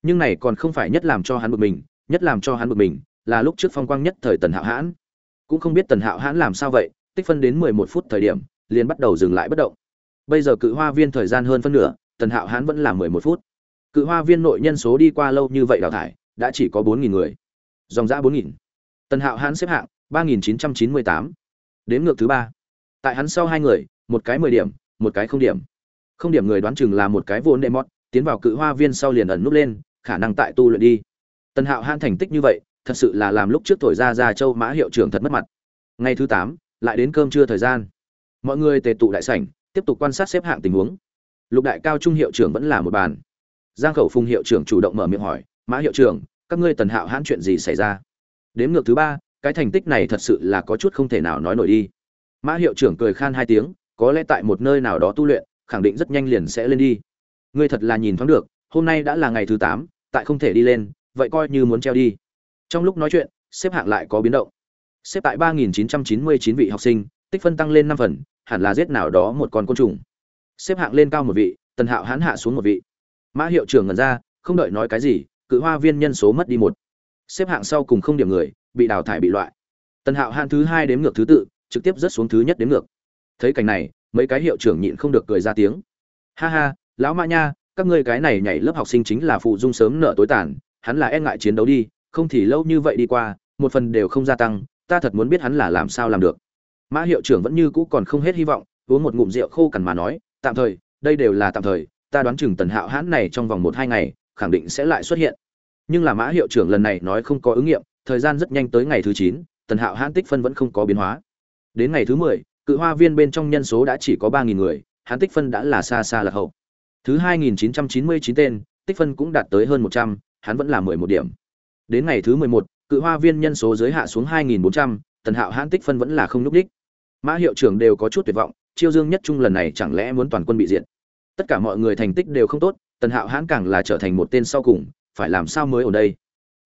Nhưng này còn không phải nhất làm cho hắn bực mình, nhất làm cho hắn bực mình là lúc trước phong quang nhất thời tần hạo hãn cũng không biết tần hạo hãn làm sao vậy tích phân đến 11 phút thời điểm liền bắt đầu dừng lại bất động bây giờ cự hoa viên thời gian hơn phân nửa, tần hạo hán vẫn là 11 phút. Cự hoa viên nội nhân số đi qua lâu như vậy đào thải, đã chỉ có 4.000 người. Dòng giã 4.000 tần hạo hán xếp hạng 3.998 đếm ngược thứ ba. Tại hắn sau hai người, một cái 10 điểm, một cái không điểm. Không điểm người đoán chừng là một cái vô nệ mót tiến vào cự hoa viên sau liền ẩn núp lên, khả năng tại tu luyện đi. Tần hạo hán thành tích như vậy, thật sự là làm lúc trước thổi ra ra châu mã hiệu trưởng thật mất mặt. Ngày thứ tám, lại đến cơm trưa thời gian. Mọi người tề tụ đại sảnh tiếp tục quan sát xếp hạng tình huống. Lục đại cao trung hiệu trưởng vẫn là một bàn. Giang khẩu phùng hiệu trưởng chủ động mở miệng hỏi, mã hiệu trưởng, các ngươi tần hạo hãn chuyện gì xảy ra? Đếm ngược thứ ba, cái thành tích này thật sự là có chút không thể nào nói nổi đi. Mã hiệu trưởng cười khan hai tiếng, có lẽ tại một nơi nào đó tu luyện, khẳng định rất nhanh liền sẽ lên đi. Ngươi thật là nhìn thoáng được, hôm nay đã là ngày thứ tám, tại không thể đi lên, vậy coi như muốn treo đi. Trong lúc nói chuyện, xếp hạng lại có biến động. Xếp tại 3.999 vị học sinh, tích phân tăng lên năm phần hẳn là giết nào đó một con côn trùng. Xếp hạng lên cao một vị, tần hạo hãn hạ xuống một vị. Mã hiệu trưởng ngẩn ra, không đợi nói cái gì, cự hoa viên nhân số mất đi một. Xếp hạng sau cùng không điểm người, bị đào thải bị loại. Tần hạo hãn thứ hai đếm ngược thứ tự, trực tiếp rớt xuống thứ nhất đếm ngược. Thấy cảnh này, mấy cái hiệu trưởng nhịn không được cười ra tiếng. Ha ha, lão mã nha, các ngươi cái này nhảy lớp học sinh chính là phụ dung sớm nợ tối tàn, hắn là e ngại chiến đấu đi, không thì lâu như vậy đi qua, một phần đều không gia tăng, ta thật muốn biết hắn là làm sao làm được mã hiệu trưởng vẫn như cũ còn không hết hy vọng, uống một ngụm rượu khô cằn mà nói, tạm thời, đây đều là tạm thời, ta đoán chừng tần hạo hãn này trong vòng một hai ngày, khẳng định sẽ lại xuất hiện. Nhưng là mã hiệu trưởng lần này nói không có ứng nghiệm, thời gian rất nhanh tới ngày thứ chín, tần hạo hãn tích phân vẫn không có biến hóa. Đến ngày thứ mười, cự hoa viên bên trong nhân số đã chỉ có ba nghìn người hãn tích phân đã là xa xa lạc hậu. Thứ hai nghìn chín trăm chín mươi chín tên, tích phân cũng đạt tới hơn một trăm, hắn vẫn là mười một điểm. Đến ngày thứ mười một, cự hoa viên nhân số giới hạ xuống hai nghìn bốn trăm, tần hạo hãn tích phân vẫn là không n ú c đích mã hiệu trưởng đều có chút tuyệt vọng, chiêu dương nhất trung lần này chẳng lẽ muốn toàn quân bị diện tất cả mọi người thành tích đều không tốt, tần hạo hãn càng là trở thành một tên sau cùng, phải làm sao mới ở đây?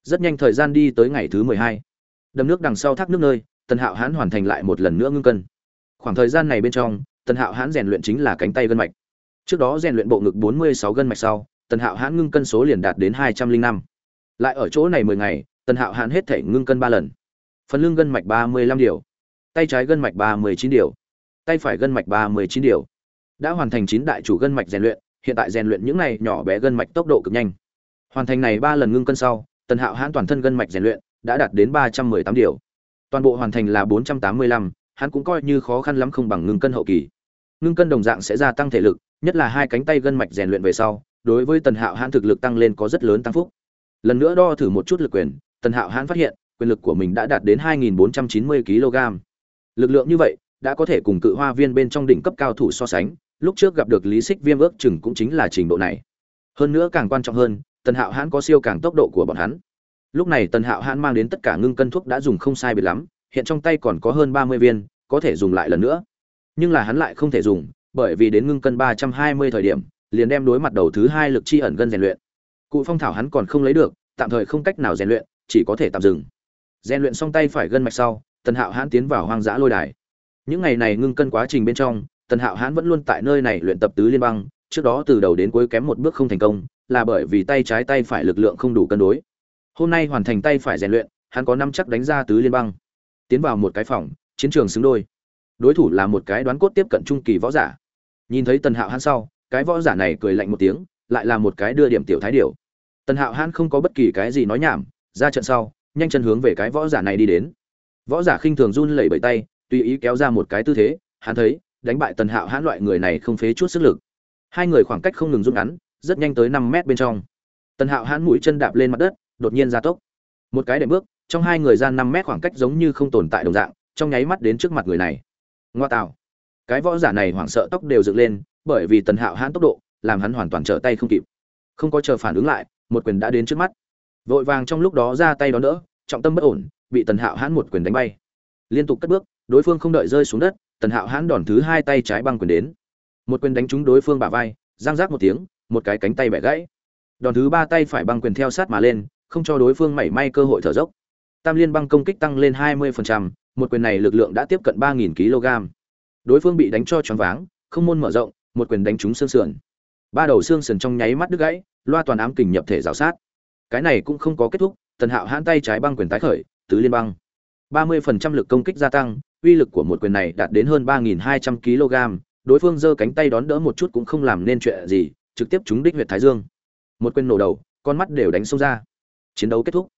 Rất nhanh thời gian đi tới ngày thứ mười hai. Đầm nước đằng sau thác nước nơi, tần hạo hãn hoàn thành lại một lần nữa ngưng cân. Khoảng thời gian này bên trong, tần hạo hãn rèn luyện chính là cánh tay gân mạch. Trước đó rèn luyện bộ ngực bốn mươi sáu gân mạch sau, tần hạo hãn ngưng cân số liền đạt đến hai trăm linh năm. Lại ở chỗ này mười ngày, tần hạo hãn hết thể ngưng cân ba lần. Phần lương gân mạch ba mươi lăm điều tay trái gân mạch ba mươi chín điều. Tay phải gân mạch ba mươi chín điều. Đã hoàn thành chín đại chủ gân mạch rèn luyện, hiện tại rèn luyện những này nhỏ bé gân mạch tốc độ cực nhanh. Hoàn thành này ba lần ngưng cân sau, tần hạo hãn toàn thân gân mạch rèn luyện đã đạt đến ba trăm mười tám điều. Toàn bộ hoàn thành là bốn trăm tám mươi lăm, hắn cũng coi như khó khăn lắm không bằng ngưng cân hậu kỳ. Ngưng cân đồng dạng sẽ gia tăng thể lực, nhất là hai cánh tay gân mạch rèn luyện về sau, đối với tần hạo hãn thực lực tăng lên có rất lớn tăng phúc. Lần nữa đo thử một chút lực quyền, tần hạo hãn phát hiện, quyền lực của mình đã đạt đến 2.490 kg lực lượng như vậy, đã có thể cùng cự hoa viên bên trong đỉnh cấp cao thủ so sánh, lúc trước gặp được lý xích viêm ước chừng cũng chính là trình độ này. Hơn nữa càng quan trọng hơn, tần hạo hãn có siêu càng tốc độ của bọn hắn. Lúc này tần hạo hãn mang đến tất cả ngưng cân thuốc đã dùng không sai biệt lắm, hiện trong tay còn có hơn 30 viên, có thể dùng lại lần nữa. Nhưng là hắn lại không thể dùng, bởi vì đến ngưng cân 320 thời điểm, liền đem đối mặt đầu thứ hai lực chi ẩn gân rèn luyện. Cụ phong thảo hắn còn không lấy được, tạm thời không cách nào rèn luyện, chỉ có thể tạm dừng. Rèn luyện xong tay phải gân mạch sau tần hạo hãn tiến vào hoang dã lôi đài. Những ngày này ngưng cân quá trình bên trong, tần hạo hãn vẫn luôn tại nơi này luyện tập tứ liên băng, trước đó từ đầu đến cuối kém một bước không thành công, là bởi vì tay trái tay phải lực lượng không đủ cân đối. Hôm nay hoàn thành tay phải rèn luyện, hắn có năm chắc đánh ra tứ liên băng. Tiến vào một cái phòng, chiến trường xứng đôi. Đối thủ là một cái đoán cốt tiếp cận trung kỳ võ giả. Nhìn thấy tần hạo hãn sau, cái võ giả này cười lạnh một tiếng, lại là một cái đưa điểm tiểu thái điểu. Tần hạo hãn không có bất kỳ cái gì nói nhảm, ra trận sau, nhanh chân hướng về cái võ giả này đi đến võ giả khinh thường run lẩy bẩy tay, tùy ý kéo ra một cái tư thế, hắn thấy, đánh bại tần hạo hãn loại người này không phế chút sức lực. Hai người khoảng cách không ngừng rút ngắn, rất nhanh tới năm mét bên trong. Tần hạo hãn mũi chân đạp lên mặt đất, đột nhiên ra tốc. Một cái đệm bước, trong hai người gian năm mét khoảng cách giống như không tồn tại đồng dạng, trong nháy mắt đến trước mặt người này. Ngoa tạo. Cái võ giả này hoảng sợ tóc đều dựng lên, bởi vì tần hạo hãn tốc độ, làm hắn hoàn toàn trở tay không kịp. Không có chờ phản ứng lại, một quyền đã đến trước mắt. Vội vàng trong lúc đó ra tay đón đỡ, trọng tâm bất ổn bị tần hạo hãn một quyền đánh bay. Liên tục cất bước đối phương không đợi rơi xuống đất tần hạo hãn đòn thứ hai tay trái băng quyền đến. Một quyền đánh trúng đối phương bả vai giang rác một tiếng một cái cánh tay bẻ gãy. Đòn thứ ba tay phải băng quyền theo sát mà lên không cho đối phương mảy may cơ hội thở dốc. Tam liên băng công kích tăng lên 20%, một quyền này lực lượng đã tiếp cận 3.000 kg. Đối phương bị đánh cho choáng váng không môn mở rộng một quyền đánh trúng xương sườn. Ba đầu xương sườn trong nháy mắt đứt gãy loa toàn ám kình nhập thể rào sát. Cái này cũng không có kết thúc tần hạo hãn tay trái băng quyền tái khởi tứ liên bang, ba mươi phần trăm lực công kích gia tăng uy lực của một quyền này đạt đến hơn ba nghìn hai trăm kg đối phương giơ cánh tay đón đỡ một chút cũng không làm nên chuyện gì trực tiếp trúng đích huyệt thái dương. Một quyền nổ đầu con mắt đều đánh xông ra. Chiến đấu kết thúc.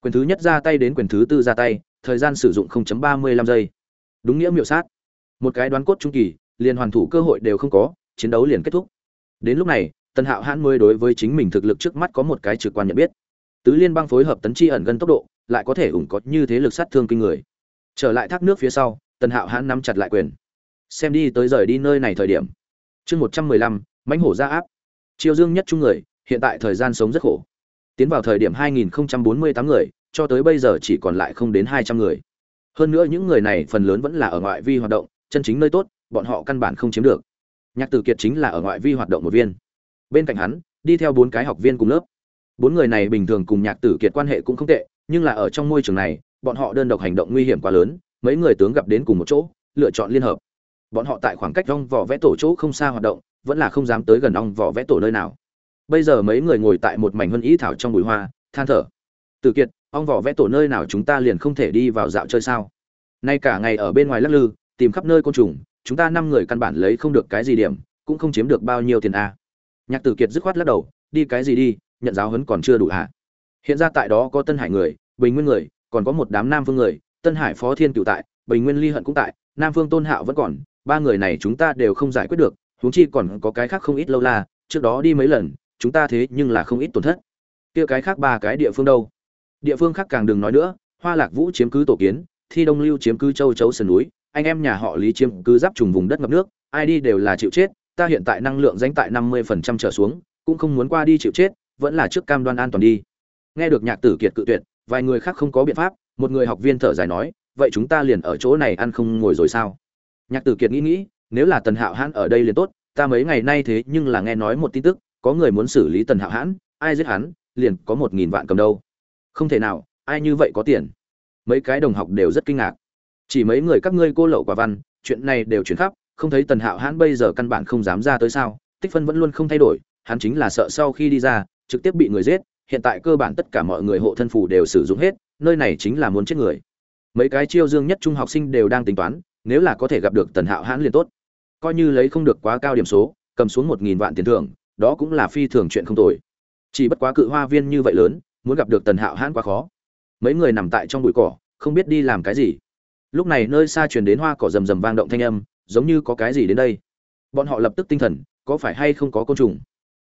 Quyền thứ nhất ra tay đến quyền thứ tư ra tay thời gian sử dụng 0.35 giây. Đúng nghĩa miểu sát. Một cái đoán cốt trung kỳ liền hoàn thủ cơ hội đều không có chiến đấu liền kết thúc. Đến lúc này tần hạo hãn mới đối với chính mình thực lực trước mắt có một cái trực quan nhận biết. Tứ liên bang phối hợp tấn chi ẩn gần tốc độ lại có thể ủng có như thế lực sát thương kinh người. Trở lại thác nước phía sau, tần hạo hãn nắm chặt lại quyền. Xem đi, tới rời đi nơi này thời điểm. Chương một trăm mười lăm, mãnh hổ ra áp. Chiêu dương nhất chung người, hiện tại thời gian sống rất khổ. Tiến vào thời điểm 2048 người, cho tới bây giờ chỉ còn lại không đến 200 người. Hơn nữa những người này phần lớn vẫn là ở ngoại vi hoạt động, chân chính nơi tốt, bọn họ căn bản không chiếm được. Nhạc tử kiệt chính là ở ngoại vi hoạt động một viên. Bên cạnh hắn, đi theo bốn cái học viên cùng lớp. Bốn người này bình thường cùng nhạc tử kiệt quan hệ cũng không tệ nhưng là ở trong môi trường này, bọn họ đơn độc hành động nguy hiểm quá lớn, mấy người tướng gặp đến cùng một chỗ, lựa chọn liên hợp. Bọn họ tại khoảng cách ong vỏ vẽ tổ chỗ không xa hoạt động, vẫn là không dám tới gần ong vỏ vẽ tổ nơi nào. Bây giờ mấy người ngồi tại một mảnh huân ý thảo trong bụi hoa, than thở. Từ kiệt, ong vỏ vẽ tổ nơi nào chúng ta liền không thể đi vào dạo chơi sao? Nay cả ngày ở bên ngoài lắc lư, tìm khắp nơi côn trùng, chúng ta năm người căn bản lấy không được cái gì điểm, cũng không chiếm được bao nhiêu tiền a. Nhạc tử kiệt dứt khoát lắc đầu, đi cái gì đi, nhận giáo huấn còn chưa đủ hả? Hiện ra tại đó có tân hải người bình nguyên người, còn có một đám nam phương người, tân hải phó thiên cựu tại, bình nguyên ly hận cũng tại, nam phương tôn hạo vẫn còn, ba người này chúng ta đều không giải quyết được, huống chi còn có cái khác không ít lâu la, trước đó đi mấy lần, chúng ta thế nhưng là không ít tổn thất. Kia cái khác ba cái địa phương đâu? Địa phương khác càng đừng nói nữa, hoa lạc vũ chiếm cứ tổ kiến, thi đông lưu chiếm cứ châu chấu sườn núi, anh em nhà họ lý chiếm cứ giáp trùng vùng đất ngập nước, ai đi đều là chịu chết, ta hiện tại năng lượng danh tại năm mươi phần trăm trở xuống, cũng không muốn qua đi chịu chết, vẫn là trước cam đoan an toàn đi. Nghe được nhạc tử kiệt cự tuyệt vài người khác không có biện pháp, một người học viên thở dài nói, vậy chúng ta liền ở chỗ này ăn không ngồi rồi sao? Nhạc tử kiệt nghĩ nghĩ, nếu là tần hạo hãn ở đây liền tốt, ta mấy ngày nay thế nhưng là nghe nói một tin tức, có người muốn xử lý tần hạo hãn, ai giết hắn, liền có một nghìn vạn cầm đâu. Không thể nào, ai như vậy có tiền? Mấy cái đồng học đều rất kinh ngạc. Chỉ mấy người các ngươi cô lậu quả văn, chuyện này đều chuyển khắp, không thấy tần hạo hãn bây giờ căn bản không dám ra tới sao, tích phân vẫn luôn không thay đổi, hắn chính là sợ sau khi đi ra, trực tiếp bị người giết hiện tại cơ bản tất cả mọi người hộ thân phủ đều sử dụng hết, nơi này chính là muốn chết người. Mấy cái chiêu dương nhất trung học sinh đều đang tính toán, nếu là có thể gặp được tần hạo hãn liền tốt. Coi như lấy không được quá cao điểm số, cầm xuống một nghìn vạn tiền thưởng, đó cũng là phi thường chuyện không tồi. Chỉ bất quá cự hoa viên như vậy lớn, muốn gặp được tần hạo hãn quá khó. Mấy người nằm tại trong bụi cỏ, không biết đi làm cái gì. Lúc này nơi xa truyền đến hoa cỏ rầm rầm vang động thanh âm, giống như có cái gì đến đây. Bọn họ lập tức tinh thần, có phải hay không có côn trùng?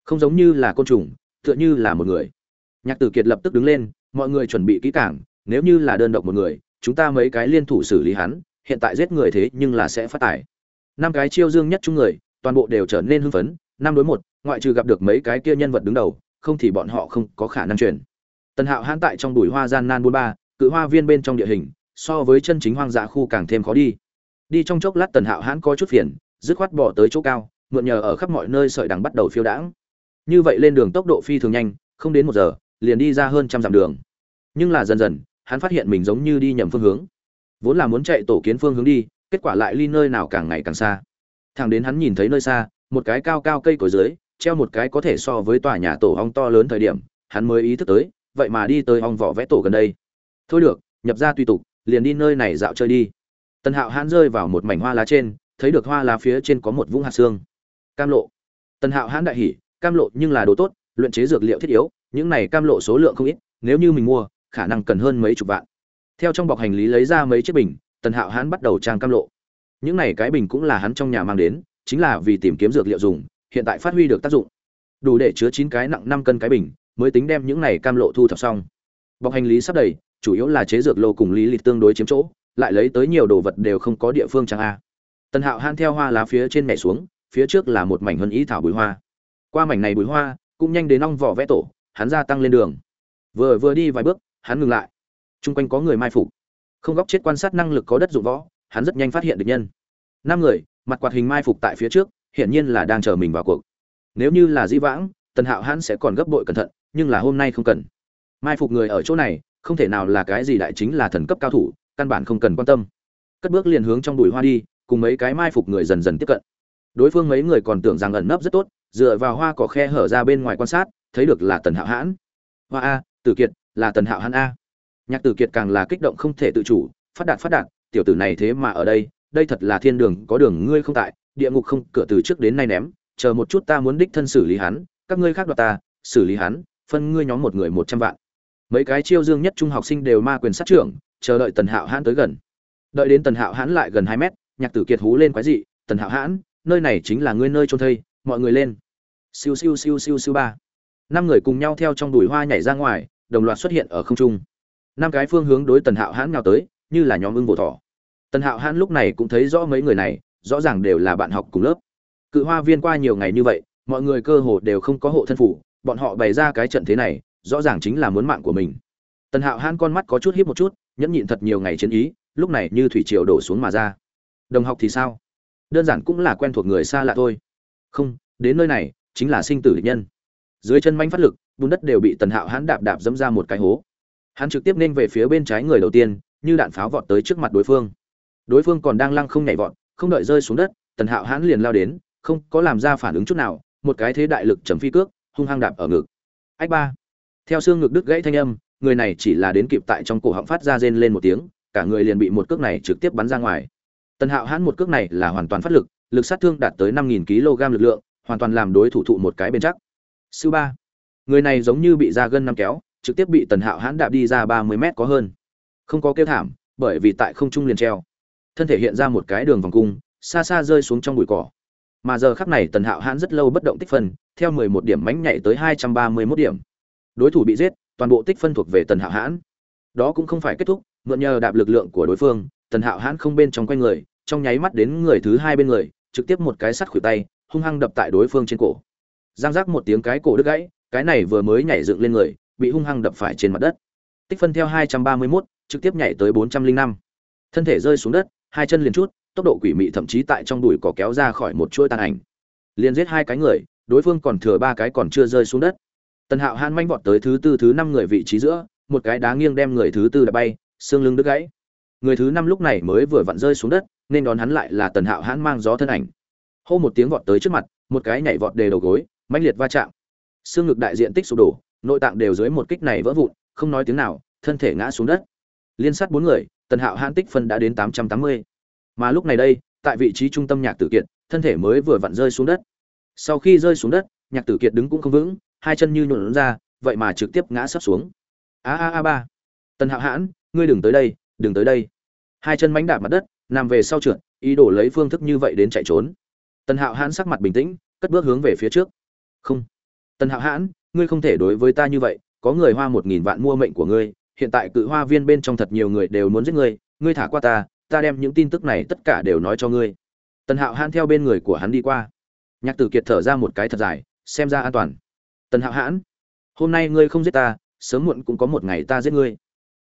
Không giống như là côn trùng, tựa như là một người nhạc tử kiệt lập tức đứng lên, mọi người chuẩn bị kỹ cảng nếu như là đơn độc một người, chúng ta mấy cái liên thủ xử lý hắn, hiện tại giết người thế nhưng là sẽ phát tải năm cái chiêu dương nhất chung người, toàn bộ đều trở nên hưng phấn, năm đối một, ngoại trừ gặp được mấy cái kia nhân vật đứng đầu, không thì bọn họ không có khả năng chuyển tần hạo hãn tại trong bụi hoa gian nan buôn ba, cự hoa viên bên trong địa hình, so với chân chính hoang dã khu càng thêm khó đi. Đi trong chốc lát tần hạo hãn có chút phiền, dứt khoát bỏ tới chỗ cao, mượn nhờ ở khắp mọi nơi sợi đằng bắt đầu phiêu đãng. Như vậy lên đường tốc độ phi thường nhanh, không đến một giờ liền đi ra hơn trăm dặm đường. Nhưng là dần dần, hắn phát hiện mình giống như đi nhầm phương hướng. Vốn là muốn chạy tổ kiến phương hướng đi, kết quả lại ly nơi nào càng ngày càng xa. Thẳng đến hắn nhìn thấy nơi xa, một cái cao cao cây cối dưới, treo một cái có thể so với tòa nhà tổ ong to lớn thời điểm, hắn mới ý thức tới, vậy mà đi tới ong vỏ vẽ tổ gần đây. Thôi được, nhập ra tùy tục, liền đi nơi này dạo chơi đi. Tần hạo hãn rơi vào một mảnh hoa lá trên, thấy được hoa lá phía trên có một vũng hạt xương. Cam lộ. Tần hạo hãn đại hỉ, cam lộ, nhưng là đồ tốt, luyện chế dược liệu thiết yếu những này cam lộ số lượng không ít, nếu như mình mua, khả năng cần hơn mấy chục vạn. Theo trong bọc hành lý lấy ra mấy chiếc bình, tần hạo Hán bắt đầu trang cam lộ. Những này cái bình cũng là hắn trong nhà mang đến, chính là vì tìm kiếm dược liệu dùng, hiện tại phát huy được tác dụng. Đủ để chứa chín cái nặng năm cân cái bình, mới tính đem những này cam lộ thu thập xong. Bọc hành lý sắp đầy, chủ yếu là chế dược lô cùng lý lịch tương đối chiếm chỗ, lại lấy tới nhiều đồ vật đều không có địa phương chẳng a. Tần hạo han theo hoa lá phía trên mẹ xuống, phía trước là một mảnh hân ý thảo bùi hoa. Qua mảnh này bùi hoa, cũng nhanh đến ong vỏ vẽ tổ hắn gia tăng lên đường. Vừa vừa đi vài bước, hắn ngừng lại. Trung quanh có người mai phục. Không góc chết quan sát năng lực có đất dụng võ, hắn rất nhanh phát hiện được nhân. Năm người, mặt quạt hình mai phục tại phía trước, hiển nhiên là đang chờ mình vào cuộc. Nếu như là di vãng, tần hạo hắn sẽ còn gấp bội cẩn thận, nhưng là hôm nay không cần. Mai phục người ở chỗ này, không thể nào là cái gì đại chính là thần cấp cao thủ, căn bản không cần quan tâm. Cất bước liền hướng trong bụi hoa đi, cùng mấy cái mai phục người dần dần tiếp cận. Đối phương mấy người còn tưởng rằng ẩn nấp rất tốt, dựa vào hoa có khe hở ra bên ngoài quan sát thấy được là tần hạo hãn. Hoa a, tử kiệt, là tần hạo hãn a. Nhạc tử kiệt càng là kích động không thể tự chủ, phát đạt phát đạt, tiểu tử này thế mà ở đây đây thật là thiên đường, có đường ngươi không tại, địa ngục không, cửa từ trước đến nay ném, chờ một chút ta muốn đích thân xử lý hắn, các ngươi khác đoạt ta, xử lý hắn, phân ngươi nhóm một người một trăm vạn. Mấy cái chiêu dương nhất trung học sinh đều ma quyền sát trưởng, chờ đợi tần hạo hãn tới gần. Đợi đến tần hạo hãn lại gần hai mét, nhạc tử kiệt hú lên quái dị, tần hạo hãn, nơi này chính là ngươi nơi trôn thây, mọi người lên. Siêu siêu siêu siêu siêu ba năm người cùng nhau theo trong đùi hoa nhảy ra ngoài, đồng loạt xuất hiện ở không trung. Năm cái phương hướng đối tần hạo hãn nhào tới, như là nhóm ưng vỗ thỏ. Tần hạo hãn lúc này cũng thấy rõ mấy người này, rõ ràng đều là bạn học cùng lớp. Cự hoa viên qua nhiều ngày như vậy, mọi người cơ hồ đều không có hộ thân phủ, bọn họ bày ra cái trận thế này, rõ ràng chính là muốn mạng của mình. Tần hạo hãn con mắt có chút híp một chút, nhẫn nhịn thật nhiều ngày chiến ý, lúc này như thủy triều đổ xuống mà ra. Đồng học thì sao? Đơn giản cũng là quen thuộc người xa lạ thôi. Không, đến nơi này, chính là sinh tử địch nhân dưới chân manh phát lực, bùn đất đều bị tần hạo hãn đạp đạp dẫm ra một cái hố. Hắn trực tiếp nên về phía bên trái người đầu tiên, như đạn pháo vọt tới trước mặt đối phương. Đối phương còn đang lăng không nhảy vọt, không đợi rơi xuống đất, tần hạo hãn liền lao đến, không có làm ra phản ứng chút nào, một cái thế đại lực chấm phi cước, hung hăng đạp ở ngực. Ách ba. Theo xương ngực đứt gãy thanh âm, người này chỉ là đến kịp tại trong cổ họng phát ra rên lên một tiếng, cả người liền bị một cước này trực tiếp bắn ra ngoài. Tần hạo hãn một cước này là hoàn toàn phát lực lực sát thương đạt tới năm nghìn kg lực lượng, hoàn toàn làm đối thủ thụ một cái bên chắc sư ba. Người này giống như bị ra gân năm kéo, trực tiếp bị tần hạo hãn đạp đi ra ba mươi mét có hơn. Không có kêu thảm, bởi vì tại không trung liền treo. Thân thể hiện ra một cái đường vòng cung, xa xa rơi xuống trong bụi cỏ. Mà giờ khắc này tần hạo hãn rất lâu bất động tích phân, theo mười một điểm mánh nhảy tới hai trăm ba mươi mốt điểm. Đối thủ bị giết, toàn bộ tích phân thuộc về tần hạo hãn. Đó cũng không phải kết thúc, mượn nhờ đạp lực lượng của đối phương, tần hạo hãn không bên trong quanh người, trong nháy mắt đến người thứ hai bên người, trực tiếp một cái sắt khuỷu tay, hung hăng đập tại đối phương trên cổ giang giác một tiếng cái cổ đứt gãy cái này vừa mới nhảy dựng lên người bị hung hăng đập phải trên mặt đất. Tích phân theo 231, trực tiếp nhảy tới 405. thân thể rơi xuống đất hai chân liền chút tốc độ quỷ mị thậm chí tại trong đùi cỏ kéo ra khỏi một chuỗi tàn ảnh. Liền giết hai cái người đối phương còn thừa ba cái còn chưa rơi xuống đất. Tần hạo han manh vọt tới thứ tư thứ năm người vị trí giữa một cái đá nghiêng đem người thứ tư đã bay xương lưng đứt gãy. Người thứ năm lúc này mới vừa vặn rơi xuống đất nên đón hắn lại là tần hạo hãn mang gió thân ảnh. Hô một tiếng vọt tới trước mặt một cái nhảy vọt đề đầu gối mãnh liệt va chạm. Xương ngực đại diện tích sụp đổ, nội tạng đều dưới một kích này vỡ vụn, không nói tiếng nào, thân thể ngã xuống đất. Liên sát bốn người, tần hạo hãn tích phân đã đến tám trăm tám mươi. Mà lúc này đây, tại vị trí trung tâm nhạc tử kiệt, thân thể mới vừa vặn rơi xuống đất. Sau khi rơi xuống đất, nhạc tử kiệt đứng cũng không vững, hai chân như nhuộn ra, vậy mà trực tiếp ngã sấp xuống. A a a ba. Tần hạo hãn, ngươi đừng tới đây, đừng tới đây. Hai chân mánh đạp mặt đất, nằm về sau trượt, ý đồ lấy phương thức như vậy đến chạy trốn. Tần hạo hãn sắc mặt bình tĩnh, cất bước hướng về phía trước không. Tần hạo hãn, ngươi không thể đối với ta như vậy, có người hoa một nghìn vạn mua mệnh của ngươi, hiện tại cự hoa viên bên trong thật nhiều người đều muốn giết ngươi ngươi thả qua ta ta đem những tin tức này tất cả đều nói cho ngươi. Tần hạo hãn theo bên người của hắn đi qua. Nhạc tử kiệt thở ra một cái thật dài, xem ra an toàn. Tần hạo hãn, hôm nay ngươi không giết ta, sớm muộn cũng có một ngày ta giết ngươi.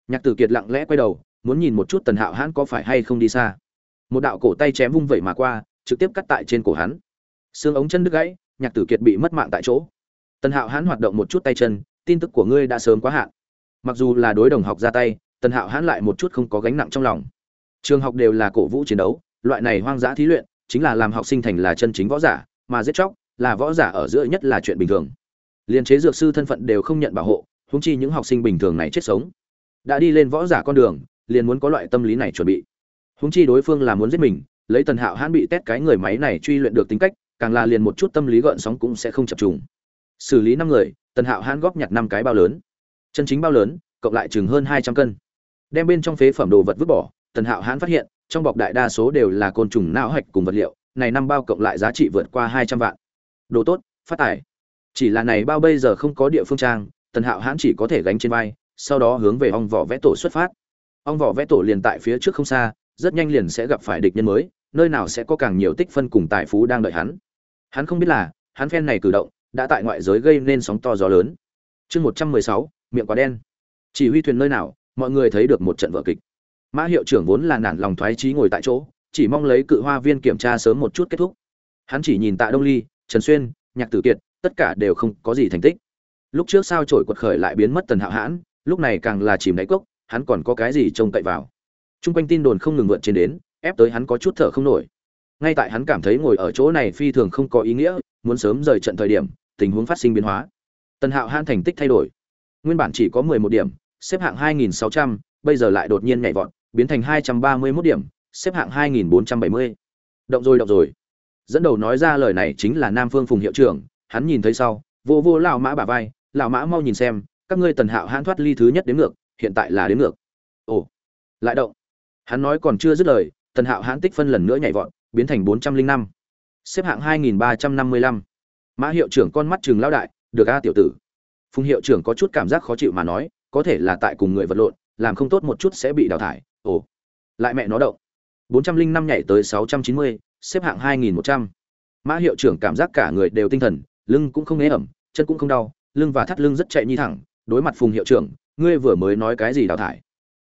Nhạc tử kiệt lặng lẽ quay đầu, muốn nhìn một chút tần hạo hãn có phải hay không đi xa. Một đạo cổ tay chém vung vẩy mà qua, trực tiếp cắt tại trên cổ hắn. Xương ống chân đứt gãy nhạc tử kiệt bị mất mạng tại chỗ. Tần hạo hãn hoạt động một chút tay chân, tin tức của ngươi đã sớm quá hạn. Mặc dù là đối đồng học ra tay, tần hạo hãn lại một chút không có gánh nặng trong lòng. Trường học đều là cổ vũ chiến đấu, loại này hoang dã thí luyện, chính là làm học sinh thành là chân chính võ giả, mà giết chóc, là võ giả ở giữa nhất là chuyện bình thường. Liên chế dược sư thân phận đều không nhận bảo hộ húng chi những học sinh bình thường này chết sống. Đã đi lên võ giả con đường, liền muốn có loại tâm lý này chuẩn bị. Húng chi đối phương là muốn giết mình, lấy tần hạo hãn bị tét cái người máy này truy luyện được tính cách càng là liền một chút tâm lý gợn sóng cũng sẽ không chập trùng. Xử lý năm người, tần hạo hãn góp nhặt năm cái bao lớn. Chân chính bao lớn, cộng lại chừng hơn hai trăm cân. Đem bên trong phế phẩm đồ vật vứt bỏ, tần hạo hãn phát hiện, trong bọc đại đa số đều là côn trùng não hạch cùng vật liệu, này năm bao cộng lại giá trị vượt qua hai trăm vạn. Đồ tốt, phát tải chỉ là này bao bây giờ không có địa phương trang, tần hạo hãn chỉ có thể gánh trên vai, sau đó hướng về ong vỏ vẽ tổ xuất phát. Ong vỏ vẽ tổ liền tại phía trước không xa, rất nhanh liền sẽ gặp phải địch nhân mới, nơi nào sẽ có càng nhiều tích phân cùng tài phú đang đợi hắn hắn không biết là, hắn phen này cử động đã tại ngoại giới gây nên sóng to gió lớn. Chương một trăm mười sáu, miệng quá đen. Chỉ huy thuyền nơi nào, mọi người thấy được một trận vở kịch. Mã hiệu trưởng vốn là nản lòng thoái trí ngồi tại chỗ, chỉ mong lấy cự hoa viên kiểm tra sớm một chút kết thúc. Hắn chỉ nhìn tạ đông ly, trần xuyên, nhạc tử kiệt, tất cả đều không có gì thành tích. Lúc trước sao trổi quật khởi lại biến mất tần hạo hãn, lúc này càng là chìm đáy cốc, hắn còn có cái gì trông cậy vào. Trung quanh tin đồn không ngừng vượt trên đến, ép tới hắn có chút thở không nổi ngay tại hắn cảm thấy ngồi ở chỗ này phi thường không có ý nghĩa muốn sớm rời trận thời điểm tình huống phát sinh biến hóa tần hạo hãn thành tích thay đổi nguyên bản chỉ có mười một điểm xếp hạng hai nghìn sáu trăm bây giờ lại đột nhiên nhảy vọt biến thành hai trăm ba mươi 231 điểm, xếp hạng hai nghìn bốn trăm bảy mươi. Động rồi động rồi. Dẫn đầu nói ra lời này chính là Nam Phương Phùng hiệu trưởng, hắn nhìn thấy sau, vô vô lão mã bả vai, lão mã mau nhìn xem, các ngươi Tần Hạo hãn thoát ly thứ nhất đến ngược, hiện tại là đến ngược. Ồ, lại động. Hắn nói còn chưa dứt lời, Tần Hạo hãn tích phân lần nữa nhảy vọt, biến thành bốn trăm linh năm, xếp hạng hai nghìn ba trăm năm mươi lăm. Mã hiệu trưởng con mắt trừng lão đại, được a tiểu tử. Phùng hiệu trưởng có chút cảm giác khó chịu mà nói, có thể là tại cùng người vật lộn, làm không tốt một chút sẽ bị đào thải. Ồ, lại mẹ nó động. bốn trăm linh năm nhảy tới sáu trăm chín mươi, xếp hạng hai nghìn một trăm. Mã hiệu trưởng cảm giác cả người đều tinh thần, lưng cũng không ế ẩm, chân cũng không đau, lưng và thắt lưng rất chạy nhi thẳng, đối mặt Phùng hiệu trưởng, ngươi vừa mới nói cái gì đào thải?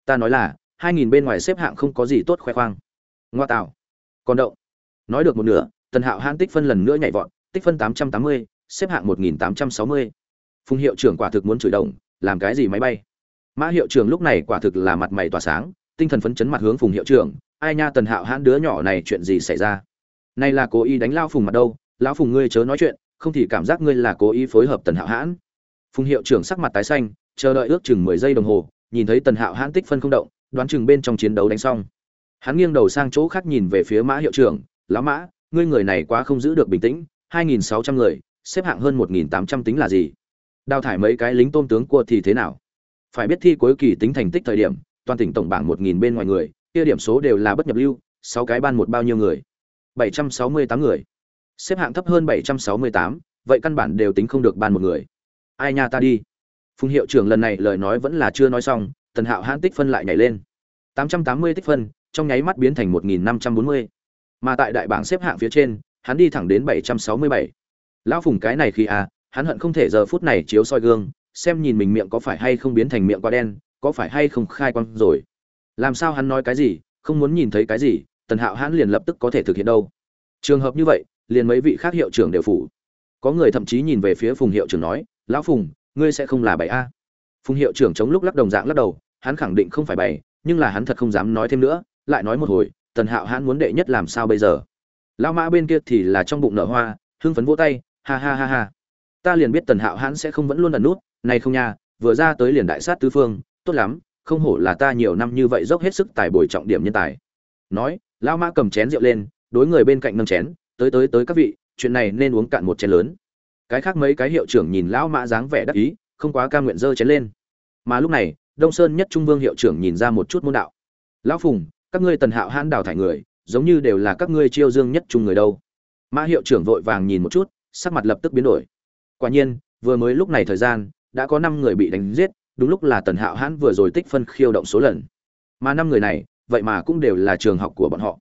Ta nói là, hai nghìn bên ngoài xếp hạng không có gì tốt khoe khoang. Ngoa tạo. Còn động. Nói được một nửa, Tần Hạo Hãn tích phân lần nữa nhảy vọt, tích phân tám trăm tám mươi, xếp hạng một nghìn tám trăm sáu mươi. Phùng hiệu trưởng quả thực muốn chửi động, làm cái gì máy bay? Mã hiệu trưởng lúc này quả thực là mặt mày tỏa sáng, tinh thần phấn chấn mặt hướng Phùng hiệu trưởng, ai nha Tần Hạo Hãn đứa nhỏ này chuyện gì xảy ra? nay là cố ý đánh lao Phùng mặt đâu, lão Phùng ngươi chớ nói chuyện, không thì cảm giác ngươi là cố ý phối hợp Tần Hạo Hãn. Phùng hiệu trưởng sắc mặt tái xanh, chờ đợi ước chừng mười giây đồng hồ, nhìn thấy Tần Hạo Hãn tích phân không động, đoán chừng bên trong chiến đấu đánh xong. Hắn nghiêng đầu sang chỗ khác nhìn về phía Mã hiệu trưởng, "Lão Mã, ngươi người này quá không giữ được bình tĩnh, 2600 người, xếp hạng hơn 1800 tính là gì? Đào thải mấy cái lính tôm tướng cua thì thế nào? Phải biết thi cuối kỳ tính thành tích thời điểm, toàn tỉnh tổng bảng 1000 bên ngoài người, kia điểm số đều là bất nhập lưu, sáu cái ban một bao nhiêu người? 768 người. Xếp hạng thấp hơn 768, vậy căn bản đều tính không được ban một người. Ai nha ta đi. Phùng hiệu trưởng lần này lời nói vẫn là chưa nói xong, Tần Hạo hãn tích phân lại nhảy lên. 880 tích phân, trong nháy mắt biến thành 1540. Mà tại đại bảng xếp hạng phía trên, hắn đi thẳng đến 767. Lão Phùng cái này khi à, hắn hận không thể giờ phút này chiếu soi gương, xem nhìn mình miệng có phải hay không biến thành miệng quá đen, có phải hay không khai quang rồi. Làm sao hắn nói cái gì, không muốn nhìn thấy cái gì, Tần Hạo hắn liền lập tức có thể thực hiện đâu. Trường hợp như vậy, liền mấy vị khác hiệu trưởng đều phủ. Có người thậm chí nhìn về phía Phùng hiệu trưởng nói, "Lão Phùng, ngươi sẽ không là bảy a?" Phùng hiệu trưởng chống lúc lắc đồng dạng lắc đầu, hắn khẳng định không phải bảy, nhưng là hắn thật không dám nói thêm nữa, lại nói một hồi, Tần Hạo hãn muốn đệ nhất làm sao bây giờ? Lão Mã bên kia thì là trong bụng nở hoa, hưng phấn vỗ tay, ha ha ha ha. Ta liền biết Tần Hạo hãn sẽ không vẫn luôn ẩn nút, này không nha, vừa ra tới liền đại sát tứ phương, tốt lắm, không hổ là ta nhiều năm như vậy dốc hết sức tài bồi trọng điểm nhân tài. Nói, Lão Mã cầm chén rượu lên, đối người bên cạnh nâng chén, tới tới tới các vị, chuyện này nên uống cạn một chén lớn. Cái khác mấy cái hiệu trưởng nhìn lão Mã dáng vẻ đắc ý, không quá cam nguyện dơ chén lên. Mà lúc này, Đông Sơn nhất Trung Vương hiệu trưởng nhìn ra một chút môn đạo. Lão Phùng, các ngươi Tần Hạo hãn đào thải người, giống như đều là các ngươi chiêu dương nhất trung người đâu. Mã hiệu trưởng vội vàng nhìn một chút, sắc mặt lập tức biến đổi. Quả nhiên, vừa mới lúc này thời gian, đã có năm người bị đánh giết, đúng lúc là Tần Hạo Hãn vừa rồi tích phân khiêu động số lần. Mà năm người này, vậy mà cũng đều là trường học của bọn họ.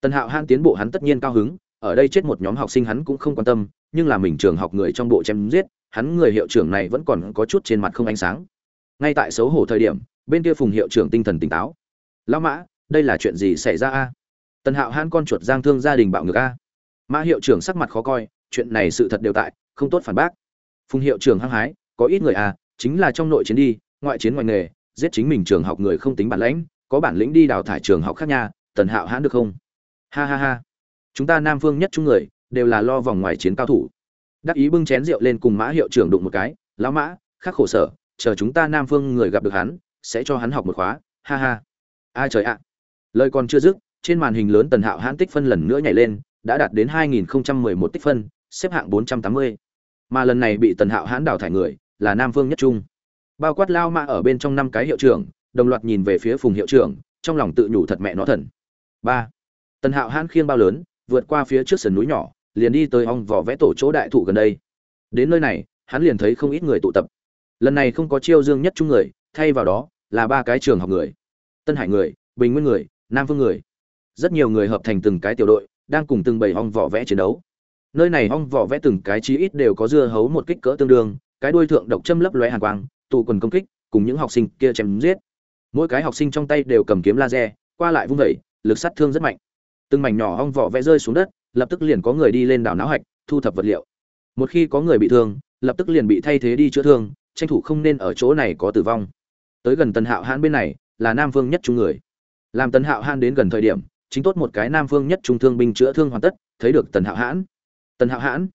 Tần Hạo Hãn tiến bộ hắn tất nhiên cao hứng, ở đây chết một nhóm học sinh hắn cũng không quan tâm, nhưng là mình trường học người trong bộ chém giết, hắn người hiệu trưởng này vẫn còn có chút trên mặt không ánh sáng. Ngay tại xấu hổ thời điểm, bên kia Phùng hiệu trưởng tinh thần tỉnh táo. "Lão Mã, đây là chuyện gì xảy ra a?" Tần Hạo Hãn con chuột giang thương gia đình bạo ngược a. Mã hiệu trưởng sắc mặt khó coi, chuyện này sự thật đều tại, không tốt phản bác. Phùng hiệu trưởng hăng hái, có ít người à, chính là trong nội chiến đi, ngoại chiến ngoài nghề, giết chính mình trường học người không tính bản lĩnh, có bản lĩnh đi đào thải trường học khác nha, Tần Hạo Hãn được không? Ha ha ha. Chúng ta Nam Phương nhất chúng người, đều là lo vòng ngoài chiến cao thủ. Đắc ý bưng chén rượu lên cùng Mã hiệu trưởng đụng một cái, lão Mã, khắc khổ sở, chờ chúng ta Nam Phương người gặp được hắn, sẽ cho hắn học một khóa, ha ha. Ai trời ạ. Lời còn chưa dứt, trên màn hình lớn Tần Hạo Hãn tích phân lần nữa nhảy lên, đã đạt đến 2011 tích phân, xếp hạng 480. Mà lần này bị Tần Hạo Hãn đào thải người, là Nam Phương Nhất Trung. Bao quát lao mã ở bên trong năm cái hiệu trưởng, đồng loạt nhìn về phía Phùng hiệu trưởng, trong lòng tự nhủ thật mẹ nó thần. 3. Tần Hạo Hãn khiêng bao lớn, vượt qua phía trước sườn núi nhỏ, liền đi tới ong vỏ vẽ tổ chỗ đại thụ gần đây. Đến nơi này, hắn liền thấy không ít người tụ tập. Lần này không có chiêu dương nhất trung người, thay vào đó là ba cái trường học người. Tân Hải người, Bình Nguyên người, Nam Phương người. Rất nhiều người hợp thành từng cái tiểu đội, đang cùng từng bầy hong vỏ vẽ chiến đấu. Nơi này hong vỏ vẽ từng cái chí ít đều có dưa hấu một kích cỡ tương đương, cái đuôi thượng độc châm lấp lóe hàn quang, tụ quần công kích, cùng những học sinh kia chém giết. Mỗi cái học sinh trong tay đều cầm kiếm laser, qua lại vung vẩy lực sát thương rất mạnh. Từng mảnh nhỏ hong vỏ vẽ rơi xuống đất, lập tức liền có người đi lên đảo náo hạch, thu thập vật liệu. Một khi có người bị thương, lập tức liền bị thay thế đi chữa thương, tranh thủ không nên ở chỗ này có tử vong. Tới gần tần hạo hãn bên này, là nam vương nhất chúng người làm tần hạo hãn đến gần thời điểm, chính tốt một cái nam phương nhất trung thương binh chữa thương hoàn tất, thấy được tần hạo hãn. Tần hạo hãn?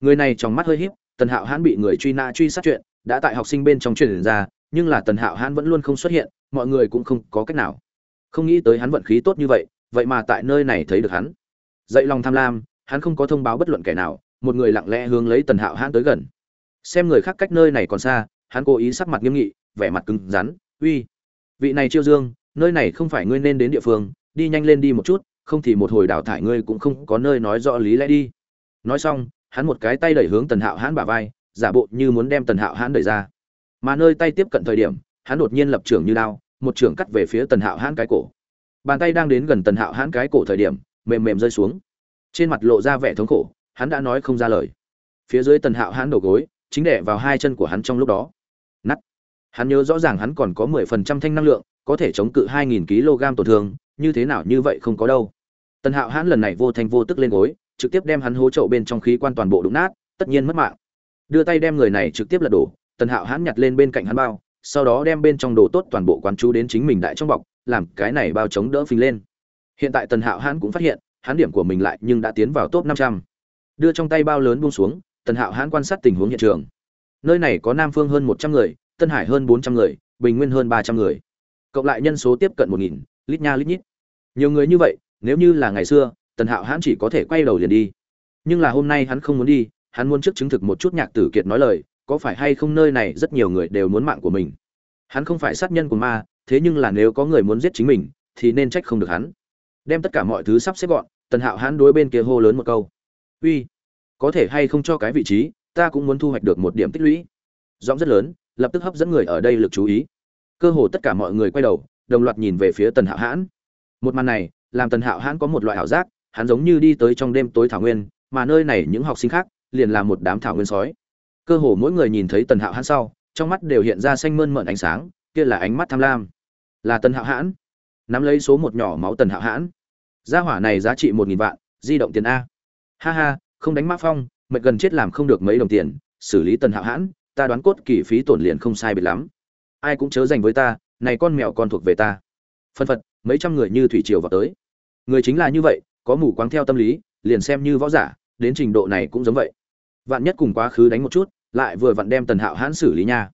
Người này trong mắt hơi híp, tần hạo hãn bị người truy nã truy sát chuyện, đã tại học sinh bên trong truyền ra, nhưng là tần hạo hãn vẫn luôn không xuất hiện, mọi người cũng không có cách nào. Không nghĩ tới hắn vận khí tốt như vậy vậy mà tại nơi này thấy được hắn. Dậy lòng tham lam, hắn không có thông báo bất luận kẻ nào, một người lặng lẽ hướng lấy tần hạo hãn tới gần. Xem người khác cách nơi này còn xa, hắn cố ý sắc mặt nghiêm nghị, vẻ mặt cứng rắn, uy, vị này chiêu dương nơi này không phải ngươi nên đến địa phương, đi nhanh lên đi một chút, không thì một hồi đào thải ngươi cũng không có nơi nói rõ lý lẽ đi. Nói xong, hắn một cái tay đẩy hướng tần hạo hãn bả vai, giả bộ như muốn đem tần hạo hãn đẩy ra. Mà nơi tay tiếp cận thời điểm, hắn đột nhiên lập trường như đao, một trường cắt về phía tần hạo hãn cái cổ. Bàn tay đang đến gần tần hạo hãn cái cổ thời điểm, mềm mềm rơi xuống. Trên mặt lộ ra vẻ thống khổ, hắn đã nói không ra lời. Phía dưới tần hạo hãn đầu gối, chính đẻ vào hai chân của hắn trong lúc đó. Nắt hắn nhớ rõ ràng hắn còn có mười phần trăm thanh năng lượng có thể chống cự hai nghìn kg tổn thương, như thế nào như vậy không có đâu. Tần hạo hãn lần này vô thanh vô tức lên gối, trực tiếp đem hắn hố trậu bên trong khí quan toàn bộ đụng nát, tất nhiên mất mạng. Đưa tay đem người này trực tiếp lật đổ, tần hạo hãn nhặt lên bên cạnh hắn bao, sau đó đem bên trong đồ tốt toàn bộ quán chú đến chính mình đại trong bọc, làm cái này bao chống đỡ phình lên. Hiện tại tần hạo hãn cũng phát hiện, hắn điểm của mình lại nhưng đã tiến vào top năm trăm. Đưa trong tay bao lớn buông xuống, tần hạo hãn quan sát tình huống hiện trường. Nơi này có nam phương hơn một trăm người, tân hải hơn bốn trăm người, bình nguyên hơn ba trăm người cộng lại nhân số tiếp cận một nghìn, lít nha lít nhít. Nhiều người như vậy, nếu như là ngày xưa, tần hạo hãn chỉ có thể quay đầu liền đi. Nhưng là hôm nay hắn không muốn đi, hắn muốn trước chứng thực một chút nhạc tử kiệt nói lời, có phải hay không nơi này rất nhiều người đều muốn mạng của mình. Hắn không phải sát nhân của ma, thế nhưng là nếu có người muốn giết chính mình, thì nên trách không được hắn. Đem tất cả mọi thứ sắp xếp gọn, tần hạo hắn đối bên kia hô lớn một câu. Uy, có thể hay không cho cái vị trí, ta cũng muốn thu hoạch được một điểm tích lũy. Giọng rất lớn, lập tức hấp dẫn người ở đây lực chú ý cơ hồ tất cả mọi người quay đầu, đồng loạt nhìn về phía tần hạo hãn. Một màn này, làm tần hạo hãn có một loại ảo giác, hắn giống như đi tới trong đêm tối thảo nguyên, mà nơi này những học sinh khác liền là một đám thảo nguyên sói. Cơ hồ mỗi người nhìn thấy tần hạo hãn sau, trong mắt đều hiện ra xanh mơn mởn ánh sáng, kia là ánh mắt tham lam. Là tần hạo hãn. Nắm lấy số một nhỏ máu tần hạo hãn. Gia hỏa này giá trị một nghìn vạn, di động tiền a. Ha ha, không đánh mã phong, mệt gần chết làm không được mấy đồng tiền, xử lý tần hạo hãn, ta đoán cốt kỳ phí tổn liền không sai biệt lắm ai cũng chớ dành với ta, này con mèo còn thuộc về ta. Phân phật, mấy trăm người như thủy triều vào tới. Người chính là như vậy, có mù quáng theo tâm lý, liền xem như võ giả, đến trình độ này cũng giống vậy. Vạn nhất cùng quá khứ đánh một chút, lại vừa vặn đem tần hạo hãn xử lý nha.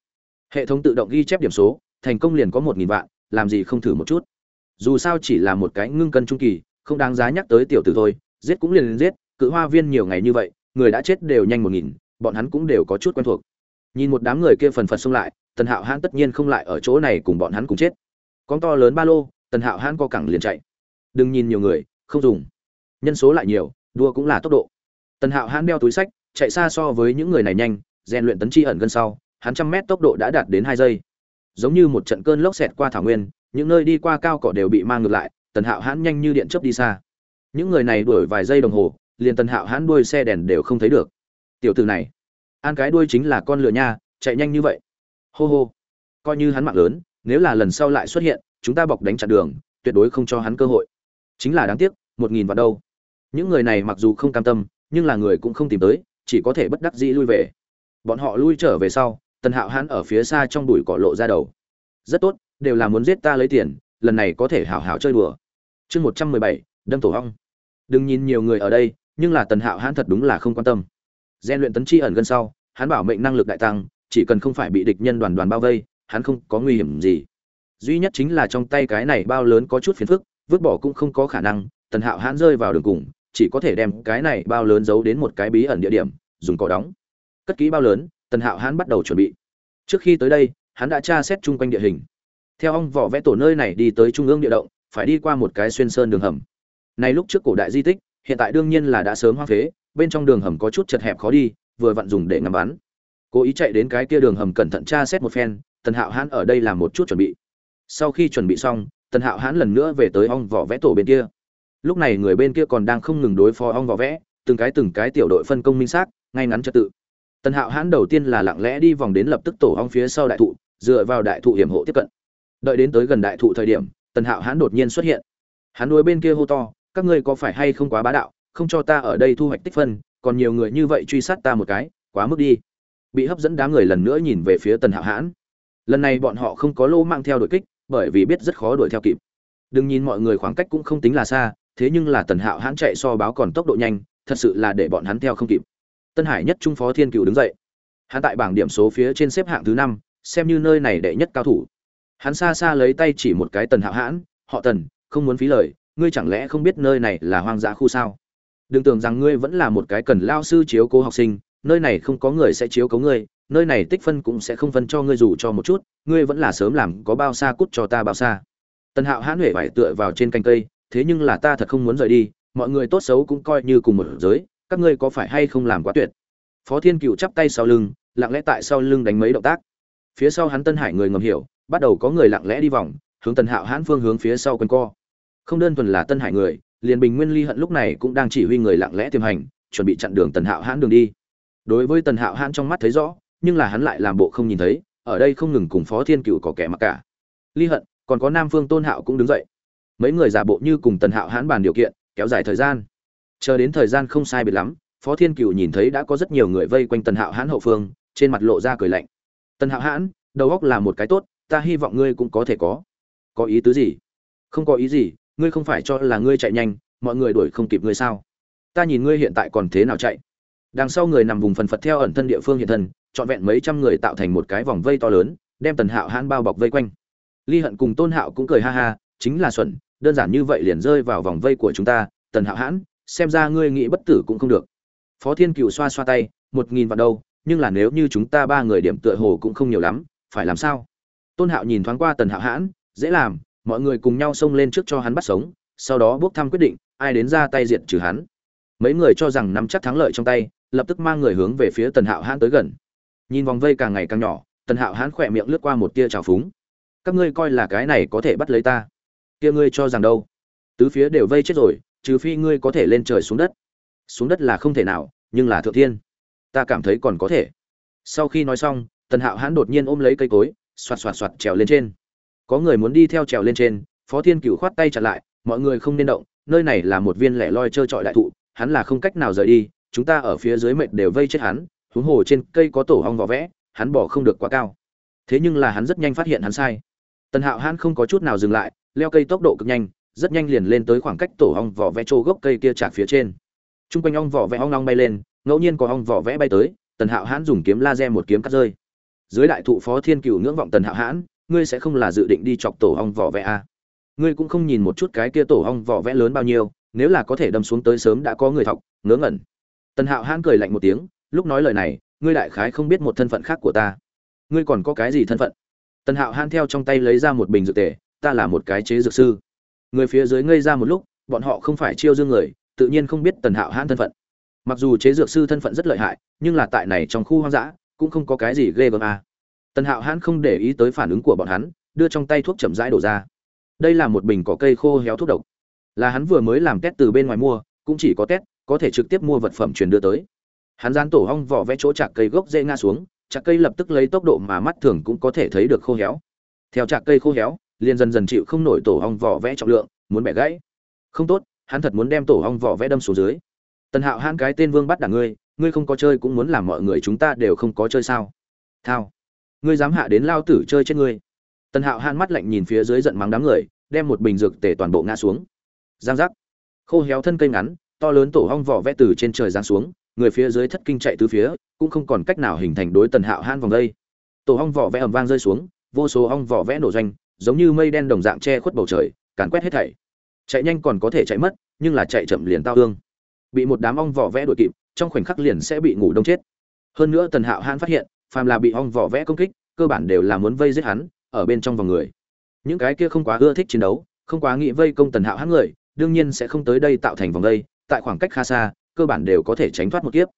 Hệ thống tự động ghi chép điểm số, thành công liền có một nghìn vạn, làm gì không thử một chút. Dù sao chỉ là một cái ngưng cân trung kỳ, không đáng giá nhắc tới tiểu tử thôi, giết cũng liền liền giết, cự hoa viên nhiều ngày như vậy, người đã chết đều nhanh một nghìn, bọn hắn cũng đều có chút quen thuộc. Nhìn một đám người kia phần phật xông lại tần hạo hãn tất nhiên không lại ở chỗ này cùng bọn hắn cùng chết. Con to lớn ba lô, tần hạo hãn co cẳng liền chạy. Đừng nhìn nhiều người, không dùng. Nhân số lại nhiều, đua cũng là tốc độ. Tần hạo hãn đeo túi sách, chạy xa so với những người này nhanh, rèn luyện tấn chi ẩn gần sau, hắn trăm mét tốc độ đã đạt đến hai giây. Giống như một trận cơn lốc xẹt qua thảo nguyên, những nơi đi qua cao cỏ đều bị mang ngược lại, tần hạo hãn nhanh như điện chớp đi xa. Những người này đuổi vài giây đồng hồ, liền tần hạo hãn đuôi xe đèn đều không thấy được. Tiểu từ này an cái đuôi chính là con lửa nha, chạy nhanh như vậy hô hô. Coi như hắn mạng lớn, nếu là lần sau lại xuất hiện, chúng ta bọc đánh chặn đường, tuyệt đối không cho hắn cơ hội. Chính là đáng tiếc, một nghìn vào đâu. Những người này mặc dù không cam tâm, nhưng là người cũng không tìm tới, chỉ có thể bất đắc dĩ lui về. Bọn họ lui trở về sau, tần hạo hãn ở phía xa trong đùi cỏ lộ ra đầu. Rất tốt, đều là muốn giết ta lấy tiền, lần này có thể hảo hảo chơi đùa. Chương một trăm mười bảy, đâm tổ hong. Đừng nhìn nhiều người ở đây, nhưng là tần hạo hãn thật đúng là không quan tâm. Gian luyện tấn chi ẩn gần sau, hắn bảo mệnh năng lực đại tăng chỉ cần không phải bị địch nhân đoàn đoàn bao vây, hắn không có nguy hiểm gì. Duy nhất chính là trong tay cái này bao lớn có chút phiền phức, vứt bỏ cũng không có khả năng, tần hạo hãn rơi vào đường cùng, chỉ có thể đem cái này bao lớn giấu đến một cái bí ẩn địa điểm, dùng cỏ đóng. Cất kỹ bao lớn, tần hạo hãn bắt đầu chuẩn bị. Trước khi tới đây, hắn đã tra xét chung quanh địa hình. Theo ong vỏ vẽ tổ nơi này đi tới trung ương địa động, phải đi qua một cái xuyên sơn đường hầm. Này lúc trước cổ đại di tích, hiện tại đương nhiên là đã sớm hoang phế, bên trong đường hầm có chút chật hẹp khó đi, vừa vặn dùng để ngắm bắn cố ý chạy đến cái kia đường hầm cẩn thận tra xét một phen, tần hạo hãn ở đây làm một chút chuẩn bị. Sau khi chuẩn bị xong, tần hạo hãn lần nữa về tới ong vỏ vẽ tổ bên kia. Lúc này người bên kia còn đang không ngừng đối phó ong vỏ vẽ, từng cái từng cái tiểu đội phân công minh xác, ngay ngắn trật tự. Tần hạo hãn đầu tiên là lặng lẽ đi vòng đến lập tức tổ ong phía sau đại thụ, dựa vào đại thụ hiểm hộ tiếp cận. Đợi đến tới gần đại thụ thời điểm, tần hạo hãn đột nhiên xuất hiện. Hắn đuôi bên kia hô to, các ngươi có phải hay không quá bá đạo, không cho ta ở đây thu hoạch tích phân, còn nhiều người như vậy truy sát ta một cái, quá mức đi bị hấp dẫn đám người lần nữa nhìn về phía tần hạo hãn. Lần này bọn họ không có lô mang theo đuổi kích, bởi vì biết rất khó đuổi theo kịp. Đừng nhìn mọi người khoảng cách cũng không tính là xa, thế nhưng là tần hạo hãn chạy so báo còn tốc độ nhanh, thật sự là để bọn hắn theo không kịp. Tân hải nhất trung phó thiên cựu đứng dậy. Hắn tại bảng điểm số phía trên xếp hạng thứ năm, xem như nơi này đệ nhất cao thủ. Hắn xa xa lấy tay chỉ một cái tần hạo hãn, họ tần, không muốn phí lời, ngươi chẳng lẽ không biết nơi này là hoang dã khu sao? Đừng tưởng rằng ngươi vẫn là một cái cần lao sư chiếu cố học sinh nơi này không có người sẽ chiếu cố ngươi, nơi này tích phân cũng sẽ không phân cho ngươi dù cho một chút, ngươi vẫn là sớm làm có bao xa cút cho ta bao xa. Tần hạo hãn huệ vải tựa vào trên cành cây, thế nhưng là ta thật không muốn rời đi, mọi người tốt xấu cũng coi như cùng một giới, các ngươi có phải hay không làm quá tuyệt? Phó thiên cựu chắp tay sau lưng, lặng lẽ tại sau lưng đánh mấy động tác. Phía sau hắn tân hải người ngầm hiểu, bắt đầu có người lặng lẽ đi vòng, hướng tần hạo hãn phương hướng phía sau quanh co. Không đơn thuần là tân hải người, liền bình nguyên ly hận lúc này cũng đang chỉ huy người lặng lẽ tiềm hành, chuẩn bị chặn đường tần hạo hãn đường đi đối với tần hạo hãn trong mắt thấy rõ, nhưng là hắn lại làm bộ không nhìn thấy, ở đây không ngừng cùng phó thiên cựu có kẻ mặc cả. Ly hận, còn có nam phương tôn hạo cũng đứng dậy. Mấy người giả bộ như cùng tần hạo hãn bàn điều kiện, kéo dài thời gian. Chờ đến thời gian không sai biệt lắm, phó thiên cựu nhìn thấy đã có rất nhiều người vây quanh tần hạo hãn hậu phương, trên mặt lộ ra cười lạnh. Tần hạo hãn, đầu óc là một cái tốt, ta hy vọng ngươi cũng có thể có. Có ý tứ gì? Không có ý gì, ngươi không phải cho là ngươi chạy nhanh, mọi người đuổi không kịp ngươi sao? Ta nhìn ngươi hiện tại còn thế nào chạy? Đằng sau người nằm vùng phần phật theo ẩn thân địa phương hiện thân, trọn vẹn mấy trăm người tạo thành một cái vòng vây to lớn, đem tần hạo hãn bao bọc vây quanh. Ly hận cùng tôn hạo cũng cười ha ha, chính là xuẩn, đơn giản như vậy liền rơi vào vòng vây của chúng ta, tần hạo hãn, xem ra ngươi nghĩ bất tử cũng không được. Phó thiên cựu xoa xoa tay, một nghìn vào đâu, nhưng là nếu như chúng ta ba người điểm tựa hồ cũng không nhiều lắm, phải làm sao? Tôn hạo nhìn thoáng qua tần hạo hãn, dễ làm, mọi người cùng nhau xông lên trước cho hắn bắt sống, sau đó bốc thăm quyết định, ai đến ra tay diệt trừ hắn. Mấy người cho rằng nắm chắc thắng lợi trong tay lập tức mang người hướng về phía tần hạo hãn tới gần. Nhìn vòng vây càng ngày càng nhỏ, tần hạo hãn khỏe miệng lướt qua một tia trào phúng. Các ngươi coi là cái này có thể bắt lấy ta? Kia ngươi cho rằng đâu? Tứ phía đều vây chết rồi, trừ phi ngươi có thể lên trời xuống đất. Xuống đất là không thể nào, nhưng là thượng thiên. Ta cảm thấy còn có thể. Sau khi nói xong, tần hạo hãn đột nhiên ôm lấy cây cối, xoạt xoạt xoạt trèo lên trên. Có người muốn đi theo trèo lên trên, phó thiên cựu khoát tay chặt lại, mọi người không nên động, nơi này là một viên lẻ loi trơ trọi đại thụ, hắn là không cách nào rời đi chúng ta ở phía dưới mệt đều vây chết hắn, huống hồ trên cây có tổ hong vỏ vẽ, hắn bỏ không được quá cao. Thế nhưng là hắn rất nhanh phát hiện hắn sai. Tần hạo hãn không có chút nào dừng lại, leo cây tốc độ cực nhanh, rất nhanh liền lên tới khoảng cách tổ hong vỏ vẽ chỗ gốc cây kia chạc phía trên. T r u n g quanh ong vỏ vẽ ong long bay lên, ngẫu nhiên có ong vỏ vẽ bay tới, tần hạo hãn dùng kiếm laser một kiếm cắt rơi. Dưới đại thụ phó thiên cựu ngưỡng vọng tần hạo hãn, ngươi sẽ không là dự định đi chọc tổ ong vỏ vẽ à. ngươi cũng không nhìn một chút cái kia tổ ong vỏ vẽ lớn bao nhiêu, nếu là có thể đâm xuống tới sớm đã có người thọc, ngớ ngẩn tần hạo hãn cười lạnh một tiếng, lúc nói lời này, ngươi đại khái không biết một thân phận khác của ta. Ngươi còn có cái gì thân phận? Tần hạo hãn theo trong tay lấy ra một bình dược tề, ta là một cái chế dược sư. Người phía dưới ngây ra một lúc, bọn họ không phải chiêu dương người, tự nhiên không biết tần hạo hãn thân phận. Mặc dù chế dược sư thân phận rất lợi hại, nhưng là tại này trong khu hoang dã, cũng không có cái gì ghê gớm à. tần hạo hãn không để ý tới phản ứng của bọn hắn, đưa trong tay thuốc chậm rãi đổ ra. Đây là một bình có cây khô héo thuốc độc. Là hắn vừa mới làm tét từ bên ngoài mua, cũng chỉ có tét có thể trực tiếp mua vật phẩm truyền đưa tới. Hắn dán tổ hong vỏ vẽ chỗ chạc cây gốc dễ ngã xuống, chạc cây lập tức lấy tốc độ mà mắt thường cũng có thể thấy được khô héo. Theo chạc cây khô héo, liền dần dần chịu không nổi tổ ong vỏ vẽ trọng lượng, muốn bẻ gãy. Không tốt, hắn thật muốn đem tổ ong vỏ vẽ đâm xuống dưới. Tần hạo hãn cái tên vương bắt đảng ngươi ngươi không có chơi cũng muốn làm mọi người chúng ta đều không có chơi sao? Thao. Ngươi dám hạ đến lao tử chơi chết ngươi. Tần hạo hãn mắt lạnh nhìn phía dưới giận mắng đám người, đem một bình dược tể toàn bộ ngã xuống. Giang giác. Khô héo thân cây ngắn to lớn tổ ong vỏ vẽ từ trên trời giáng xuống, người phía dưới thất kinh chạy tứ phía, cũng không còn cách nào hình thành đối tần hạo hãn vòng đây tổ ong vỏ vẽ ầm vang rơi xuống, vô số ong vỏ vẽ nổ doanh, giống như mây đen đồng dạng che khuất bầu trời, càn quét hết thảy chạy nhanh còn có thể chạy mất, nhưng là chạy chậm liền tao ương. bị một đám ong vỏ vẽ đuổi kịp, trong khoảnh khắc liền sẽ bị ngủ đông chết hơn nữa tần hạo hãn phát hiện, phàm là bị ong vỏ vẽ công kích, cơ bản đều là muốn vây giết hắn, ở bên trong vòng người những cái kia không quá ưa thích chiến đấu, không quá nghĩ vây công tần hạo hãn người, đương nhiên sẽ không tới đây tạo thành vòng đây tại khoảng cách khá xa, cơ bản đều có thể tránh thoát một kiếp.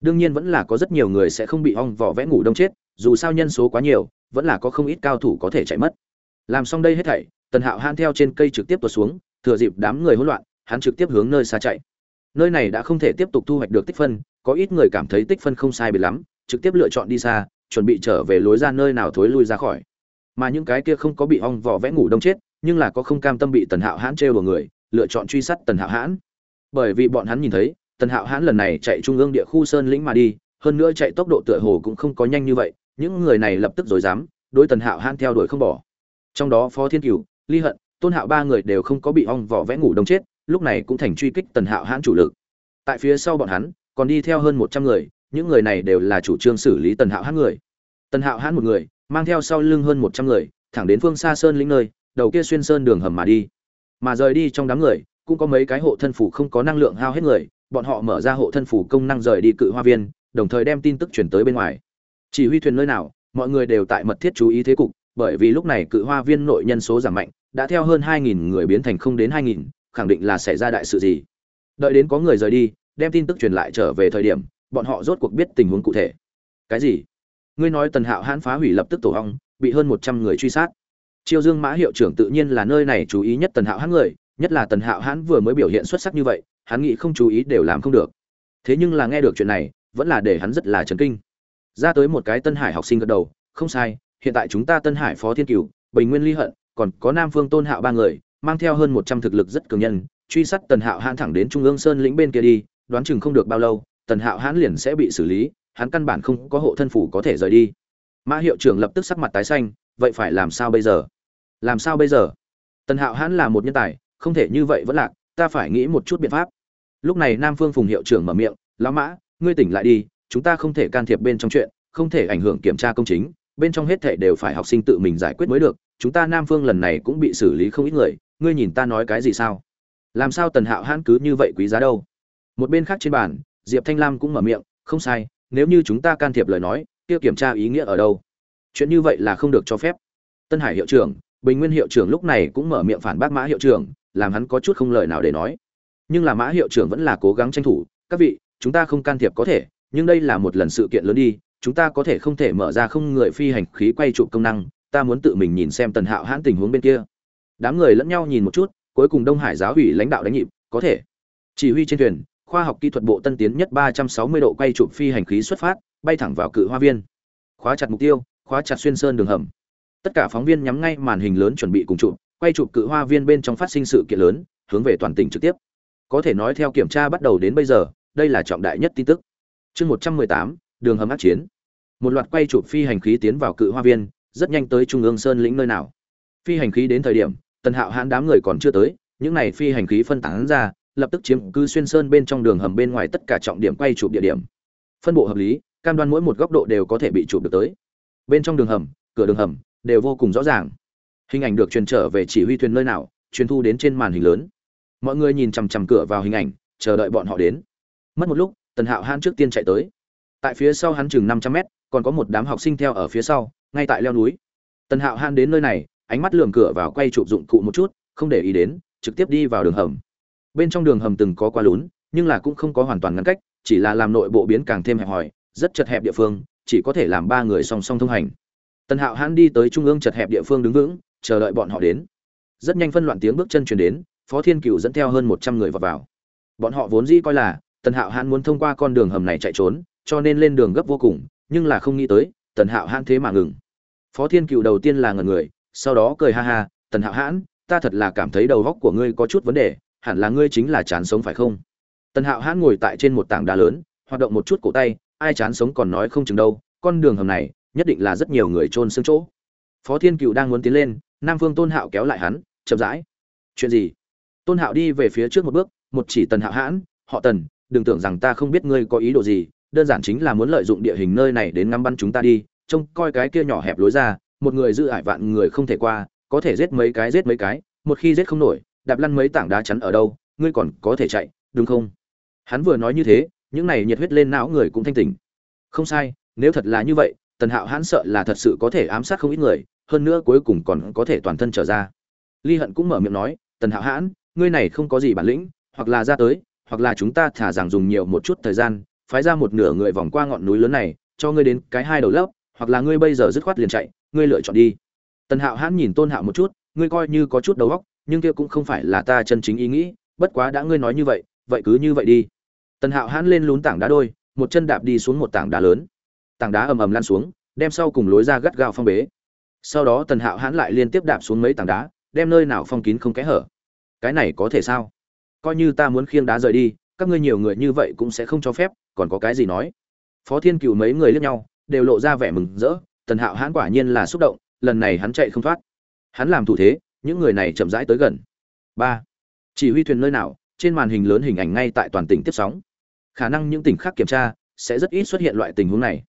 Đương nhiên vẫn là có rất nhiều người sẽ không bị ong vỏ vẽ ngủ đông chết, dù sao nhân số quá nhiều, vẫn là có không ít cao thủ có thể chạy mất. Làm xong đây hết thảy, tần hạo han theo trên cây trực tiếp tuột xuống, thừa dịp đám người hỗn loạn, hắn trực tiếp hướng nơi xa chạy. Nơi này đã không thể tiếp tục thu hoạch được tích phân, có ít người cảm thấy tích phân không sai biệt lắm, trực tiếp lựa chọn đi xa, chuẩn bị trở về lối ra nơi nào thối lui ra khỏi. Mà những cái kia không có bị ong vỏ vẽ ngủ đông chết, nhưng là có không cam tâm bị tần hạo hãn trêu của người, lựa chọn truy sát tần hạo hãn bởi vì bọn hắn nhìn thấy, tần hạo hãn lần này chạy trung ương địa khu sơn lĩnh mà đi, hơn nữa chạy tốc độ tựa hồ cũng không có nhanh như vậy, những người này lập tức rồi dám, đối tần hạo hãn theo đuổi không bỏ. Trong đó phó thiên cửu, ly hận, tôn hạo ba người đều không có bị ong vỏ vẽ ngủ đông chết, lúc này cũng thành truy kích tần hạo hãn chủ lực. Tại phía sau bọn hắn, còn đi theo hơn một trăm người, những người này đều là chủ trương xử lý tần hạo hãn người. Tần hạo hãn một người, mang theo sau lưng hơn một trăm người, thẳng đến phương xa sơn lĩnh nơi, đầu kia xuyên sơn đường hầm mà đi. Mà rời đi trong đám người cũng có mấy cái hộ thân phủ không có năng lượng hao hết người bọn họ mở ra hộ thân phủ công năng rời đi cự hoa viên đồng thời đem tin tức chuyển tới bên ngoài. Chỉ huy thuyền nơi nào mọi người đều tại mật thiết chú ý thế cục bởi vì lúc này cự hoa viên nội nhân số giảm mạnh đã theo hơn 2.000 người biến thành không đến 2.000, khẳng định là xảy ra đại sự gì. Đợi đến có người rời đi đem tin tức truyền lại trở về thời điểm bọn họ rốt cuộc biết tình huống cụ thể. Cái gì? Ngươi nói tần hạo hãn phá hủy lập tức tổ hong bị hơn một trăm người truy sát. Chiêu dương mã hiệu trưởng tự nhiên là nơi này chú ý nhất tần hạo hãn người nhất là tần hạo hãn vừa mới biểu hiện xuất sắc như vậy, hắn nghĩ không chú ý đều làm không được. Thế nhưng là nghe được chuyện này, vẫn là để hắn rất là chấn kinh. Ra tới một cái tân hải học sinh gật đầu, không sai, hiện tại chúng ta tân hải phó thiên cửu, bình nguyên ly hận, còn có nam phương tôn hạo ba người, mang theo hơn một trăm thực lực rất cường nhân, truy sát tần hạo hãn thẳng đến trung ương sơn lĩnh bên kia đi, đoán chừng không được bao lâu, tần hạo hãn liền sẽ bị xử lý, hắn căn bản không có hộ thân phủ có thể rời đi. Mã hiệu trưởng lập tức sắc mặt tái xanh, vậy phải làm sao bây giờ? Làm sao bây giờ? Tần hạo hãn là một nhân tài không thể như vậy vẫn lạc, ta phải nghĩ một chút biện pháp. Lúc này nam phương phùng hiệu trưởng mở miệng, lão mã, ngươi tỉnh lại đi, chúng ta không thể can thiệp bên trong chuyện, không thể ảnh hưởng kiểm tra công chính, bên trong hết thể đều phải học sinh tự mình giải quyết mới được, chúng ta nam phương lần này cũng bị xử lý không ít người, ngươi nhìn ta nói cái gì sao? Làm sao tần hạo hãn cứ như vậy quý giá đâu? Một bên khác trên bàn, diệp thanh lam cũng mở miệng, không sai, nếu như chúng ta can thiệp lời nói, kia kiểm tra ý nghĩa ở đâu? Chuyện như vậy là không được cho phép. Tân hải hiệu trưởng, bình nguyên hiệu trưởng lúc này cũng mở miệng phản bác mã hiệu trưởng làm hắn có chút không lời nào để nói nhưng là mã hiệu trưởng vẫn là cố gắng tranh thủ các vị chúng ta không can thiệp có thể nhưng đây là một lần sự kiện lớn đi chúng ta có thể không thể mở ra không người phi hành khí quay trụ công năng ta muốn tự mình nhìn xem tần hạo hãn tình huống bên kia đám người lẫn nhau nhìn một chút cuối cùng đông hải giáo ủy lãnh đạo đánh nhịp có thể chỉ huy trên thuyền khoa học kỹ thuật bộ tân tiến nhất 360 độ quay chụp phi hành khí xuất phát, bay thẳng vào cự hoa viên. Khóa chặt mục tiêu, khóa chặt xuyên sơn đường hầm. Tất cả phóng viên nhắm ngay màn hình lớn chuẩn bị cùng chụp, quay chụp cự hoa viên bên trong phát sinh sự kiện lớn, hướng về toàn tỉnh trực tiếp. Có thể nói theo kiểm tra bắt đầu đến bây giờ, đây là trọng đại nhất tin tức. Chương 118, đường hầm ác chiến. Một loạt quay chụp phi hành khí tiến vào cự hoa viên, rất nhanh tới trung ương sơn lĩnh nơi nào. Phi hành khí đến thời điểm, Tần Hạo hãn đám người còn chưa tới, những này phi hành khí phân tán ra, lập tức chiếm cứ xuyên sơn bên trong đường hầm bên ngoài tất cả trọng điểm quay chụp địa điểm phân bộ hợp lý cam đoan mỗi một góc độ đều có thể bị chụp được tới bên trong đường hầm cửa đường hầm đều vô cùng rõ ràng hình ảnh được truyền trở về chỉ huy thuyền nơi nào, truyền thu đến trên màn hình lớn. Mọi người nhìn chằm chằm cửa vào hình ảnh, chờ đợi bọn họ đến. Mất một lúc, tần hạo hãn trước tiên chạy tới. Tại phía sau hắn chừng năm trăm mét, còn có một đám học sinh theo ở phía sau, ngay tại leo núi. Tần hạo hãn đến nơi này, ánh mắt lườm cửa vào quay chụp dụng cụ một chút, không để ý đến, trực tiếp đi vào đường hầm. Bên trong đường hầm từng có qua lún, nhưng là cũng không có hoàn toàn ngăn cách, chỉ là làm nội bộ biến càng thêm hẹp hòi, rất chật hẹp địa phương, chỉ có thể làm ba người song song thông hành. Tần hạo hãn đi tới trung ương chật hẹp địa phương đứng vững chờ đợi bọn họ đến. Rất nhanh phân loạn tiếng bước chân chuyển đến, phó thiên cựu dẫn theo hơn một trăm người vào vào. Bọn họ vốn dĩ coi là, tần hạo hãn muốn thông qua con đường hầm này chạy trốn, cho nên lên đường gấp vô cùng, nhưng là không nghĩ tới, tần hạo hãn thế mà ngừng. Phó thiên cựu đầu tiên là ngần người, sau đó cười ha ha, tần hạo hãn, ta thật là cảm thấy đầu góc của ngươi có chút vấn đề, hẳn là ngươi chính là chán sống phải không? Tần hạo hãn ngồi tại trên một tảng đá lớn, hoạt động một chút cổ tay, ai chán sống còn nói không chừng đâu, con đường hầm này, nhất định là rất nhiều người trôn xương chỗ. Phó thiên cựu đang muốn tiến lên nam phương tôn hạo kéo lại hắn, chậm rãi. Chuyện gì? Tôn hạo đi về phía trước một bước, một chỉ tần hạo hãn, họ tần, đừng tưởng rằng ta không biết ngươi có ý đồ gì, đơn giản chính là muốn lợi dụng địa hình nơi này đến ngắm bắn chúng ta đi, trông coi cái kia nhỏ hẹp lối ra, một người giữ ải vạn người không thể qua, có thể giết mấy cái giết mấy cái, một khi giết không nổi, đạp lăn mấy tảng đá chắn ở đâu, ngươi còn có thể chạy, đúng không? Hắn vừa nói như thế, những này nhiệt huyết lên não người cũng thanh tỉnh. Không sai, nếu thật là như vậy, tần hạo hãn sợ là thật sự có thể ám sát không ít người hơn nữa cuối cùng còn có thể toàn thân trở ra. Ly hận cũng mở miệng nói, tần hạo hãn, ngươi này không có gì bản lĩnh, hoặc là ra tới, hoặc là chúng ta thả rằng dùng nhiều một chút thời gian, phái ra một nửa người vòng qua ngọn núi lớn này, cho ngươi đến cái hai đầu lớp, hoặc là ngươi bây giờ dứt khoát liền chạy, ngươi lựa chọn đi. Tần hạo hãn nhìn tôn hạo một chút, ngươi coi như có chút đầu óc, nhưng kia cũng không phải là ta chân chính ý nghĩ, bất quá đã ngươi nói như vậy vậy cứ như vậy đi. Tần hạo hãn lên lún tảng đá đôi, một chân đạp đi xuống một tảng đá lớn. Tảng đá ầm ầm lan xuống, đem sau cùng lối ra gắt gao phong bế sau đó tần hạo hãn lại liên tiếp đạp xuống mấy tảng đá, đem nơi nào phong kín không kẽ hở. Cái này có thể sao? Coi như ta muốn khiêng đá rời đi, các ngươi nhiều người như vậy cũng sẽ không cho phép, còn có cái gì nói? Phó thiên cựu mấy người lướt nhau, đều lộ ra vẻ mừng rỡ, tần hạo hãn quả nhiên là xúc động, lần này hắn chạy không thoát. Hắn làm thủ thế, những người này chậm rãi tới gần. Ba. Chỉ huy thuyền nơi nào, trên màn hình lớn hình ảnh ngay tại toàn tỉnh tiếp sóng. Khả năng những tỉnh khác kiểm tra, sẽ rất ít xuất hiện loại tình huống này.